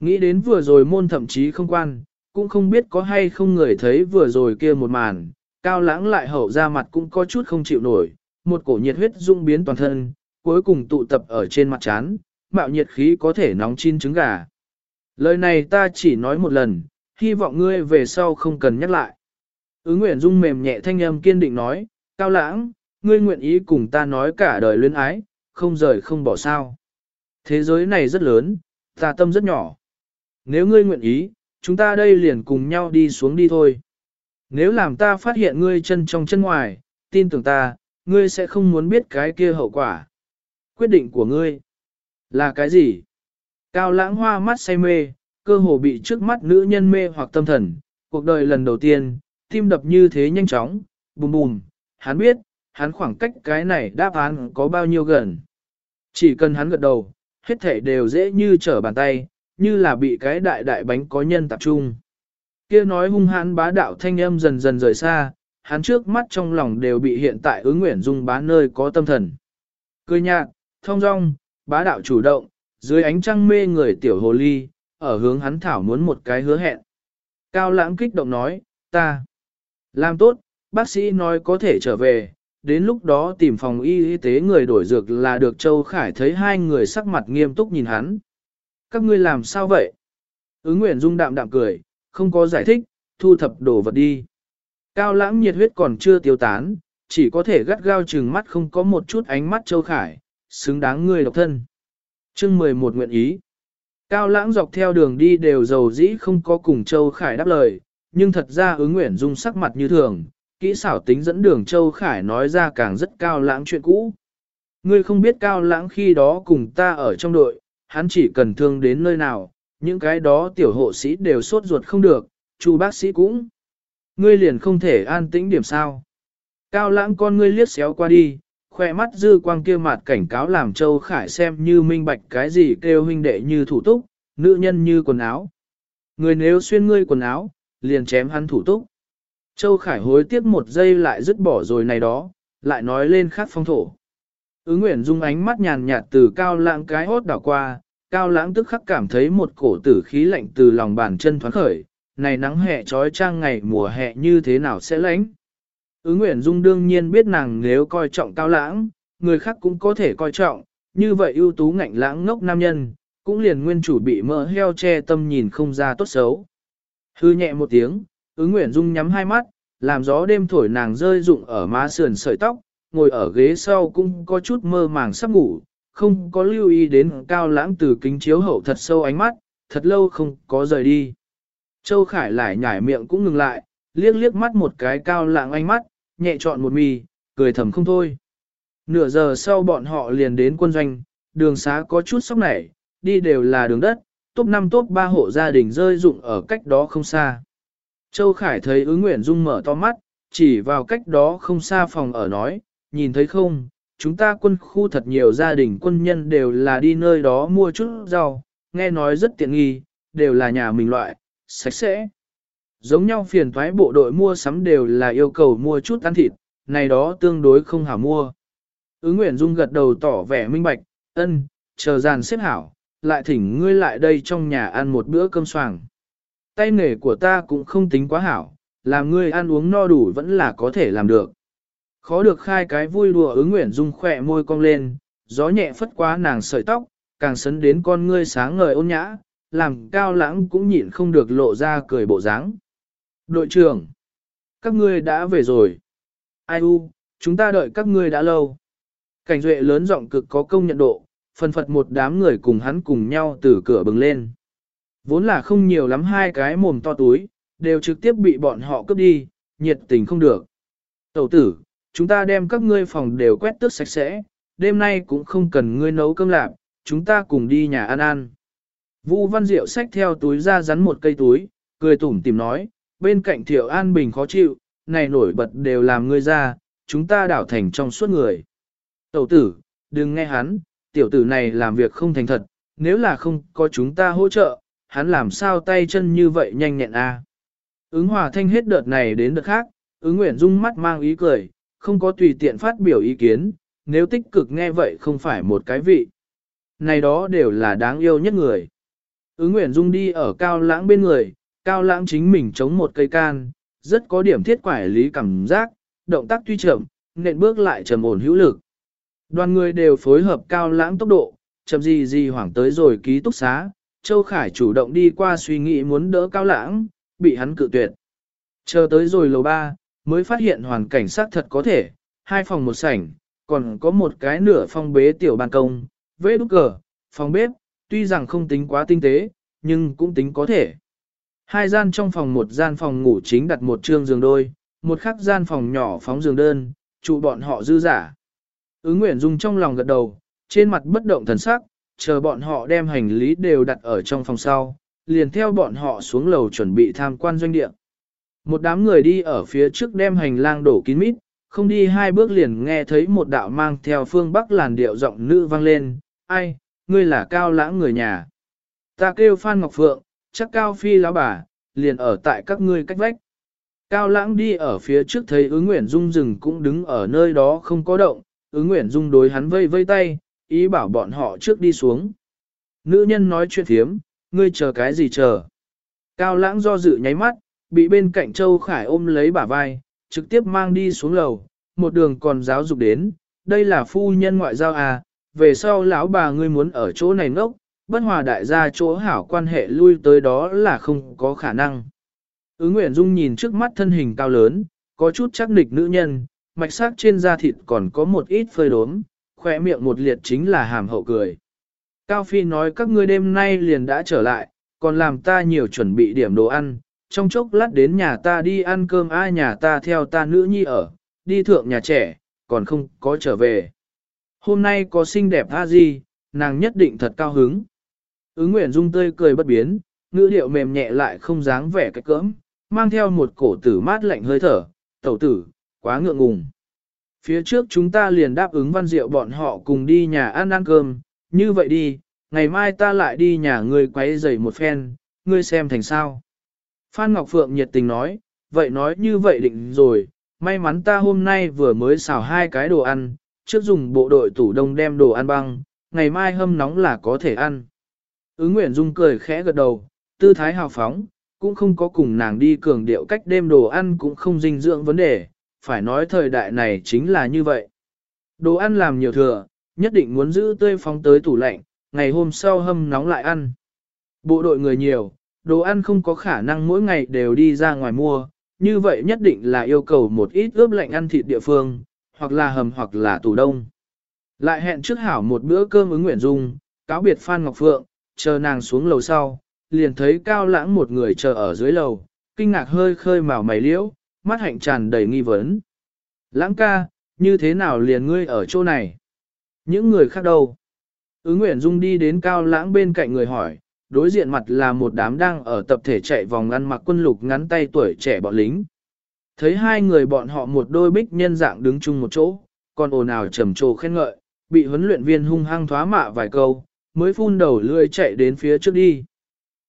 Nghĩ đến vừa rồi môn thậm chí không quan, cũng không biết có hay không người thấy vừa rồi kia một màn, cao lãng lại hậu ra mặt cũng có chút không chịu nổi, một cổ nhiệt huyết dung biến toàn thân, cuối cùng tụ tập ở trên mặt chán, mạo nhiệt khí có thể nóng chín trứng gà. Lời này ta chỉ nói một lần, hy vọng ngươi về sau không cần nhắc lại. Ứng nguyện dung mềm nhẹ thanh âm kiên định nói, cao lãng, ngươi nguyện ý cùng ta nói cả đời luyến ái, không rời không bỏ sao. Thế giới này rất lớn, ta tâm rất nhỏ. Nếu ngươi nguyện ý, chúng ta đây liền cùng nhau đi xuống đi thôi. Nếu làm ta phát hiện ngươi chân trong chân ngoài, tin tưởng ta, ngươi sẽ không muốn biết cái kia hậu quả. Quyết định của ngươi là cái gì? Cao lãng hoa mắt say mê, cơ hồ bị trước mắt nữ nhân mê hoặc tâm thần, cuộc đời lần đầu tiên, tim đập như thế nhanh chóng, bùm bùm, hắn biết, hắn khoảng cách cái này đáp án có bao nhiêu gần. Chỉ cần hắn gật đầu, hết thể đều dễ như trở bàn tay, như là bị cái đại đại bánh có nhân tập trung. Kia nói hung hãn bá đạo thanh âm dần dần rời xa, hắn trước mắt trong lòng đều bị hiện tại ứng nguyện dung bá nơi có tâm thần. Cười nhạt, thông dong, bá đạo chủ động, dưới ánh trăng mê người tiểu hồ ly, ở hướng hắn thảo muốn một cái hứa hẹn. Cao lãng kích động nói, ta, làm tốt, bác sĩ nói có thể trở về, đến lúc đó tìm phòng y y tế người đổi dược là được Châu Khải thấy hai người sắc mặt nghiêm túc nhìn hắn. Các ngươi làm sao vậy? Ứng Nguyễn Dung đạm đạm cười, không có giải thích, thu thập đồ vật đi. Cao lãng nhiệt huyết còn chưa tiêu tán, chỉ có thể gắt gao chừng mắt không có một chút ánh mắt Châu Khải, xứng đáng người độc thân. chương 11 nguyện ý. Cao lãng dọc theo đường đi đều giàu dĩ không có cùng Châu Khải đáp lời, nhưng thật ra ứng nguyện dung sắc mặt như thường, kỹ xảo tính dẫn đường Châu Khải nói ra càng rất cao lãng chuyện cũ. Ngươi không biết cao lãng khi đó cùng ta ở trong đội, hắn chỉ cần thương đến nơi nào, những cái đó tiểu hộ sĩ đều sốt ruột không được, chu bác sĩ cũng. Ngươi liền không thể an tĩnh điểm sao. Cao lãng con ngươi liếc xéo qua đi, khoe mắt dư quang kia mặt cảnh cáo làm Châu Khải xem như minh bạch cái gì kêu huynh đệ như thủ túc, nữ nhân như quần áo. Người nếu xuyên ngươi quần áo, liền chém hắn thủ túc. Châu Khải hối tiếc một giây lại dứt bỏ rồi này đó, lại nói lên khác phong thổ. Ứng Nguyễn Dung ánh mắt nhàn nhạt từ cao lãng cái hốt đảo qua, cao lãng tức khắc cảm thấy một cổ tử khí lạnh từ lòng bàn chân thoáng khởi, này nắng hè trói trang ngày mùa hè như thế nào sẽ lạnh. Ứng Nguyễn Dung đương nhiên biết nàng nếu coi trọng cao lãng, người khác cũng có thể coi trọng, như vậy ưu tú ngạnh lãng ngốc nam nhân, cũng liền nguyên chủ bị mỡ heo che tâm nhìn không ra tốt xấu. Hư nhẹ một tiếng, ứng Nguyễn Dung nhắm hai mắt, làm gió đêm thổi nàng rơi rụng ở má sườn sợi tóc, ngồi ở ghế sau cũng có chút mơ màng sắp ngủ, không có lưu ý đến cao lãng từ kính chiếu hậu thật sâu ánh mắt, thật lâu không có rời đi. Châu Khải lại nhảy miệng cũng ngừng lại, liếc liếc mắt một cái cao lạng ánh mắt, nhẹ chọn một mì, cười thầm không thôi. Nửa giờ sau bọn họ liền đến quân doanh, đường xá có chút sóc nảy, đi đều là đường đất, top 5 top 3 hộ gia đình rơi rụng ở cách đó không xa. Châu Khải thấy ứng nguyện dung mở to mắt, chỉ vào cách đó không xa phòng ở nói, nhìn thấy không, chúng ta quân khu thật nhiều gia đình quân nhân đều là đi nơi đó mua chút rau, nghe nói rất tiện nghi, đều là nhà mình loại, sạch sẽ. Giống nhau phiền thoái bộ đội mua sắm đều là yêu cầu mua chút ăn thịt, này đó tương đối không hảo mua. Ứng Nguyễn Dung gật đầu tỏ vẻ minh bạch, ân, chờ dàn xếp hảo, lại thỉnh ngươi lại đây trong nhà ăn một bữa cơm soảng. Tay nghề của ta cũng không tính quá hảo, làm ngươi ăn uống no đủ vẫn là có thể làm được. Khó được khai cái vui đùa ứng nguyện dung khỏe môi cong lên, gió nhẹ phất quá nàng sợi tóc, càng sấn đến con ngươi sáng ngời ôn nhã, làm cao lãng cũng nhịn không được lộ ra cười bộ dáng. Đội trưởng, các ngươi đã về rồi. Ai u, chúng ta đợi các ngươi đã lâu. Cảnh duệ lớn giọng cực có công nhận độ, phân phật một đám người cùng hắn cùng nhau từ cửa bừng lên. Vốn là không nhiều lắm hai cái mồm to túi, đều trực tiếp bị bọn họ cướp đi, nhiệt tình không được. Tẩu tử, chúng ta đem các ngươi phòng đều quét tước sạch sẽ, đêm nay cũng không cần ngươi nấu cơm lạp, chúng ta cùng đi nhà ăn ăn. Vũ Văn Diệu xách theo túi ra rắn một cây túi, cười tủm tìm nói, bên cạnh Thiệu An Bình khó chịu, này nổi bật đều làm ngươi ra, chúng ta đảo thành trong suốt người. Tẩu tử, đừng nghe hắn, tiểu tử này làm việc không thành thật, nếu là không có chúng ta hỗ trợ, hắn làm sao tay chân như vậy nhanh nhẹn a? Ứng hòa thanh hết đợt này đến đợt khác, ứng nguyện dung mắt mang ý cười, không có tùy tiện phát biểu ý kiến, nếu tích cực nghe vậy không phải một cái vị. Này đó đều là đáng yêu nhất người. Ứng nguyện dung đi ở cao lãng bên người, cao lãng chính mình chống một cây can, rất có điểm thiết quải lý cảm giác, động tác tuy chậm, nện bước lại trầm ổn hữu lực. Đoàn người đều phối hợp cao lãng tốc độ, chậm gì gì hoảng tới rồi ký túc xá, Châu Khải chủ động đi qua suy nghĩ muốn đỡ cao lãng, bị hắn cự tuyệt. Chờ tới rồi lầu ba, mới phát hiện hoàn cảnh xác thật có thể, hai phòng một sảnh, còn có một cái nửa phong bế tiểu ban công, vế đúc cờ, phòng bếp, tuy rằng không tính quá tinh tế, nhưng cũng tính có thể. Hai gian trong phòng một gian phòng ngủ chính đặt một trương giường đôi, một khắc gian phòng nhỏ phóng giường đơn, trụ bọn họ dư giả. Ứng Nguyễn Dung trong lòng gật đầu, trên mặt bất động thần sắc, chờ bọn họ đem hành lý đều đặt ở trong phòng sau, liền theo bọn họ xuống lầu chuẩn bị tham quan doanh địa. Một đám người đi ở phía trước đem hành lang đổ kín mít, không đi hai bước liền nghe thấy một đạo mang theo phương bắc làn điệu giọng nữ vang lên, ai, ngươi là cao lãng người nhà. Ta kêu Phan Ngọc Phượng, chắc cao phi lão bà, liền ở tại các ngươi cách vách. Cao lãng đi ở phía trước thấy ứng nguyện dung rừng cũng đứng ở nơi đó không có động, ứng nguyện dung đối hắn vây vây tay, ý bảo bọn họ trước đi xuống. Nữ nhân nói chuyện thiếm, ngươi chờ cái gì chờ. Cao lãng do dự nháy mắt, bị bên cạnh Châu Khải ôm lấy bả vai, trực tiếp mang đi xuống lầu, một đường còn giáo dục đến, đây là phu nhân ngoại giao à, về sau lão bà ngươi muốn ở chỗ này ngốc, bất hòa đại gia chỗ hảo quan hệ lui tới đó là không có khả năng. Ứ Nguyễn Dung nhìn trước mắt thân hình cao lớn, có chút chắc nịch nữ nhân, mạch sắc trên da thịt còn có một ít phơi đốm, khỏe miệng một liệt chính là hàm hậu cười. Cao Phi nói các ngươi đêm nay liền đã trở lại, còn làm ta nhiều chuẩn bị điểm đồ ăn, trong chốc lát đến nhà ta đi ăn cơm ai nhà ta theo ta nữ nhi ở, đi thượng nhà trẻ, còn không có trở về. Hôm nay có xinh đẹp tha gì, nàng nhất định thật cao hứng. Ứng Nguyễn Dung tươi cười bất biến, ngữ điệu mềm nhẹ lại không dáng vẻ cách cỡm, mang theo một cổ tử mát lạnh hơi thở, tẩu tử, quá ngượng ngùng. Phía trước chúng ta liền đáp ứng văn diệu bọn họ cùng đi nhà ăn ăn cơm, như vậy đi, ngày mai ta lại đi nhà ngươi quấy giày một phen, ngươi xem thành sao. Phan Ngọc Phượng nhiệt tình nói, vậy nói như vậy định rồi, may mắn ta hôm nay vừa mới xào hai cái đồ ăn, trước dùng bộ đội tủ đông đem đồ ăn băng, ngày mai hâm nóng là có thể ăn. Ứng Nguyễn Dung cười khẽ gật đầu, tư thái hào phóng, cũng không có cùng nàng đi cường điệu cách đêm đồ ăn cũng không dinh dưỡng vấn đề, phải nói thời đại này chính là như vậy. Đồ ăn làm nhiều thừa, nhất định muốn giữ tươi phóng tới tủ lạnh, ngày hôm sau hâm nóng lại ăn. Bộ đội người nhiều, đồ ăn không có khả năng mỗi ngày đều đi ra ngoài mua, như vậy nhất định là yêu cầu một ít ướp lạnh ăn thịt địa phương, hoặc là hầm hoặc là tủ đông. Lại hẹn trước hảo một bữa cơm ứng nguyện dung, cáo biệt Phan Ngọc Phượng, chờ nàng xuống lầu sau, liền thấy cao lãng một người chờ ở dưới lầu, kinh ngạc hơi khơi màu mày liễu, mắt hạnh tràn đầy nghi vấn. Lãng ca, như thế nào liền ngươi ở chỗ này? Những người khác đâu? Ứng Nguyễn Dung đi đến cao lãng bên cạnh người hỏi, đối diện mặt là một đám đang ở tập thể chạy vòng ăn mặc quân lục ngắn tay tuổi trẻ bọn lính. Thấy hai người bọn họ một đôi bích nhân dạng đứng chung một chỗ, còn ồn ào trầm trồ khen ngợi, bị huấn luyện viên hung hăng thoá mạ vài câu, mới phun đầu lươi chạy đến phía trước đi.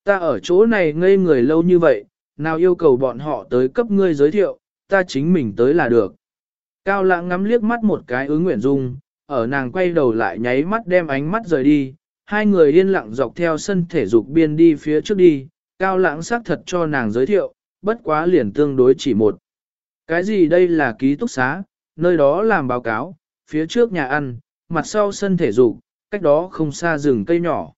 Ta ở chỗ này ngây người lâu như vậy, nào yêu cầu bọn họ tới cấp ngươi giới thiệu, ta chính mình tới là được. Cao lãng ngắm liếc mắt một cái ứng nguyện dung, ở nàng quay đầu lại nháy mắt đem ánh mắt rời đi, hai người yên lặng dọc theo sân thể dục biên đi phía trước đi, cao lãng xác thật cho nàng giới thiệu, bất quá liền tương đối chỉ một. Cái gì đây là ký túc xá, nơi đó làm báo cáo, phía trước nhà ăn, mặt sau sân thể dục, cách đó không xa rừng cây nhỏ.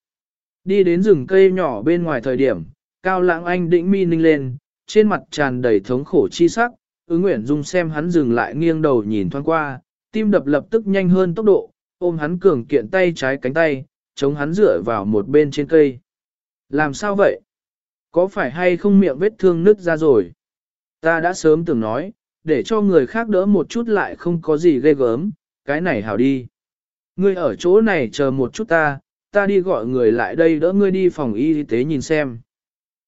Đi đến rừng cây nhỏ bên ngoài thời điểm, cao lãng anh đĩnh mi ninh lên, trên mặt tràn đầy thống khổ chi sắc, ứng nguyện dung xem hắn dừng lại nghiêng đầu nhìn thoáng qua, tim đập lập tức nhanh hơn tốc độ, ôm hắn cường kiện tay trái cánh tay, chống hắn dựa vào một bên trên cây. Làm sao vậy? Có phải hay không miệng vết thương nứt ra rồi? Ta đã sớm từng nói, để cho người khác đỡ một chút lại không có gì ghê gớm, cái này hảo đi. Ngươi ở chỗ này chờ một chút ta, ta đi gọi người lại đây đỡ ngươi đi phòng y tế nhìn xem.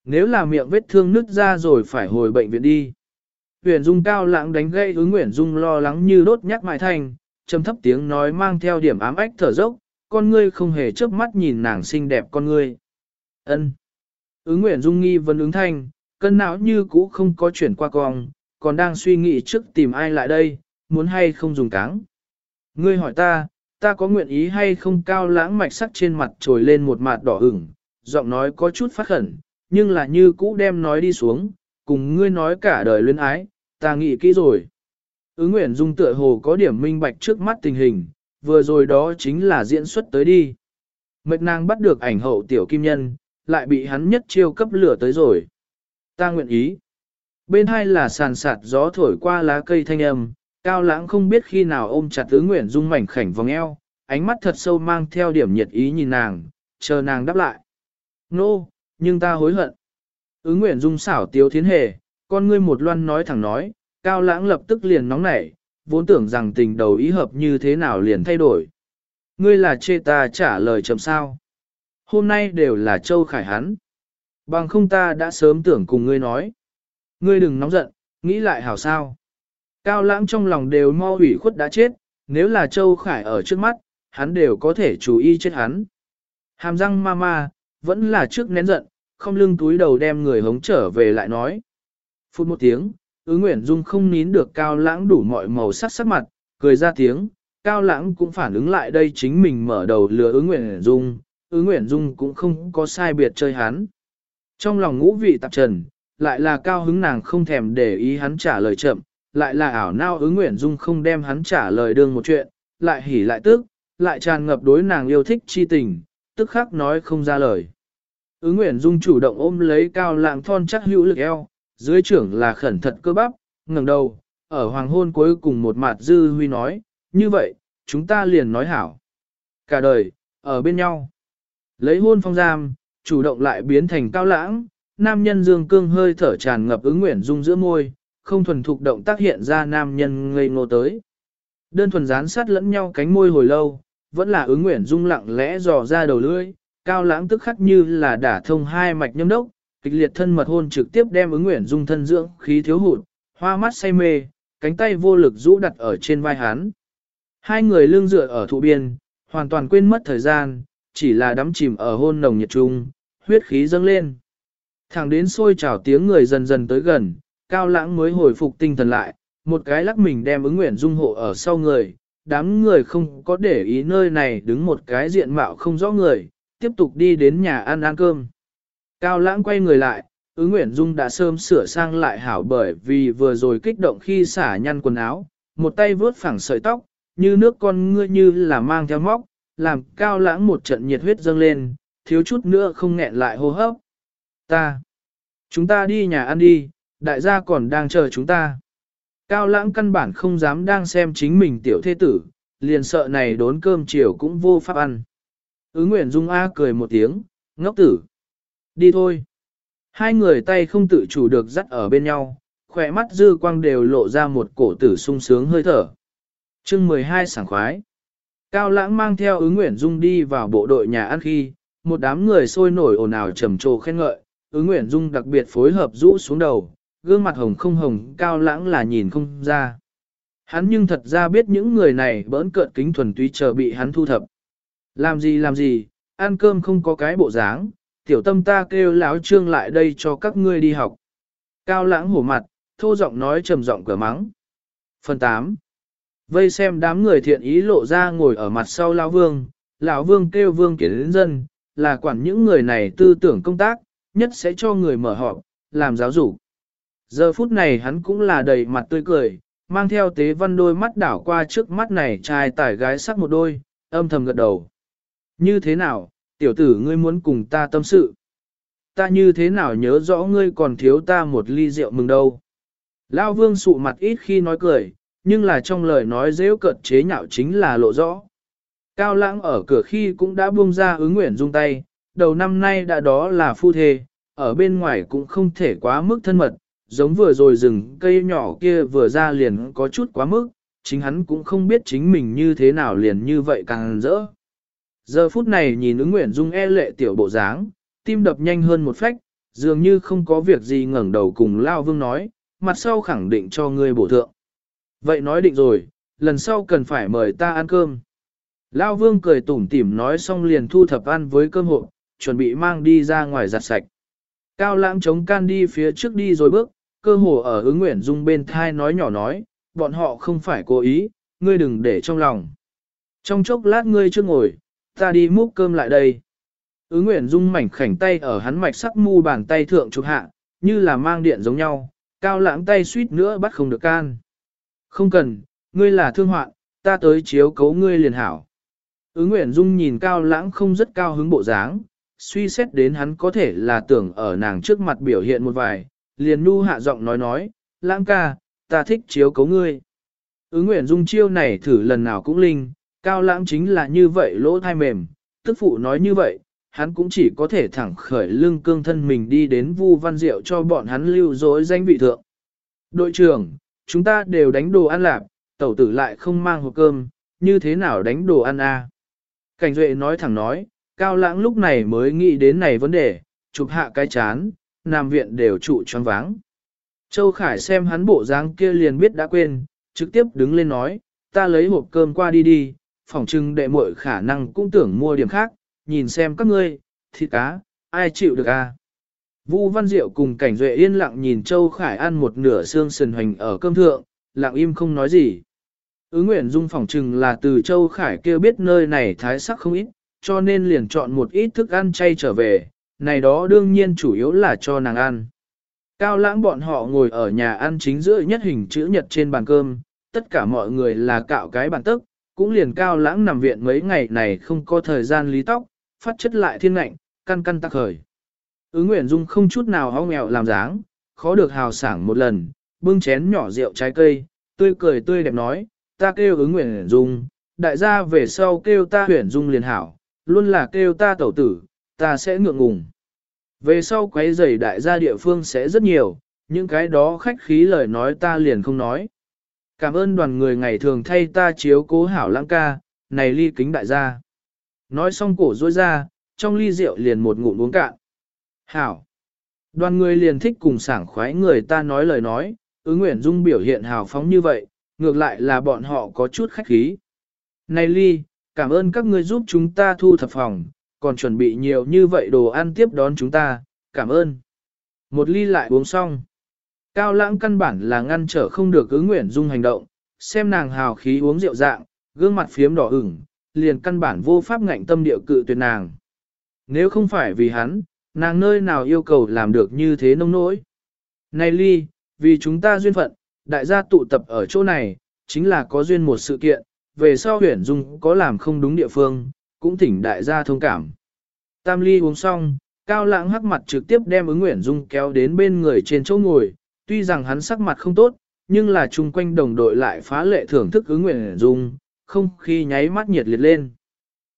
Nếu là miệng vết thương nứt ra rồi phải hồi bệnh viện đi. Huyền Dung cao lãng đánh gây ứng Nguyễn Dung lo lắng như đốt nhắc mại thành, trầm thấp tiếng nói mang theo điểm ám ách thở dốc, con ngươi không hề chớp mắt nhìn nàng xinh đẹp con ngươi. Ân. Ứng Nguyễn Dung nghi vấn ứng thanh, cân não như cũ không có chuyển qua cong, còn đang suy nghĩ trước tìm ai lại đây, muốn hay không dùng cáng. Ngươi hỏi ta, ta có nguyện ý hay không cao lãng mạch sắc trên mặt trồi lên một mặt đỏ ửng, giọng nói có chút phát khẩn, nhưng là như cũ đem nói đi xuống, cùng ngươi nói cả đời luyến ái, ta nghĩ kỹ rồi. Ứng Nguyễn Dung tựa hồ có điểm minh bạch trước mắt tình hình, vừa rồi đó chính là diễn xuất tới đi. Mệt nàng bắt được ảnh hậu tiểu kim nhân, lại bị hắn nhất chiêu cấp lửa tới rồi. Ta nguyện ý. Bên hai là sàn sạt gió thổi qua lá cây thanh âm, cao lãng không biết khi nào ôm chặt tứ nguyện Dung mảnh khảnh vòng eo, ánh mắt thật sâu mang theo điểm nhiệt ý nhìn nàng, chờ nàng đáp lại. Nô, no, nhưng ta hối hận. Ứng nguyện Dung xảo tiếu thiến hề, con ngươi một loan nói thẳng nói, cao lãng lập tức liền nóng nảy, vốn tưởng rằng tình đầu ý hợp như thế nào liền thay đổi. Ngươi là chê ta trả lời chậm sao. Hôm nay đều là châu khải hắn. Bằng không ta đã sớm tưởng cùng ngươi nói. Ngươi đừng nóng giận, nghĩ lại hảo sao. Cao lãng trong lòng đều mo ủy khuất đã chết, nếu là châu khải ở trước mắt, hắn đều có thể chú ý chết hắn. Hàm răng ma ma, vẫn là trước nén giận, không lưng túi đầu đem người hống trở về lại nói. Phút một tiếng, ứ Nguyễn Dung không nín được cao lãng đủ mọi màu sắc sắc mặt, cười ra tiếng, cao lãng cũng phản ứng lại đây chính mình mở đầu lừa ứ Nguyễn Dung, ứ Nguyễn Dung cũng không có sai biệt chơi hắn. Trong lòng ngũ vị tạp trần, lại là cao hứng nàng không thèm để ý hắn trả lời chậm, lại là ảo nao ứng nguyện dung không đem hắn trả lời đương một chuyện, lại hỉ lại tức, lại tràn ngập đối nàng yêu thích chi tình, tức khắc nói không ra lời. Ứng nguyện dung chủ động ôm lấy cao lạng thon chắc hữu lực eo, dưới trưởng là khẩn thật cơ bắp, ngẩng đầu, ở hoàng hôn cuối cùng một mặt dư huy nói, như vậy, chúng ta liền nói hảo. Cả đời, ở bên nhau. Lấy hôn phong giam, chủ động lại biến thành cao lãng, nam nhân dương cương hơi thở tràn ngập ứng nguyện dung giữa môi, không thuần thục động tác hiện ra nam nhân ngây ngô tới. Đơn thuần dán sát lẫn nhau cánh môi hồi lâu, vẫn là ứng nguyện dung lặng lẽ dò ra đầu lưỡi, cao lãng tức khắc như là đả thông hai mạch nhâm đốc, kịch liệt thân mật hôn trực tiếp đem ứng nguyện dung thân dưỡng khí thiếu hụt, hoa mắt say mê, cánh tay vô lực rũ đặt ở trên vai hắn. Hai người lưng dựa ở thụ biên, hoàn toàn quên mất thời gian, chỉ là đắm chìm ở hôn nồng nhiệt trung, huyết khí dâng lên. Thẳng đến sôi trào tiếng người dần dần tới gần, cao lãng mới hồi phục tinh thần lại, một cái lắc mình đem ứng nguyện dung hộ ở sau người, đám người không có để ý nơi này đứng một cái diện mạo không rõ người, tiếp tục đi đến nhà ăn ăn cơm. Cao lãng quay người lại, ứng nguyện dung đã sớm sửa sang lại hảo bởi vì vừa rồi kích động khi xả nhăn quần áo, một tay vướt phẳng sợi tóc, như nước con ngươi như là mang theo móc, làm cao lãng một trận nhiệt huyết dâng lên, thiếu chút nữa không nghẹn lại hô hấp. Ta, chúng ta đi nhà ăn đi, đại gia còn đang chờ chúng ta. Cao lãng căn bản không dám đang xem chính mình tiểu thế tử, liền sợ này đốn cơm chiều cũng vô pháp ăn. Ứ Nguyễn Dung A cười một tiếng, ngốc tử. Đi thôi. Hai người tay không tự chủ được dắt ở bên nhau, khỏe mắt dư quang đều lộ ra một cổ tử sung sướng hơi thở. chương 12 sảng khoái. Cao lãng mang theo ứng Nguyễn Dung đi vào bộ đội nhà ăn khi, một đám người sôi nổi ồn ào trầm trồ khen ngợi, ứng Nguyễn Dung đặc biệt phối hợp rũ xuống đầu, gương mặt hồng không hồng, cao lãng là nhìn không ra. Hắn nhưng thật ra biết những người này bỡn cợt kính thuần túy chờ bị hắn thu thập. Làm gì làm gì, ăn cơm không có cái bộ dáng, tiểu tâm ta kêu lão trương lại đây cho các ngươi đi học. Cao lãng hổ mặt, thô giọng nói trầm giọng cửa mắng. Phần 8 Vây xem đám người thiện ý lộ ra ngồi ở mặt sau lão vương, lão vương kêu vương kiến dân, là quản những người này tư tưởng công tác, nhất sẽ cho người mở họp, làm giáo dục. Giờ phút này hắn cũng là đầy mặt tươi cười, mang theo tế văn đôi mắt đảo qua trước mắt này trai tải gái sắc một đôi, âm thầm gật đầu. Như thế nào, tiểu tử ngươi muốn cùng ta tâm sự? Ta như thế nào nhớ rõ ngươi còn thiếu ta một ly rượu mừng đâu? Lao vương sụ mặt ít khi nói cười, nhưng là trong lời nói dễ cận chế nhạo chính là lộ rõ. Cao lãng ở cửa khi cũng đã buông ra ứng nguyện dung tay, đầu năm nay đã đó là phu thê, ở bên ngoài cũng không thể quá mức thân mật, giống vừa rồi rừng cây nhỏ kia vừa ra liền có chút quá mức, chính hắn cũng không biết chính mình như thế nào liền như vậy càng rỡ. Giờ phút này nhìn ứng nguyện dung e lệ tiểu bộ dáng, tim đập nhanh hơn một phách, dường như không có việc gì ngẩng đầu cùng Lao Vương nói, mặt sau khẳng định cho ngươi bổ thượng. Vậy nói định rồi, lần sau cần phải mời ta ăn cơm. Lao Vương cười tủm tỉm nói xong liền thu thập ăn với cơm hộ, chuẩn bị mang đi ra ngoài giặt sạch. Cao lãng chống can đi phía trước đi rồi bước, cơ hồ ở ứng nguyện dung bên thai nói nhỏ nói, bọn họ không phải cố ý, ngươi đừng để trong lòng. Trong chốc lát ngươi chưa ngồi, ta đi múc cơm lại đây. Ứng nguyện dung mảnh khảnh tay ở hắn mạch sắc mu bàn tay thượng chụp hạ, như là mang điện giống nhau, cao lãng tay suýt nữa bắt không được can. Không cần, ngươi là thương hoạn, ta tới chiếu cấu ngươi liền hảo. Ứng nguyện dung nhìn cao lãng không rất cao hứng bộ dáng, suy xét đến hắn có thể là tưởng ở nàng trước mặt biểu hiện một vài, liền nu hạ giọng nói nói, lãng ca, ta thích chiếu cấu ngươi. Ứng nguyện dung chiêu này thử lần nào cũng linh, cao lãng chính là như vậy lỗ thai mềm, tức phụ nói như vậy, hắn cũng chỉ có thể thẳng khởi lưng cương thân mình đi đến vu văn diệu cho bọn hắn lưu dối danh vị thượng. Đội trưởng, chúng ta đều đánh đồ ăn lạp, tẩu tử lại không mang hộp cơm, như thế nào đánh đồ ăn a? Cảnh Duệ nói thẳng nói, Cao Lãng lúc này mới nghĩ đến này vấn đề, chụp hạ cái chán, nam viện đều trụ choáng váng. Châu Khải xem hắn bộ dáng kia liền biết đã quên, trực tiếp đứng lên nói, ta lấy hộp cơm qua đi đi, phỏng chừng đệ muội khả năng cũng tưởng mua điểm khác, nhìn xem các ngươi, thịt cá, ai chịu được a? Vu Văn Diệu cùng cảnh duệ yên lặng nhìn Châu Khải ăn một nửa xương sườn hoành ở cơm thượng, lặng im không nói gì. Ứ Nguyện Dung phỏng chừng là từ Châu Khải kia biết nơi này thái sắc không ít, cho nên liền chọn một ít thức ăn chay trở về, này đó đương nhiên chủ yếu là cho nàng ăn. Cao lãng bọn họ ngồi ở nhà ăn chính giữa nhất hình chữ nhật trên bàn cơm, tất cả mọi người là cạo cái bàn tức, cũng liền cao lãng nằm viện mấy ngày này không có thời gian lý tóc, phát chất lại thiên ngạnh, căn căn tắc khởi. Ứng Nguyễn Dung không chút nào ho nghèo làm dáng, khó được hào sảng một lần, bưng chén nhỏ rượu trái cây, tươi cười tươi đẹp nói, ta kêu ứng Nguyễn Dung, đại gia về sau kêu ta Nguyễn Dung liền hảo, luôn là kêu ta tẩu tử, ta sẽ ngượng ngùng. Về sau quấy rầy đại gia địa phương sẽ rất nhiều, những cái đó khách khí lời nói ta liền không nói. Cảm ơn đoàn người ngày thường thay ta chiếu cố hảo lãng ca, này ly kính đại gia. Nói xong cổ rối ra, trong ly rượu liền một ngụm uống cạn. Hảo. Đoàn người liền thích cùng sảng khoái người ta nói lời nói, ứng nguyện dung biểu hiện hào phóng như vậy, ngược lại là bọn họ có chút khách khí. Này ly, cảm ơn các ngươi giúp chúng ta thu thập phòng, còn chuẩn bị nhiều như vậy đồ ăn tiếp đón chúng ta, cảm ơn. Một ly lại uống xong. Cao lãng căn bản là ngăn trở không được ứng nguyện dung hành động, xem nàng hào khí uống rượu dạng, gương mặt phiếm đỏ ửng, liền căn bản vô pháp ngạnh tâm địa cự tuyệt nàng. Nếu không phải vì hắn, nàng nơi nào yêu cầu làm được như thế nông nỗi. Này ly, vì chúng ta duyên phận, đại gia tụ tập ở chỗ này, chính là có duyên một sự kiện, về sau huyển dung có làm không đúng địa phương, cũng thỉnh đại gia thông cảm. Tam ly uống xong, cao lãng hắc mặt trực tiếp đem ứng nguyện dung kéo đến bên người trên chỗ ngồi, tuy rằng hắn sắc mặt không tốt, nhưng là chung quanh đồng đội lại phá lệ thưởng thức ứng nguyện dung, không khi nháy mắt nhiệt liệt lên.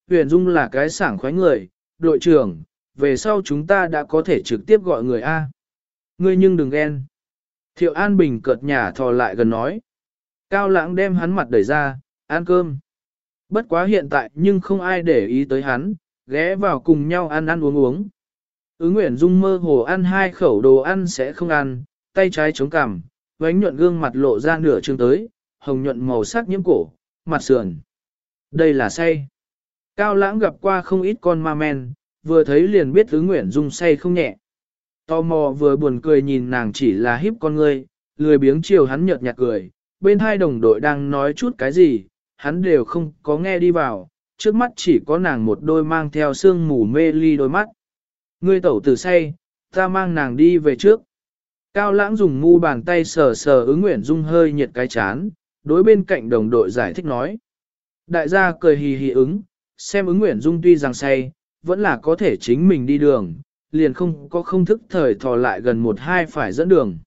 Huyền Dung là cái sảng khoái người, đội trưởng, về sau chúng ta đã có thể trực tiếp gọi người A. Ngươi nhưng đừng ghen. Thiệu An Bình cợt nhả thò lại gần nói. Cao lãng đem hắn mặt đẩy ra, ăn cơm. Bất quá hiện tại nhưng không ai để ý tới hắn, ghé vào cùng nhau ăn ăn uống uống. Ứng Nguyễn Dung mơ hồ ăn hai khẩu đồ ăn sẽ không ăn, tay trái chống cằm, vánh nhuận gương mặt lộ ra nửa chương tới, hồng nhuận màu sắc nhiễm cổ, mặt sườn. Đây là say. Cao lãng gặp qua không ít con ma men, vừa thấy liền biết ứng Nguyễn Dung say không nhẹ. Tò mò vừa buồn cười nhìn nàng chỉ là hiếp con ngươi, lười biếng chiều hắn nhợt nhạt cười, bên hai đồng đội đang nói chút cái gì, hắn đều không có nghe đi vào, trước mắt chỉ có nàng một đôi mang theo sương mù mê ly đôi mắt. Ngươi tẩu tử say, ta mang nàng đi về trước. Cao lãng dùng mu bàn tay sờ sờ ứng nguyện dung hơi nhiệt cái chán, đối bên cạnh đồng đội giải thích nói. Đại gia cười hì hì ứng, xem ứng nguyện dung tuy rằng say, vẫn là có thể chính mình đi đường, liền không có không thức thời thò lại gần một hai phải dẫn đường.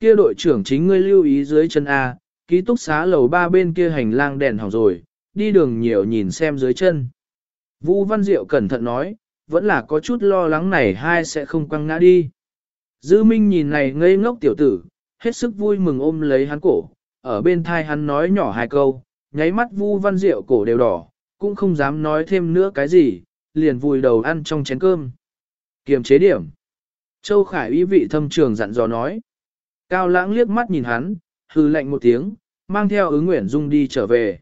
Kia đội trưởng chính ngươi lưu ý dưới chân A, ký túc xá lầu ba bên kia hành lang đèn hỏng rồi, đi đường nhiều nhìn xem dưới chân. Vũ Văn Diệu cẩn thận nói, vẫn là có chút lo lắng này hai sẽ không quăng ngã đi. Dư Minh nhìn này ngây ngốc tiểu tử, hết sức vui mừng ôm lấy hắn cổ, ở bên thai hắn nói nhỏ hai câu, nháy mắt Vu Văn Diệu cổ đều đỏ, cũng không dám nói thêm nữa cái gì, liền vùi đầu ăn trong chén cơm. Kiềm chế điểm. Châu Khải ý vị thâm trường dặn dò nói. Cao lãng liếc mắt nhìn hắn, hư lạnh một tiếng, mang theo ứng nguyện dung đi trở về.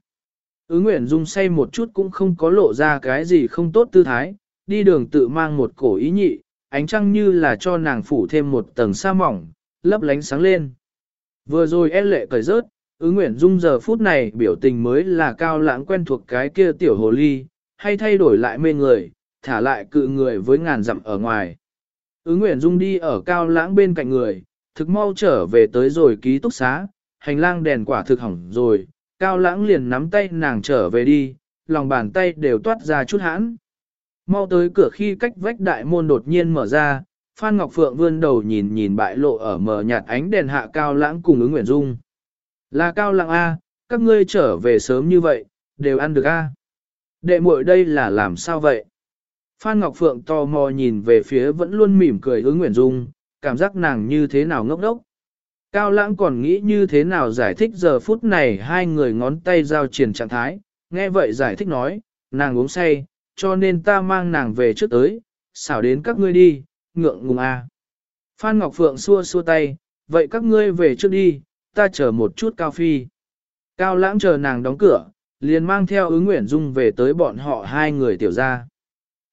Ứng nguyện dung say một chút cũng không có lộ ra cái gì không tốt tư thái, đi đường tự mang một cổ ý nhị, ánh trăng như là cho nàng phủ thêm một tầng sa mỏng, lấp lánh sáng lên. Vừa rồi e lệ cởi rớt, ứng nguyện dung giờ phút này biểu tình mới là cao lãng quen thuộc cái kia tiểu hồ ly, hay thay đổi lại mê người, thả lại cự người với ngàn dặm ở ngoài. Ứng nguyện dung đi ở cao lãng bên cạnh người, thực mau trở về tới rồi ký túc xá, hành lang đèn quả thực hỏng rồi, cao lãng liền nắm tay nàng trở về đi, lòng bàn tay đều toát ra chút hãn. Mau tới cửa khi cách vách đại môn đột nhiên mở ra, Phan Ngọc Phượng vươn đầu nhìn nhìn bại lộ ở mờ nhạt ánh đèn hạ cao lãng cùng ứng Nguyễn dung. Là cao lãng A, các ngươi trở về sớm như vậy, đều ăn được A. Đệ muội đây là làm sao vậy? Phan Ngọc Phượng tò mò nhìn về phía vẫn luôn mỉm cười ứng Nguyễn dung, cảm giác nàng như thế nào ngốc đốc. Cao lãng còn nghĩ như thế nào giải thích giờ phút này hai người ngón tay giao triển trạng thái, nghe vậy giải thích nói, nàng uống say, cho nên ta mang nàng về trước tới, xảo đến các ngươi đi, ngượng ngùng a. À. Phan Ngọc Phượng xua xua tay, vậy các ngươi về trước đi, ta chờ một chút Cao Phi. Cao lãng chờ nàng đóng cửa, liền mang theo ứng nguyện dung về tới bọn họ hai người tiểu ra.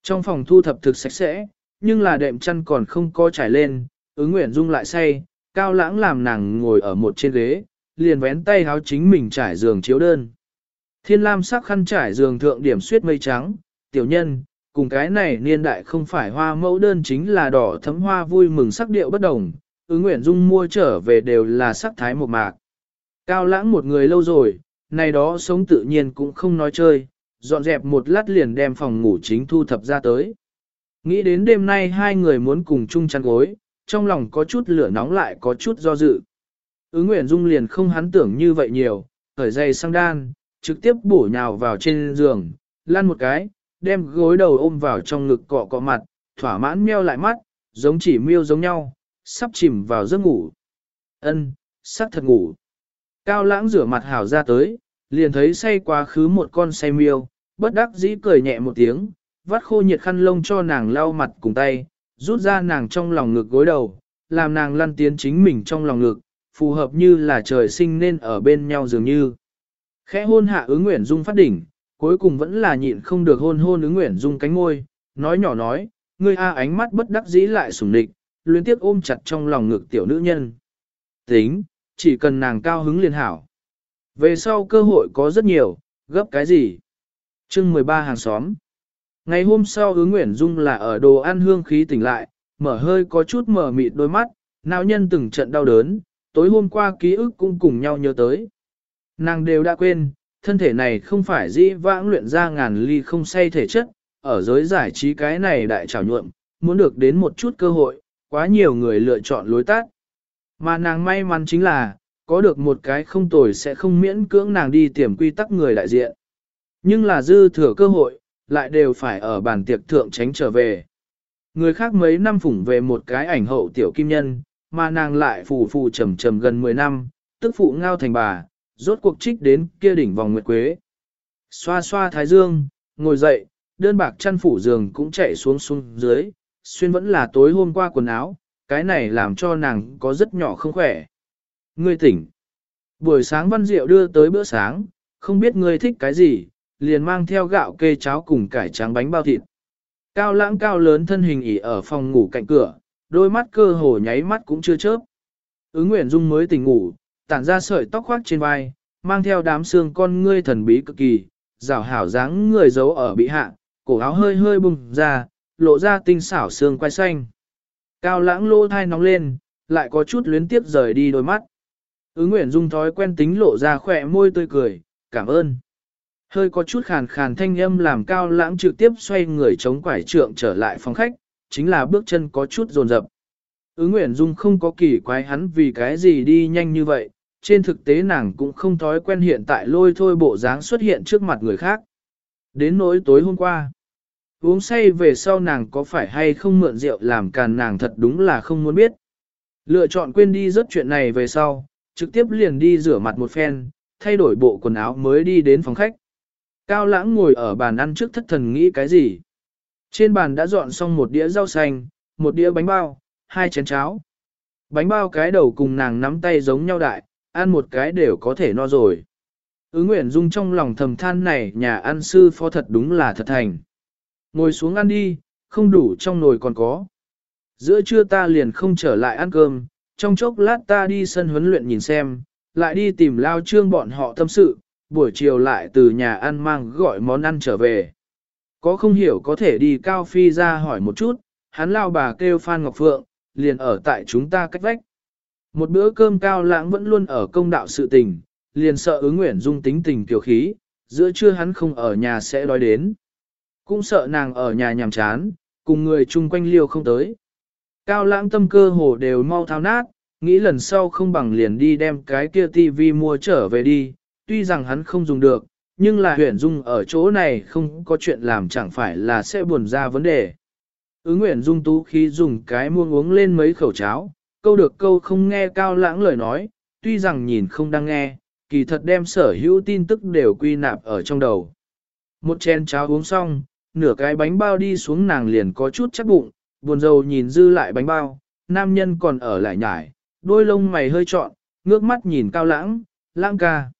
Trong phòng thu thập thực sạch sẽ, nhưng là đệm chăn còn không có trải lên, ứng nguyện dung lại say, cao lãng làm nàng ngồi ở một trên ghế, liền vén tay háo chính mình trải giường chiếu đơn. Thiên lam sắc khăn trải giường thượng điểm suyết mây trắng, tiểu nhân, cùng cái này niên đại không phải hoa mẫu đơn chính là đỏ thấm hoa vui mừng sắc điệu bất đồng, ứng nguyện Dung mua trở về đều là sắc thái một mạc. Cao lãng một người lâu rồi, này đó sống tự nhiên cũng không nói chơi, dọn dẹp một lát liền đem phòng ngủ chính thu thập ra tới. Nghĩ đến đêm nay hai người muốn cùng chung chăn gối, trong lòng có chút lửa nóng lại có chút do dự. Ứng Nguyễn Dung liền không hắn tưởng như vậy nhiều, khởi dây sang đan, trực tiếp bổ nhào vào trên giường, lăn một cái, đem gối đầu ôm vào trong ngực cọ cọ mặt, thỏa mãn meo lại mắt, giống chỉ miêu giống nhau, sắp chìm vào giấc ngủ. Ân, sắc thật ngủ. Cao lãng rửa mặt hảo ra tới, liền thấy say quá khứ một con say miêu, bất đắc dĩ cười nhẹ một tiếng, vắt khô nhiệt khăn lông cho nàng lau mặt cùng tay, rút ra nàng trong lòng ngực gối đầu, làm nàng lăn tiến chính mình trong lòng ngực, phù hợp như là trời sinh nên ở bên nhau dường như. Khẽ hôn hạ ứng Nguyễn Dung phát đỉnh, cuối cùng vẫn là nhịn không được hôn hôn ứng Nguyễn Dung cánh ngôi, nói nhỏ nói, ngươi a ánh mắt bất đắc dĩ lại sủng địch, luyến tiếc ôm chặt trong lòng ngực tiểu nữ nhân. Tính, chỉ cần nàng cao hứng liền hảo. Về sau cơ hội có rất nhiều, gấp cái gì? chương 13 hàng xóm. Ngày hôm sau ứng Nguyễn Dung là ở đồ ăn hương khí tỉnh lại, mở hơi có chút mở mịt đôi mắt, nào nhân từng trận đau đớn, tối hôm qua ký ức cũng cùng nhau nhớ tới. Nàng đều đã quên, thân thể này không phải dĩ vãng luyện ra ngàn ly không say thể chất, ở giới giải trí cái này đại trào nhuộm, muốn được đến một chút cơ hội, quá nhiều người lựa chọn lối tắt. Mà nàng may mắn chính là, có được một cái không tồi sẽ không miễn cưỡng nàng đi tiềm quy tắc người đại diện. Nhưng là dư thừa cơ hội, lại đều phải ở bàn tiệc thượng tránh trở về. Người khác mấy năm phủng về một cái ảnh hậu tiểu kim nhân, mà nàng lại phù phù trầm trầm gần 10 năm, tức phụ ngao thành bà, rốt cuộc trích đến kia đỉnh vòng nguyệt quế. Xoa xoa thái dương, ngồi dậy, đơn bạc chăn phủ giường cũng chạy xuống xuống dưới, xuyên vẫn là tối hôm qua quần áo, cái này làm cho nàng có rất nhỏ không khỏe. Ngươi tỉnh. Buổi sáng văn diệu đưa tới bữa sáng, không biết ngươi thích cái gì, liền mang theo gạo kê cháo cùng cải trắng bánh bao thịt. Cao lãng cao lớn thân hình ỉ ở phòng ngủ cạnh cửa, đôi mắt cơ hồ nháy mắt cũng chưa chớp. Ứng Nguyễn Dung mới tỉnh ngủ, tản ra sợi tóc khoác trên vai, mang theo đám xương con ngươi thần bí cực kỳ, rào hảo dáng người giấu ở bị hạ, cổ áo hơi hơi bùng ra, lộ ra tinh xảo xương quai xanh. Cao lãng lô thai nóng lên, lại có chút luyến tiếp rời đi đôi mắt. Ứng Nguyễn Dung thói quen tính lộ ra khỏe môi tươi cười, cảm ơn. Hơi có chút khàn khàn thanh âm làm cao lãng trực tiếp xoay người chống quải trượng trở lại phòng khách, chính là bước chân có chút rồn rập. ứ Nguyễn Dung không có kỳ quái hắn vì cái gì đi nhanh như vậy, trên thực tế nàng cũng không thói quen hiện tại lôi thôi bộ dáng xuất hiện trước mặt người khác. Đến nỗi tối hôm qua, uống say về sau nàng có phải hay không mượn rượu làm càn nàng thật đúng là không muốn biết. Lựa chọn quên đi rất chuyện này về sau, trực tiếp liền đi rửa mặt một phen, thay đổi bộ quần áo mới đi đến phòng khách. Cao lãng ngồi ở bàn ăn trước thất thần nghĩ cái gì. Trên bàn đã dọn xong một đĩa rau xanh, một đĩa bánh bao, hai chén cháo. Bánh bao cái đầu cùng nàng nắm tay giống nhau đại, ăn một cái đều có thể no rồi. Ứng Nguyễn Dung trong lòng thầm than này nhà ăn sư phó thật đúng là thật thành. Ngồi xuống ăn đi, không đủ trong nồi còn có. Giữa trưa ta liền không trở lại ăn cơm, trong chốc lát ta đi sân huấn luyện nhìn xem, lại đi tìm lao trương bọn họ tâm sự, buổi chiều lại từ nhà ăn mang gọi món ăn trở về. Có không hiểu có thể đi Cao Phi ra hỏi một chút, hắn lao bà kêu Phan Ngọc Phượng, liền ở tại chúng ta cách vách. Một bữa cơm cao lãng vẫn luôn ở công đạo sự tình, liền sợ ứng nguyện dung tính tình kiều khí, giữa trưa hắn không ở nhà sẽ đói đến. Cũng sợ nàng ở nhà nhàm chán, cùng người chung quanh liêu không tới. Cao lãng tâm cơ hồ đều mau thao nát, nghĩ lần sau không bằng liền đi đem cái kia tivi mua trở về đi, tuy rằng hắn không dùng được, nhưng là Huyền dung ở chỗ này không có chuyện làm chẳng phải là sẽ buồn ra vấn đề. Ứng Nguyễn dung tú khi dùng cái muông uống lên mấy khẩu cháo, câu được câu không nghe cao lãng lời nói, tuy rằng nhìn không đang nghe, kỳ thật đem sở hữu tin tức đều quy nạp ở trong đầu. Một chén cháo uống xong, nửa cái bánh bao đi xuống nàng liền có chút chắc bụng, buồn rầu nhìn dư lại bánh bao, nam nhân còn ở lại nhải, đôi lông mày hơi trọn, ngước mắt nhìn cao lãng, lãng ca.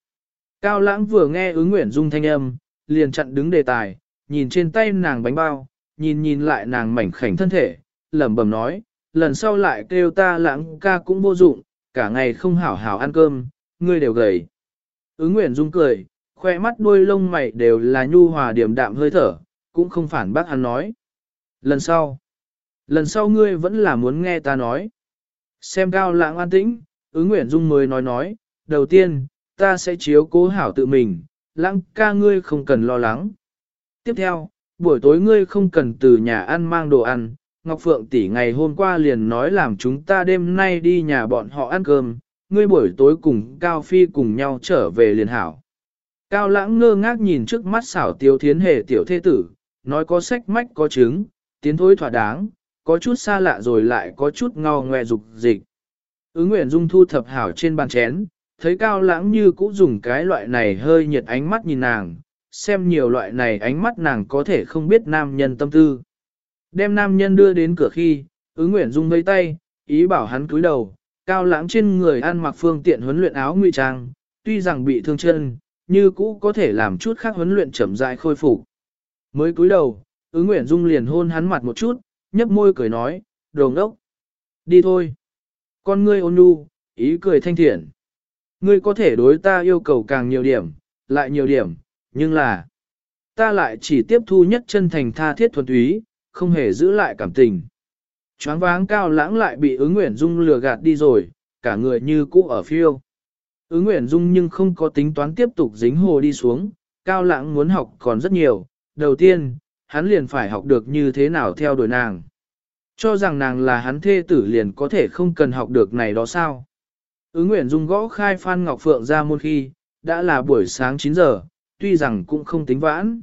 Cao lãng vừa nghe ứng nguyện dung thanh âm, liền chặn đứng đề tài, nhìn trên tay nàng bánh bao, nhìn nhìn lại nàng mảnh khảnh thân thể, lẩm bẩm nói, lần sau lại kêu ta lãng ca cũng vô dụng, cả ngày không hảo hảo ăn cơm, ngươi đều gầy. Ứng nguyện dung cười, khoe mắt đuôi lông mày đều là nhu hòa điểm đạm hơi thở, cũng không phản bác hắn nói. Lần sau, lần sau ngươi vẫn là muốn nghe ta nói. Xem cao lãng an tĩnh, ứng nguyện dung mới nói nói, đầu tiên, ta sẽ chiếu cố hảo tự mình, lãng ca ngươi không cần lo lắng. Tiếp theo, buổi tối ngươi không cần từ nhà ăn mang đồ ăn, Ngọc Phượng tỷ ngày hôm qua liền nói làm chúng ta đêm nay đi nhà bọn họ ăn cơm, ngươi buổi tối cùng Cao Phi cùng nhau trở về liền hảo. Cao lãng ngơ ngác nhìn trước mắt xảo tiêu thiến hề tiểu thế tử, nói có sách mách có chứng, tiến thối thỏa đáng, có chút xa lạ rồi lại có chút ngao ngoe dục dịch. Ứng Nguyễn Dung thu thập hảo trên bàn chén, thấy cao lãng như cũ dùng cái loại này hơi nhiệt ánh mắt nhìn nàng, xem nhiều loại này ánh mắt nàng có thể không biết nam nhân tâm tư. Đem nam nhân đưa đến cửa khi, ứng Nguyện Dung vây tay, ý bảo hắn cúi đầu, cao lãng trên người ăn mặc phương tiện huấn luyện áo ngụy trang, tuy rằng bị thương chân, như cũ có thể làm chút khác huấn luyện chậm rãi khôi phục. Mới cúi đầu, ứng Nguyện Dung liền hôn hắn mặt một chút, nhấp môi cười nói, đồ ngốc. Đi thôi. Con ngươi ôn nhu, ý cười thanh thiện. Ngươi có thể đối ta yêu cầu càng nhiều điểm, lại nhiều điểm, nhưng là ta lại chỉ tiếp thu nhất chân thành tha thiết thuần túy, không hề giữ lại cảm tình. Choáng váng cao lãng lại bị ứng Nguyện Dung lừa gạt đi rồi, cả người như cũ ở phiêu. Ứng Nguyện Dung nhưng không có tính toán tiếp tục dính hồ đi xuống, cao lãng muốn học còn rất nhiều. Đầu tiên, hắn liền phải học được như thế nào theo đuổi nàng. Cho rằng nàng là hắn thê tử liền có thể không cần học được này đó sao. Ứng Nguyễn Dung gõ khai Phan Ngọc Phượng ra môn khi, đã là buổi sáng 9 giờ, tuy rằng cũng không tính vãn.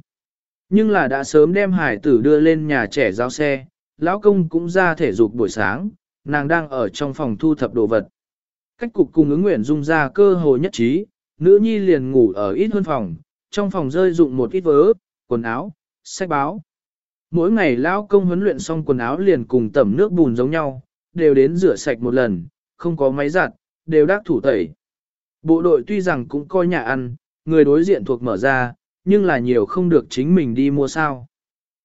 Nhưng là đã sớm đem hải tử đưa lên nhà trẻ giao xe, lão công cũng ra thể dục buổi sáng, nàng đang ở trong phòng thu thập đồ vật. Cách cục cùng ứng Nguyễn Dung ra cơ hội nhất trí, nữ nhi liền ngủ ở ít hơn phòng, trong phòng rơi dụng một ít vớ, quần áo, sách báo. Mỗi ngày lão công huấn luyện xong quần áo liền cùng tẩm nước bùn giống nhau, đều đến rửa sạch một lần, không có máy giặt, đều đắc thủ tẩy. Bộ đội tuy rằng cũng coi nhà ăn, người đối diện thuộc mở ra, nhưng là nhiều không được chính mình đi mua sao.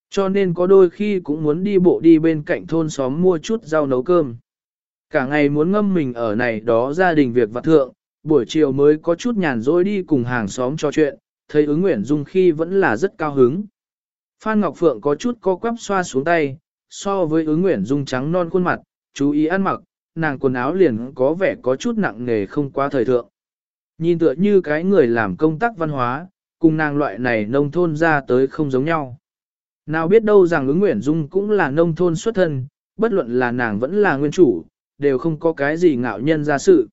Cho nên có đôi khi cũng muốn đi bộ đi bên cạnh thôn xóm mua chút rau nấu cơm. Cả ngày muốn ngâm mình ở này đó gia đình việc vặt thượng, buổi chiều mới có chút nhàn rỗi đi cùng hàng xóm trò chuyện, thấy ứng nguyện dung khi vẫn là rất cao hứng. Phan Ngọc Phượng có chút co quắp xoa xuống tay, so với ứng nguyện dung trắng non khuôn mặt, chú ý ăn mặc, nàng quần áo liền có vẻ có chút nặng nề không quá thời thượng. Nhìn tựa như cái người làm công tác văn hóa, cùng nàng loại này nông thôn ra tới không giống nhau. Nào biết đâu rằng ứng nguyện dung cũng là nông thôn xuất thân, bất luận là nàng vẫn là nguyên chủ, đều không có cái gì ngạo nhân ra sự.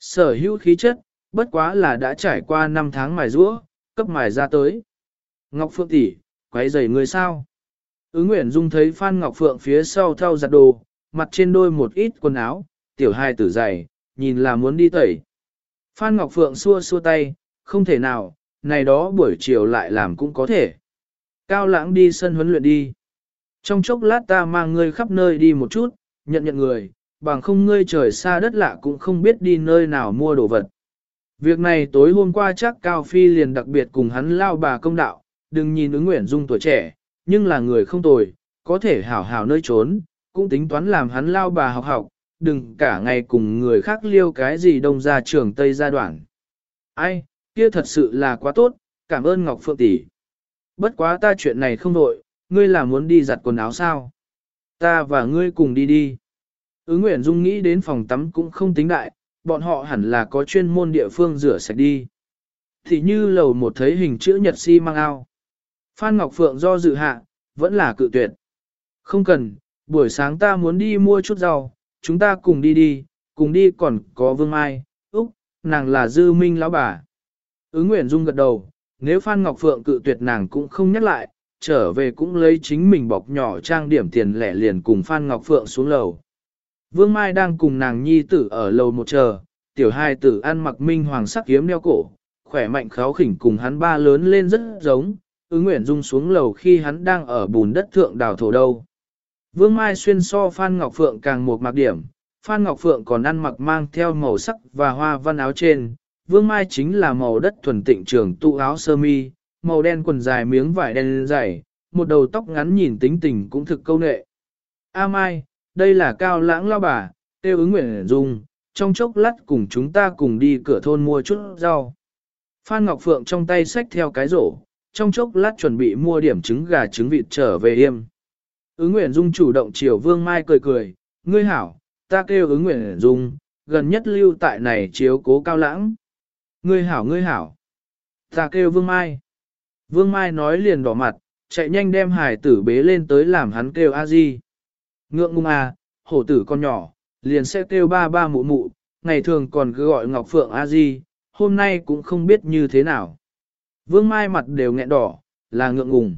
Sở hữu khí chất, bất quá là đã trải qua 5 tháng mài rũa, cấp mài ra tới. Ngọc Phượng tỷ, quấy rầy người sao? Ứng Nguyễn Dung thấy Phan Ngọc Phượng phía sau thao giặt đồ, mặt trên đôi một ít quần áo, tiểu hai tử dày, nhìn là muốn đi tẩy. Phan Ngọc Phượng xua xua tay, không thể nào, này đó buổi chiều lại làm cũng có thể. Cao lãng đi sân huấn luyện đi. Trong chốc lát ta mang ngươi khắp nơi đi một chút, nhận nhận người, bằng không ngươi trời xa đất lạ cũng không biết đi nơi nào mua đồ vật. Việc này tối hôm qua chắc Cao Phi liền đặc biệt cùng hắn lao bà công đạo, đừng nhìn ứng nguyện dung tuổi trẻ, nhưng là người không tồi, có thể hảo hảo nơi trốn, cũng tính toán làm hắn lao bà học học, đừng cả ngày cùng người khác liêu cái gì đông ra trường Tây gia đoạn. Ai, kia thật sự là quá tốt, cảm ơn Ngọc Phượng tỷ. Bất quá ta chuyện này không nội, ngươi là muốn đi giặt quần áo sao? Ta và ngươi cùng đi đi. Ứng Nguyễn Dung nghĩ đến phòng tắm cũng không tính đại, bọn họ hẳn là có chuyên môn địa phương rửa sạch đi. Thì như lầu một thấy hình chữ nhật si mang ao. Phan Ngọc Phượng do dự hạ, vẫn là cự tuyệt. Không cần, buổi sáng ta muốn đi mua chút rau, chúng ta cùng đi đi, cùng đi còn có Vương Mai, Úc, nàng là Dư Minh lão bà. Ứng Nguyễn Dung gật đầu, nếu Phan Ngọc Phượng cự tuyệt nàng cũng không nhắc lại, trở về cũng lấy chính mình bọc nhỏ trang điểm tiền lẻ liền cùng Phan Ngọc Phượng xuống lầu. Vương Mai đang cùng nàng nhi tử ở lầu một chờ, tiểu hai tử ăn mặc minh hoàng sắc kiếm đeo cổ, khỏe mạnh kháo khỉnh cùng hắn ba lớn lên rất giống, ứng Nguyễn dung xuống lầu khi hắn đang ở bùn đất thượng đào thổ đâu. Vương Mai xuyên so Phan Ngọc Phượng càng một mặc điểm, Phan Ngọc Phượng còn ăn mặc mang theo màu sắc và hoa văn áo trên, Vương Mai chính là màu đất thuần tịnh trường tụ áo sơ mi, màu đen quần dài miếng vải đen dày, một đầu tóc ngắn nhìn tính tình cũng thực câu nệ. A Mai, đây là cao lãng lao bà, tiêu ứng nguyện dung, trong chốc lát cùng chúng ta cùng đi cửa thôn mua chút rau. Phan Ngọc Phượng trong tay xách theo cái rổ, trong chốc lát chuẩn bị mua điểm trứng gà trứng vịt trở về yêm. Ứng Nguyễn Dung chủ động chiều Vương Mai cười cười, ngươi hảo, ta kêu ứng Nguyễn dung, gần nhất lưu tại này chiếu cố cao lãng. Ngươi hảo ngươi hảo. Ta kêu Vương Mai. Vương Mai nói liền đỏ mặt, chạy nhanh đem hải tử bế lên tới làm hắn kêu a di. Ngượng ngung à, hổ tử con nhỏ, liền sẽ kêu ba ba mụ mụ, ngày thường còn cứ gọi Ngọc Phượng a di, hôm nay cũng không biết như thế nào. Vương Mai mặt đều nghẹn đỏ, là ngượng ngùng.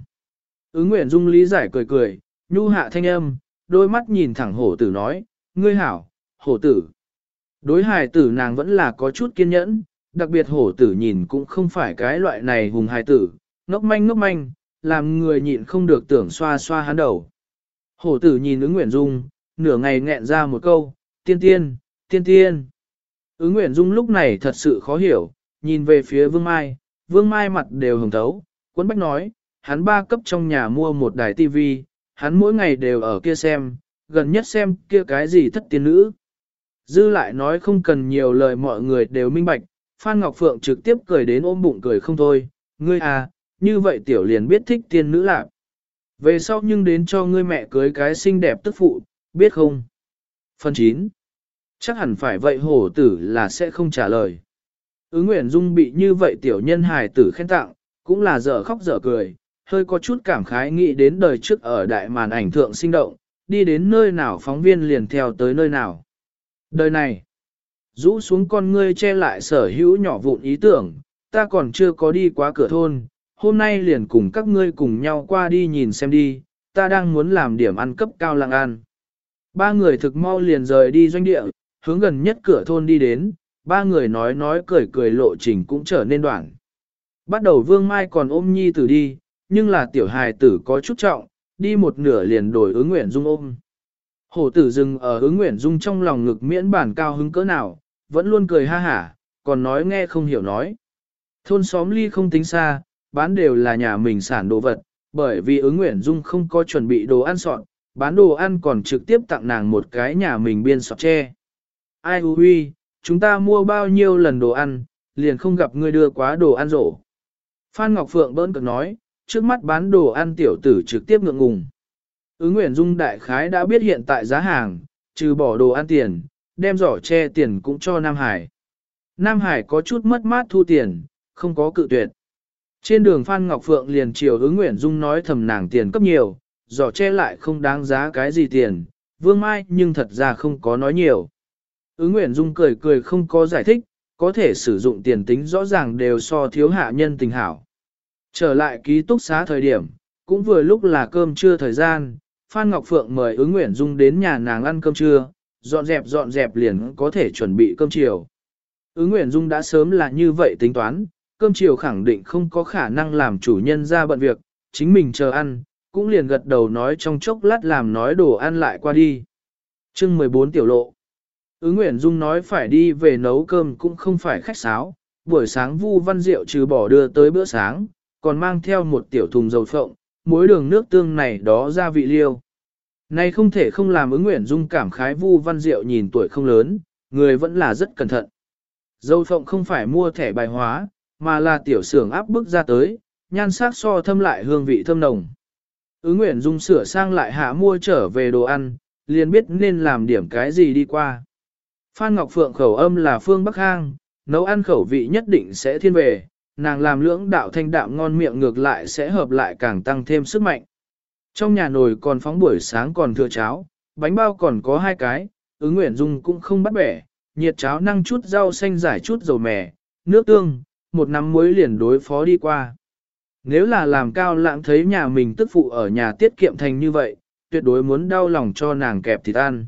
Ứng Nguyễn Dung lý giải cười cười, nhu hạ thanh âm, đôi mắt nhìn thẳng hổ tử nói, ngươi hảo, hổ tử. Đối hài tử nàng vẫn là có chút kiên nhẫn, đặc biệt hổ tử nhìn cũng không phải cái loại này hùng hài tử, ngốc manh ngốc manh, làm người nhịn không được tưởng xoa xoa hắn đầu. Hổ tử nhìn ứng Nguyễn Dung, nửa ngày nghẹn ra một câu, tiên tiên, tiên tiên. Ứng Nguyễn Dung lúc này thật sự khó hiểu, nhìn về phía Vương Mai, Vương Mai mặt đều hồng thấu, quấn bách nói, hắn ba cấp trong nhà mua một đài tivi, hắn mỗi ngày đều ở kia xem, gần nhất xem kia cái gì thất tiên nữ. Dư lại nói không cần nhiều lời mọi người đều minh bạch, Phan Ngọc Phượng trực tiếp cười đến ôm bụng cười không thôi, ngươi à, như vậy tiểu liền biết thích tiên nữ lạc. Về sau nhưng đến cho ngươi mẹ cưới cái xinh đẹp tức phụ, biết không? Phần 9. Chắc hẳn phải vậy hổ tử là sẽ không trả lời. Ứng Nguyễn Dung bị như vậy tiểu nhân hài tử khen tặng, cũng là dở khóc dở cười, hơi có chút cảm khái nghĩ đến đời trước ở đại màn ảnh thượng sinh động, đi đến nơi nào phóng viên liền theo tới nơi nào. Đời này, rũ xuống con ngươi che lại sở hữu nhỏ vụn ý tưởng, ta còn chưa có đi qua cửa thôn, hôm nay liền cùng các ngươi cùng nhau qua đi nhìn xem đi, ta đang muốn làm điểm ăn cấp cao làng ăn. Ba người thực mau liền rời đi doanh địa, hướng gần nhất cửa thôn đi đến, ba người nói nói cười cười lộ trình cũng trở nên đoạn. Bắt đầu vương mai còn ôm nhi tử đi, nhưng là tiểu hài tử có chút trọng, đi một nửa liền đổi ứng nguyện dung ôm. Hổ tử dừng ở ứng nguyện dung trong lòng ngực miễn bản cao hứng cỡ nào, vẫn luôn cười ha hả, còn nói nghe không hiểu nói. Thôn xóm ly không tính xa, bán đều là nhà mình sản đồ vật, bởi vì ứng nguyện dung không có chuẩn bị đồ ăn sọn, bán đồ ăn còn trực tiếp tặng nàng một cái nhà mình biên sọt tre. Ai hư huy, chúng ta mua bao nhiêu lần đồ ăn, liền không gặp ngươi đưa quá đồ ăn rổ. Phan Ngọc Phượng bỡn cực nói, trước mắt bán đồ ăn tiểu tử trực tiếp ngượng ngùng. Ứng Nguyễn Dung đại khái đã biết hiện tại giá hàng, trừ bỏ đồ ăn tiền, đem giỏ che tiền cũng cho Nam Hải. Nam Hải có chút mất mát thu tiền, không có cự tuyệt. Trên đường Phan Ngọc Phượng liền chiều ứng Nguyễn Dung nói thầm nàng tiền cấp nhiều, giỏ che lại không đáng giá cái gì tiền, Vương Mai nhưng thật ra không có nói nhiều. Ứng Nguyễn Dung cười cười không có giải thích, có thể sử dụng tiền tính rõ ràng đều so thiếu hạ nhân tình hảo. Trở lại ký túc xá thời điểm, cũng vừa lúc là cơm trưa thời gian, Phan Ngọc Phượng mời ứng Nguyễn Dung đến nhà nàng ăn cơm trưa, dọn dẹp dọn dẹp liền có thể chuẩn bị cơm chiều. Ứng Nguyễn Dung đã sớm là như vậy tính toán, cơm chiều khẳng định không có khả năng làm chủ nhân ra bận việc, chính mình chờ ăn, cũng liền gật đầu nói trong chốc lát làm nói đồ ăn lại qua đi. chương 14 tiểu lộ. Ứng Nguyễn Dung nói phải đi về nấu cơm cũng không phải khách sáo, buổi sáng Vu Văn Diệu trừ bỏ đưa tới bữa sáng, còn mang theo một tiểu thùng dầu phộng, muối đường nước tương này đó ra vị liêu. Này không thể không làm ứng nguyện dung cảm khái Vu Văn Diệu nhìn tuổi không lớn, người vẫn là rất cẩn thận. Dầu phộng không phải mua thẻ bài hóa, mà là tiểu xưởng áp bức ra tới, nhan sắc so thâm lại hương vị thơm nồng. Ứng nguyện dung sửa sang lại hạ mua trở về đồ ăn, liền biết nên làm điểm cái gì đi qua. Phan Ngọc Phượng khẩu âm là phương Bắc Hang, nấu ăn khẩu vị nhất định sẽ thiên về, nàng làm lưỡng đạo thanh đạm ngon miệng ngược lại sẽ hợp lại càng tăng thêm sức mạnh. Trong nhà nồi còn phóng buổi sáng còn thừa cháo, bánh bao còn có hai cái, ứng nguyện dung cũng không bắt bẻ, nhiệt cháo năng chút rau xanh giải chút dầu mè, nước tương, một nắm muối liền đối phó đi qua. Nếu là làm cao lãng thấy nhà mình tức phụ ở nhà tiết kiệm thành như vậy, tuyệt đối muốn đau lòng cho nàng kẹp thịt ăn.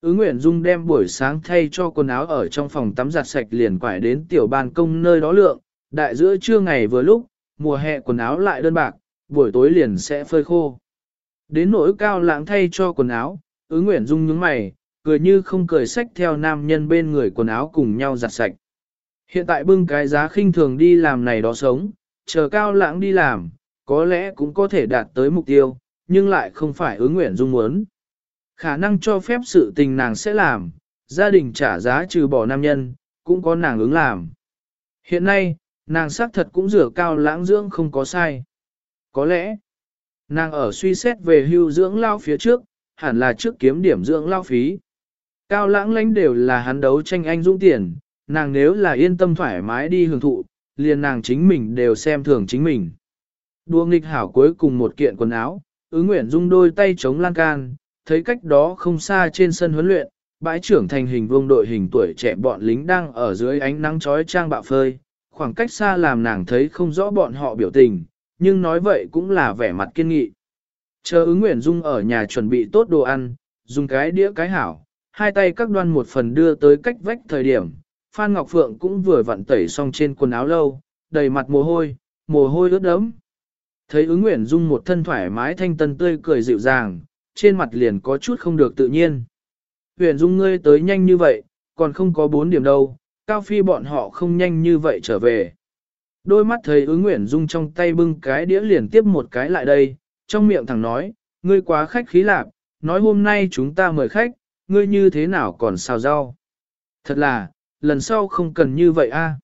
Ứng Nguyễn Dung đem buổi sáng thay cho quần áo ở trong phòng tắm giặt sạch liền quải đến tiểu ban công nơi đó lượng, đại giữa trưa ngày vừa lúc, mùa hè quần áo lại đơn bạc, buổi tối liền sẽ phơi khô. Đến nỗi cao lãng thay cho quần áo, ứng Nguyễn Dung nhướng mày, cười như không cười sách theo nam nhân bên người quần áo cùng nhau giặt sạch. Hiện tại bưng cái giá khinh thường đi làm này đó sống, chờ cao lãng đi làm, có lẽ cũng có thể đạt tới mục tiêu, nhưng lại không phải ứng Nguyễn Dung muốn. Khả năng cho phép sự tình nàng sẽ làm, gia đình trả giá trừ bỏ nam nhân, cũng có nàng ứng làm. Hiện nay, nàng xác thật cũng rửa cao lãng dưỡng không có sai. Có lẽ, nàng ở suy xét về hưu dưỡng lao phía trước, hẳn là trước kiếm điểm dưỡng lao phí. Cao lãng lãnh đều là hắn đấu tranh anh dũng tiền, nàng nếu là yên tâm thoải mái đi hưởng thụ, liền nàng chính mình đều xem thường chính mình. Đua nghịch hảo cuối cùng một kiện quần áo, ứng nguyện dung đôi tay chống lan can, thấy cách đó không xa trên sân huấn luyện, bãi trưởng thành hình vương đội hình tuổi trẻ bọn lính đang ở dưới ánh nắng chói trang bạo phơi, khoảng cách xa làm nàng thấy không rõ bọn họ biểu tình, nhưng nói vậy cũng là vẻ mặt kiên nghị. Chờ ứng nguyện dung ở nhà chuẩn bị tốt đồ ăn, dùng cái đĩa cái hảo, hai tay các đoan một phần đưa tới cách vách thời điểm, Phan Ngọc Phượng cũng vừa vặn tẩy xong trên quần áo lâu, đầy mặt mồ hôi, mồ hôi ướt đẫm. Thấy ứng nguyện dung một thân thoải mái thanh tân tươi cười dịu dàng, trên mặt liền có chút không được tự nhiên. Nguyễn dung ngươi tới nhanh như vậy, còn không có bốn điểm đâu, cao phi bọn họ không nhanh như vậy trở về. Đôi mắt thấy ứng nguyễn dung trong tay bưng cái đĩa liền tiếp một cái lại đây, trong miệng thằng nói, ngươi quá khách khí lạc, nói hôm nay chúng ta mời khách, ngươi như thế nào còn xào rau. Thật là, lần sau không cần như vậy a. À.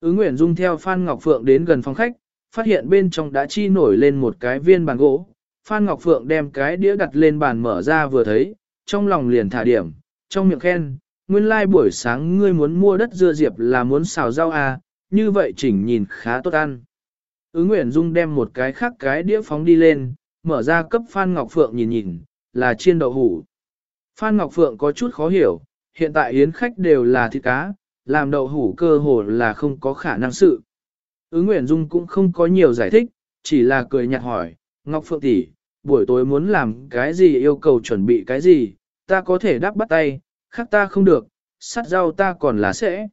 Ứng Nguyễn Dung theo Phan Ngọc Phượng đến gần phòng khách, phát hiện bên trong đã chi nổi lên một cái viên bàn gỗ. Phan Ngọc Phượng đem cái đĩa đặt lên bàn mở ra vừa thấy, trong lòng liền thả điểm, trong miệng khen, nguyên lai like buổi sáng ngươi muốn mua đất dưa diệp là muốn xào rau à, như vậy chỉnh nhìn khá tốt ăn. Ứng Nguyễn Dung đem một cái khác cái đĩa phóng đi lên, mở ra cấp Phan Ngọc Phượng nhìn nhìn, là chiên đậu hủ. Phan Ngọc Phượng có chút khó hiểu, hiện tại yến khách đều là thịt cá, làm đậu hủ cơ hồ là không có khả năng sự. Ứng Nguyễn Dung cũng không có nhiều giải thích, chỉ là cười nhạt hỏi, Ngọc Phượng tỷ, buổi tối muốn làm cái gì yêu cầu chuẩn bị cái gì, ta có thể đáp bắt tay, khác ta không được, sắt rau ta còn là sẽ.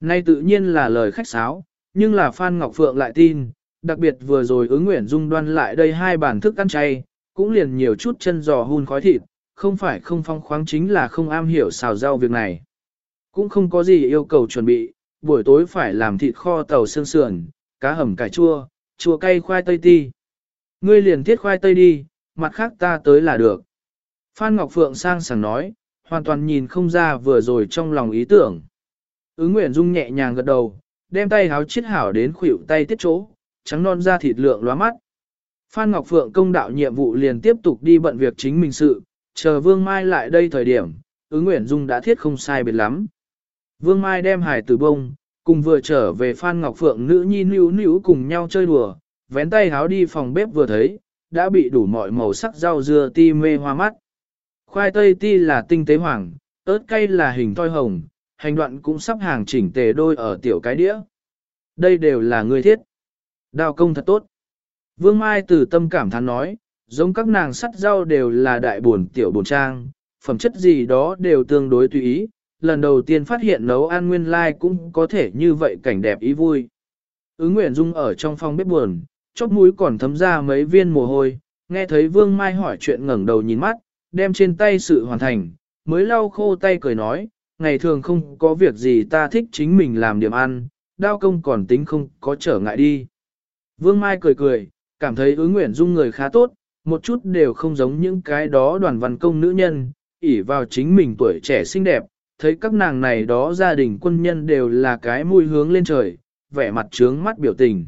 Nay tự nhiên là lời khách sáo, nhưng là Phan Ngọc Phượng lại tin, đặc biệt vừa rồi ứng nguyện dung đoan lại đây hai bản thức ăn chay, cũng liền nhiều chút chân giò hun khói thịt, không phải không phong khoáng chính là không am hiểu xào rau việc này. Cũng không có gì yêu cầu chuẩn bị, buổi tối phải làm thịt kho tàu xương sườn, cá hầm cải chua, chua cay khoai tây ti. Ngươi liền thiết khoai tây đi, mặt khác ta tới là được. Phan Ngọc Phượng sang sảng nói, hoàn toàn nhìn không ra vừa rồi trong lòng ý tưởng. Ứng Nguyễn Dung nhẹ nhàng gật đầu, đem tay háo chiết hảo đến khuỷu tay tiết chỗ, trắng non da thịt lượng lóa mắt. Phan Ngọc Phượng công đạo nhiệm vụ liền tiếp tục đi bận việc chính mình sự, chờ Vương Mai lại đây thời điểm, ứng Nguyễn Dung đã thiết không sai biệt lắm. Vương Mai đem hải tử bông, cùng vừa trở về Phan Ngọc Phượng nữ nhi níu níu cùng nhau chơi đùa, vén tay háo đi phòng bếp vừa thấy, đã bị đủ mọi màu sắc rau dưa ti mê hoa mắt. Khoai tây ti là tinh tế hoàng, ớt cay là hình toi hồng, hành đoạn cũng sắp hàng chỉnh tề đôi ở tiểu cái đĩa. Đây đều là người thiết. Đào công thật tốt. Vương Mai từ tâm cảm thán nói, giống các nàng sắt rau đều là đại buồn tiểu buồn trang, phẩm chất gì đó đều tương đối tùy ý, lần đầu tiên phát hiện nấu ăn nguyên lai like cũng có thể như vậy cảnh đẹp ý vui. Ứng Nguyễn Dung ở trong phòng bếp buồn, chóp mũi còn thấm ra mấy viên mồ hôi, nghe thấy Vương Mai hỏi chuyện ngẩng đầu nhìn mắt, đem trên tay sự hoàn thành, mới lau khô tay cười nói, ngày thường không có việc gì ta thích chính mình làm điểm ăn, đao công còn tính không có trở ngại đi. Vương Mai cười cười, cảm thấy ứng nguyện dung người khá tốt, một chút đều không giống những cái đó đoàn văn công nữ nhân, ỉ vào chính mình tuổi trẻ xinh đẹp, thấy các nàng này đó gia đình quân nhân đều là cái mùi hướng lên trời, vẻ mặt trướng mắt biểu tình.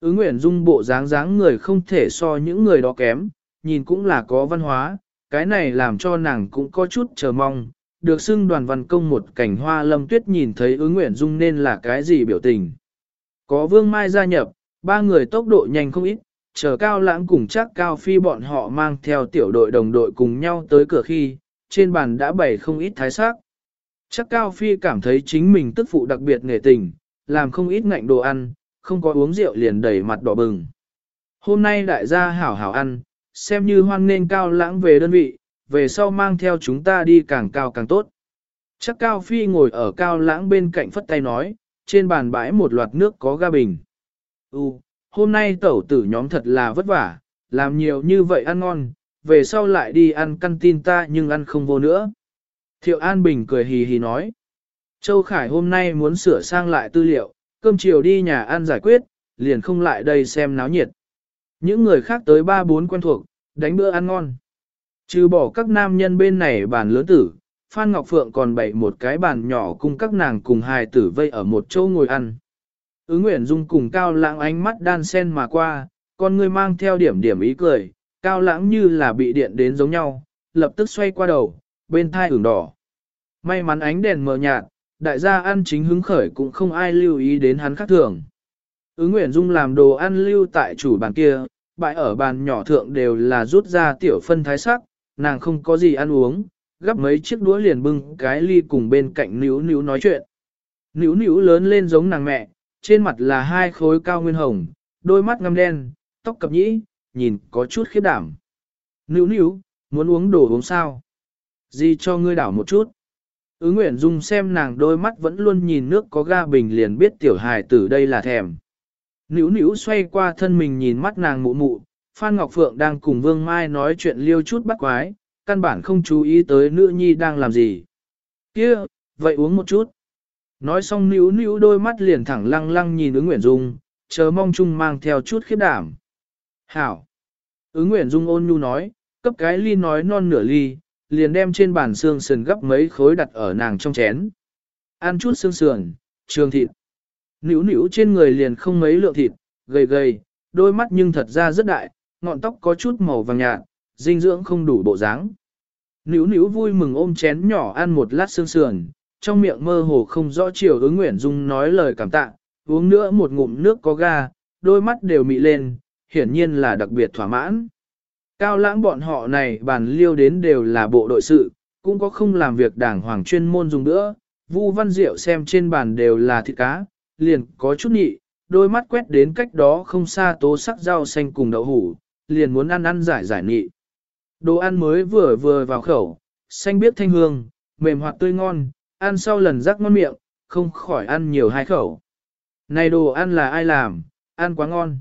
Ứng nguyện dung bộ dáng dáng người không thể so những người đó kém, nhìn cũng là có văn hóa, cái này làm cho nàng cũng có chút chờ mong, được xưng đoàn văn công một cảnh hoa lâm tuyết nhìn thấy ứng nguyện dung nên là cái gì biểu tình. Có vương mai gia nhập, ba người tốc độ nhanh không ít, chờ cao lãng cùng chắc cao phi bọn họ mang theo tiểu đội đồng đội cùng nhau tới cửa khi, trên bàn đã bày không ít thái sắc. Chắc cao phi cảm thấy chính mình tức phụ đặc biệt nghệ tình, làm không ít ngạnh đồ ăn, không có uống rượu liền đẩy mặt đỏ bừng. Hôm nay đại gia hảo hảo ăn, xem như hoan nên cao lãng về đơn vị, về sau mang theo chúng ta đi càng cao càng tốt. Chắc cao phi ngồi ở cao lãng bên cạnh phất tay nói, trên bàn bãi một loạt nước có ga bình. U, hôm nay tẩu tử nhóm thật là vất vả, làm nhiều như vậy ăn ngon, về sau lại đi ăn căn tin ta nhưng ăn không vô nữa. Thiệu An Bình cười hì hì nói. Châu Khải hôm nay muốn sửa sang lại tư liệu, cơm chiều đi nhà ăn giải quyết, liền không lại đây xem náo nhiệt. Những người khác tới ba bốn quen thuộc, đánh bữa ăn ngon. Trừ bỏ các nam nhân bên này bàn lớn tử, Phan Ngọc Phượng còn bày một cái bàn nhỏ cùng các nàng cùng hài tử vây ở một chỗ ngồi ăn. Ứng Nguyễn Dung cùng Cao Lãng ánh mắt đan sen mà qua, con người mang theo điểm điểm ý cười, Cao Lãng như là bị điện đến giống nhau, lập tức xoay qua đầu, bên thai ửng đỏ. May mắn ánh đèn mờ nhạt, đại gia ăn chính hứng khởi cũng không ai lưu ý đến hắn khác thường. Ứng Nguyễn Dung làm đồ ăn lưu tại chủ bàn kia, bãi ở bàn nhỏ thượng đều là rút ra tiểu phân thái sắc, nàng không có gì ăn uống, gắp mấy chiếc đũa liền bưng cái ly cùng bên cạnh níu níu nói chuyện. Níu níu lớn lên giống nàng mẹ, trên mặt là hai khối cao nguyên hồng, đôi mắt ngăm đen, tóc cập nhĩ, nhìn có chút khiếp đảm. Níu níu, muốn uống đồ uống sao? Gì cho ngươi đảo một chút? Ứng Nguyễn Dung xem nàng đôi mắt vẫn luôn nhìn nước có ga bình liền biết tiểu hài tử đây là thèm. Nữu nữu xoay qua thân mình nhìn mắt nàng mụ mụ, Phan Ngọc Phượng đang cùng Vương Mai nói chuyện liêu chút bắt quái, căn bản không chú ý tới nữ nhi đang làm gì. Kia, vậy uống một chút. Nói xong nữu nữu đôi mắt liền thẳng lăng lăng nhìn ứng Nguyễn Dung, chờ mong chung mang theo chút khiếp đảm. Hảo. Ứng Nguyễn Dung ôn nhu nói, cấp cái ly nói non nửa ly, liền đem trên bàn xương sườn gấp mấy khối đặt ở nàng trong chén. Ăn chút xương sườn, trường thịt. Nữu nữu trên người liền không mấy lượng thịt, gầy gầy, đôi mắt nhưng thật ra rất đại, ngọn tóc có chút màu vàng nhạt, dinh dưỡng không đủ bộ dáng. Nữu nữu vui mừng ôm chén nhỏ ăn một lát xương sườn, trong miệng mơ hồ không rõ chiều ứng Nguyễn Dung nói lời cảm tạ, uống nữa một ngụm nước có ga, đôi mắt đều mị lên, hiển nhiên là đặc biệt thỏa mãn. Cao lãng bọn họ này bàn liêu đến đều là bộ đội sự, cũng có không làm việc đảng hoàng chuyên môn dùng nữa. Vu Văn Diệu xem trên bàn đều là thịt cá, liền có chút nhị, đôi mắt quét đến cách đó không xa tố sắc rau xanh cùng đậu hủ, liền muốn ăn ăn giải giải nhị. Đồ ăn mới vừa vừa vào khẩu, xanh biết thanh hương, mềm hoạt tươi ngon, ăn sau lần rắc ngon miệng, không khỏi ăn nhiều hai khẩu. Này đồ ăn là ai làm, ăn quá ngon.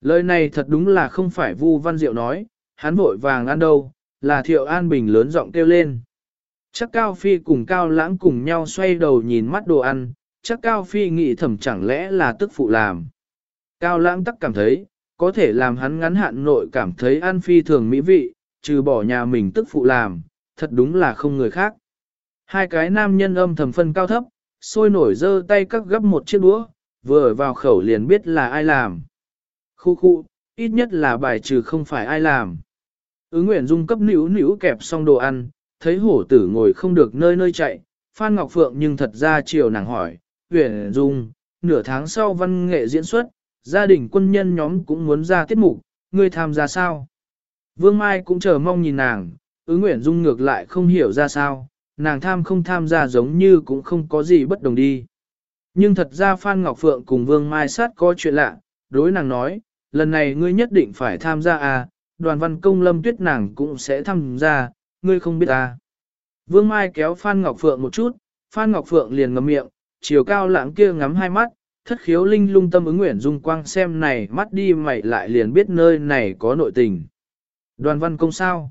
Lời này thật đúng là không phải Vu Văn Diệu nói, hắn vội vàng ăn đâu, là Thiệu An Bình lớn giọng kêu lên. Chắc Cao Phi cùng Cao Lãng cùng nhau xoay đầu nhìn mắt đồ ăn, chắc Cao Phi nghĩ thầm chẳng lẽ là tức phụ làm. Cao Lãng tắc cảm thấy, có thể làm hắn ngắn hạn nội cảm thấy ăn phi thường mỹ vị, trừ bỏ nhà mình tức phụ làm, thật đúng là không người khác. Hai cái nam nhân âm thầm phân cao thấp, sôi nổi dơ tay cắt gấp một chiếc đũa, vừa vào khẩu liền biết là ai làm. Khu khu, ít nhất là bài trừ không phải ai làm. Ứng Nguyễn Dung cấp nữ nữ kẹp xong đồ ăn, thấy hổ tử ngồi không được nơi nơi chạy, Phan Ngọc Phượng nhưng thật ra chiều nàng hỏi, Nguyễn Dung, nửa tháng sau văn nghệ diễn xuất, gia đình quân nhân nhóm cũng muốn ra tiết mục, ngươi tham gia sao? Vương Mai cũng chờ mong nhìn nàng, ứng Nguyễn Dung ngược lại không hiểu ra sao, nàng tham không tham gia giống như cũng không có gì bất đồng đi. Nhưng thật ra Phan Ngọc Phượng cùng Vương Mai sát có chuyện lạ, đối nàng nói, lần này ngươi nhất định phải tham gia à, đoàn văn công lâm tuyết nàng cũng sẽ tham gia, ngươi không biết à. Vương Mai kéo Phan Ngọc Phượng một chút, Phan Ngọc Phượng liền ngậm miệng, chiều cao lãng kia ngắm hai mắt, thất khiếu linh lung tâm ứng nguyện dung quang xem này mắt đi mày lại liền biết nơi này có nội tình. Đoàn văn công sao?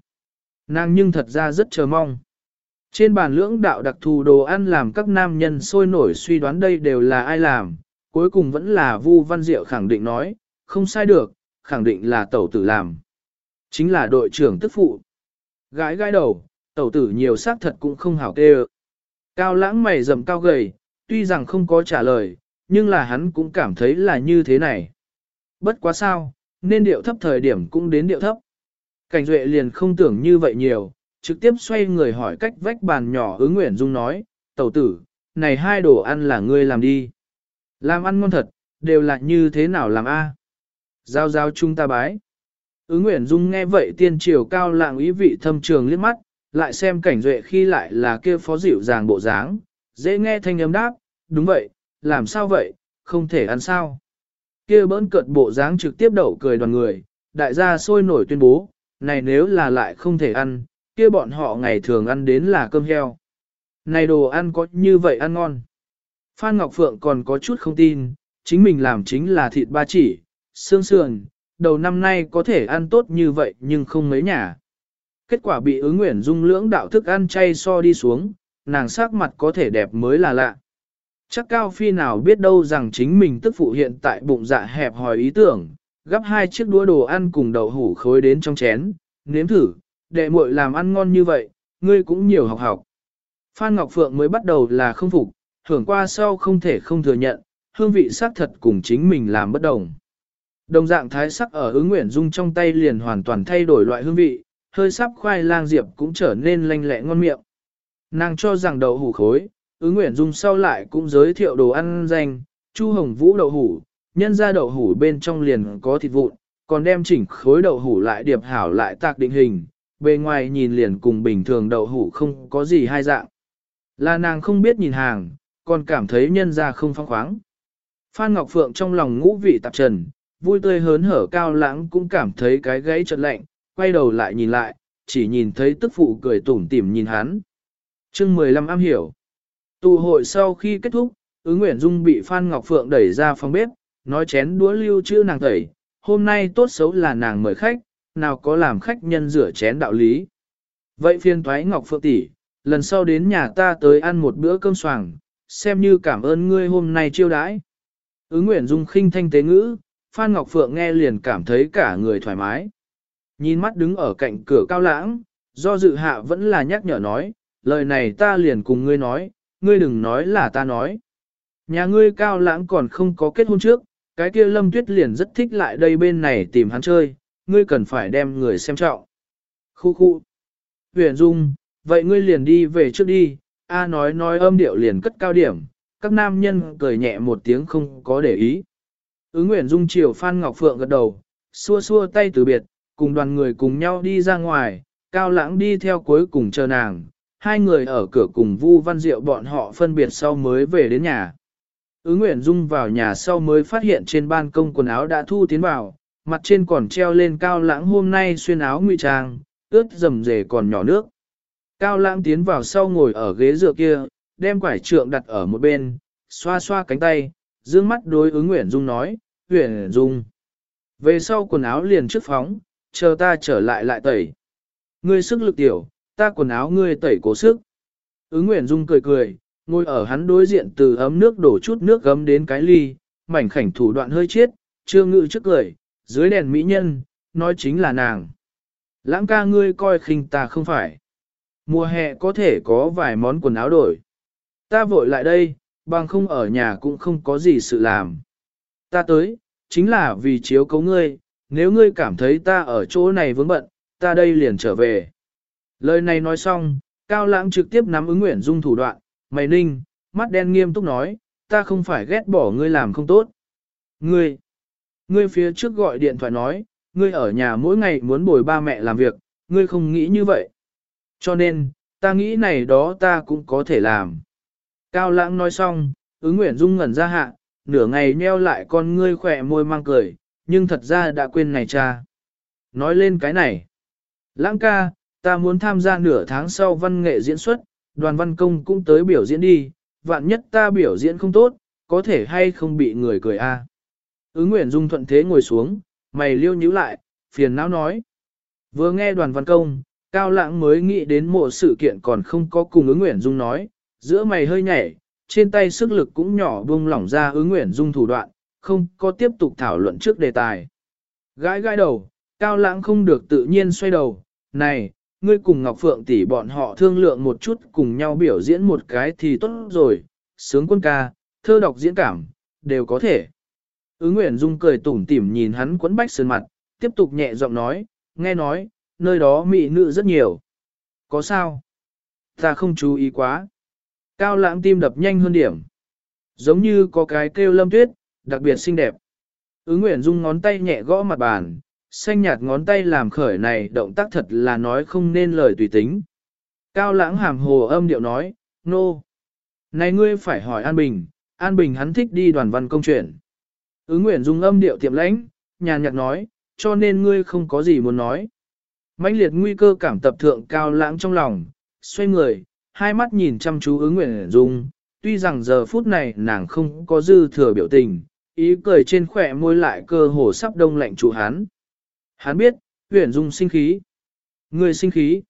Nàng nhưng thật ra rất chờ mong. Trên bàn lưỡng đạo đặc thù đồ ăn làm các nam nhân sôi nổi suy đoán đây đều là ai làm, cuối cùng vẫn là Vu Văn Diệu khẳng định nói, không sai được, khẳng định là tẩu tử làm. Chính là đội trưởng tức phụ. Gái gái đầu, tẩu tử nhiều xác thật cũng không hảo tê Cao lãng mày rầm cao gầy, tuy rằng không có trả lời, nhưng là hắn cũng cảm thấy là như thế này. Bất quá sao, nên điệu thấp thời điểm cũng đến điệu thấp. Cảnh duệ liền không tưởng như vậy nhiều, trực tiếp xoay người hỏi cách vách bàn nhỏ ứng nguyện dung nói, tẩu tử, này hai đồ ăn là ngươi làm đi. Làm ăn ngon thật, đều là như thế nào làm a? Giao giao chúng ta bái. Ứng Nguyễn Dung nghe vậy tiên triều cao lạng ý vị thâm trường liếc mắt, lại xem cảnh duệ khi lại là kia phó dịu dàng bộ dáng, dễ nghe thanh âm đáp, đúng vậy, làm sao vậy, không thể ăn sao. Kia bỡn cợt bộ dáng trực tiếp đậu cười đoàn người, đại gia sôi nổi tuyên bố, này nếu là lại không thể ăn, kia bọn họ ngày thường ăn đến là cơm heo. Này đồ ăn có như vậy ăn ngon. Phan Ngọc Phượng còn có chút không tin, chính mình làm chính là thịt ba chỉ, xương sườn, đầu năm nay có thể ăn tốt như vậy nhưng không mấy nhà. Kết quả bị ứng nguyện dung lưỡng đạo thức ăn chay so đi xuống, nàng sắc mặt có thể đẹp mới là lạ. Chắc cao phi nào biết đâu rằng chính mình tức phụ hiện tại bụng dạ hẹp hòi ý tưởng, gắp hai chiếc đũa đồ ăn cùng đậu hủ khối đến trong chén, nếm thử, đệ muội làm ăn ngon như vậy, ngươi cũng nhiều học học. Phan Ngọc Phượng mới bắt đầu là không phục, hưởng qua sau không thể không thừa nhận, hương vị sắc thật cùng chính mình làm bất đồng. Đồng dạng thái sắc ở ứng nguyện dung trong tay liền hoàn toàn thay đổi loại hương vị, hơi sắp khoai lang diệp cũng trở nên lanh lẹ ngon miệng. Nàng cho rằng đậu hủ khối, ứng nguyện dung sau lại cũng giới thiệu đồ ăn danh, chu hồng vũ đậu hủ, nhân ra đậu hủ bên trong liền có thịt vụn, còn đem chỉnh khối đậu hủ lại điệp hảo lại tạc định hình, bề ngoài nhìn liền cùng bình thường đậu hủ không có gì hai dạng. Là nàng không biết nhìn hàng, còn cảm thấy nhân ra không phong khoáng. Phan Ngọc Phượng trong lòng ngũ vị tạp trần, vui tươi hớn hở cao lãng cũng cảm thấy cái gãy chợt lạnh, quay đầu lại nhìn lại, chỉ nhìn thấy tức phụ cười tủm tỉm nhìn hắn chương 15 am hiểu. Tụ hội sau khi kết thúc, ứng Nguyễn Dung bị Phan Ngọc Phượng đẩy ra phòng bếp, nói chén đũa lưu chữ nàng tẩy, hôm nay tốt xấu là nàng mời khách, nào có làm khách nhân rửa chén đạo lý. Vậy phiên thoái Ngọc Phượng tỷ, lần sau đến nhà ta tới ăn một bữa cơm soảng, xem như cảm ơn ngươi hôm nay chiêu đãi. Ứng Nguyễn Dung khinh thanh tế ngữ, Phan Ngọc Phượng nghe liền cảm thấy cả người thoải mái. Nhìn mắt đứng ở cạnh cửa cao lãng, do dự hạ vẫn là nhắc nhở nói, lời này ta liền cùng ngươi nói, ngươi đừng nói là ta nói. Nhà ngươi cao lãng còn không có kết hôn trước, cái kia lâm tuyết liền rất thích lại đây bên này tìm hắn chơi, ngươi cần phải đem người xem trọng. Khu khu. Huyền Dung, vậy ngươi liền đi về trước đi, A nói nói âm điệu liền cất cao điểm, các nam nhân cười nhẹ một tiếng không có để ý. Ứng Nguyễn Dung chiều Phan Ngọc Phượng gật đầu, xua xua tay từ biệt, cùng đoàn người cùng nhau đi ra ngoài, cao lãng đi theo cuối cùng chờ nàng, hai người ở cửa cùng Vu Văn Diệu bọn họ phân biệt sau mới về đến nhà. Ứ Nguyễn Dung vào nhà sau mới phát hiện trên ban công quần áo đã thu tiến vào, mặt trên còn treo lên cao lãng hôm nay xuyên áo ngụy trang, ướt rầm rề còn nhỏ nước. Cao lãng tiến vào sau ngồi ở ghế dựa kia, đem quải trượng đặt ở một bên, xoa xoa cánh tay, dương mắt đối ứng Nguyễn Dung nói, Nguyễn Dung. Về sau quần áo liền trước phóng, chờ ta trở lại lại tẩy. Ngươi sức lực tiểu, ta quần áo ngươi tẩy cố sức. Ứng Nguyễn Dung cười cười, ngồi ở hắn đối diện từ ấm nước đổ chút nước gấm đến cái ly, mảnh khảnh thủ đoạn hơi chiết, chưa ngự trước cười, dưới đèn mỹ nhân, nói chính là nàng. Lãng ca ngươi coi khinh ta không phải. Mùa hè có thể có vài món quần áo đổi. Ta vội lại đây, bằng không ở nhà cũng không có gì sự làm. Ta tới, chính là vì chiếu cấu ngươi, nếu ngươi cảm thấy ta ở chỗ này vướng bận, ta đây liền trở về. Lời này nói xong, Cao Lãng trực tiếp nắm ứng nguyện dung thủ đoạn, mày ninh, mắt đen nghiêm túc nói, ta không phải ghét bỏ ngươi làm không tốt. Ngươi, ngươi phía trước gọi điện thoại nói, ngươi ở nhà mỗi ngày muốn bồi ba mẹ làm việc, ngươi không nghĩ như vậy. Cho nên, ta nghĩ này đó ta cũng có thể làm. Cao lãng nói xong, ứng nguyện dung ngẩn ra hạ, nửa ngày nheo lại con ngươi khỏe môi mang cười, nhưng thật ra đã quên này cha. Nói lên cái này. Lãng ca, ta muốn tham gia nửa tháng sau văn nghệ diễn xuất, đoàn văn công cũng tới biểu diễn đi, vạn nhất ta biểu diễn không tốt, có thể hay không bị người cười a. À. Ứng Nguyễn Dung thuận thế ngồi xuống, mày liêu nhíu lại, phiền não nói. Vừa nghe đoàn văn công, Cao Lãng mới nghĩ đến một sự kiện còn không có cùng ứng Nguyễn Dung nói, giữa mày hơi nhảy, trên tay sức lực cũng nhỏ buông lỏng ra ứng Nguyễn Dung thủ đoạn, không có tiếp tục thảo luận trước đề tài. Gãi gãi đầu, Cao Lãng không được tự nhiên xoay đầu, này, ngươi cùng Ngọc Phượng tỷ bọn họ thương lượng một chút cùng nhau biểu diễn một cái thì tốt rồi, sướng quân ca, thơ đọc diễn cảm, đều có thể. Ứng Nguyễn Dung cười tủm tỉm nhìn hắn quấn bách sơn mặt, tiếp tục nhẹ giọng nói, nghe nói, nơi đó mỹ nữ rất nhiều. Có sao? Ta không chú ý quá. Cao lãng tim đập nhanh hơn điểm. Giống như có cái kêu lâm tuyết, đặc biệt xinh đẹp. Ứng Nguyễn Dung ngón tay nhẹ gõ mặt bàn, xanh nhạt ngón tay làm khởi này động tác thật là nói không nên lời tùy tính. Cao lãng hàm hồ âm điệu nói, nô. No. Này ngươi phải hỏi An Bình, An Bình hắn thích đi đoàn văn công chuyện. Ứng Nguyễn Dung âm điệu tiệm lãnh, nhàn nhạt nói, cho nên ngươi không có gì muốn nói. mãnh liệt nguy cơ cảm tập thượng cao lãng trong lòng, xoay người, hai mắt nhìn chăm chú ứng Nguyễn Dung, tuy rằng giờ phút này nàng không có dư thừa biểu tình, ý cười trên khỏe môi lại cơ hồ sắp đông lạnh chủ hắn. Hắn biết, uyển Dung sinh khí. Người sinh khí.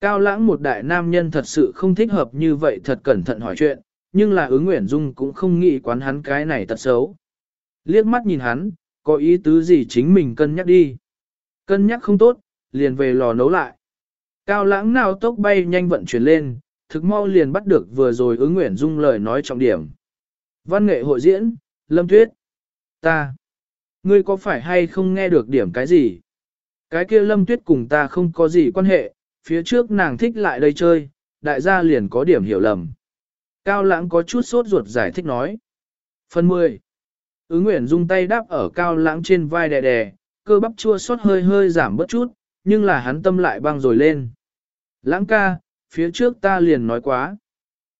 Cao lãng một đại nam nhân thật sự không thích hợp như vậy thật cẩn thận hỏi chuyện, nhưng là ứng Nguyễn Dung cũng không nghĩ quán hắn cái này tật xấu. Liếc mắt nhìn hắn, có ý tứ gì chính mình cân nhắc đi. Cân nhắc không tốt, liền về lò nấu lại. Cao lãng nào tốc bay nhanh vận chuyển lên, thực mau liền bắt được vừa rồi ứng Nguyễn Dung lời nói trọng điểm. Văn nghệ hội diễn, Lâm Tuyết. Ta. Ngươi có phải hay không nghe được điểm cái gì? Cái kia Lâm Tuyết cùng ta không có gì quan hệ, phía trước nàng thích lại đây chơi, đại gia liền có điểm hiểu lầm. Cao lãng có chút sốt ruột giải thích nói. Phần 10. Ứng Nguyễn dung tay đáp ở cao lãng trên vai đè đè, cơ bắp chua xót hơi hơi giảm bớt chút, nhưng là hắn tâm lại băng rồi lên. Lãng ca, phía trước ta liền nói quá.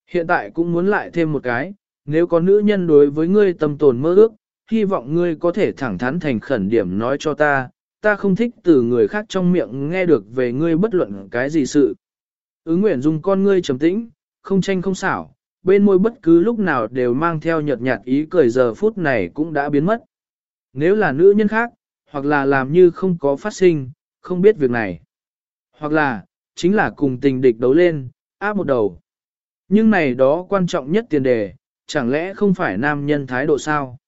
Hiện tại cũng muốn lại thêm một cái, nếu có nữ nhân đối với ngươi tâm tồn mơ ước, hy vọng ngươi có thể thẳng thắn thành khẩn điểm nói cho ta, ta không thích từ người khác trong miệng nghe được về ngươi bất luận cái gì sự. Ứng nguyện dùng con ngươi trầm tĩnh, không tranh không xảo, bên môi bất cứ lúc nào đều mang theo nhợt nhạt ý cười giờ phút này cũng đã biến mất. Nếu là nữ nhân khác, hoặc là làm như không có phát sinh, không biết việc này. Hoặc là, chính là cùng tình địch đấu lên, áp một đầu. Nhưng này đó quan trọng nhất tiền đề, chẳng lẽ không phải nam nhân thái độ sao?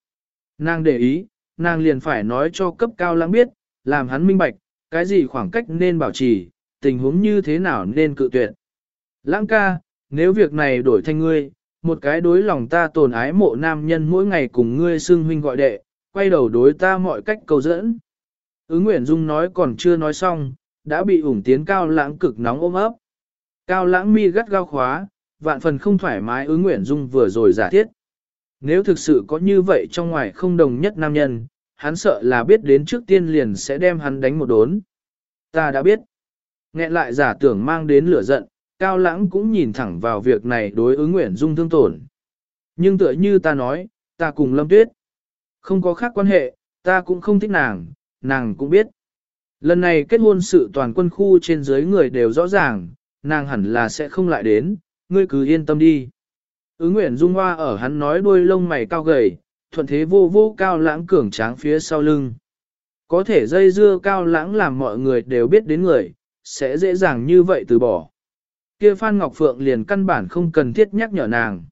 Nàng để ý, nàng liền phải nói cho cấp cao lãng biết, làm hắn minh bạch, cái gì khoảng cách nên bảo trì, tình huống như thế nào nên cự tuyệt. Lãng ca, nếu việc này đổi thành ngươi, một cái đối lòng ta tồn ái mộ nam nhân mỗi ngày cùng ngươi xưng huynh gọi đệ, quay đầu đối ta mọi cách cầu dẫn. Ứng Nguyễn Dung nói còn chưa nói xong, đã bị ủng tiến cao lãng cực nóng ôm ấp. Cao lãng mi gắt gao khóa, vạn phần không thoải mái ứng Nguyễn Dung vừa rồi giả thiết. Nếu thực sự có như vậy trong ngoài không đồng nhất nam nhân, hắn sợ là biết đến trước tiên liền sẽ đem hắn đánh một đốn. Ta đã biết. Nghe lại giả tưởng mang đến lửa giận, Cao Lãng cũng nhìn thẳng vào việc này đối ứng Nguyễn Dung thương tổn. Nhưng tựa như ta nói, ta cùng Lâm Tuyết. Không có khác quan hệ, ta cũng không thích nàng, nàng cũng biết. Lần này kết hôn sự toàn quân khu trên dưới người đều rõ ràng, nàng hẳn là sẽ không lại đến, ngươi cứ yên tâm đi. Ứng Nguyễn Dung Hoa ở hắn nói đuôi lông mày cao gầy, thuận thế vô vô cao lãng cường tráng phía sau lưng. Có thể dây dưa cao lãng làm mọi người đều biết đến người, sẽ dễ dàng như vậy từ bỏ. Kia Phan Ngọc Phượng liền căn bản không cần thiết nhắc nhở nàng.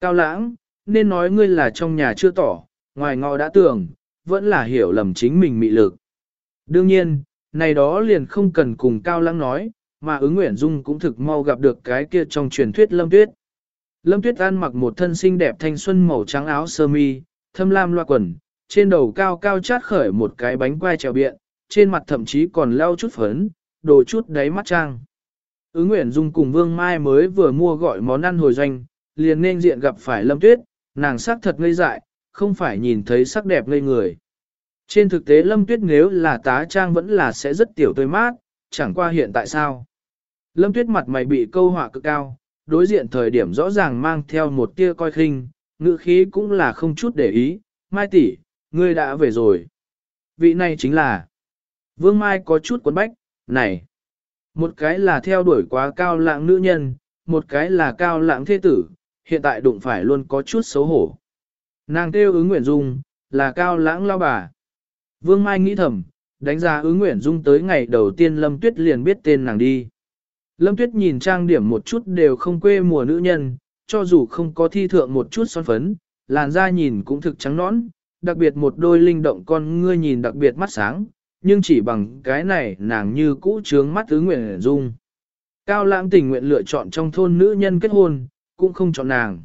Cao lãng, nên nói ngươi là trong nhà chưa tỏ, ngoài ngọ đã tưởng, vẫn là hiểu lầm chính mình mị lực. Đương nhiên, này đó liền không cần cùng Cao lãng nói, mà ứng Nguyễn Dung cũng thực mau gặp được cái kia trong truyền thuyết Lâm Tuyết. Lâm Tuyết An mặc một thân xinh đẹp thanh xuân màu trắng áo sơ mi, thâm lam loa quần, trên đầu cao cao chát khởi một cái bánh quai trèo biện, trên mặt thậm chí còn leo chút phấn, đồ chút đáy mắt trang. Ứng Nguyễn Dung cùng Vương Mai mới vừa mua gọi món ăn hồi doanh, liền nên diện gặp phải Lâm Tuyết, nàng sắc thật ngây dại, không phải nhìn thấy sắc đẹp ngây người. Trên thực tế Lâm Tuyết nếu là tá trang vẫn là sẽ rất tiểu tươi mát, chẳng qua hiện tại sao. Lâm Tuyết mặt mày bị câu họa cực cao, đối diện thời điểm rõ ràng mang theo một tia coi khinh, ngữ khí cũng là không chút để ý, Mai tỷ, ngươi đã về rồi. Vị này chính là Vương Mai có chút quấn bách, này. Một cái là theo đuổi quá cao lãng nữ nhân, một cái là cao lãng thế tử, hiện tại đụng phải luôn có chút xấu hổ. Nàng kêu ứng Nguyễn Dung, là cao lãng lao bà. Vương Mai nghĩ thầm, đánh giá ứng Nguyễn Dung tới ngày đầu tiên Lâm Tuyết liền biết tên nàng đi. Lâm Tuyết nhìn trang điểm một chút đều không quê mùa nữ nhân, cho dù không có thi thượng một chút son phấn, làn da nhìn cũng thực trắng nõn, đặc biệt một đôi linh động con ngươi nhìn đặc biệt mắt sáng, nhưng chỉ bằng cái này nàng như cũ trướng mắt tứ nguyện dung. Cao lãng tình nguyện lựa chọn trong thôn nữ nhân kết hôn, cũng không chọn nàng.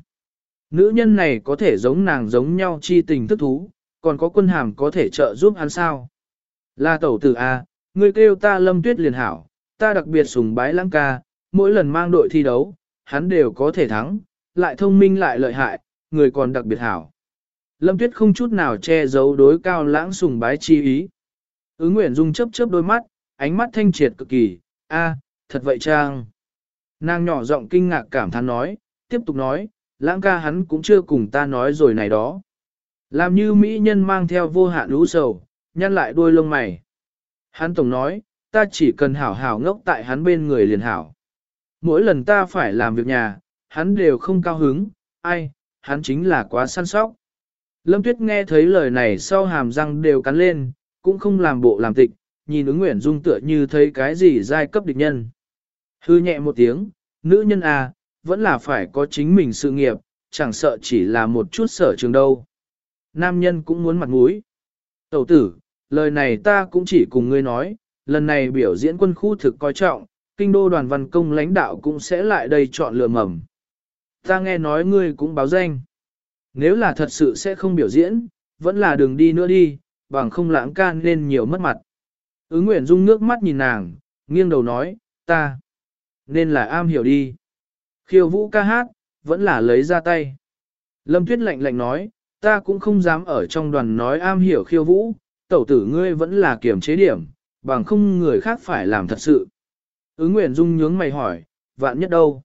Nữ nhân này có thể giống nàng giống nhau chi tình thức thú, còn có quân hàm có thể trợ giúp hắn sao. Là tẩu tử A, ngươi kêu ta lâm tuyết liền hảo, ta đặc biệt sùng bái lãng ca, mỗi lần mang đội thi đấu, hắn đều có thể thắng, lại thông minh lại lợi hại, người còn đặc biệt hảo. Lâm Tuyết không chút nào che giấu đối cao lãng sùng bái chi ý. Ứng Nguyễn Dung chớp chớp đôi mắt, ánh mắt thanh triệt cực kỳ, a, thật vậy trang. Nàng nhỏ giọng kinh ngạc cảm thán nói, tiếp tục nói, lãng ca hắn cũng chưa cùng ta nói rồi này đó. Làm như mỹ nhân mang theo vô hạn lũ sầu, nhăn lại đuôi lông mày. Hắn tổng nói, ta chỉ cần hảo hảo ngốc tại hắn bên người liền hảo. Mỗi lần ta phải làm việc nhà, hắn đều không cao hứng, ai, hắn chính là quá săn sóc. Lâm Tuyết nghe thấy lời này sau hàm răng đều cắn lên, cũng không làm bộ làm tịch, nhìn ứng nguyện dung tựa như thấy cái gì giai cấp địch nhân. Hư nhẹ một tiếng, nữ nhân à, vẫn là phải có chính mình sự nghiệp, chẳng sợ chỉ là một chút sở trường đâu. Nam nhân cũng muốn mặt mũi. Tẩu tử, lời này ta cũng chỉ cùng ngươi nói, lần này biểu diễn quân khu thực coi trọng, kinh đô đoàn văn công lãnh đạo cũng sẽ lại đây chọn lựa mầm. Ta nghe nói ngươi cũng báo danh. Nếu là thật sự sẽ không biểu diễn, vẫn là đường đi nữa đi, bằng không lãng can nên nhiều mất mặt. Ứng Nguyễn Dung nước mắt nhìn nàng, nghiêng đầu nói, ta, nên là am hiểu đi. khiêu vũ ca hát, vẫn là lấy ra tay. Lâm Tuyết lạnh lạnh nói, ta cũng không dám ở trong đoàn nói am hiểu khiêu vũ, tẩu tử ngươi vẫn là kiểm chế điểm, bằng không người khác phải làm thật sự. Ứng Nguyễn Dung nhướng mày hỏi, vạn nhất đâu?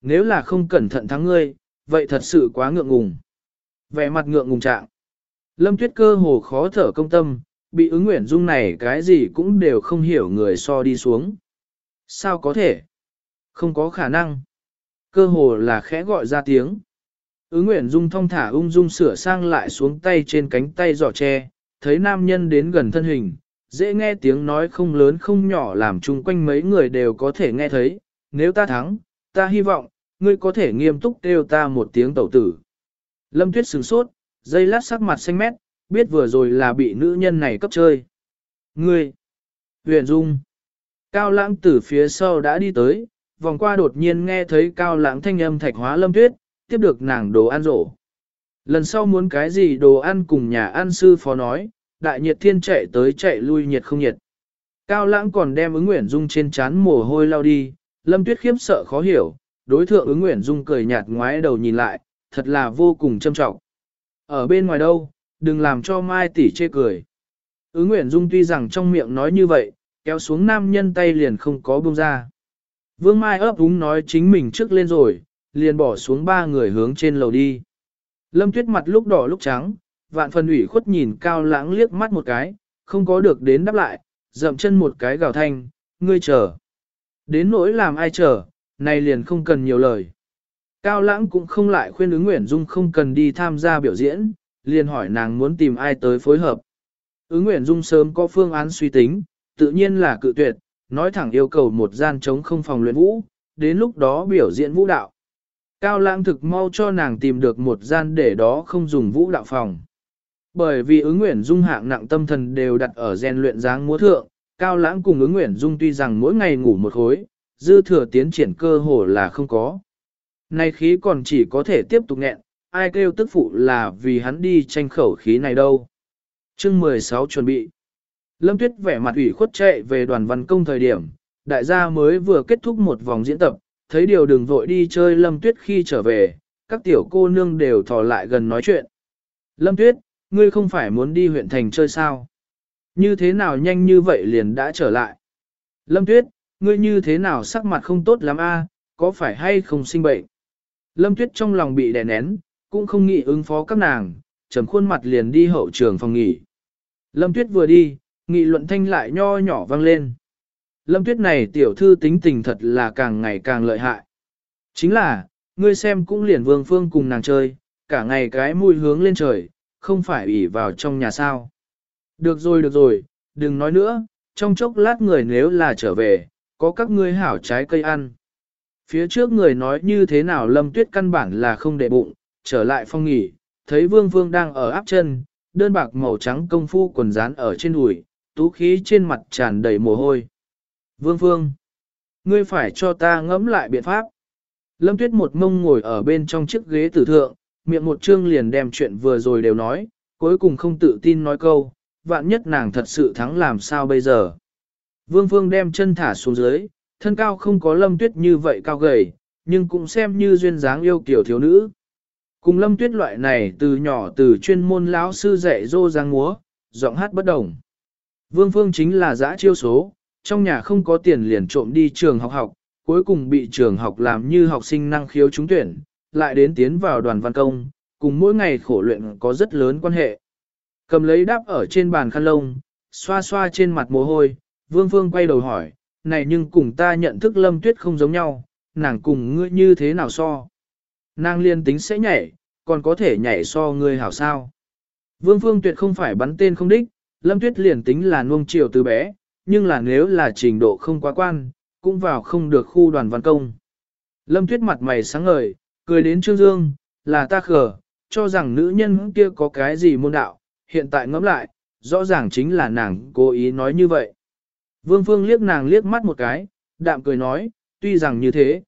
Nếu là không cẩn thận thắng ngươi, vậy thật sự quá ngượng ngùng. Vẻ mặt ngượng ngùng trạng. Lâm Tuyết cơ hồ khó thở công tâm, bị ứng Nguyễn Dung này cái gì cũng đều không hiểu người so đi xuống. Sao có thể? Không có khả năng. Cơ hồ là khẽ gọi ra tiếng. Ứng Nguyễn Dung thong thả ung dung sửa sang lại xuống tay trên cánh tay giỏ tre, thấy nam nhân đến gần thân hình, dễ nghe tiếng nói không lớn không nhỏ làm chung quanh mấy người đều có thể nghe thấy, nếu ta thắng, ta hy vọng, ngươi có thể nghiêm túc kêu ta một tiếng tẩu tử. Lâm Tuyết sửng sốt, dây lát sắc mặt xanh mét, biết vừa rồi là bị nữ nhân này cấp chơi. Ngươi! Huyền Dung! Cao lãng từ phía sau đã đi tới, vòng qua đột nhiên nghe thấy cao lãng thanh âm thạch hóa Lâm Tuyết, tiếp được nàng đồ ăn rổ. Lần sau muốn cái gì đồ ăn cùng nhà ăn sư phó nói, đại nhiệt thiên chạy tới chạy lui nhiệt không nhiệt. Cao lãng còn đem ứng nguyện dung trên chán mồ hôi lao đi, lâm tuyết khiếp sợ khó hiểu, đối thượng ứng nguyện dung cười nhạt ngoái đầu nhìn lại, thật là vô cùng châm trọng. Ở bên ngoài đâu, đừng làm cho mai tỷ chê cười. Ứng nguyện dung tuy rằng trong miệng nói như vậy, kéo xuống nam nhân tay liền không có buông ra. Vương Mai ấp úng nói chính mình trước lên rồi, liền bỏ xuống ba người hướng trên lầu đi. Lâm tuyết mặt lúc đỏ lúc trắng, vạn phần ủy khuất nhìn cao lãng liếc mắt một cái, không có được đến đáp lại, dậm chân một cái gào thanh, ngươi chờ. Đến nỗi làm ai chờ, này liền không cần nhiều lời. Cao lãng cũng không lại khuyên ứng Nguyễn Dung không cần đi tham gia biểu diễn, liền hỏi nàng muốn tìm ai tới phối hợp. Ứng Nguyễn Dung sớm có phương án suy tính, tự nhiên là cự tuyệt, nói thẳng yêu cầu một gian trống không phòng luyện vũ, đến lúc đó biểu diễn vũ đạo. Cao lãng thực mau cho nàng tìm được một gian để đó không dùng vũ đạo phòng. Bởi vì ứng nguyện dung hạng nặng tâm thần đều đặt ở gen luyện dáng múa thượng, Cao lãng cùng ứng nguyện dung tuy rằng mỗi ngày ngủ một khối, dư thừa tiến triển cơ hồ là không có. Nay khí còn chỉ có thể tiếp tục nghẹn, ai kêu tức phụ là vì hắn đi tranh khẩu khí này đâu. Chương 16 chuẩn bị. Lâm Tuyết vẻ mặt ủy khuất chạy về đoàn văn công thời điểm, đại gia mới vừa kết thúc một vòng diễn tập, thấy điều đừng vội đi chơi Lâm Tuyết khi trở về, các tiểu cô nương đều thò lại gần nói chuyện. Lâm Tuyết, ngươi không phải muốn đi huyện thành chơi sao? Như thế nào nhanh như vậy liền đã trở lại? Lâm Tuyết, ngươi như thế nào sắc mặt không tốt lắm a? có phải hay không sinh bệnh? Lâm Tuyết trong lòng bị đè nén, cũng không nghĩ ứng phó các nàng, trầm khuôn mặt liền đi hậu trường phòng nghỉ. Lâm Tuyết vừa đi, nghị luận thanh lại nho nhỏ vang lên. Lâm tuyết này tiểu thư tính tình thật là càng ngày càng lợi hại. Chính là, ngươi xem cũng liền vương phương cùng nàng chơi, cả ngày cái mùi hướng lên trời, không phải ủy vào trong nhà sao. Được rồi được rồi, đừng nói nữa, trong chốc lát người nếu là trở về, có các ngươi hảo trái cây ăn. Phía trước người nói như thế nào lâm tuyết căn bản là không để bụng, trở lại phong nghỉ, thấy vương vương đang ở áp chân, đơn bạc màu trắng công phu quần dán ở trên đùi, tú khí trên mặt tràn đầy mồ hôi. Vương Vương, ngươi phải cho ta ngẫm lại biện pháp. Lâm Tuyết một mông ngồi ở bên trong chiếc ghế tử thượng, miệng một chương liền đem chuyện vừa rồi đều nói, cuối cùng không tự tin nói câu, vạn nhất nàng thật sự thắng làm sao bây giờ. Vương Phương đem chân thả xuống dưới, thân cao không có Lâm Tuyết như vậy cao gầy, nhưng cũng xem như duyên dáng yêu kiểu thiếu nữ. Cùng Lâm Tuyết loại này từ nhỏ từ chuyên môn lão sư dạy dô giang múa, giọng hát bất đồng. Vương Phương chính là giã chiêu số, trong nhà không có tiền liền trộm đi trường học học, cuối cùng bị trường học làm như học sinh năng khiếu trúng tuyển, lại đến tiến vào đoàn văn công, cùng mỗi ngày khổ luyện có rất lớn quan hệ. Cầm lấy đáp ở trên bàn khăn lông, xoa xoa trên mặt mồ hôi, Vương Phương quay đầu hỏi, này nhưng cùng ta nhận thức lâm tuyết không giống nhau, nàng cùng ngươi như thế nào so? Nàng liên tính sẽ nhảy, còn có thể nhảy so ngươi hảo sao? Vương Phương tuyệt không phải bắn tên không đích, lâm tuyết liền tính là nuông chiều từ bé, nhưng là nếu là trình độ không quá quan, cũng vào không được khu đoàn văn công. Lâm Tuyết mặt mày sáng ngời, cười đến Trương Dương, là ta khờ, cho rằng nữ nhân kia có cái gì môn đạo, hiện tại ngẫm lại, rõ ràng chính là nàng cố ý nói như vậy. Vương Phương liếc nàng liếc mắt một cái, đạm cười nói, tuy rằng như thế.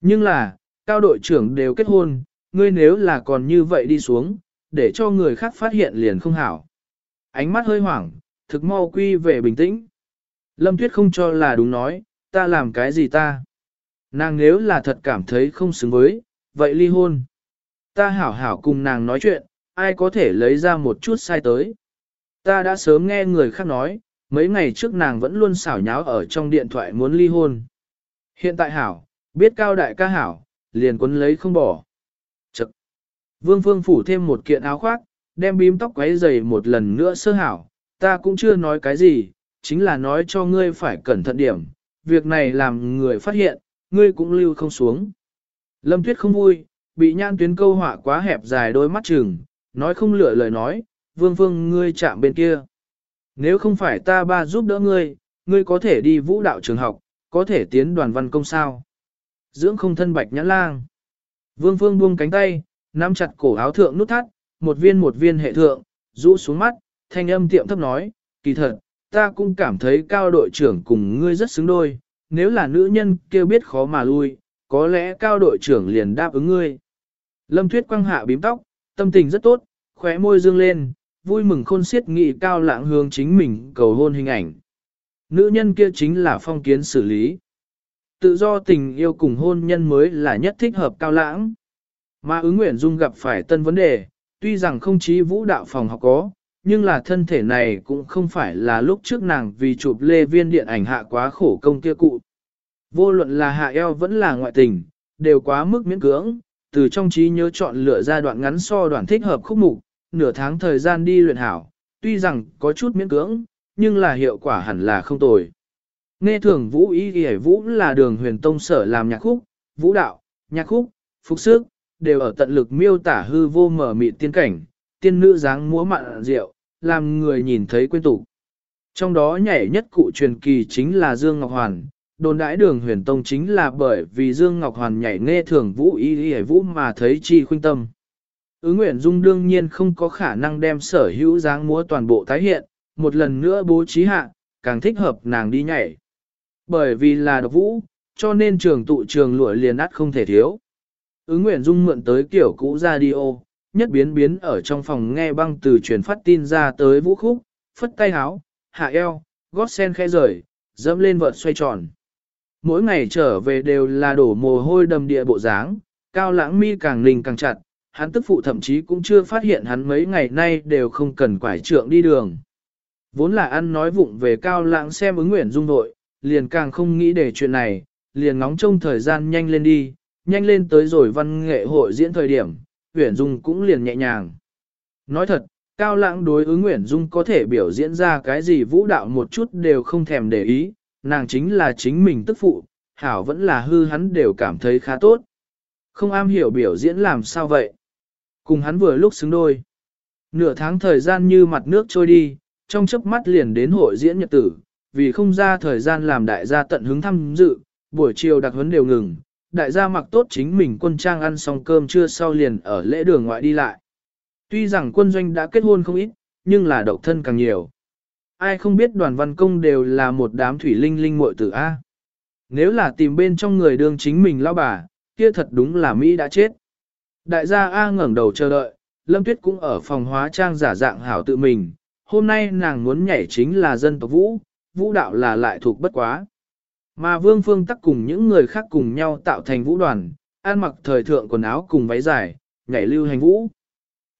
Nhưng là, cao đội trưởng đều kết hôn, ngươi nếu là còn như vậy đi xuống, để cho người khác phát hiện liền không hảo. Ánh mắt hơi hoảng, thực mau quy về bình tĩnh. Lâm Tuyết không cho là đúng nói, ta làm cái gì ta? Nàng nếu là thật cảm thấy không xứng với, vậy ly hôn. Ta hảo hảo cùng nàng nói chuyện, ai có thể lấy ra một chút sai tới. Ta đã sớm nghe người khác nói, mấy ngày trước nàng vẫn luôn xảo nháo ở trong điện thoại muốn ly hôn. Hiện tại hảo, biết cao đại ca hảo, liền quấn lấy không bỏ. Chật! Vương Phương phủ thêm một kiện áo khoác, đem bím tóc quấy dày một lần nữa sơ hảo, ta cũng chưa nói cái gì, chính là nói cho ngươi phải cẩn thận điểm, việc này làm người phát hiện, ngươi cũng lưu không xuống. Lâm Tuyết không vui, bị nhan tuyến câu họa quá hẹp dài đôi mắt chừng, nói không lựa lời nói, vương vương ngươi chạm bên kia. Nếu không phải ta ba giúp đỡ ngươi, ngươi có thể đi vũ đạo trường học, có thể tiến đoàn văn công sao. Dưỡng không thân bạch nhãn lang. Vương phương buông cánh tay, nắm chặt cổ áo thượng nút thắt, một viên một viên hệ thượng, rũ xuống mắt, thanh âm tiệm thấp nói, kỳ thật, ta cũng cảm thấy cao đội trưởng cùng ngươi rất xứng đôi, nếu là nữ nhân kêu biết khó mà lui, có lẽ cao đội trưởng liền đáp ứng ngươi. Lâm Tuyết quăng hạ bím tóc, tâm tình rất tốt, khóe môi dương lên, vui mừng khôn xiết nghị cao lãng hướng chính mình cầu hôn hình ảnh. Nữ nhân kia chính là phong kiến xử lý. Tự do tình yêu cùng hôn nhân mới là nhất thích hợp cao lãng. Mà ứng nguyện dung gặp phải tân vấn đề, tuy rằng không chí vũ đạo phòng học có, nhưng là thân thể này cũng không phải là lúc trước nàng vì chụp lê viên điện ảnh hạ quá khổ công kia cụ. Vô luận là hạ eo vẫn là ngoại tình, đều quá mức miễn cưỡng, từ trong trí nhớ chọn lựa ra đoạn ngắn so đoạn thích hợp khúc mục, nửa tháng thời gian đi luyện hảo, tuy rằng có chút miễn cưỡng, nhưng là hiệu quả hẳn là không tồi. Nghe thường vũ ý ghi vũ là đường huyền tông sở làm nhạc khúc, vũ đạo, nhạc khúc, phục sức, đều ở tận lực miêu tả hư vô mở mịt tiên cảnh, tiên nữ dáng múa mặn rượu, làm người nhìn thấy quên tụ. Trong đó nhảy nhất cụ truyền kỳ chính là Dương Ngọc Hoàn, đồn đãi đường huyền tông chính là bởi vì Dương Ngọc Hoàn nhảy nghe thường vũ y y vũ mà thấy chi khuynh tâm. Ứng Nguyễn Dung đương nhiên không có khả năng đem sở hữu dáng múa toàn bộ tái hiện, một lần nữa bố trí hạ, càng thích hợp nàng đi nhảy. Bởi vì là độc vũ, cho nên trường tụ trường lụa liền át không thể thiếu. Ứng Nguyễn Dung mượn tới kiểu cũ radio, nhất biến biến ở trong phòng nghe băng từ truyền phát tin ra tới vũ khúc, phất tay háo, hạ eo, gót sen khẽ rời, dẫm lên vợt xoay tròn. Mỗi ngày trở về đều là đổ mồ hôi đầm địa bộ dáng, cao lãng mi càng lình càng chặt, hắn tức phụ thậm chí cũng chưa phát hiện hắn mấy ngày nay đều không cần quải trượng đi đường. Vốn là ăn nói vụng về cao lãng xem ứng nguyện dung đội, liền càng không nghĩ để chuyện này, liền ngóng trông thời gian nhanh lên đi, nhanh lên tới rồi văn nghệ hội diễn thời điểm, Uyển Dung cũng liền nhẹ nhàng. Nói thật, Cao Lãng đối ứng Uyển Dung có thể biểu diễn ra cái gì vũ đạo một chút đều không thèm để ý, nàng chính là chính mình tức phụ, hảo vẫn là hư hắn đều cảm thấy khá tốt. Không am hiểu biểu diễn làm sao vậy? Cùng hắn vừa lúc xứng đôi. Nửa tháng thời gian như mặt nước trôi đi, trong chớp mắt liền đến hội diễn nhật tử, vì không ra thời gian làm đại gia tận hứng thăm dự, buổi chiều đặc huấn đều ngừng, đại gia mặc tốt chính mình quân trang ăn xong cơm trưa sau liền ở lễ đường ngoại đi lại. Tuy rằng quân doanh đã kết hôn không ít, nhưng là độc thân càng nhiều. Ai không biết đoàn văn công đều là một đám thủy linh linh muội tử A. Nếu là tìm bên trong người đương chính mình lao bà, kia thật đúng là Mỹ đã chết. Đại gia A ngẩng đầu chờ đợi, Lâm Tuyết cũng ở phòng hóa trang giả dạng hảo tự mình. Hôm nay nàng muốn nhảy chính là dân tộc vũ, vũ đạo là lại thuộc bất quá. Mà Vương Phương tắc cùng những người khác cùng nhau tạo thành vũ đoàn, ăn mặc thời thượng quần áo cùng váy dài, nhảy lưu hành vũ.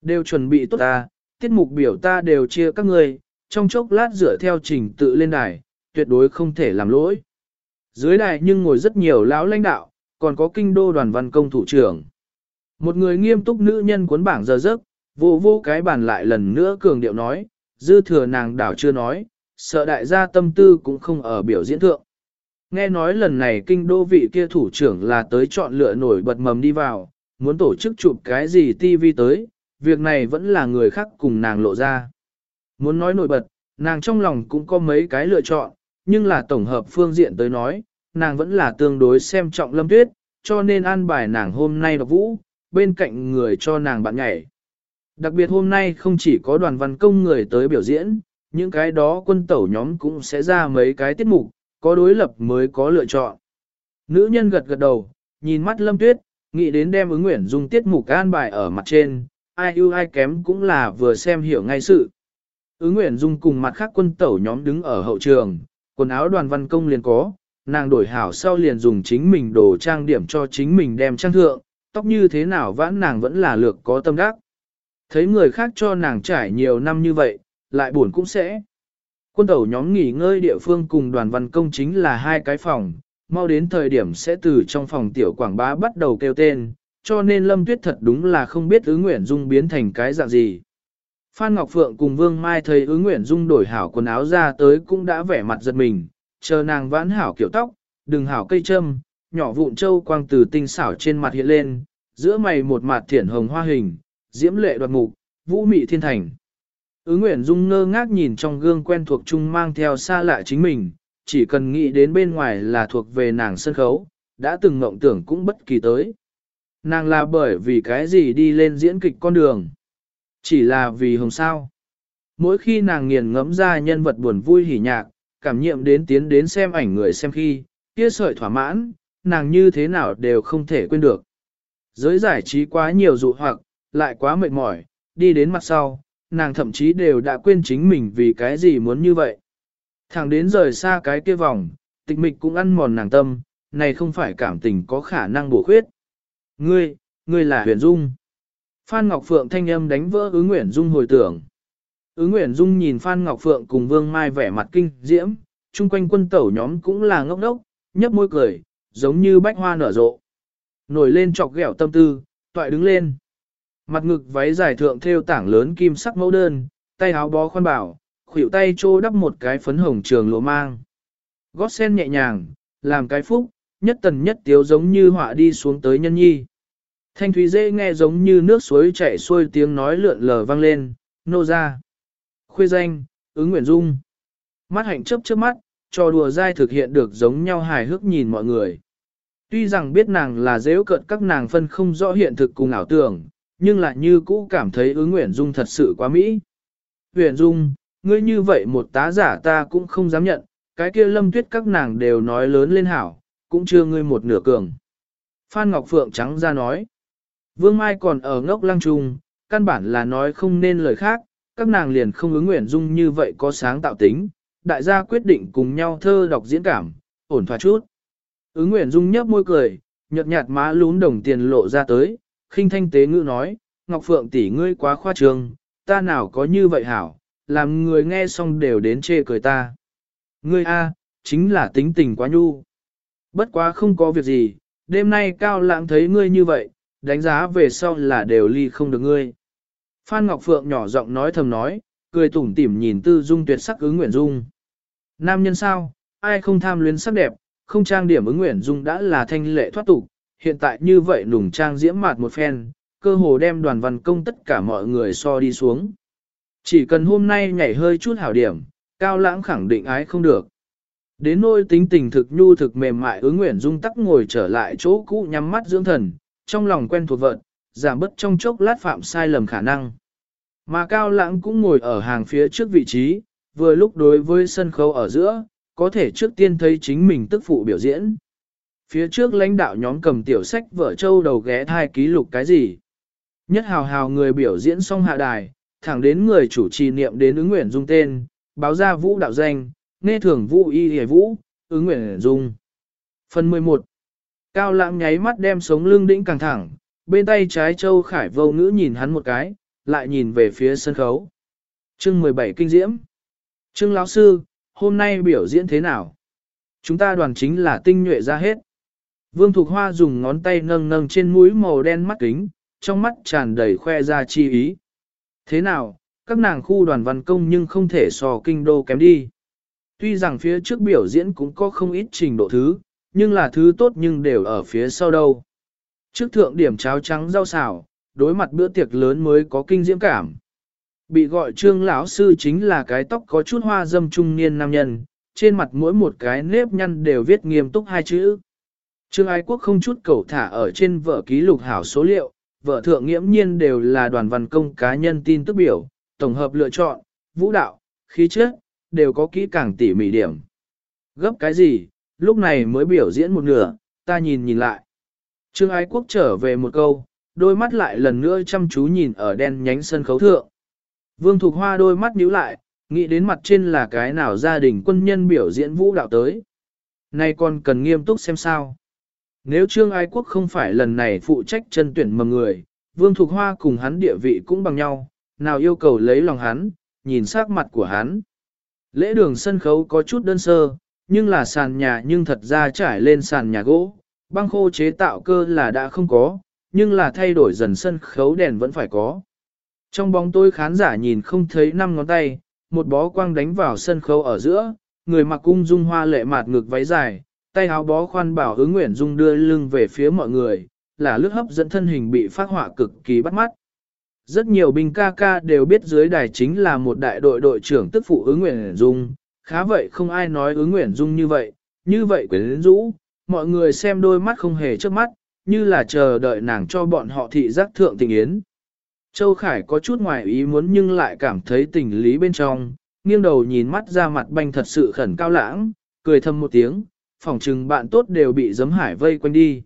Đều chuẩn bị tốt ta, tiết mục biểu ta đều chia các người, trong chốc lát dựa theo trình tự lên đài, tuyệt đối không thể làm lỗi. Dưới đài nhưng ngồi rất nhiều lão lãnh đạo, còn có kinh đô đoàn văn công thủ trưởng. Một người nghiêm túc nữ nhân cuốn bảng giờ giấc, vô vô cái bàn lại lần nữa cường điệu nói, dư thừa nàng đảo chưa nói, sợ đại gia tâm tư cũng không ở biểu diễn thượng. Nghe nói lần này kinh đô vị kia thủ trưởng là tới chọn lựa nổi bật mầm đi vào, muốn tổ chức chụp cái gì tivi tới, việc này vẫn là người khác cùng nàng lộ ra. Muốn nói nổi bật, nàng trong lòng cũng có mấy cái lựa chọn, nhưng là tổng hợp phương diện tới nói, nàng vẫn là tương đối xem trọng lâm tuyết, cho nên an bài nàng hôm nay đọc vũ, bên cạnh người cho nàng bạn nhảy. Đặc biệt hôm nay không chỉ có đoàn văn công người tới biểu diễn, những cái đó quân tẩu nhóm cũng sẽ ra mấy cái tiết mục, có đối lập mới có lựa chọn. Nữ nhân gật gật đầu, nhìn mắt lâm tuyết, nghĩ đến đem ứng nguyện dùng tiết mục an bài ở mặt trên, ai ưu ai kém cũng là vừa xem hiểu ngay sự. Ứng nguyện dung cùng mặt khác quân tẩu nhóm đứng ở hậu trường, quần áo đoàn văn công liền có, nàng đổi hảo sau liền dùng chính mình đồ trang điểm cho chính mình đem trang thượng, tóc như thế nào vãn nàng vẫn là lược có tâm đắc. Thấy người khác cho nàng trải nhiều năm như vậy, lại buồn cũng sẽ. Quân tẩu nhóm nghỉ ngơi địa phương cùng đoàn văn công chính là hai cái phòng, mau đến thời điểm sẽ từ trong phòng tiểu quảng bá bắt đầu kêu tên, cho nên Lâm Tuyết thật đúng là không biết ứng nguyện dung biến thành cái dạng gì. Phan Ngọc Phượng cùng Vương Mai thấy ứng Nguyễn dung đổi hảo quần áo ra tới cũng đã vẻ mặt giật mình, chờ nàng vãn hảo kiểu tóc, đừng hảo cây châm, nhỏ vụn châu quang từ tinh xảo trên mặt hiện lên, giữa mày một mặt thiển hồng hoa hình, diễm lệ đoạt mục, vũ mị thiên thành. Ứ Nguyễn Dung ngơ ngác nhìn trong gương quen thuộc chung mang theo xa lạ chính mình, chỉ cần nghĩ đến bên ngoài là thuộc về nàng sân khấu, đã từng ngộng tưởng cũng bất kỳ tới. Nàng là bởi vì cái gì đi lên diễn kịch con đường. Chỉ là vì hồng sao. Mỗi khi nàng nghiền ngẫm ra nhân vật buồn vui hỉ nhạc, cảm nhiệm đến tiến đến xem ảnh người xem khi, kia sợi thỏa mãn, nàng như thế nào đều không thể quên được. Giới giải trí quá nhiều dụ hoặc, lại quá mệt mỏi, đi đến mặt sau, nàng thậm chí đều đã quên chính mình vì cái gì muốn như vậy. Thẳng đến rời xa cái kia vòng, tịch mịch cũng ăn mòn nàng tâm, này không phải cảm tình có khả năng bổ khuyết. Ngươi, ngươi là huyền dung. Phan Ngọc Phượng thanh âm đánh vỡ ứng Nguyễn Dung hồi tưởng. Ứng Nguyễn Dung nhìn Phan Ngọc Phượng cùng Vương Mai vẻ mặt kinh diễm, chung quanh quân tẩu nhóm cũng là ngốc đốc, nhấp môi cười, giống như bách hoa nở rộ. Nổi lên chọc ghẹo tâm tư, toại đứng lên. Mặt ngực váy dài thượng thêu tảng lớn kim sắc mẫu đơn, tay áo bó khoan bảo, khuỷu tay trô đắp một cái phấn hồng trường lụa mang. Gót sen nhẹ nhàng, làm cái phúc, nhất tần nhất tiếu giống như họa đi xuống tới nhân nhi. Thanh thúy dễ nghe giống như nước suối chảy xuôi tiếng nói lượn lờ vang lên, nô ra. Khuê danh, ứng nguyện dung. Mắt hạnh chớp chớp mắt, trò đùa dai thực hiện được giống nhau hài hước nhìn mọi người. Tuy rằng biết nàng là dễ cận các nàng phân không rõ hiện thực cùng ảo tưởng, nhưng lại như cũ cảm thấy ứng nguyện dung thật sự quá mỹ. Huyền dung, ngươi như vậy một tá giả ta cũng không dám nhận, cái kia lâm tuyết các nàng đều nói lớn lên hảo, cũng chưa ngươi một nửa cường. Phan Ngọc Phượng trắng ra nói, Vương Mai còn ở ngốc lăng trung, căn bản là nói không nên lời khác, các nàng liền không ứng nguyện dung như vậy có sáng tạo tính, đại gia quyết định cùng nhau thơ đọc diễn cảm, ổn thỏa chút. Ứng nguyện dung nhấp môi cười, nhợt nhạt má lún đồng tiền lộ ra tới, khinh thanh tế ngữ nói, Ngọc Phượng tỷ ngươi quá khoa trương, ta nào có như vậy hảo, làm người nghe xong đều đến chê cười ta. Ngươi A, chính là tính tình quá nhu. Bất quá không có việc gì, đêm nay cao lãng thấy ngươi như vậy, đánh giá về sau là đều ly không được ngươi. Phan Ngọc Phượng nhỏ giọng nói thầm nói, cười tủm tỉm nhìn tư dung tuyệt sắc ứng Nguyễn dung. Nam nhân sao, ai không tham luyến sắc đẹp, không trang điểm ứng Nguyễn dung đã là thanh lệ thoát tục, hiện tại như vậy nùng trang diễm mạt một phen, cơ hồ đem đoàn văn công tất cả mọi người so đi xuống. Chỉ cần hôm nay nhảy hơi chút hảo điểm, cao lãng khẳng định ái không được. Đến nôi tính tình thực nhu thực mềm mại ứng Nguyễn dung tắc ngồi trở lại chỗ cũ nhắm mắt dưỡng thần, trong lòng quen thuộc vợt, giảm bớt trong chốc lát phạm sai lầm khả năng. Mà cao lãng cũng ngồi ở hàng phía trước vị trí, vừa lúc đối với sân khấu ở giữa, có thể trước tiên thấy chính mình tức phụ biểu diễn. Phía trước lãnh đạo nhóm cầm tiểu sách vợ châu đầu ghé thai ký lục cái gì. Nhất hào hào người biểu diễn xong hạ đài, thẳng đến người chủ trì niệm đến ứng nguyện dung tên, báo ra vũ đạo danh, nghe thưởng vũ y hề vũ, ứng nguyện dung. Phần 11 Cao lãng nháy mắt đem sống lưng đĩnh càng thẳng, bên tay trái châu khải vô ngữ nhìn hắn một cái, lại nhìn về phía sân khấu. Chương 17 kinh diễm. Trương lão sư, hôm nay biểu diễn thế nào? Chúng ta đoàn chính là tinh nhuệ ra hết. Vương Thục Hoa dùng ngón tay nâng nâng trên mũi màu đen mắt kính, trong mắt tràn đầy khoe ra chi ý. Thế nào, các nàng khu đoàn văn công nhưng không thể so kinh đô kém đi. Tuy rằng phía trước biểu diễn cũng có không ít trình độ thứ, nhưng là thứ tốt nhưng đều ở phía sau đâu. Trước thượng điểm cháo trắng rau xào, đối mặt bữa tiệc lớn mới có kinh diễm cảm. Bị gọi trương lão sư chính là cái tóc có chút hoa dâm trung niên nam nhân, trên mặt mỗi một cái nếp nhăn đều viết nghiêm túc hai chữ. Trương Ái Quốc không chút cầu thả ở trên vở ký lục hảo số liệu, vở thượng nghiễm nhiên đều là đoàn văn công cá nhân tin tức biểu, tổng hợp lựa chọn, vũ đạo, khí chất, đều có kỹ càng tỉ mỉ điểm. Gấp cái gì, lúc này mới biểu diễn một nửa, ta nhìn nhìn lại. Trương Ái Quốc trở về một câu, đôi mắt lại lần nữa chăm chú nhìn ở đen nhánh sân khấu thượng. Vương Thục Hoa đôi mắt nhíu lại, nghĩ đến mặt trên là cái nào gia đình quân nhân biểu diễn vũ đạo tới. Nay còn cần nghiêm túc xem sao. Nếu Trương Ái Quốc không phải lần này phụ trách chân tuyển mầm người, Vương Thục Hoa cùng hắn địa vị cũng bằng nhau, nào yêu cầu lấy lòng hắn, nhìn sắc mặt của hắn. Lễ đường sân khấu có chút đơn sơ, nhưng là sàn nhà nhưng thật ra trải lên sàn nhà gỗ, băng khô chế tạo cơ là đã không có, nhưng là thay đổi dần sân khấu đèn vẫn phải có. Trong bóng tối khán giả nhìn không thấy năm ngón tay, một bó quang đánh vào sân khấu ở giữa, người mặc cung dung hoa lệ mạt ngực váy dài, tay áo bó khoan bảo hướng Nguyễn Dung đưa lưng về phía mọi người, là lướt hấp dẫn thân hình bị phát họa cực kỳ bắt mắt. Rất nhiều binh ca ca đều biết dưới đài chính là một đại đội đội trưởng tức phụ ứng Nguyễn Dung, khá vậy không ai nói ứng Nguyễn Dung như vậy, như vậy quyến rũ, mọi người xem đôi mắt không hề trước mắt, như là chờ đợi nàng cho bọn họ thị giác thượng tình yến. Châu Khải có chút ngoài ý muốn nhưng lại cảm thấy tình lý bên trong, nghiêng đầu nhìn mắt ra mặt banh thật sự khẩn cao lãng, cười thầm một tiếng, phỏng chừng bạn tốt đều bị giấm hải vây quanh đi.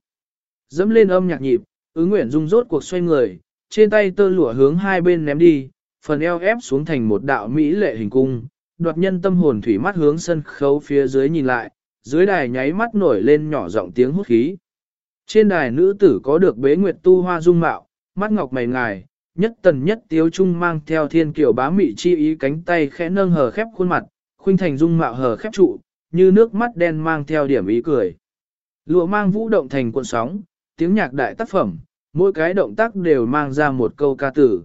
Dẫm lên âm nhạc nhịp, ứng nguyện dung rốt cuộc xoay người, trên tay tơ lụa hướng hai bên ném đi, phần eo ép xuống thành một đạo mỹ lệ hình cung, đoạt nhân tâm hồn thủy mắt hướng sân khấu phía dưới nhìn lại, dưới đài nháy mắt nổi lên nhỏ giọng tiếng hút khí. Trên đài nữ tử có được bế nguyệt tu hoa dung mạo, mắt ngọc mày ngài, nhất tần nhất tiếu trung mang theo thiên kiểu bá mị chi ý cánh tay khẽ nâng hờ khép khuôn mặt, khuynh thành dung mạo hờ khép trụ, như nước mắt đen mang theo điểm ý cười. Lụa mang vũ động thành cuộn sóng, tiếng nhạc đại tác phẩm, mỗi cái động tác đều mang ra một câu ca tử.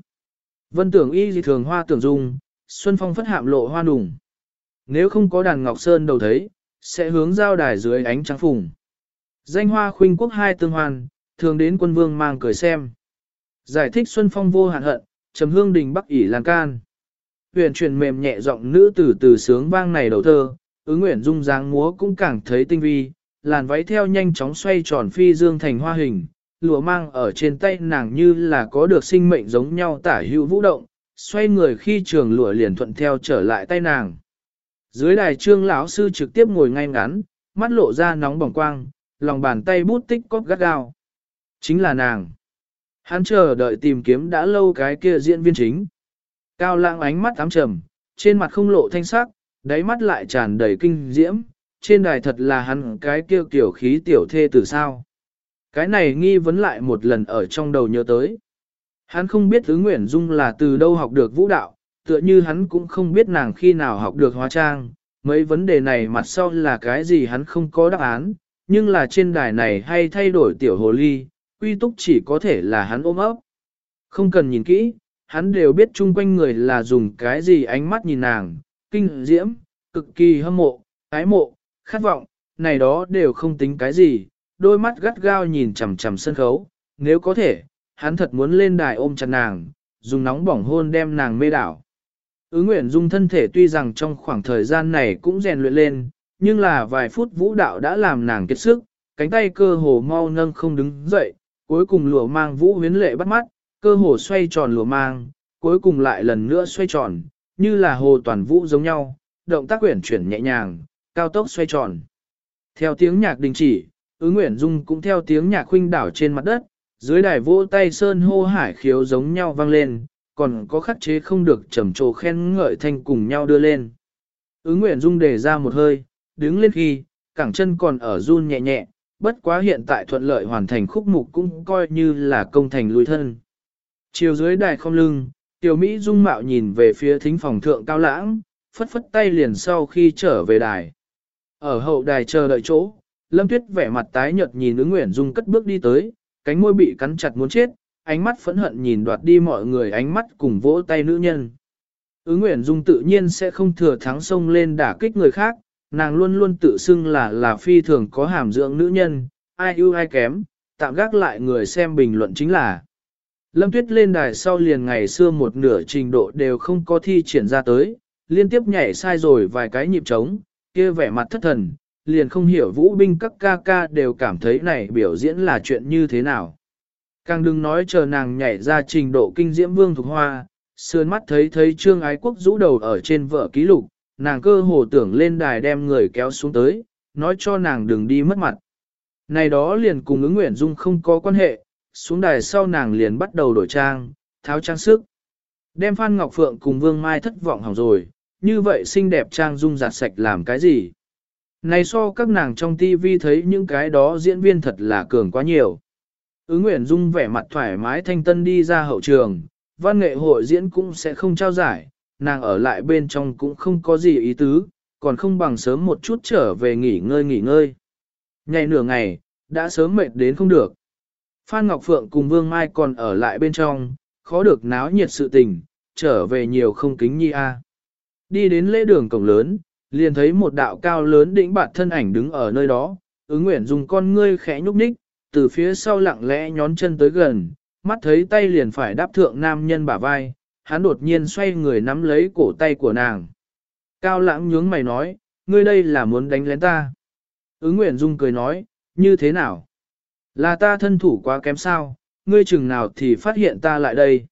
Vân tưởng y dị thường hoa tưởng dung, xuân phong phất hạm lộ hoa nùng. Nếu không có đàn ngọc sơn đầu thấy, sẽ hướng giao đài dưới ánh trắng phùng. Danh hoa khuynh quốc hai tương hoàn, thường đến quân vương mang cười xem. Giải thích xuân phong vô hạn hận, trầm hương đình bắc ỉ lan can. Huyền truyền mềm nhẹ giọng nữ từ từ sướng vang này đầu thơ, ứng nguyện dung dáng múa cũng càng thấy tinh vi, làn váy theo nhanh chóng xoay tròn phi dương thành hoa hình, lụa mang ở trên tay nàng như là có được sinh mệnh giống nhau tả hữu vũ động, xoay người khi trường lụa liền thuận theo trở lại tay nàng. Dưới đài trương lão sư trực tiếp ngồi ngay ngắn, mắt lộ ra nóng bỏng quang, lòng bàn tay bút tích cóp gắt gao. Chính là nàng. Hắn chờ đợi tìm kiếm đã lâu cái kia diễn viên chính. Cao lãng ánh mắt ám trầm, trên mặt không lộ thanh sắc, đáy mắt lại tràn đầy kinh diễm, trên đài thật là hắn cái kia kiểu khí tiểu thê từ sao. Cái này nghi vấn lại một lần ở trong đầu nhớ tới. Hắn không biết thứ Nguyễn Dung là từ đâu học được vũ đạo, tựa như hắn cũng không biết nàng khi nào học được hóa trang. Mấy vấn đề này mặt sau là cái gì hắn không có đáp án, nhưng là trên đài này hay thay đổi tiểu hồ ly, quy túc chỉ có thể là hắn ôm ấp. Không cần nhìn kỹ, hắn đều biết chung quanh người là dùng cái gì ánh mắt nhìn nàng, kinh diễm, cực kỳ hâm mộ, ái mộ, khát vọng, này đó đều không tính cái gì, đôi mắt gắt gao nhìn chằm chằm sân khấu, nếu có thể, hắn thật muốn lên đài ôm chặt nàng, dùng nóng bỏng hôn đem nàng mê đảo. Ứ Nguyện Dung thân thể tuy rằng trong khoảng thời gian này cũng rèn luyện lên, nhưng là vài phút vũ đạo đã làm nàng kiệt sức, cánh tay cơ hồ mau nâng không đứng dậy, cuối cùng lụa mang vũ huyến lệ bắt mắt, cơ hồ xoay tròn lụa mang, cuối cùng lại lần nữa xoay tròn, như là hồ toàn vũ giống nhau, động tác quyển chuyển nhẹ nhàng, cao tốc xoay tròn. Theo tiếng nhạc đình chỉ, ứng nguyện dung cũng theo tiếng nhạc khuynh đảo trên mặt đất, dưới đài vỗ tay sơn hô hải khiếu giống nhau vang lên, còn có khắc chế không được trầm trồ khen ngợi thanh cùng nhau đưa lên. Ứng nguyện dung đề ra một hơi, đứng lên khi, cẳng chân còn ở run nhẹ nhẹ, bất quá hiện tại thuận lợi hoàn thành khúc mục cũng coi như là công thành lùi thân. Chiều dưới đài không lưng, tiểu Mỹ dung mạo nhìn về phía thính phòng thượng cao lãng, phất phất tay liền sau khi trở về đài. Ở hậu đài chờ đợi chỗ, Lâm Tuyết vẻ mặt tái nhợt nhìn ứng nguyện dung cất bước đi tới, cánh môi bị cắn chặt muốn chết, ánh mắt phẫn hận nhìn đoạt đi mọi người ánh mắt cùng vỗ tay nữ nhân. ứ nguyện dung tự nhiên sẽ không thừa thắng sông lên đả kích người khác, nàng luôn luôn tự xưng là là phi thường có hàm dưỡng nữ nhân, ai ưu ai kém, tạm gác lại người xem bình luận chính là. Lâm Tuyết lên đài sau liền ngày xưa một nửa trình độ đều không có thi triển ra tới, liên tiếp nhảy sai rồi vài cái nhịp trống, kia vẻ mặt thất thần, liền không hiểu vũ binh các ca ca đều cảm thấy này biểu diễn là chuyện như thế nào. Càng đừng nói chờ nàng nhảy ra trình độ kinh diễm vương thuộc hoa, sườn mắt thấy thấy trương ái quốc rũ đầu ở trên vợ ký lục, nàng cơ hồ tưởng lên đài đem người kéo xuống tới, nói cho nàng đừng đi mất mặt. Này đó liền cùng ứng nguyện dung không có quan hệ, xuống đài sau nàng liền bắt đầu đổi trang, tháo trang sức. Đem Phan Ngọc Phượng cùng Vương Mai thất vọng hỏng rồi, như vậy xinh đẹp trang dung giặt sạch làm cái gì? Này so các nàng trong TV thấy những cái đó diễn viên thật là cường quá nhiều. Ứ Nguyễn Dung vẻ mặt thoải mái thanh tân đi ra hậu trường, văn nghệ hội diễn cũng sẽ không trao giải, nàng ở lại bên trong cũng không có gì ý tứ, còn không bằng sớm một chút trở về nghỉ ngơi nghỉ ngơi. Nhảy nửa ngày, đã sớm mệt đến không được. Phan Ngọc Phượng cùng Vương Mai còn ở lại bên trong, khó được náo nhiệt sự tình, trở về nhiều không kính nhi a. Đi đến lễ đường cổng lớn, liền thấy một đạo cao lớn đỉnh bạt thân ảnh đứng ở nơi đó, ứng nguyện dùng con ngươi khẽ nhúc nhích, từ phía sau lặng lẽ nhón chân tới gần, mắt thấy tay liền phải đáp thượng nam nhân bả vai, hắn đột nhiên xoay người nắm lấy cổ tay của nàng. Cao lãng nhướng mày nói, ngươi đây là muốn đánh lén ta. Ứng nguyện Dung cười nói, như thế nào? Là ta thân thủ quá kém sao, ngươi chừng nào thì phát hiện ta lại đây.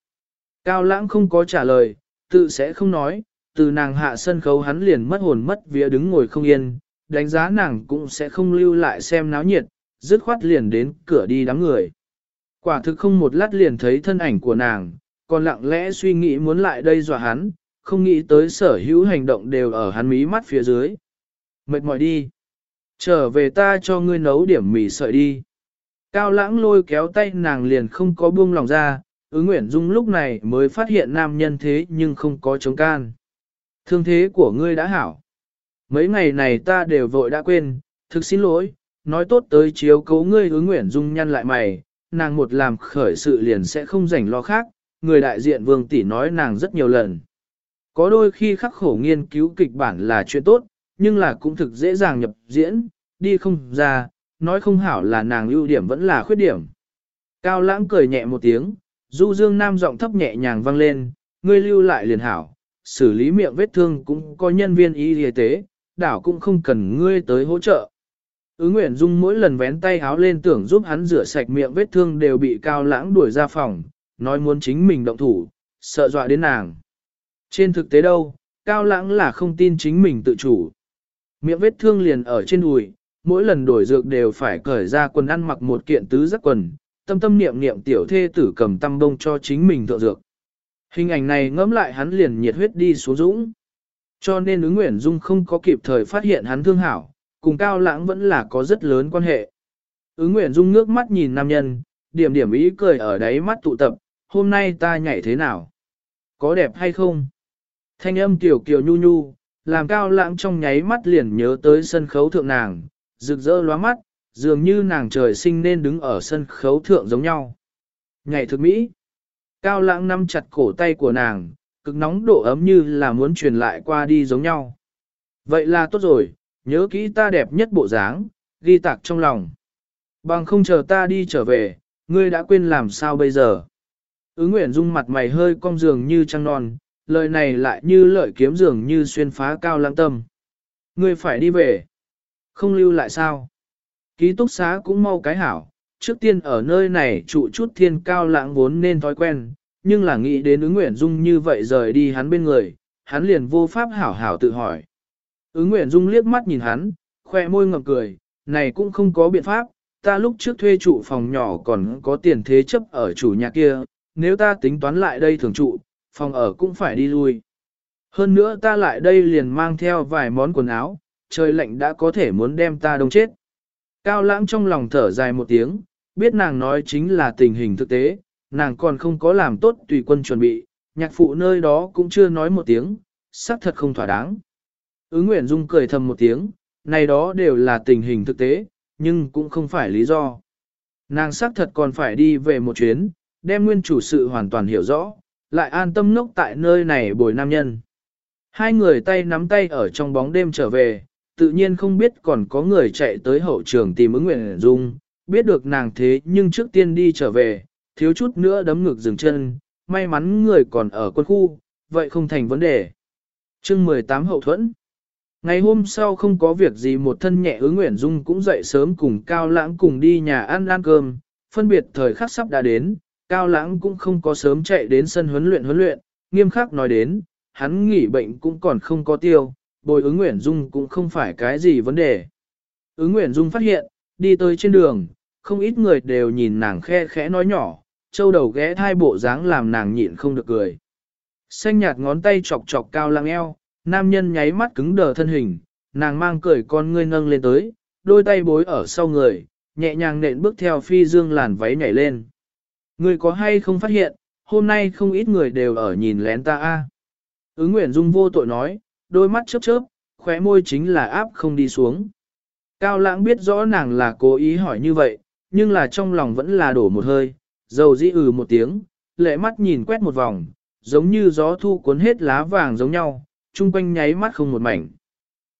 Cao lãng không có trả lời, tự sẽ không nói, từ nàng hạ sân khấu hắn liền mất hồn mất vía đứng ngồi không yên, đánh giá nàng cũng sẽ không lưu lại xem náo nhiệt, dứt khoát liền đến cửa đi đám người. Quả thực không một lát liền thấy thân ảnh của nàng, còn lặng lẽ suy nghĩ muốn lại đây dọa hắn, không nghĩ tới sở hữu hành động đều ở hắn mí mắt phía dưới. Mệt mỏi đi. Trở về ta cho ngươi nấu điểm mì sợi đi. Cao lãng lôi kéo tay nàng liền không có buông lòng ra, ứng nguyện dung lúc này mới phát hiện nam nhân thế nhưng không có chống can. Thương thế của ngươi đã hảo. Mấy ngày này ta đều vội đã quên, thực xin lỗi, nói tốt tới chiếu cố ngươi hứa nguyện dung nhăn lại mày, nàng một làm khởi sự liền sẽ không rảnh lo khác, người đại diện vương tỷ nói nàng rất nhiều lần. Có đôi khi khắc khổ nghiên cứu kịch bản là chuyện tốt, nhưng là cũng thực dễ dàng nhập diễn, đi không ra, nói không hảo là nàng ưu điểm vẫn là khuyết điểm. Cao lãng cười nhẹ một tiếng, du dương nam giọng thấp nhẹ nhàng vang lên, ngươi lưu lại liền hảo, xử lý miệng vết thương cũng có nhân viên y y tế, đảo cũng không cần ngươi tới hỗ trợ. Ứ Nguyễn Dung mỗi lần vén tay háo lên tưởng giúp hắn rửa sạch miệng vết thương đều bị cao lãng đuổi ra phòng, nói muốn chính mình động thủ, sợ dọa đến nàng. Trên thực tế đâu, cao lãng là không tin chính mình tự chủ. Miệng vết thương liền ở trên đùi, mỗi lần đổi dược đều phải cởi ra quần ăn mặc một kiện tứ giác quần, tâm tâm niệm niệm tiểu thê tử cầm tăm bông cho chính mình thượng dược. Hình ảnh này ngẫm lại hắn liền nhiệt huyết đi xuống dũng. Cho nên ứng Nguyễn Dung không có kịp thời phát hiện hắn thương hảo, cùng Cao Lãng vẫn là có rất lớn quan hệ. Ứng Nguyễn Dung nước mắt nhìn nam nhân, điểm điểm ý cười ở đáy mắt tụ tập, hôm nay ta nhảy thế nào? Có đẹp hay không? Thanh âm tiểu kiều nhu nhu, làm Cao Lãng trong nháy mắt liền nhớ tới sân khấu thượng nàng, rực rỡ lóa mắt, dường như nàng trời sinh nên đứng ở sân khấu thượng giống nhau. Nhảy thực mỹ. Cao lãng nắm chặt cổ tay của nàng, cực nóng độ ấm như là muốn truyền lại qua đi giống nhau. Vậy là tốt rồi, nhớ kỹ ta đẹp nhất bộ dáng, ghi tạc trong lòng. Bằng không chờ ta đi trở về, ngươi đã quên làm sao bây giờ. Ứ Nguyễn Dung mặt mày hơi cong dường như trăng non, lời này lại như lợi kiếm dường như xuyên phá cao lãng tâm. Ngươi phải đi về. Không lưu lại sao? Ký túc xá cũng mau cái hảo, trước tiên ở nơi này trụ chút thiên cao lãng vốn nên thói quen, nhưng là nghĩ đến ứng nguyện dung như vậy rời đi hắn bên người, hắn liền vô pháp hảo hảo tự hỏi. Ứng nguyện dung liếc mắt nhìn hắn, khoe môi ngậm cười, này cũng không có biện pháp, ta lúc trước thuê trụ phòng nhỏ còn có tiền thế chấp ở chủ nhà kia, nếu ta tính toán lại đây thường trụ, phòng ở cũng phải đi lui. Hơn nữa ta lại đây liền mang theo vài món quần áo, trời lạnh đã có thể muốn đem ta đông chết. Cao lãng trong lòng thở dài một tiếng, biết nàng nói chính là tình hình thực tế, nàng còn không có làm tốt tùy quân chuẩn bị, nhạc phụ nơi đó cũng chưa nói một tiếng, xác thật không thỏa đáng. Ứng Nguyễn Dung cười thầm một tiếng, này đó đều là tình hình thực tế, nhưng cũng không phải lý do. Nàng xác thật còn phải đi về một chuyến, đem nguyên chủ sự hoàn toàn hiểu rõ, lại an tâm nốc tại nơi này bồi nam nhân. Hai người tay nắm tay ở trong bóng đêm trở về, tự nhiên không biết còn có người chạy tới hậu trường tìm ứng nguyện dung, biết được nàng thế nhưng trước tiên đi trở về, thiếu chút nữa đấm ngực dừng chân, may mắn người còn ở quân khu, vậy không thành vấn đề. chương 18 hậu thuẫn. Ngày hôm sau không có việc gì một thân nhẹ ứng nguyện dung cũng dậy sớm cùng Cao Lãng cùng đi nhà ăn ăn cơm, phân biệt thời khắc sắp đã đến, Cao Lãng cũng không có sớm chạy đến sân huấn luyện huấn luyện, nghiêm khắc nói đến, hắn nghỉ bệnh cũng còn không có tiêu, bồi ứng Nguyễn Dung cũng không phải cái gì vấn đề. Ứng Nguyễn Dung phát hiện, đi tới trên đường, không ít người đều nhìn nàng khe khẽ nói nhỏ, châu đầu ghé thai bộ dáng làm nàng nhịn không được cười. Xanh nhạt ngón tay chọc chọc cao lăng eo, nam nhân nháy mắt cứng đờ thân hình, nàng mang cười con ngươi nâng lên tới, đôi tay bối ở sau người, nhẹ nhàng nện bước theo phi dương làn váy nhảy lên. Ngươi có hay không phát hiện, hôm nay không ít người đều ở nhìn lén ta a. Ứng Nguyễn Dung vô tội nói, đôi mắt chớp chớp, khóe môi chính là áp không đi xuống. Cao lãng biết rõ nàng là cố ý hỏi như vậy, nhưng là trong lòng vẫn là đổ một hơi, dầu dĩ ừ một tiếng, lệ mắt nhìn quét một vòng, giống như gió thu cuốn hết lá vàng giống nhau, chung quanh nháy mắt không một mảnh.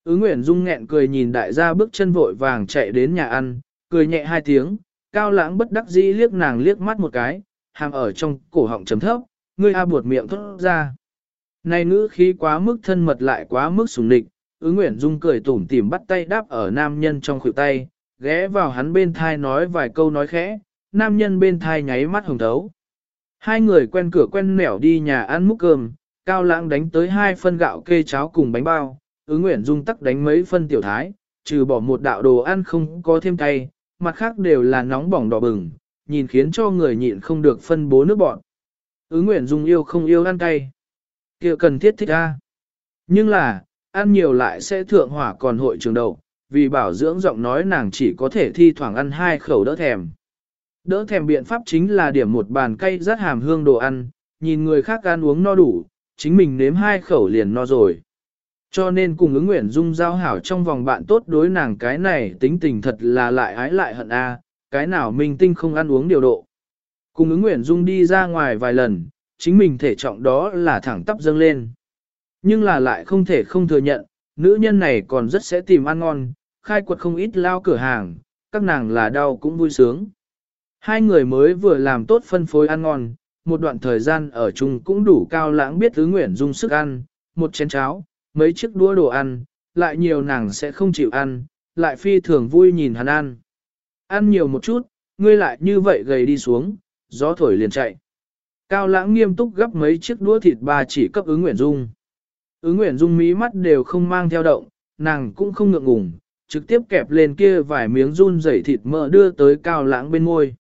Ứng Nguyễn Dung nghẹn cười nhìn đại gia bước chân vội vàng chạy đến nhà ăn, cười nhẹ hai tiếng, cao lãng bất đắc dĩ liếc nàng liếc mắt một cái, hàm ở trong cổ họng chấm thấp, ngươi a buột miệng thốt ra. Này ngữ khí quá mức thân mật lại quá mức sùng địch, ứng Nguyễn Dung cười tủm tỉm bắt tay đáp ở nam nhân trong khuỷu tay, ghé vào hắn bên thai nói vài câu nói khẽ, nam nhân bên thai nháy mắt hồng thấu. Hai người quen cửa quen nẻo đi nhà ăn múc cơm, cao lãng đánh tới hai phân gạo kê cháo cùng bánh bao, ứng Nguyễn Dung tắc đánh mấy phân tiểu thái, trừ bỏ một đạo đồ ăn không có thêm cay, mặt khác đều là nóng bỏng đỏ bừng, nhìn khiến cho người nhịn không được phân bố nước bọn. Ứng Nguyễn Dung yêu không yêu ăn cay kia cần thiết thích a Nhưng là, ăn nhiều lại sẽ thượng hỏa còn hội trường đầu, vì bảo dưỡng giọng nói nàng chỉ có thể thi thoảng ăn hai khẩu đỡ thèm. Đỡ thèm biện pháp chính là điểm một bàn cây rất hàm hương đồ ăn, nhìn người khác ăn uống no đủ, chính mình nếm hai khẩu liền no rồi. Cho nên cùng ứng nguyện dung giao hảo trong vòng bạn tốt đối nàng cái này tính tình thật là lại ái lại hận a cái nào minh tinh không ăn uống điều độ. Cùng ứng nguyện dung đi ra ngoài vài lần, chính mình thể trọng đó là thẳng tắp dâng lên. Nhưng là lại không thể không thừa nhận, nữ nhân này còn rất sẽ tìm ăn ngon, khai quật không ít lao cửa hàng, các nàng là đau cũng vui sướng. Hai người mới vừa làm tốt phân phối ăn ngon, một đoạn thời gian ở chung cũng đủ cao lãng biết tứ nguyện dung sức ăn, một chén cháo, mấy chiếc đũa đồ ăn, lại nhiều nàng sẽ không chịu ăn, lại phi thường vui nhìn hắn ăn. Ăn nhiều một chút, ngươi lại như vậy gầy đi xuống, gió thổi liền chạy. Cao lãng nghiêm túc gấp mấy chiếc đũa thịt ba chỉ cấp ứng nguyện dung. Ứng nguyện dung mí mắt đều không mang theo động, nàng cũng không ngượng ngùng, trực tiếp kẹp lên kia vài miếng run dày thịt mỡ đưa tới cao lãng bên ngôi.